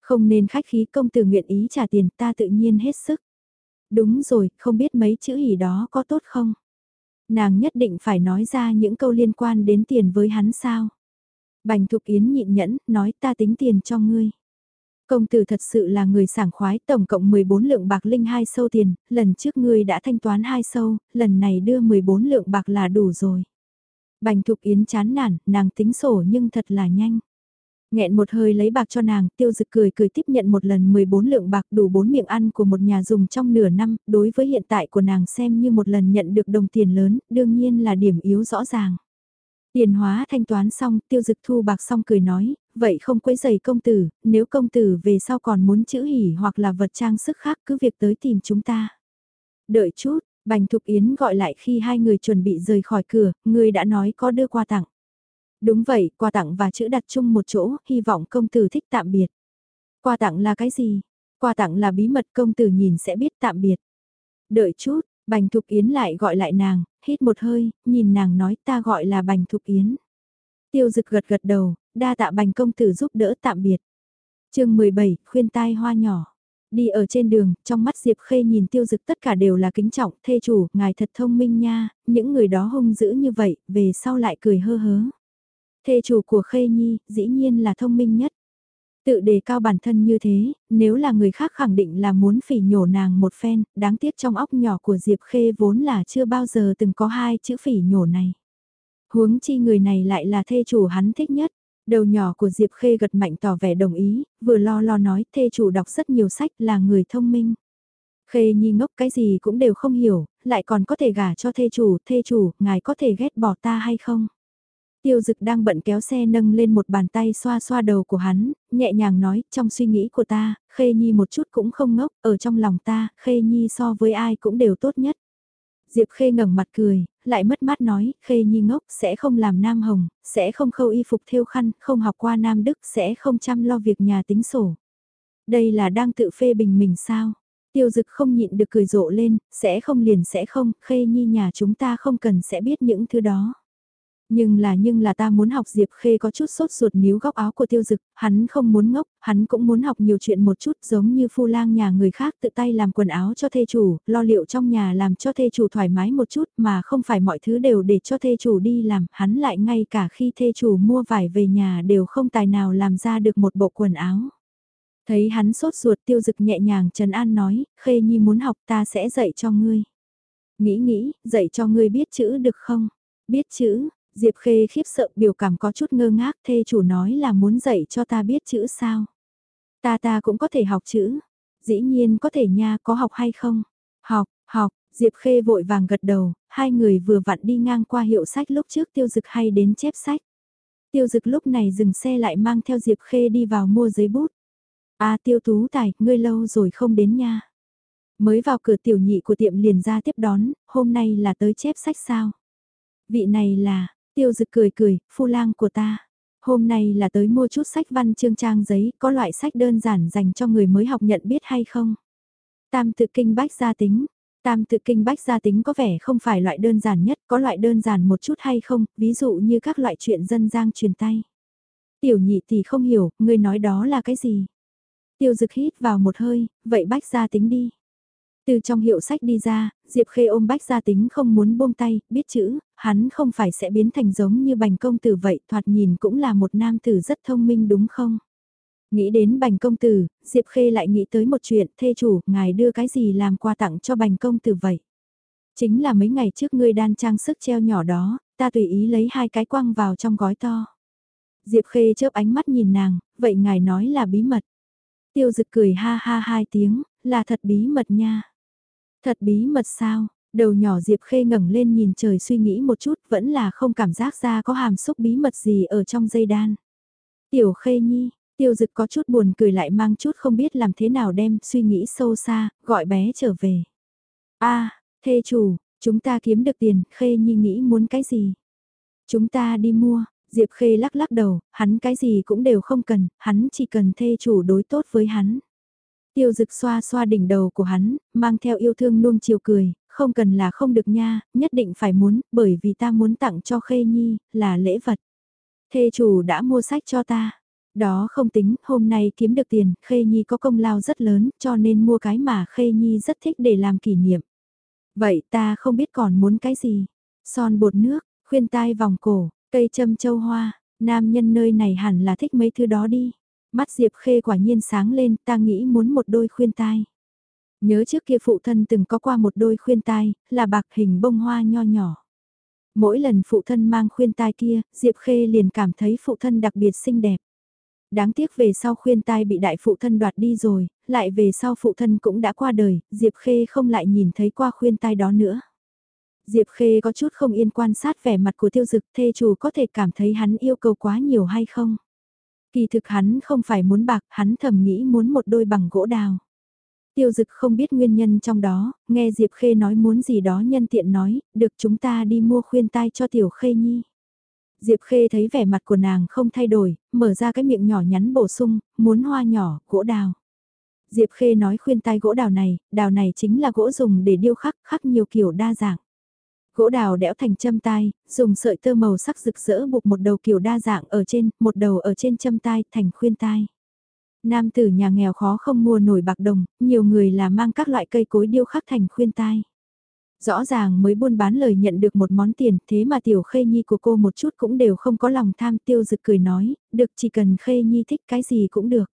Không nên khách khí công tử nguyện ý trả tiền ta tự nhiên hết sức. Đúng rồi, không biết mấy chữ hỉ đó có tốt không? Nàng nhất định phải nói ra những câu liên quan đến tiền với hắn sao? Bành Thục Yến nhịn nhẫn, nói ta tính tiền cho ngươi. Công tử thật sự là người sảng khoái, tổng cộng 14 lượng bạc linh hai sâu tiền, lần trước ngươi đã thanh toán hai sâu, lần này đưa 14 lượng bạc là đủ rồi. Bành Thục Yến chán nản, nàng tính sổ nhưng thật là nhanh. Nghẹn một hơi lấy bạc cho nàng, tiêu dực cười cười tiếp nhận một lần 14 lượng bạc đủ bốn miệng ăn của một nhà dùng trong nửa năm, đối với hiện tại của nàng xem như một lần nhận được đồng tiền lớn, đương nhiên là điểm yếu rõ ràng. Tiền hóa thanh toán xong, tiêu dực thu bạc xong cười nói, vậy không quấy giày công tử, nếu công tử về sau còn muốn chữ hỉ hoặc là vật trang sức khác cứ việc tới tìm chúng ta. Đợi chút, Bành Thục Yến gọi lại khi hai người chuẩn bị rời khỏi cửa, người đã nói có đưa quà tặng. Đúng vậy, quà tặng và chữ đặt chung một chỗ, hy vọng công tử thích tạm biệt. Quà tặng là cái gì? Quà tặng là bí mật công tử nhìn sẽ biết tạm biệt. Đợi chút, Bành Thục Yến lại gọi lại nàng, hít một hơi, nhìn nàng nói ta gọi là Bành Thục Yến. Tiêu dực gật gật đầu, đa tạ Bành công tử giúp đỡ tạm biệt. chương 17, khuyên tai hoa nhỏ. Đi ở trên đường, trong mắt Diệp Khê nhìn tiêu dực tất cả đều là kính trọng, thê chủ, ngài thật thông minh nha, những người đó hung dữ như vậy, về sau lại cười hơ hớ. Thê chủ của Khê Nhi, dĩ nhiên là thông minh nhất. Tự đề cao bản thân như thế, nếu là người khác khẳng định là muốn phỉ nhổ nàng một phen, đáng tiếc trong óc nhỏ của Diệp Khê vốn là chưa bao giờ từng có hai chữ phỉ nhổ này. Huống chi người này lại là thê chủ hắn thích nhất. Đầu nhỏ của Diệp Khê gật mạnh tỏ vẻ đồng ý, vừa lo lo nói thê chủ đọc rất nhiều sách là người thông minh. Khê Nhi ngốc cái gì cũng đều không hiểu, lại còn có thể gả cho thê chủ, thê chủ, ngài có thể ghét bỏ ta hay không? Tiêu dực đang bận kéo xe nâng lên một bàn tay xoa xoa đầu của hắn, nhẹ nhàng nói, trong suy nghĩ của ta, Khê Nhi một chút cũng không ngốc, ở trong lòng ta, Khê Nhi so với ai cũng đều tốt nhất. Diệp Khê ngẩng mặt cười, lại mất mát nói, Khê Nhi ngốc, sẽ không làm nam hồng, sẽ không khâu y phục thêu khăn, không học qua nam đức, sẽ không chăm lo việc nhà tính sổ. Đây là đang tự phê bình mình sao? Tiêu dực không nhịn được cười rộ lên, sẽ không liền sẽ không, Khê Nhi nhà chúng ta không cần sẽ biết những thứ đó. Nhưng là nhưng là ta muốn học Diệp Khê có chút sốt ruột níu góc áo của tiêu dực, hắn không muốn ngốc, hắn cũng muốn học nhiều chuyện một chút giống như phu lang nhà người khác tự tay làm quần áo cho thê chủ, lo liệu trong nhà làm cho thê chủ thoải mái một chút mà không phải mọi thứ đều để cho thê chủ đi làm, hắn lại ngay cả khi thê chủ mua vải về nhà đều không tài nào làm ra được một bộ quần áo. Thấy hắn sốt ruột tiêu dực nhẹ nhàng Trần An nói, Khê Nhi muốn học ta sẽ dạy cho ngươi. Nghĩ nghĩ, dạy cho ngươi biết chữ được không? Biết chữ, Diệp Khê khiếp sợ biểu cảm có chút ngơ ngác thê chủ nói là muốn dạy cho ta biết chữ sao. Ta ta cũng có thể học chữ. Dĩ nhiên có thể nha có học hay không? Học, học, Diệp Khê vội vàng gật đầu, hai người vừa vặn đi ngang qua hiệu sách lúc trước tiêu dực hay đến chép sách. Tiêu dực lúc này dừng xe lại mang theo Diệp Khê đi vào mua giấy bút. À tiêu tú tài, ngươi lâu rồi không đến nha. Mới vào cửa tiểu nhị của tiệm liền ra tiếp đón, hôm nay là tới chép sách sao? Vị này là, Tiêu dực cười cười, phu lang của ta. Hôm nay là tới mua chút sách văn chương trang giấy, có loại sách đơn giản dành cho người mới học nhận biết hay không? Tam tự kinh bách gia tính. Tam tự kinh bách gia tính có vẻ không phải loại đơn giản nhất, có loại đơn giản một chút hay không, ví dụ như các loại chuyện dân gian truyền tay. Tiểu nhị thì không hiểu, người nói đó là cái gì? Tiêu dực hít vào một hơi, vậy bách gia tính đi. Từ trong hiệu sách đi ra, Diệp Khê ôm bách gia tính không muốn buông tay, biết chữ, hắn không phải sẽ biến thành giống như bành công tử vậy, thoạt nhìn cũng là một nam tử rất thông minh đúng không? Nghĩ đến bành công tử, Diệp Khê lại nghĩ tới một chuyện, thê chủ, ngài đưa cái gì làm quà tặng cho bành công tử vậy? Chính là mấy ngày trước ngươi đan trang sức treo nhỏ đó, ta tùy ý lấy hai cái quăng vào trong gói to. Diệp Khê chớp ánh mắt nhìn nàng, vậy ngài nói là bí mật. Tiêu dực cười ha ha hai tiếng, là thật bí mật nha. Thật bí mật sao? Đầu nhỏ Diệp Khê ngẩng lên nhìn trời suy nghĩ một chút vẫn là không cảm giác ra có hàm xúc bí mật gì ở trong dây đan. Tiểu Khê Nhi, tiêu dực có chút buồn cười lại mang chút không biết làm thế nào đem suy nghĩ sâu xa, gọi bé trở về. a thê chủ, chúng ta kiếm được tiền, Khê Nhi nghĩ muốn cái gì? Chúng ta đi mua, Diệp Khê lắc lắc đầu, hắn cái gì cũng đều không cần, hắn chỉ cần thê chủ đối tốt với hắn. Tiêu dực xoa xoa đỉnh đầu của hắn, mang theo yêu thương nuông chiều cười, không cần là không được nha, nhất định phải muốn, bởi vì ta muốn tặng cho Khê Nhi, là lễ vật. Thê chủ đã mua sách cho ta. Đó không tính, hôm nay kiếm được tiền, Khê Nhi có công lao rất lớn, cho nên mua cái mà Khê Nhi rất thích để làm kỷ niệm. Vậy ta không biết còn muốn cái gì. Son bột nước, khuyên tai vòng cổ, cây châm châu hoa, nam nhân nơi này hẳn là thích mấy thứ đó đi. Mắt Diệp Khê quả nhiên sáng lên, ta nghĩ muốn một đôi khuyên tai. Nhớ trước kia phụ thân từng có qua một đôi khuyên tai, là bạc hình bông hoa nho nhỏ. Mỗi lần phụ thân mang khuyên tai kia, Diệp Khê liền cảm thấy phụ thân đặc biệt xinh đẹp. Đáng tiếc về sau khuyên tai bị đại phụ thân đoạt đi rồi, lại về sau phụ thân cũng đã qua đời, Diệp Khê không lại nhìn thấy qua khuyên tai đó nữa. Diệp Khê có chút không yên quan sát vẻ mặt của tiêu dực thê chủ có thể cảm thấy hắn yêu cầu quá nhiều hay không. Kỳ thực hắn không phải muốn bạc, hắn thầm nghĩ muốn một đôi bằng gỗ đào. Tiêu dực không biết nguyên nhân trong đó, nghe Diệp Khê nói muốn gì đó nhân tiện nói, được chúng ta đi mua khuyên tai cho Tiểu Khê Nhi. Diệp Khê thấy vẻ mặt của nàng không thay đổi, mở ra cái miệng nhỏ nhắn bổ sung, muốn hoa nhỏ, gỗ đào. Diệp Khê nói khuyên tai gỗ đào này, đào này chính là gỗ dùng để điêu khắc, khắc nhiều kiểu đa dạng. Gỗ đào đẽo thành châm tai, dùng sợi tơ màu sắc rực rỡ buộc một đầu kiểu đa dạng ở trên, một đầu ở trên châm tai thành khuyên tai. Nam tử nhà nghèo khó không mua nổi bạc đồng, nhiều người là mang các loại cây cối điêu khắc thành khuyên tai. Rõ ràng mới buôn bán lời nhận được một món tiền, thế mà tiểu khê nhi của cô một chút cũng đều không có lòng tham tiêu dực cười nói, được chỉ cần khê nhi thích cái gì cũng được.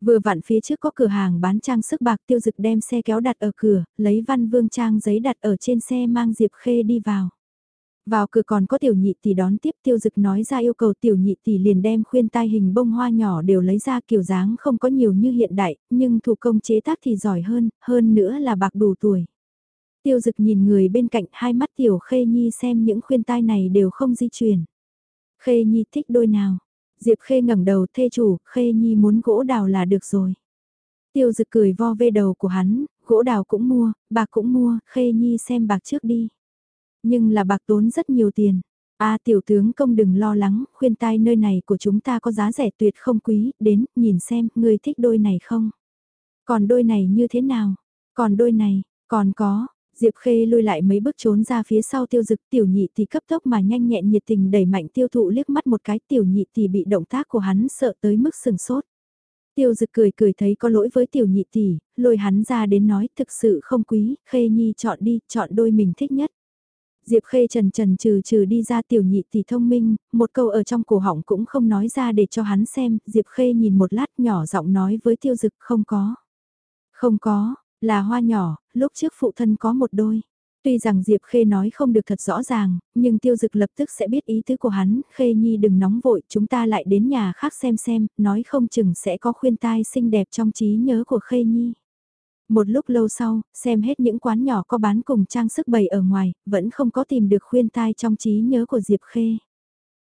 Vừa vặn phía trước có cửa hàng bán trang sức bạc tiêu dực đem xe kéo đặt ở cửa, lấy văn vương trang giấy đặt ở trên xe mang Diệp Khê đi vào. Vào cửa còn có tiểu nhị tỷ đón tiếp tiêu dực nói ra yêu cầu tiểu nhị tỷ liền đem khuyên tai hình bông hoa nhỏ đều lấy ra kiểu dáng không có nhiều như hiện đại, nhưng thủ công chế tác thì giỏi hơn, hơn nữa là bạc đủ tuổi. Tiêu dực nhìn người bên cạnh hai mắt tiểu khê nhi xem những khuyên tai này đều không di chuyển. Khê nhi thích đôi nào? Diệp khê ngẩng đầu thê chủ, khê nhi muốn gỗ đào là được rồi. Tiêu dực cười vo vê đầu của hắn, gỗ đào cũng mua, bạc cũng mua, khê nhi xem bạc trước đi. Nhưng là bạc tốn rất nhiều tiền. A tiểu tướng công đừng lo lắng, khuyên tai nơi này của chúng ta có giá rẻ tuyệt không quý, đến, nhìn xem, ngươi thích đôi này không? Còn đôi này như thế nào? Còn đôi này, còn có, Diệp Khê lùi lại mấy bước trốn ra phía sau tiêu dực tiểu nhị thì cấp tốc mà nhanh nhẹn nhiệt tình đẩy mạnh tiêu thụ liếc mắt một cái tiểu nhị thì bị động tác của hắn sợ tới mức sừng sốt. Tiêu dực cười cười thấy có lỗi với tiểu nhị tỷ, lôi hắn ra đến nói thực sự không quý, Khê Nhi chọn đi, chọn đôi mình thích nhất. Diệp Khê trần trần trừ trừ đi ra tiểu nhị tỷ thông minh, một câu ở trong cổ họng cũng không nói ra để cho hắn xem, Diệp Khê nhìn một lát nhỏ giọng nói với tiêu dực không có. Không có, là hoa nhỏ, lúc trước phụ thân có một đôi. Tuy rằng Diệp Khê nói không được thật rõ ràng, nhưng tiêu dực lập tức sẽ biết ý tứ của hắn, Khê Nhi đừng nóng vội, chúng ta lại đến nhà khác xem xem, nói không chừng sẽ có khuyên tai xinh đẹp trong trí nhớ của Khê Nhi. Một lúc lâu sau, xem hết những quán nhỏ có bán cùng trang sức bày ở ngoài, vẫn không có tìm được khuyên tai trong trí nhớ của Diệp Khê.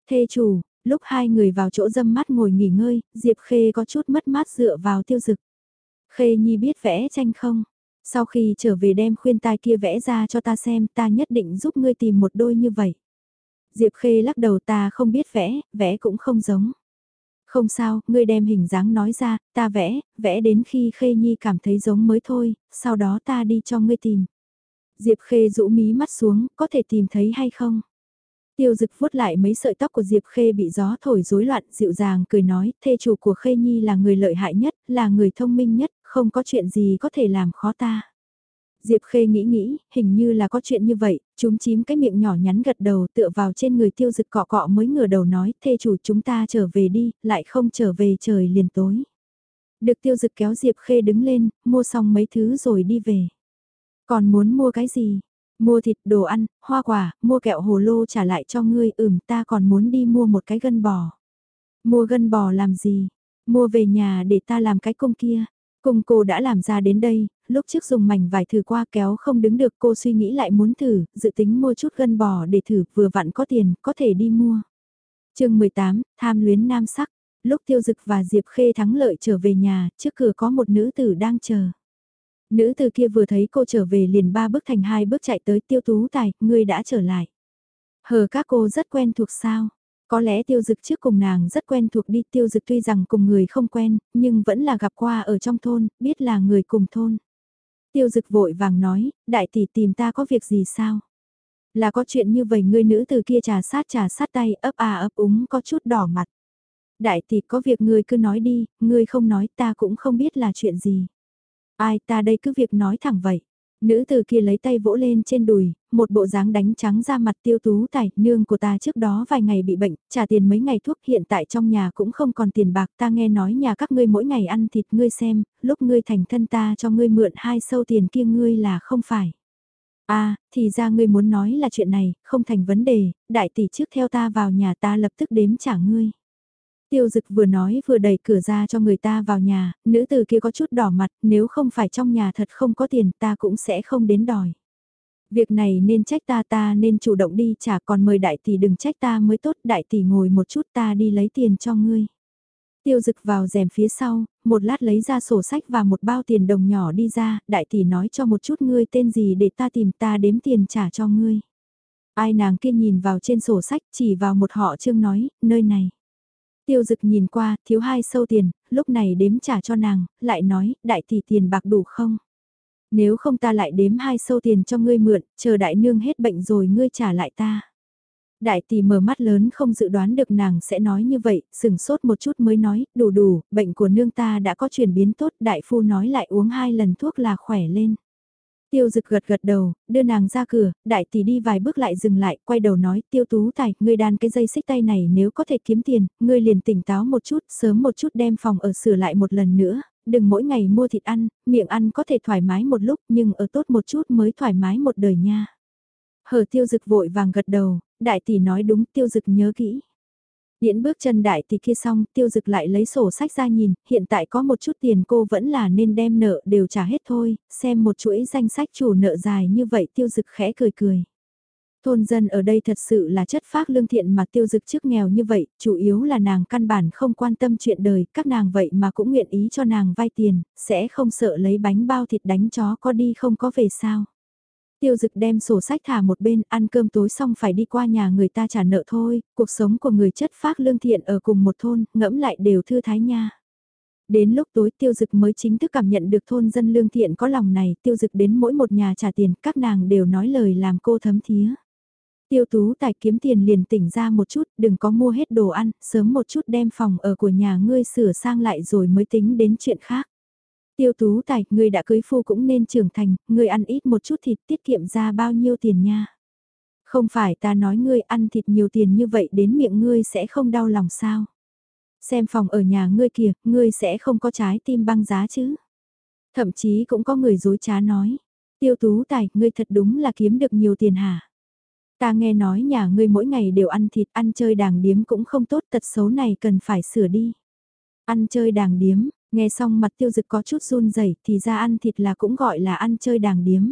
Thê chủ, lúc hai người vào chỗ dâm mát ngồi nghỉ ngơi, Diệp Khê có chút mất mát dựa vào tiêu dực. Khê Nhi biết vẽ tranh không? Sau khi trở về đem khuyên tai kia vẽ ra cho ta xem ta nhất định giúp ngươi tìm một đôi như vậy. Diệp Khê lắc đầu ta không biết vẽ, vẽ cũng không giống. Không sao, ngươi đem hình dáng nói ra, ta vẽ, vẽ đến khi Khê Nhi cảm thấy giống mới thôi, sau đó ta đi cho ngươi tìm. Diệp Khê rũ mí mắt xuống, có thể tìm thấy hay không? Tiêu dực vuốt lại mấy sợi tóc của Diệp Khê bị gió thổi rối loạn, dịu dàng cười nói, thê chủ của Khê Nhi là người lợi hại nhất, là người thông minh nhất, không có chuyện gì có thể làm khó ta. Diệp Khê nghĩ nghĩ, hình như là có chuyện như vậy, chúng chím cái miệng nhỏ nhắn gật đầu tựa vào trên người tiêu dực cọ cọ mới ngửa đầu nói, thê chủ chúng ta trở về đi, lại không trở về trời liền tối. Được tiêu dực kéo Diệp Khê đứng lên, mua xong mấy thứ rồi đi về. Còn muốn mua cái gì? Mua thịt, đồ ăn, hoa quả, mua kẹo hồ lô trả lại cho ngươi, ừm ta còn muốn đi mua một cái gân bò. Mua gân bò làm gì? Mua về nhà để ta làm cái công kia. Cùng cô đã làm ra đến đây, lúc trước dùng mảnh vải thử qua kéo không đứng được cô suy nghĩ lại muốn thử, dự tính mua chút gân bò để thử vừa vặn có tiền, có thể đi mua. chương 18, tham luyến nam sắc, lúc tiêu dực và Diệp Khê thắng lợi trở về nhà, trước cửa có một nữ tử đang chờ. Nữ tử kia vừa thấy cô trở về liền ba bước thành hai bước chạy tới tiêu tú tài, ngươi đã trở lại. Hờ các cô rất quen thuộc sao, có lẽ tiêu dực trước cùng nàng rất quen thuộc đi tiêu dực tuy rằng cùng người không quen, nhưng vẫn là gặp qua ở trong thôn, biết là người cùng thôn. Tiêu dực vội vàng nói, đại tỷ tìm ta có việc gì sao? Là có chuyện như vậy người nữ từ kia trà sát trà sát tay ấp à ấp úng có chút đỏ mặt. Đại tỷ có việc người cứ nói đi, người không nói ta cũng không biết là chuyện gì. Ai ta đây cứ việc nói thẳng vậy. Nữ từ kia lấy tay vỗ lên trên đùi, một bộ dáng đánh trắng ra mặt tiêu tú tài, nương của ta trước đó vài ngày bị bệnh, trả tiền mấy ngày thuốc hiện tại trong nhà cũng không còn tiền bạc ta nghe nói nhà các ngươi mỗi ngày ăn thịt ngươi xem, lúc ngươi thành thân ta cho ngươi mượn hai sâu tiền kia ngươi là không phải. a à, thì ra ngươi muốn nói là chuyện này, không thành vấn đề, đại tỷ trước theo ta vào nhà ta lập tức đếm trả ngươi. Tiêu dực vừa nói vừa đẩy cửa ra cho người ta vào nhà, nữ từ kia có chút đỏ mặt, nếu không phải trong nhà thật không có tiền ta cũng sẽ không đến đòi. Việc này nên trách ta ta nên chủ động đi trả còn mời đại tỷ đừng trách ta mới tốt đại tỷ ngồi một chút ta đi lấy tiền cho ngươi. Tiêu dực vào rèm phía sau, một lát lấy ra sổ sách và một bao tiền đồng nhỏ đi ra, đại tỷ nói cho một chút ngươi tên gì để ta tìm ta đếm tiền trả cho ngươi. Ai nàng kia nhìn vào trên sổ sách chỉ vào một họ chương nói, nơi này. Tiêu dực nhìn qua, thiếu hai sâu tiền, lúc này đếm trả cho nàng, lại nói, đại tỷ tiền bạc đủ không? Nếu không ta lại đếm hai sâu tiền cho ngươi mượn, chờ đại nương hết bệnh rồi ngươi trả lại ta. Đại tỷ mở mắt lớn không dự đoán được nàng sẽ nói như vậy, sừng sốt một chút mới nói, đủ đủ, bệnh của nương ta đã có chuyển biến tốt, đại phu nói lại uống hai lần thuốc là khỏe lên. Tiêu dực gật gật đầu, đưa nàng ra cửa, đại tỷ đi vài bước lại dừng lại, quay đầu nói, tiêu tú tài, ngươi đan cái dây xích tay này nếu có thể kiếm tiền, ngươi liền tỉnh táo một chút, sớm một chút đem phòng ở sửa lại một lần nữa, đừng mỗi ngày mua thịt ăn, miệng ăn có thể thoải mái một lúc nhưng ở tốt một chút mới thoải mái một đời nha. Hờ tiêu dực vội vàng gật đầu, đại tỷ nói đúng tiêu dực nhớ kỹ. Điễn bước chân đại thì kia xong, tiêu dực lại lấy sổ sách ra nhìn, hiện tại có một chút tiền cô vẫn là nên đem nợ đều trả hết thôi, xem một chuỗi danh sách chủ nợ dài như vậy tiêu dực khẽ cười cười. Thôn dân ở đây thật sự là chất phác lương thiện mà tiêu dực trước nghèo như vậy, chủ yếu là nàng căn bản không quan tâm chuyện đời, các nàng vậy mà cũng nguyện ý cho nàng vay tiền, sẽ không sợ lấy bánh bao thịt đánh chó có đi không có về sao. Tiêu dực đem sổ sách thả một bên, ăn cơm tối xong phải đi qua nhà người ta trả nợ thôi, cuộc sống của người chất phác lương thiện ở cùng một thôn, ngẫm lại đều thư thái nha. Đến lúc tối tiêu dực mới chính thức cảm nhận được thôn dân lương thiện có lòng này, tiêu dực đến mỗi một nhà trả tiền, các nàng đều nói lời làm cô thấm thía. Tiêu tú tài kiếm tiền liền tỉnh ra một chút, đừng có mua hết đồ ăn, sớm một chút đem phòng ở của nhà ngươi sửa sang lại rồi mới tính đến chuyện khác. Tiêu tú tài, người đã cưới phu cũng nên trưởng thành, ngươi ăn ít một chút thịt tiết kiệm ra bao nhiêu tiền nha. Không phải ta nói ngươi ăn thịt nhiều tiền như vậy đến miệng ngươi sẽ không đau lòng sao. Xem phòng ở nhà ngươi kìa, ngươi sẽ không có trái tim băng giá chứ. Thậm chí cũng có người dối trá nói. Tiêu tú tài, ngươi thật đúng là kiếm được nhiều tiền hả? Ta nghe nói nhà ngươi mỗi ngày đều ăn thịt, ăn chơi đàng điếm cũng không tốt, tật xấu này cần phải sửa đi. Ăn chơi đàng điếm, nghe xong mặt tiêu dực có chút run rẩy thì ra ăn thịt là cũng gọi là ăn chơi đàng điếm.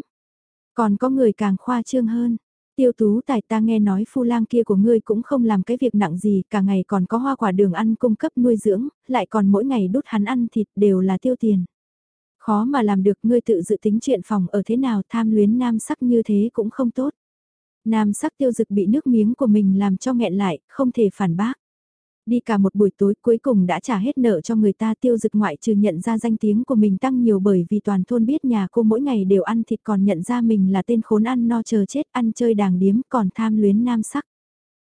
Còn có người càng khoa trương hơn. Tiêu tú tài ta nghe nói phu lang kia của ngươi cũng không làm cái việc nặng gì, cả ngày còn có hoa quả đường ăn cung cấp nuôi dưỡng, lại còn mỗi ngày đút hắn ăn thịt đều là tiêu tiền. Khó mà làm được ngươi tự dự tính chuyện phòng ở thế nào tham luyến nam sắc như thế cũng không tốt. Nam sắc tiêu dực bị nước miếng của mình làm cho nghẹn lại, không thể phản bác. Đi cả một buổi tối cuối cùng đã trả hết nợ cho người ta tiêu dực ngoại trừ nhận ra danh tiếng của mình tăng nhiều bởi vì toàn thôn biết nhà cô mỗi ngày đều ăn thịt còn nhận ra mình là tên khốn ăn no chờ chết ăn chơi đàng điếm còn tham luyến nam sắc.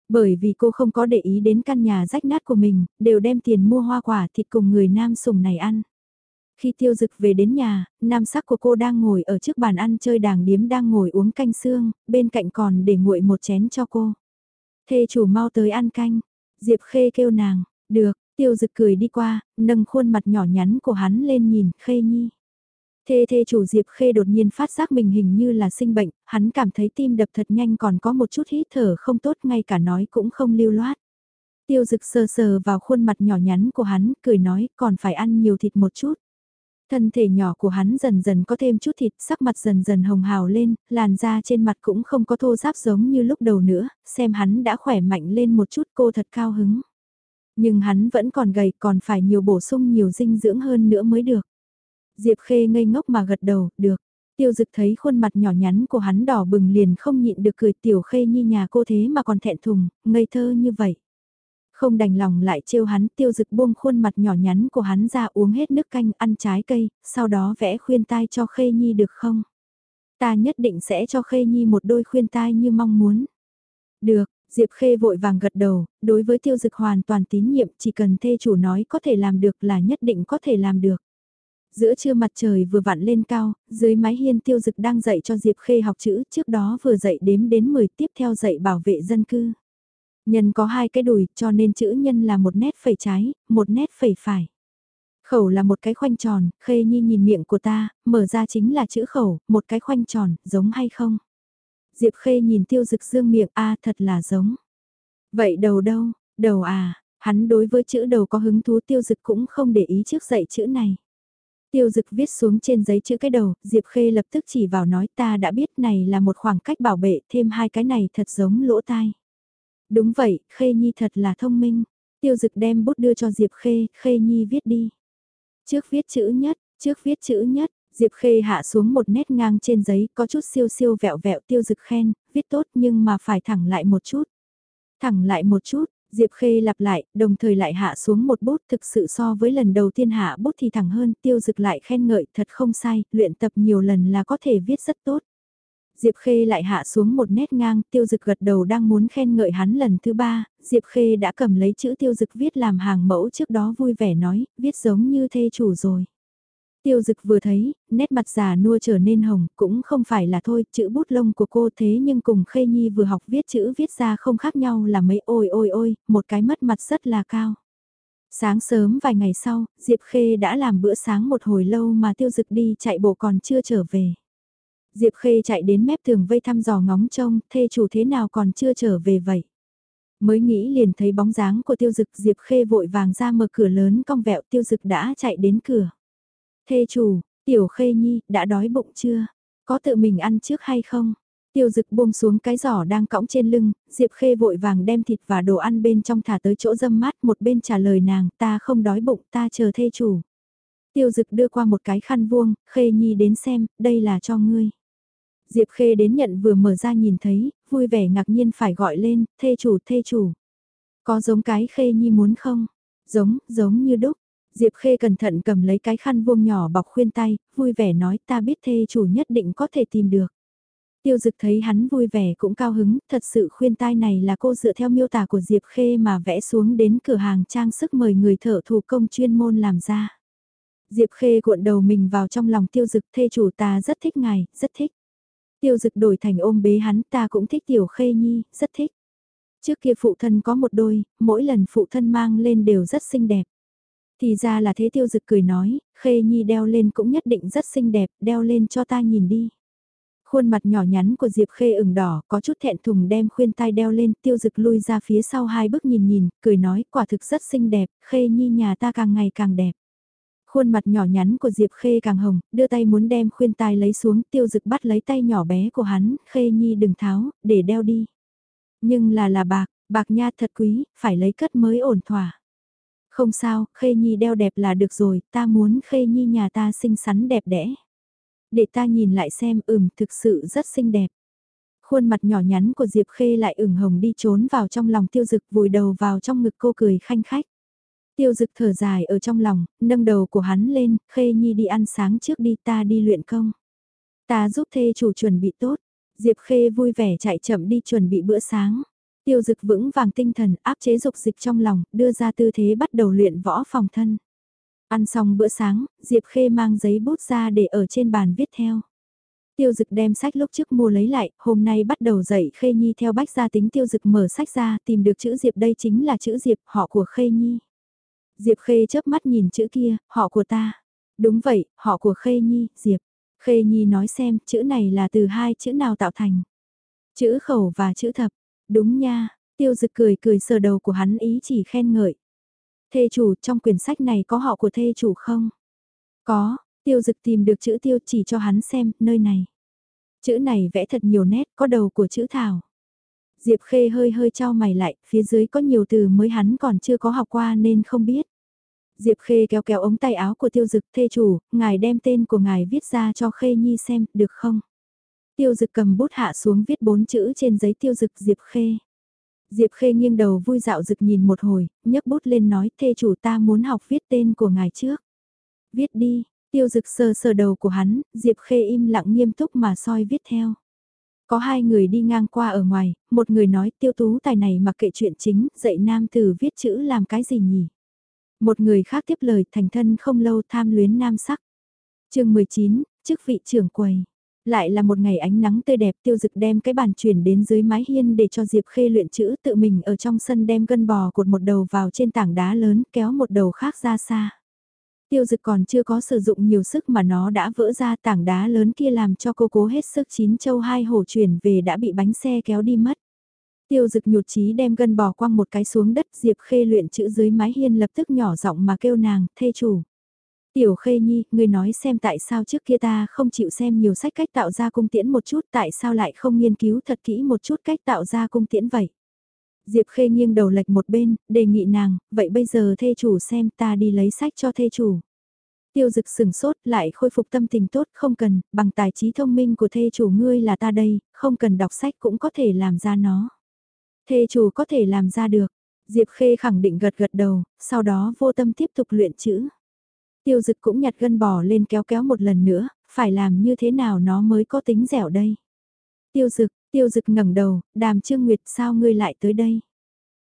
Bởi vì cô không có để ý đến căn nhà rách nát của mình, đều đem tiền mua hoa quả thịt cùng người nam sùng này ăn. Khi tiêu dực về đến nhà, nam sắc của cô đang ngồi ở trước bàn ăn chơi đàng điếm đang ngồi uống canh xương, bên cạnh còn để nguội một chén cho cô. Thê chủ mau tới ăn canh, Diệp Khê kêu nàng, được, tiêu dực cười đi qua, nâng khuôn mặt nhỏ nhắn của hắn lên nhìn, Khê Nhi. Thê thê chủ Diệp Khê đột nhiên phát giác mình hình như là sinh bệnh, hắn cảm thấy tim đập thật nhanh còn có một chút hít thở không tốt ngay cả nói cũng không lưu loát. Tiêu dực sờ sờ vào khuôn mặt nhỏ nhắn của hắn, cười nói còn phải ăn nhiều thịt một chút. Thân thể nhỏ của hắn dần dần có thêm chút thịt, sắc mặt dần dần hồng hào lên, làn da trên mặt cũng không có thô ráp giống như lúc đầu nữa, xem hắn đã khỏe mạnh lên một chút cô thật cao hứng. Nhưng hắn vẫn còn gầy, còn phải nhiều bổ sung nhiều dinh dưỡng hơn nữa mới được. Diệp Khê ngây ngốc mà gật đầu, được. Tiêu dực thấy khuôn mặt nhỏ nhắn của hắn đỏ bừng liền không nhịn được cười tiểu khê như nhà cô thế mà còn thẹn thùng, ngây thơ như vậy. Không đành lòng lại trêu hắn tiêu dực buông khuôn mặt nhỏ nhắn của hắn ra uống hết nước canh ăn trái cây, sau đó vẽ khuyên tai cho Khê Nhi được không? Ta nhất định sẽ cho Khê Nhi một đôi khuyên tai như mong muốn. Được, Diệp Khê vội vàng gật đầu, đối với tiêu dực hoàn toàn tín nhiệm chỉ cần thê chủ nói có thể làm được là nhất định có thể làm được. Giữa trưa mặt trời vừa vặn lên cao, dưới mái hiên tiêu dực đang dạy cho Diệp Khê học chữ, trước đó vừa dạy đếm đến 10 tiếp theo dạy bảo vệ dân cư. Nhân có hai cái đùi, cho nên chữ nhân là một nét phẩy trái, một nét phẩy phải. Khẩu là một cái khoanh tròn, Khê Nhi nhìn miệng của ta, mở ra chính là chữ khẩu, một cái khoanh tròn, giống hay không? Diệp Khê nhìn tiêu dực dương miệng, a thật là giống. Vậy đầu đâu, đầu à, hắn đối với chữ đầu có hứng thú tiêu dực cũng không để ý trước dạy chữ này. Tiêu dực viết xuống trên giấy chữ cái đầu, Diệp Khê lập tức chỉ vào nói ta đã biết này là một khoảng cách bảo vệ, thêm hai cái này thật giống lỗ tai. Đúng vậy, Khê Nhi thật là thông minh. Tiêu dực đem bút đưa cho Diệp Khê, Khê Nhi viết đi. Trước viết chữ nhất, trước viết chữ nhất, Diệp Khê hạ xuống một nét ngang trên giấy, có chút siêu siêu vẹo vẹo tiêu dực khen, viết tốt nhưng mà phải thẳng lại một chút. Thẳng lại một chút, Diệp Khê lặp lại, đồng thời lại hạ xuống một bút thực sự so với lần đầu tiên hạ bút thì thẳng hơn, tiêu dực lại khen ngợi, thật không sai, luyện tập nhiều lần là có thể viết rất tốt. Diệp Khê lại hạ xuống một nét ngang, tiêu dực gật đầu đang muốn khen ngợi hắn lần thứ ba, Diệp Khê đã cầm lấy chữ tiêu dực viết làm hàng mẫu trước đó vui vẻ nói, viết giống như thê chủ rồi. Tiêu dực vừa thấy, nét mặt già nua trở nên hồng, cũng không phải là thôi, chữ bút lông của cô thế nhưng cùng Khê Nhi vừa học viết chữ viết ra không khác nhau là mấy ôi ôi ôi, một cái mất mặt rất là cao. Sáng sớm vài ngày sau, Diệp Khê đã làm bữa sáng một hồi lâu mà tiêu dực đi chạy bộ còn chưa trở về. Diệp Khê chạy đến mép tường vây thăm dò ngóng trông, thê chủ thế nào còn chưa trở về vậy. Mới nghĩ liền thấy bóng dáng của tiêu dực Diệp Khê vội vàng ra mở cửa lớn cong vẹo tiêu dực đã chạy đến cửa. Thê chủ, tiểu Khê Nhi, đã đói bụng chưa? Có tự mình ăn trước hay không? Tiêu dực buông xuống cái giỏ đang cõng trên lưng, Diệp Khê vội vàng đem thịt và đồ ăn bên trong thả tới chỗ dâm mát một bên trả lời nàng ta không đói bụng ta chờ thê chủ. Tiêu dực đưa qua một cái khăn vuông, Khê Nhi đến xem, đây là cho ngươi. Diệp Khê đến nhận vừa mở ra nhìn thấy, vui vẻ ngạc nhiên phải gọi lên, thê chủ thê chủ. Có giống cái Khê Nhi muốn không? Giống, giống như đúc. Diệp Khê cẩn thận cầm lấy cái khăn vuông nhỏ bọc khuyên tay, vui vẻ nói ta biết thê chủ nhất định có thể tìm được. Tiêu dực thấy hắn vui vẻ cũng cao hứng, thật sự khuyên tai này là cô dựa theo miêu tả của Diệp Khê mà vẽ xuống đến cửa hàng trang sức mời người thợ thủ công chuyên môn làm ra. Diệp Khê cuộn đầu mình vào trong lòng tiêu dực thê chủ ta rất thích ngài, rất thích. Tiêu dực đổi thành ôm bế hắn ta cũng thích tiểu khê nhi, rất thích. Trước kia phụ thân có một đôi, mỗi lần phụ thân mang lên đều rất xinh đẹp. Thì ra là thế tiêu dực cười nói, khê nhi đeo lên cũng nhất định rất xinh đẹp, đeo lên cho ta nhìn đi. Khuôn mặt nhỏ nhắn của Diệp Khê ửng đỏ, có chút thẹn thùng đem khuyên tai đeo lên, tiêu dực lui ra phía sau hai bước nhìn nhìn, cười nói, quả thực rất xinh đẹp, khê nhi nhà ta càng ngày càng đẹp. Khuôn mặt nhỏ nhắn của Diệp Khê càng hồng, đưa tay muốn đem khuyên tai lấy xuống, tiêu dực bắt lấy tay nhỏ bé của hắn, Khê Nhi đừng tháo, để đeo đi. Nhưng là là bạc, bạc nha thật quý, phải lấy cất mới ổn thỏa. Không sao, Khê Nhi đeo đẹp là được rồi, ta muốn Khê Nhi nhà ta xinh xắn đẹp đẽ. Để ta nhìn lại xem, ừm, thực sự rất xinh đẹp. Khuôn mặt nhỏ nhắn của Diệp Khê lại ửng hồng đi trốn vào trong lòng tiêu dực vùi đầu vào trong ngực cô cười khanh khách. Tiêu dực thở dài ở trong lòng, nâng đầu của hắn lên, khê nhi đi ăn sáng trước đi ta đi luyện công. Ta giúp thê chủ chuẩn bị tốt, Diệp khê vui vẻ chạy chậm đi chuẩn bị bữa sáng. Tiêu dực vững vàng tinh thần áp chế dục dịch trong lòng, đưa ra tư thế bắt đầu luyện võ phòng thân. Ăn xong bữa sáng, Diệp khê mang giấy bút ra để ở trên bàn viết theo. Tiêu dực đem sách lúc trước mua lấy lại, hôm nay bắt đầu dạy Khê Nhi theo bách gia tính tiêu dực mở sách ra tìm được chữ Diệp đây chính là chữ Diệp họ của Khê Nhi. Diệp Khê chớp mắt nhìn chữ kia, họ của ta. Đúng vậy, họ của Khê Nhi, Diệp. Khê Nhi nói xem, chữ này là từ hai chữ nào tạo thành. Chữ khẩu và chữ thập. Đúng nha, tiêu dực cười cười sờ đầu của hắn ý chỉ khen ngợi. Thê chủ, trong quyển sách này có họ của thê chủ không? Có, tiêu dực tìm được chữ tiêu chỉ cho hắn xem, nơi này. Chữ này vẽ thật nhiều nét, có đầu của chữ thảo. Diệp Khê hơi hơi trao mày lại, phía dưới có nhiều từ mới hắn còn chưa có học qua nên không biết. Diệp Khê kéo kéo ống tay áo của tiêu dực thê chủ, ngài đem tên của ngài viết ra cho Khê Nhi xem, được không? Tiêu dực cầm bút hạ xuống viết bốn chữ trên giấy tiêu dực Diệp Khê. Diệp Khê nghiêng đầu vui dạo dực nhìn một hồi, nhấc bút lên nói thê chủ ta muốn học viết tên của ngài trước. Viết đi, tiêu dực sờ sờ đầu của hắn, Diệp Khê im lặng nghiêm túc mà soi viết theo. Có hai người đi ngang qua ở ngoài, một người nói tiêu tú tài này mặc kệ chuyện chính, dạy nam tử viết chữ làm cái gì nhỉ? Một người khác tiếp lời thành thân không lâu tham luyến nam sắc. chương 19, chức vị trưởng quầy. Lại là một ngày ánh nắng tươi đẹp tiêu dực đem cái bàn chuyển đến dưới mái hiên để cho Diệp Khê luyện chữ tự mình ở trong sân đem gân bò cột một đầu vào trên tảng đá lớn kéo một đầu khác ra xa. Tiêu dực còn chưa có sử dụng nhiều sức mà nó đã vỡ ra tảng đá lớn kia làm cho cô cố hết sức chín châu hai hổ chuyển về đã bị bánh xe kéo đi mất. Tiêu dực nhụt chí đem gân bò quăng một cái xuống đất Diệp Khê luyện chữ dưới mái hiên lập tức nhỏ giọng mà kêu nàng, thê chủ. Tiểu Khê Nhi, người nói xem tại sao trước kia ta không chịu xem nhiều sách cách tạo ra cung tiễn một chút tại sao lại không nghiên cứu thật kỹ một chút cách tạo ra cung tiễn vậy. Diệp Khê nghiêng đầu lệch một bên, đề nghị nàng, vậy bây giờ thê chủ xem ta đi lấy sách cho thê chủ. Tiêu dực sừng sốt lại khôi phục tâm tình tốt không cần, bằng tài trí thông minh của thê chủ ngươi là ta đây, không cần đọc sách cũng có thể làm ra nó. Thê chủ có thể làm ra được, Diệp Khê khẳng định gật gật đầu, sau đó vô tâm tiếp tục luyện chữ. Tiêu dực cũng nhặt gân bò lên kéo kéo một lần nữa, phải làm như thế nào nó mới có tính dẻo đây. Tiêu dực, tiêu dực ngẩng đầu, đàm trương nguyệt sao ngươi lại tới đây.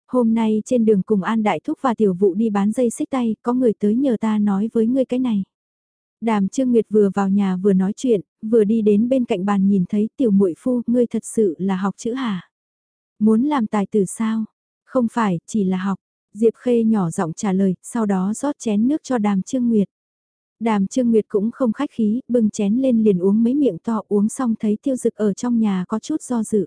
Hôm nay trên đường cùng An Đại Thúc và Tiểu Vụ đi bán dây xích tay, có người tới nhờ ta nói với ngươi cái này. Đàm Trương Nguyệt vừa vào nhà vừa nói chuyện, vừa đi đến bên cạnh bàn nhìn thấy Tiểu Muội Phu, ngươi thật sự là học chữ hả? Muốn làm tài tử sao? Không phải, chỉ là học. Diệp Khê nhỏ giọng trả lời, sau đó rót chén nước cho Đàm Trương Nguyệt. Đàm Trương Nguyệt cũng không khách khí, bưng chén lên liền uống mấy miệng to uống xong thấy tiêu dực ở trong nhà có chút do dự.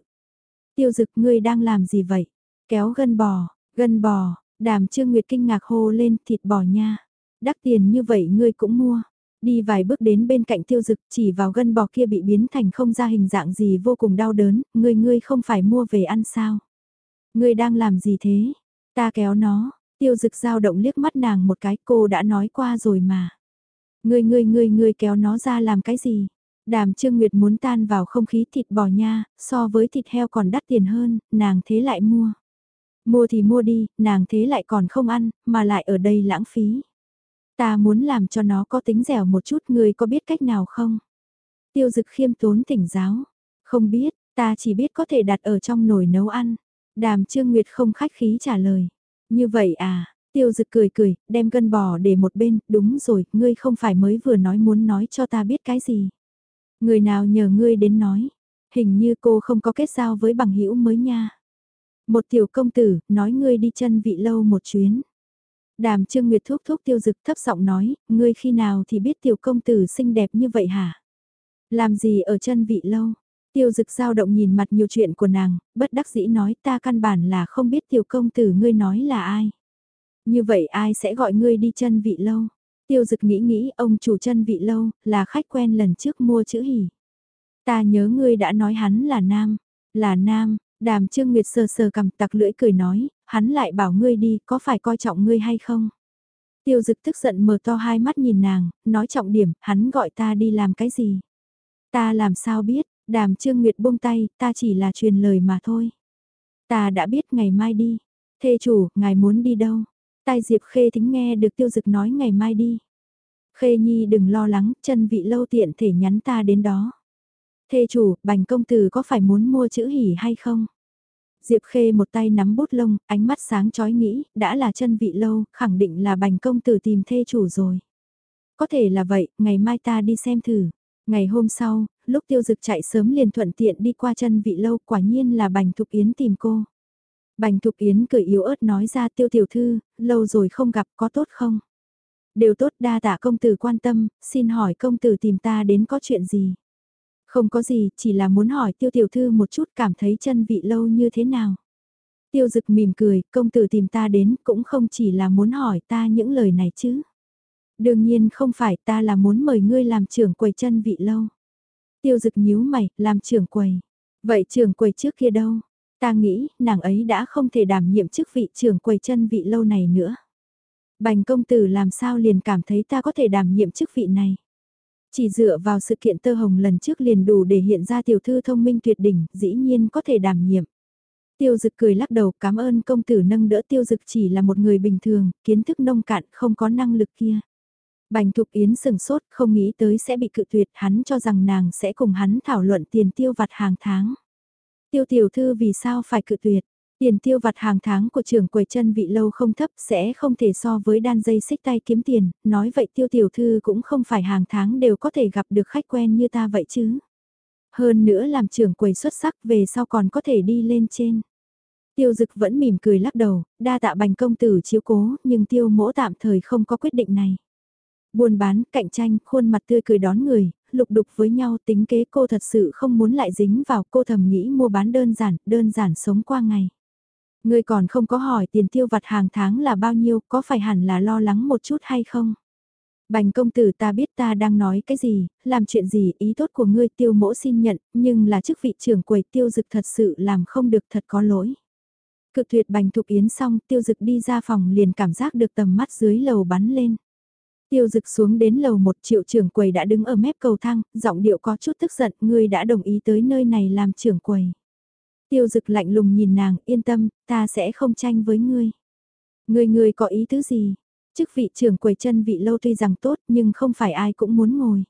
Tiêu dực ngươi đang làm gì vậy? Kéo gân bò, gân bò, đàm Trương Nguyệt kinh ngạc hô lên thịt bò nha. Đắt tiền như vậy ngươi cũng mua. Đi vài bước đến bên cạnh tiêu dực chỉ vào gân bò kia bị biến thành không ra hình dạng gì vô cùng đau đớn, ngươi ngươi không phải mua về ăn sao? Ngươi đang làm gì thế? Ta kéo nó, tiêu dực dao động liếc mắt nàng một cái cô đã nói qua rồi mà. Ngươi ngươi ngươi ngươi kéo nó ra làm cái gì? Đàm Trương Nguyệt muốn tan vào không khí thịt bò nha, so với thịt heo còn đắt tiền hơn, nàng thế lại mua. Mua thì mua đi, nàng thế lại còn không ăn, mà lại ở đây lãng phí. Ta muốn làm cho nó có tính dẻo một chút, người có biết cách nào không? Tiêu dực khiêm tốn tỉnh giáo. Không biết, ta chỉ biết có thể đặt ở trong nồi nấu ăn. Đàm Trương Nguyệt không khách khí trả lời. Như vậy à, tiêu dực cười cười, đem gân bò để một bên, đúng rồi, ngươi không phải mới vừa nói muốn nói cho ta biết cái gì. Người nào nhờ ngươi đến nói, hình như cô không có kết giao với bằng hữu mới nha. Một tiểu công tử, nói ngươi đi chân vị lâu một chuyến. Đàm Trương Nguyệt thúc thúc tiêu dực thấp giọng nói, ngươi khi nào thì biết tiểu công tử xinh đẹp như vậy hả? Làm gì ở chân vị lâu? Tiêu dực dao động nhìn mặt nhiều chuyện của nàng, bất đắc dĩ nói ta căn bản là không biết tiểu công tử ngươi nói là ai. Như vậy ai sẽ gọi ngươi đi chân vị lâu? Tiêu dực nghĩ nghĩ ông chủ chân vị lâu, là khách quen lần trước mua chữ hỉ. Ta nhớ ngươi đã nói hắn là nam, là nam, đàm trương nguyệt sờ sờ cầm tặc lưỡi cười nói, hắn lại bảo ngươi đi, có phải coi trọng ngươi hay không? Tiêu dực tức giận mở to hai mắt nhìn nàng, nói trọng điểm, hắn gọi ta đi làm cái gì? Ta làm sao biết, đàm trương nguyệt buông tay, ta chỉ là truyền lời mà thôi. Ta đã biết ngày mai đi. Thê chủ, ngài muốn đi đâu? Tai Diệp Khê thính nghe được tiêu dực nói ngày mai đi. Khê Nhi đừng lo lắng, chân vị lâu tiện thể nhắn ta đến đó. Thê chủ, bành công tử có phải muốn mua chữ hỉ hay không? Diệp Khê một tay nắm bút lông, ánh mắt sáng chói nghĩ, đã là chân vị lâu, khẳng định là bành công tử tìm thê chủ rồi. Có thể là vậy, ngày mai ta đi xem thử. Ngày hôm sau, lúc tiêu dực chạy sớm liền thuận tiện đi qua chân vị lâu, quả nhiên là bành thục yến tìm cô. Bành Thục Yến cười yếu ớt nói ra tiêu tiểu thư, lâu rồi không gặp có tốt không? Đều tốt đa tạ công tử quan tâm, xin hỏi công tử tìm ta đến có chuyện gì? Không có gì, chỉ là muốn hỏi tiêu tiểu thư một chút cảm thấy chân vị lâu như thế nào? Tiêu dực mỉm cười, công tử tìm ta đến cũng không chỉ là muốn hỏi ta những lời này chứ. Đương nhiên không phải ta là muốn mời ngươi làm trưởng quầy chân vị lâu. Tiêu dực nhíu mày, làm trưởng quầy. Vậy trưởng quầy trước kia đâu? Ta nghĩ, nàng ấy đã không thể đảm nhiệm chức vị trưởng quầy chân vị lâu này nữa. Bành công tử làm sao liền cảm thấy ta có thể đảm nhiệm chức vị này. Chỉ dựa vào sự kiện tơ hồng lần trước liền đủ để hiện ra tiểu thư thông minh tuyệt đỉnh, dĩ nhiên có thể đảm nhiệm. Tiêu dực cười lắc đầu cảm ơn công tử nâng đỡ tiêu dực chỉ là một người bình thường, kiến thức nông cạn không có năng lực kia. Bành Thục Yến sừng sốt không nghĩ tới sẽ bị cự tuyệt hắn cho rằng nàng sẽ cùng hắn thảo luận tiền tiêu vặt hàng tháng. Tiêu tiểu thư vì sao phải cự tuyệt? Tiền tiêu vặt hàng tháng của trưởng quầy chân vị lâu không thấp sẽ không thể so với đan dây xích tay kiếm tiền, nói vậy tiêu tiểu thư cũng không phải hàng tháng đều có thể gặp được khách quen như ta vậy chứ. Hơn nữa làm trưởng quầy xuất sắc về sau còn có thể đi lên trên. Tiêu dực vẫn mỉm cười lắc đầu, đa tạ bành công tử chiếu cố, nhưng tiêu mỗ tạm thời không có quyết định này. Buôn bán, cạnh tranh, khuôn mặt tươi cười đón người, lục đục với nhau tính kế cô thật sự không muốn lại dính vào cô thầm nghĩ mua bán đơn giản, đơn giản sống qua ngày. Người còn không có hỏi tiền tiêu vặt hàng tháng là bao nhiêu, có phải hẳn là lo lắng một chút hay không? Bành công tử ta biết ta đang nói cái gì, làm chuyện gì, ý tốt của ngươi tiêu mỗ xin nhận, nhưng là chức vị trưởng quầy tiêu dực thật sự làm không được thật có lỗi. Cực tuyệt bành thục yến xong tiêu dực đi ra phòng liền cảm giác được tầm mắt dưới lầu bắn lên. Tiêu dực xuống đến lầu một triệu trưởng quầy đã đứng ở mép cầu thang, giọng điệu có chút tức giận, ngươi đã đồng ý tới nơi này làm trưởng quầy. Tiêu dực lạnh lùng nhìn nàng, yên tâm, ta sẽ không tranh với ngươi. Ngươi ngươi có ý tứ gì? Chức vị trưởng quầy chân vị lâu tuy rằng tốt nhưng không phải ai cũng muốn ngồi.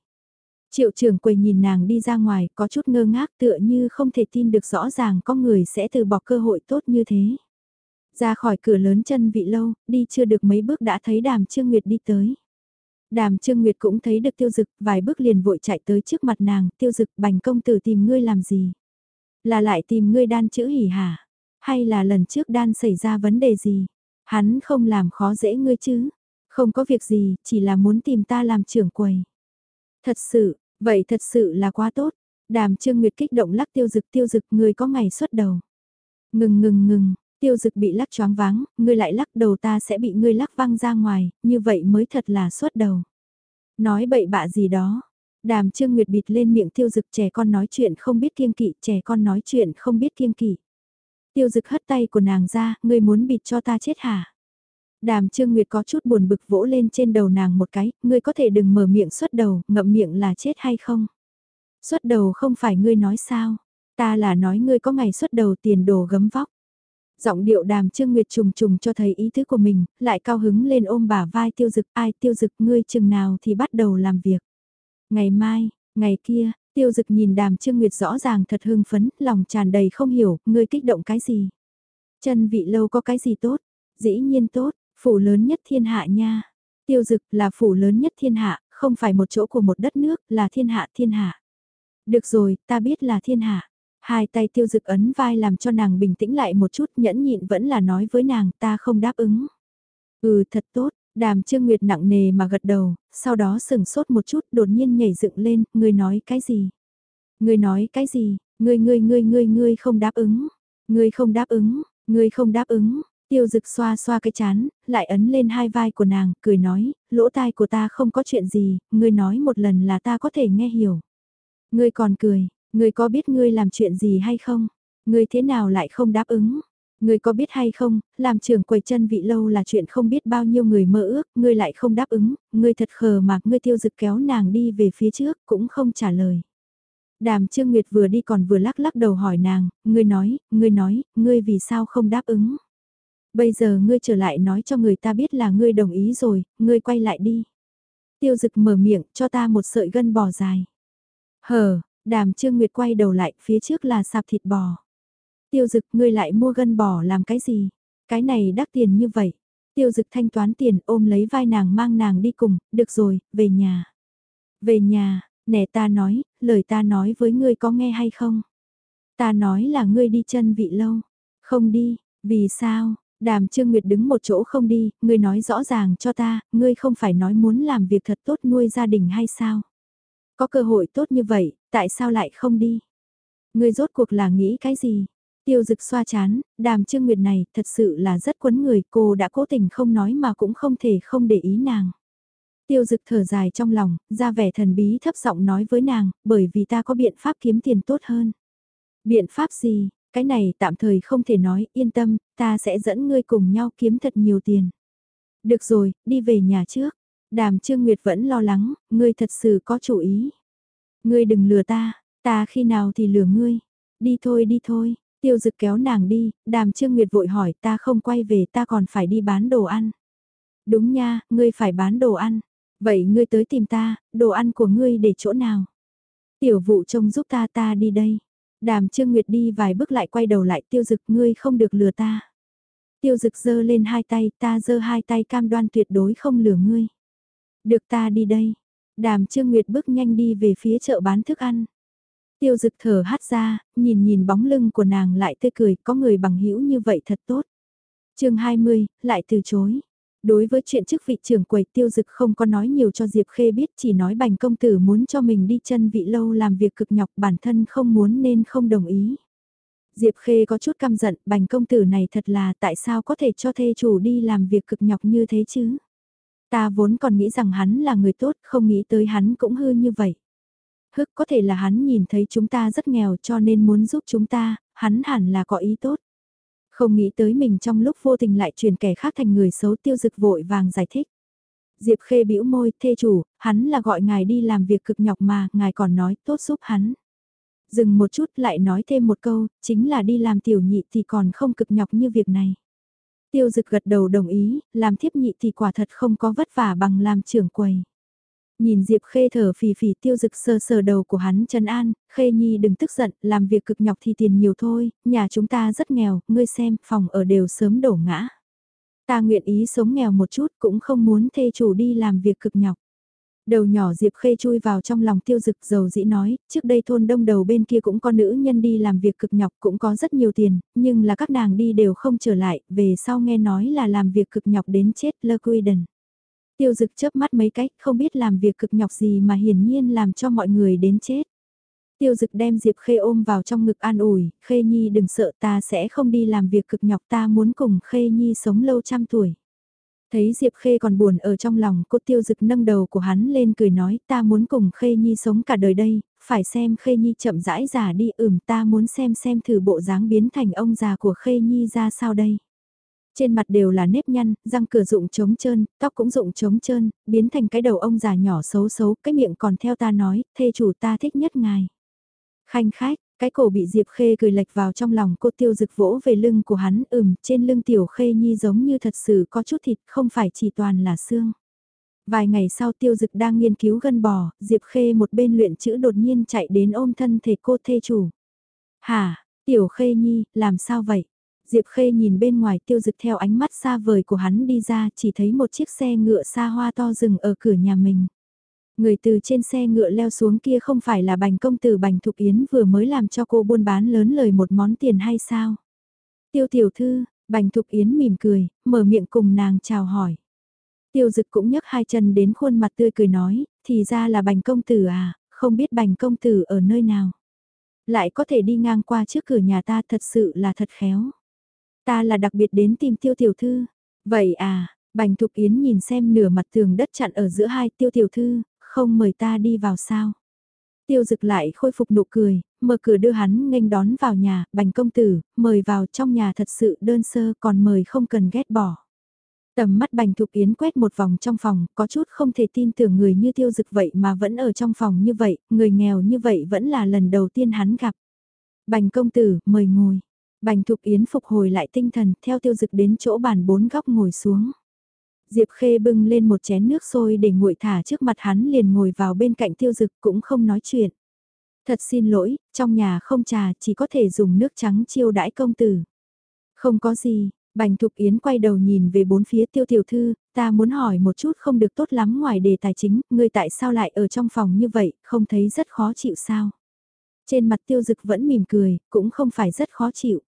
Triệu trưởng quầy nhìn nàng đi ra ngoài có chút ngơ ngác tựa như không thể tin được rõ ràng có người sẽ từ bỏ cơ hội tốt như thế. Ra khỏi cửa lớn chân vị lâu, đi chưa được mấy bước đã thấy đàm Trương Nguyệt đi tới. Đàm Trương Nguyệt cũng thấy được tiêu dực, vài bước liền vội chạy tới trước mặt nàng, tiêu dực bành công tử tìm ngươi làm gì? Là lại tìm ngươi đan chữ hỉ hả? Hay là lần trước đan xảy ra vấn đề gì? Hắn không làm khó dễ ngươi chứ? Không có việc gì, chỉ là muốn tìm ta làm trưởng quầy. Thật sự, vậy thật sự là quá tốt. Đàm Trương Nguyệt kích động lắc tiêu dực tiêu dực ngươi có ngày xuất đầu. Ngừng ngừng ngừng, tiêu dực bị lắc choáng váng, ngươi lại lắc đầu ta sẽ bị ngươi lắc văng ra ngoài, như vậy mới thật là xuất đầu. Nói bậy bạ gì đó. Đàm Trương Nguyệt bịt lên miệng tiêu dực trẻ con nói chuyện không biết kiêng kỵ, trẻ con nói chuyện không biết kiêng kỵ. Tiêu dực hất tay của nàng ra, ngươi muốn bịt cho ta chết hả? Đàm Trương Nguyệt có chút buồn bực vỗ lên trên đầu nàng một cái, ngươi có thể đừng mở miệng xuất đầu, ngậm miệng là chết hay không? Xuất đầu không phải ngươi nói sao? Ta là nói ngươi có ngày xuất đầu tiền đồ gấm vóc. Giọng điệu đàm Trương Nguyệt trùng trùng cho thấy ý thức của mình, lại cao hứng lên ôm bả vai tiêu dực ai tiêu dực ngươi chừng nào thì bắt đầu làm việc. Ngày mai, ngày kia, tiêu dực nhìn đàm Trương Nguyệt rõ ràng thật hưng phấn, lòng tràn đầy không hiểu, ngươi kích động cái gì. Chân vị lâu có cái gì tốt, dĩ nhiên tốt, Phủ lớn nhất thiên hạ nha. Tiêu dực là phủ lớn nhất thiên hạ, không phải một chỗ của một đất nước, là thiên hạ thiên hạ. Được rồi, ta biết là thiên hạ. Hai tay tiêu dực ấn vai làm cho nàng bình tĩnh lại một chút nhẫn nhịn vẫn là nói với nàng ta không đáp ứng. Ừ thật tốt, đàm trương nguyệt nặng nề mà gật đầu, sau đó sừng sốt một chút đột nhiên nhảy dựng lên, ngươi nói cái gì? Ngươi nói cái gì? Ngươi ngươi ngươi ngươi ngươi không đáp ứng. Ngươi không đáp ứng, ngươi không đáp ứng, Tiêu dực xoa xoa cái chán, lại ấn lên hai vai của nàng, cười nói, lỗ tai của ta không có chuyện gì, ngươi nói một lần là ta có thể nghe hiểu. Ngươi còn cười, ngươi có biết ngươi làm chuyện gì hay không? Ngươi thế nào lại không đáp ứng? Ngươi có biết hay không, làm trưởng quầy chân vị lâu là chuyện không biết bao nhiêu người mơ ước, ngươi lại không đáp ứng, ngươi thật khờ mà ngươi tiêu dực kéo nàng đi về phía trước, cũng không trả lời. Đàm Trương Nguyệt vừa đi còn vừa lắc lắc đầu hỏi nàng, ngươi nói, ngươi nói, ngươi vì sao không đáp ứng? Bây giờ ngươi trở lại nói cho người ta biết là ngươi đồng ý rồi, ngươi quay lại đi. Tiêu dực mở miệng cho ta một sợi gân bò dài. Hờ, đàm trương nguyệt quay đầu lại, phía trước là sạp thịt bò. Tiêu dực ngươi lại mua gân bò làm cái gì? Cái này đắt tiền như vậy. Tiêu dực thanh toán tiền ôm lấy vai nàng mang nàng đi cùng, được rồi, về nhà. Về nhà, nè ta nói, lời ta nói với ngươi có nghe hay không? Ta nói là ngươi đi chân vị lâu. Không đi, vì sao? Đàm Trương Nguyệt đứng một chỗ không đi, ngươi nói rõ ràng cho ta, ngươi không phải nói muốn làm việc thật tốt nuôi gia đình hay sao? Có cơ hội tốt như vậy, tại sao lại không đi? Ngươi rốt cuộc là nghĩ cái gì? Tiêu dực xoa chán, đàm Trương Nguyệt này thật sự là rất quấn người, cô đã cố tình không nói mà cũng không thể không để ý nàng. Tiêu dực thở dài trong lòng, ra vẻ thần bí thấp giọng nói với nàng, bởi vì ta có biện pháp kiếm tiền tốt hơn. Biện pháp gì, cái này tạm thời không thể nói, yên tâm, ta sẽ dẫn ngươi cùng nhau kiếm thật nhiều tiền. Được rồi, đi về nhà trước. Đàm Trương Nguyệt vẫn lo lắng, ngươi thật sự có chủ ý. Ngươi đừng lừa ta, ta khi nào thì lừa ngươi. Đi thôi đi thôi, tiêu dực kéo nàng đi, đàm Trương Nguyệt vội hỏi ta không quay về ta còn phải đi bán đồ ăn. Đúng nha, ngươi phải bán đồ ăn. Vậy ngươi tới tìm ta, đồ ăn của ngươi để chỗ nào? Tiểu vụ trông giúp ta ta đi đây. Đàm Trương Nguyệt đi vài bước lại quay đầu lại tiêu dực ngươi không được lừa ta. Tiêu dực giơ lên hai tay ta giơ hai tay cam đoan tuyệt đối không lừa ngươi. Được ta đi đây. Đàm Trương Nguyệt bước nhanh đi về phía chợ bán thức ăn. Tiêu dực thở hắt ra, nhìn nhìn bóng lưng của nàng lại tươi cười, có người bằng hữu như vậy thật tốt. chương 20, lại từ chối. Đối với chuyện chức vị trưởng quầy tiêu dực không có nói nhiều cho Diệp Khê biết chỉ nói bành công tử muốn cho mình đi chân vị lâu làm việc cực nhọc bản thân không muốn nên không đồng ý. Diệp Khê có chút căm giận bành công tử này thật là tại sao có thể cho thê chủ đi làm việc cực nhọc như thế chứ. Ta vốn còn nghĩ rằng hắn là người tốt không nghĩ tới hắn cũng hư như vậy. Hức có thể là hắn nhìn thấy chúng ta rất nghèo cho nên muốn giúp chúng ta, hắn hẳn là có ý tốt. Không nghĩ tới mình trong lúc vô tình lại chuyển kẻ khác thành người xấu tiêu dực vội vàng giải thích. Diệp khê bĩu môi, thê chủ, hắn là gọi ngài đi làm việc cực nhọc mà, ngài còn nói tốt giúp hắn. Dừng một chút lại nói thêm một câu, chính là đi làm tiểu nhị thì còn không cực nhọc như việc này. Tiêu dực gật đầu đồng ý, làm thiếp nhị thì quả thật không có vất vả bằng làm trưởng quầy. Nhìn Diệp Khê thở phì phì tiêu dực sờ sờ đầu của hắn Trần An, Khê Nhi đừng tức giận, làm việc cực nhọc thì tiền nhiều thôi, nhà chúng ta rất nghèo, ngươi xem, phòng ở đều sớm đổ ngã. Ta nguyện ý sống nghèo một chút cũng không muốn thê chủ đi làm việc cực nhọc. Đầu nhỏ Diệp Khê chui vào trong lòng tiêu dực dầu dĩ nói, trước đây thôn đông đầu bên kia cũng có nữ nhân đi làm việc cực nhọc cũng có rất nhiều tiền, nhưng là các nàng đi đều không trở lại, về sau nghe nói là làm việc cực nhọc đến chết lơ quy đần. Tiêu dực chớp mắt mấy cách, không biết làm việc cực nhọc gì mà hiển nhiên làm cho mọi người đến chết. Tiêu dực đem Diệp Khê ôm vào trong ngực an ủi, Khê Nhi đừng sợ ta sẽ không đi làm việc cực nhọc ta muốn cùng Khê Nhi sống lâu trăm tuổi. Thấy Diệp Khê còn buồn ở trong lòng, cô tiêu dực nâng đầu của hắn lên cười nói ta muốn cùng Khê Nhi sống cả đời đây, phải xem Khê Nhi chậm rãi già đi ửm ta muốn xem xem thử bộ dáng biến thành ông già của Khê Nhi ra sao đây. Trên mặt đều là nếp nhăn, răng cửa rụng trống trơn, tóc cũng rụng trống trơn, biến thành cái đầu ông già nhỏ xấu xấu, cái miệng còn theo ta nói, thê chủ ta thích nhất ngài. Khanh khách, cái cổ bị Diệp Khê cười lệch vào trong lòng cô tiêu rực vỗ về lưng của hắn, ừm, trên lưng tiểu Khê Nhi giống như thật sự có chút thịt, không phải chỉ toàn là xương. Vài ngày sau tiêu dực đang nghiên cứu gân bò, Diệp Khê một bên luyện chữ đột nhiên chạy đến ôm thân thể cô thê chủ. Hả, tiểu Khê Nhi, làm sao vậy? Diệp Khê nhìn bên ngoài tiêu dực theo ánh mắt xa vời của hắn đi ra chỉ thấy một chiếc xe ngựa xa hoa to rừng ở cửa nhà mình. Người từ trên xe ngựa leo xuống kia không phải là bành công tử bành thục yến vừa mới làm cho cô buôn bán lớn lời một món tiền hay sao? Tiêu tiểu thư, bành thục yến mỉm cười, mở miệng cùng nàng chào hỏi. Tiêu dực cũng nhấc hai chân đến khuôn mặt tươi cười nói, thì ra là bành công tử à, không biết bành công tử ở nơi nào. Lại có thể đi ngang qua trước cửa nhà ta thật sự là thật khéo. Ta là đặc biệt đến tìm tiêu tiểu thư. Vậy à, Bành Thục Yến nhìn xem nửa mặt tường đất chặn ở giữa hai tiêu tiểu thư, không mời ta đi vào sao. Tiêu dực lại khôi phục nụ cười, mở cửa đưa hắn nghênh đón vào nhà, bành công tử, mời vào trong nhà thật sự đơn sơ còn mời không cần ghét bỏ. Tầm mắt bành thục yến quét một vòng trong phòng, có chút không thể tin tưởng người như tiêu dực vậy mà vẫn ở trong phòng như vậy, người nghèo như vậy vẫn là lần đầu tiên hắn gặp. Bành công tử, mời ngồi. Bành Thục Yến phục hồi lại tinh thần theo tiêu dực đến chỗ bàn bốn góc ngồi xuống. Diệp Khê bưng lên một chén nước sôi để nguội thả trước mặt hắn liền ngồi vào bên cạnh tiêu dực cũng không nói chuyện. Thật xin lỗi, trong nhà không trà chỉ có thể dùng nước trắng chiêu đãi công tử. Không có gì, Bành Thục Yến quay đầu nhìn về bốn phía tiêu tiểu thư, ta muốn hỏi một chút không được tốt lắm ngoài đề tài chính, ngươi tại sao lại ở trong phòng như vậy, không thấy rất khó chịu sao? Trên mặt tiêu dực vẫn mỉm cười, cũng không phải rất khó chịu.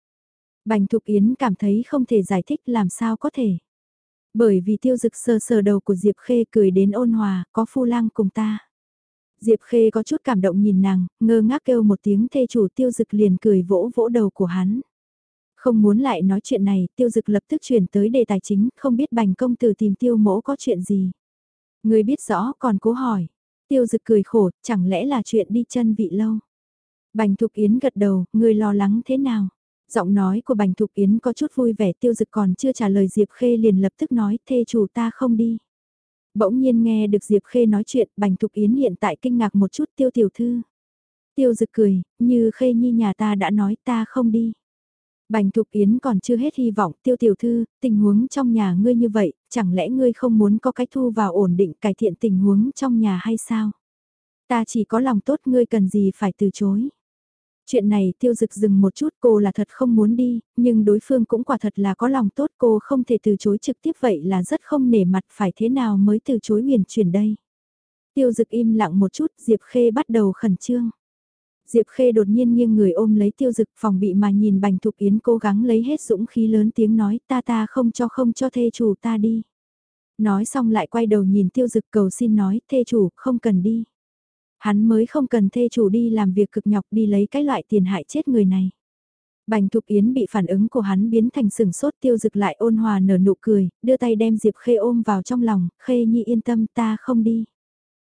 Bành Thục Yến cảm thấy không thể giải thích làm sao có thể. Bởi vì tiêu dực sờ sờ đầu của Diệp Khê cười đến ôn hòa, có phu lang cùng ta. Diệp Khê có chút cảm động nhìn nàng, ngơ ngác kêu một tiếng thê chủ tiêu dực liền cười vỗ vỗ đầu của hắn. Không muốn lại nói chuyện này, tiêu dực lập tức chuyển tới đề tài chính, không biết bành công tử tìm tiêu mỗ có chuyện gì. Người biết rõ còn cố hỏi. Tiêu dực cười khổ, chẳng lẽ là chuyện đi chân vị lâu. Bành Thục Yến gật đầu, người lo lắng thế nào? Giọng nói của Bành Thục Yến có chút vui vẻ tiêu dực còn chưa trả lời Diệp Khê liền lập tức nói thê chủ ta không đi. Bỗng nhiên nghe được Diệp Khê nói chuyện Bành Thục Yến hiện tại kinh ngạc một chút tiêu tiểu thư. Tiêu dực cười, như Khê Nhi nhà ta đã nói ta không đi. Bành Thục Yến còn chưa hết hy vọng tiêu tiểu thư, tình huống trong nhà ngươi như vậy, chẳng lẽ ngươi không muốn có cách thu vào ổn định cải thiện tình huống trong nhà hay sao? Ta chỉ có lòng tốt ngươi cần gì phải từ chối. Chuyện này tiêu dực dừng một chút cô là thật không muốn đi, nhưng đối phương cũng quả thật là có lòng tốt cô không thể từ chối trực tiếp vậy là rất không nể mặt phải thế nào mới từ chối huyền chuyển đây. Tiêu dực im lặng một chút Diệp Khê bắt đầu khẩn trương. Diệp Khê đột nhiên nghiêng người ôm lấy tiêu dực phòng bị mà nhìn Bành Thục Yến cố gắng lấy hết dũng khí lớn tiếng nói ta ta không cho không cho thê chủ ta đi. Nói xong lại quay đầu nhìn tiêu dực cầu xin nói thê chủ không cần đi. Hắn mới không cần thê chủ đi làm việc cực nhọc đi lấy cái loại tiền hại chết người này. Bành Thục Yến bị phản ứng của hắn biến thành sừng sốt tiêu dực lại ôn hòa nở nụ cười, đưa tay đem Diệp Khê ôm vào trong lòng, Khê Nhi yên tâm ta không đi.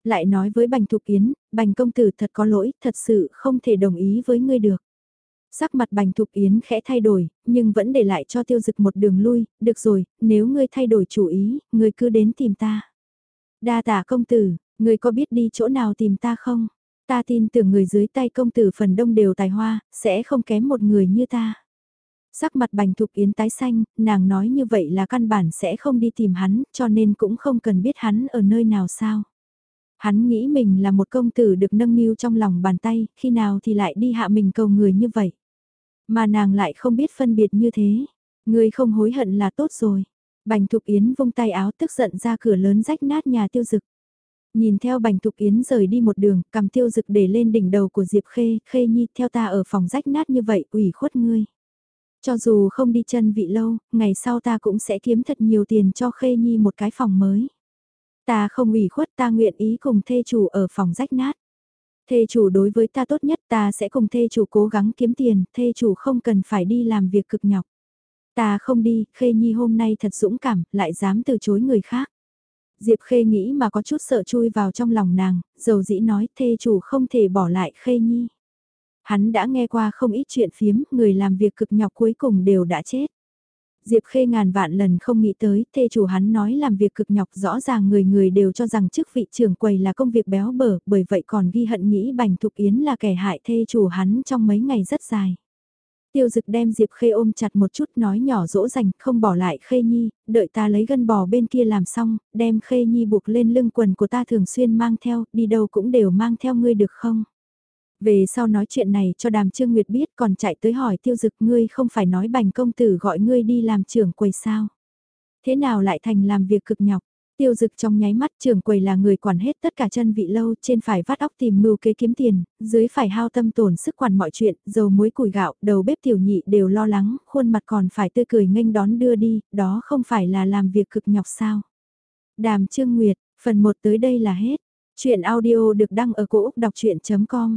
Lại nói với Bành Thục Yến, Bành công tử thật có lỗi, thật sự không thể đồng ý với ngươi được. Sắc mặt Bành Thục Yến khẽ thay đổi, nhưng vẫn để lại cho tiêu dực một đường lui, được rồi, nếu ngươi thay đổi chủ ý, ngươi cứ đến tìm ta. Đa tả công tử, Người có biết đi chỗ nào tìm ta không? Ta tin tưởng người dưới tay công tử phần đông đều tài hoa, sẽ không kém một người như ta. Sắc mặt bành thục yến tái xanh, nàng nói như vậy là căn bản sẽ không đi tìm hắn, cho nên cũng không cần biết hắn ở nơi nào sao. Hắn nghĩ mình là một công tử được nâng niu trong lòng bàn tay, khi nào thì lại đi hạ mình cầu người như vậy. Mà nàng lại không biết phân biệt như thế. Người không hối hận là tốt rồi. Bành Thục Yến vung tay áo tức giận ra cửa lớn rách nát nhà tiêu dực. Nhìn theo Bành Thục Yến rời đi một đường, cầm tiêu dực để lên đỉnh đầu của Diệp Khê, Khê Nhi theo ta ở phòng rách nát như vậy, ủy khuất ngươi. Cho dù không đi chân vị lâu, ngày sau ta cũng sẽ kiếm thật nhiều tiền cho Khê Nhi một cái phòng mới. Ta không ủy khuất ta nguyện ý cùng thê chủ ở phòng rách nát. Thê chủ đối với ta tốt nhất ta sẽ cùng thê chủ cố gắng kiếm tiền, thê chủ không cần phải đi làm việc cực nhọc. Ta không đi, Khê Nhi hôm nay thật dũng cảm, lại dám từ chối người khác. Diệp Khê nghĩ mà có chút sợ chui vào trong lòng nàng, dầu dĩ nói thê chủ không thể bỏ lại Khê Nhi. Hắn đã nghe qua không ít chuyện phiếm, người làm việc cực nhọc cuối cùng đều đã chết. Diệp Khê ngàn vạn lần không nghĩ tới, thê chủ hắn nói làm việc cực nhọc rõ ràng người người đều cho rằng chức vị trưởng quầy là công việc béo bở, bởi vậy còn ghi hận nghĩ Bành Thục Yến là kẻ hại thê chủ hắn trong mấy ngày rất dài. Tiêu dực đem Diệp Khê ôm chặt một chút nói nhỏ dỗ dành, không bỏ lại Khê Nhi, đợi ta lấy gân bò bên kia làm xong, đem Khê Nhi buộc lên lưng quần của ta thường xuyên mang theo, đi đâu cũng đều mang theo ngươi được không? Về sau nói chuyện này cho đàm trương nguyệt biết còn chạy tới hỏi tiêu dực ngươi không phải nói bành công tử gọi ngươi đi làm trưởng quầy sao? Thế nào lại thành làm việc cực nhọc? Tiêu dực trong nháy mắt trưởng quầy là người quản hết tất cả chân vị lâu trên phải vắt óc tìm mưu kế kiếm tiền, dưới phải hao tâm tổn sức quản mọi chuyện, dầu muối củi gạo, đầu bếp tiểu nhị đều lo lắng, khuôn mặt còn phải tươi cười nghênh đón đưa đi, đó không phải là làm việc cực nhọc sao. Đàm Trương Nguyệt, phần 1 tới đây là hết. Chuyện audio được đăng ở cổ Úc đọc chuyện.com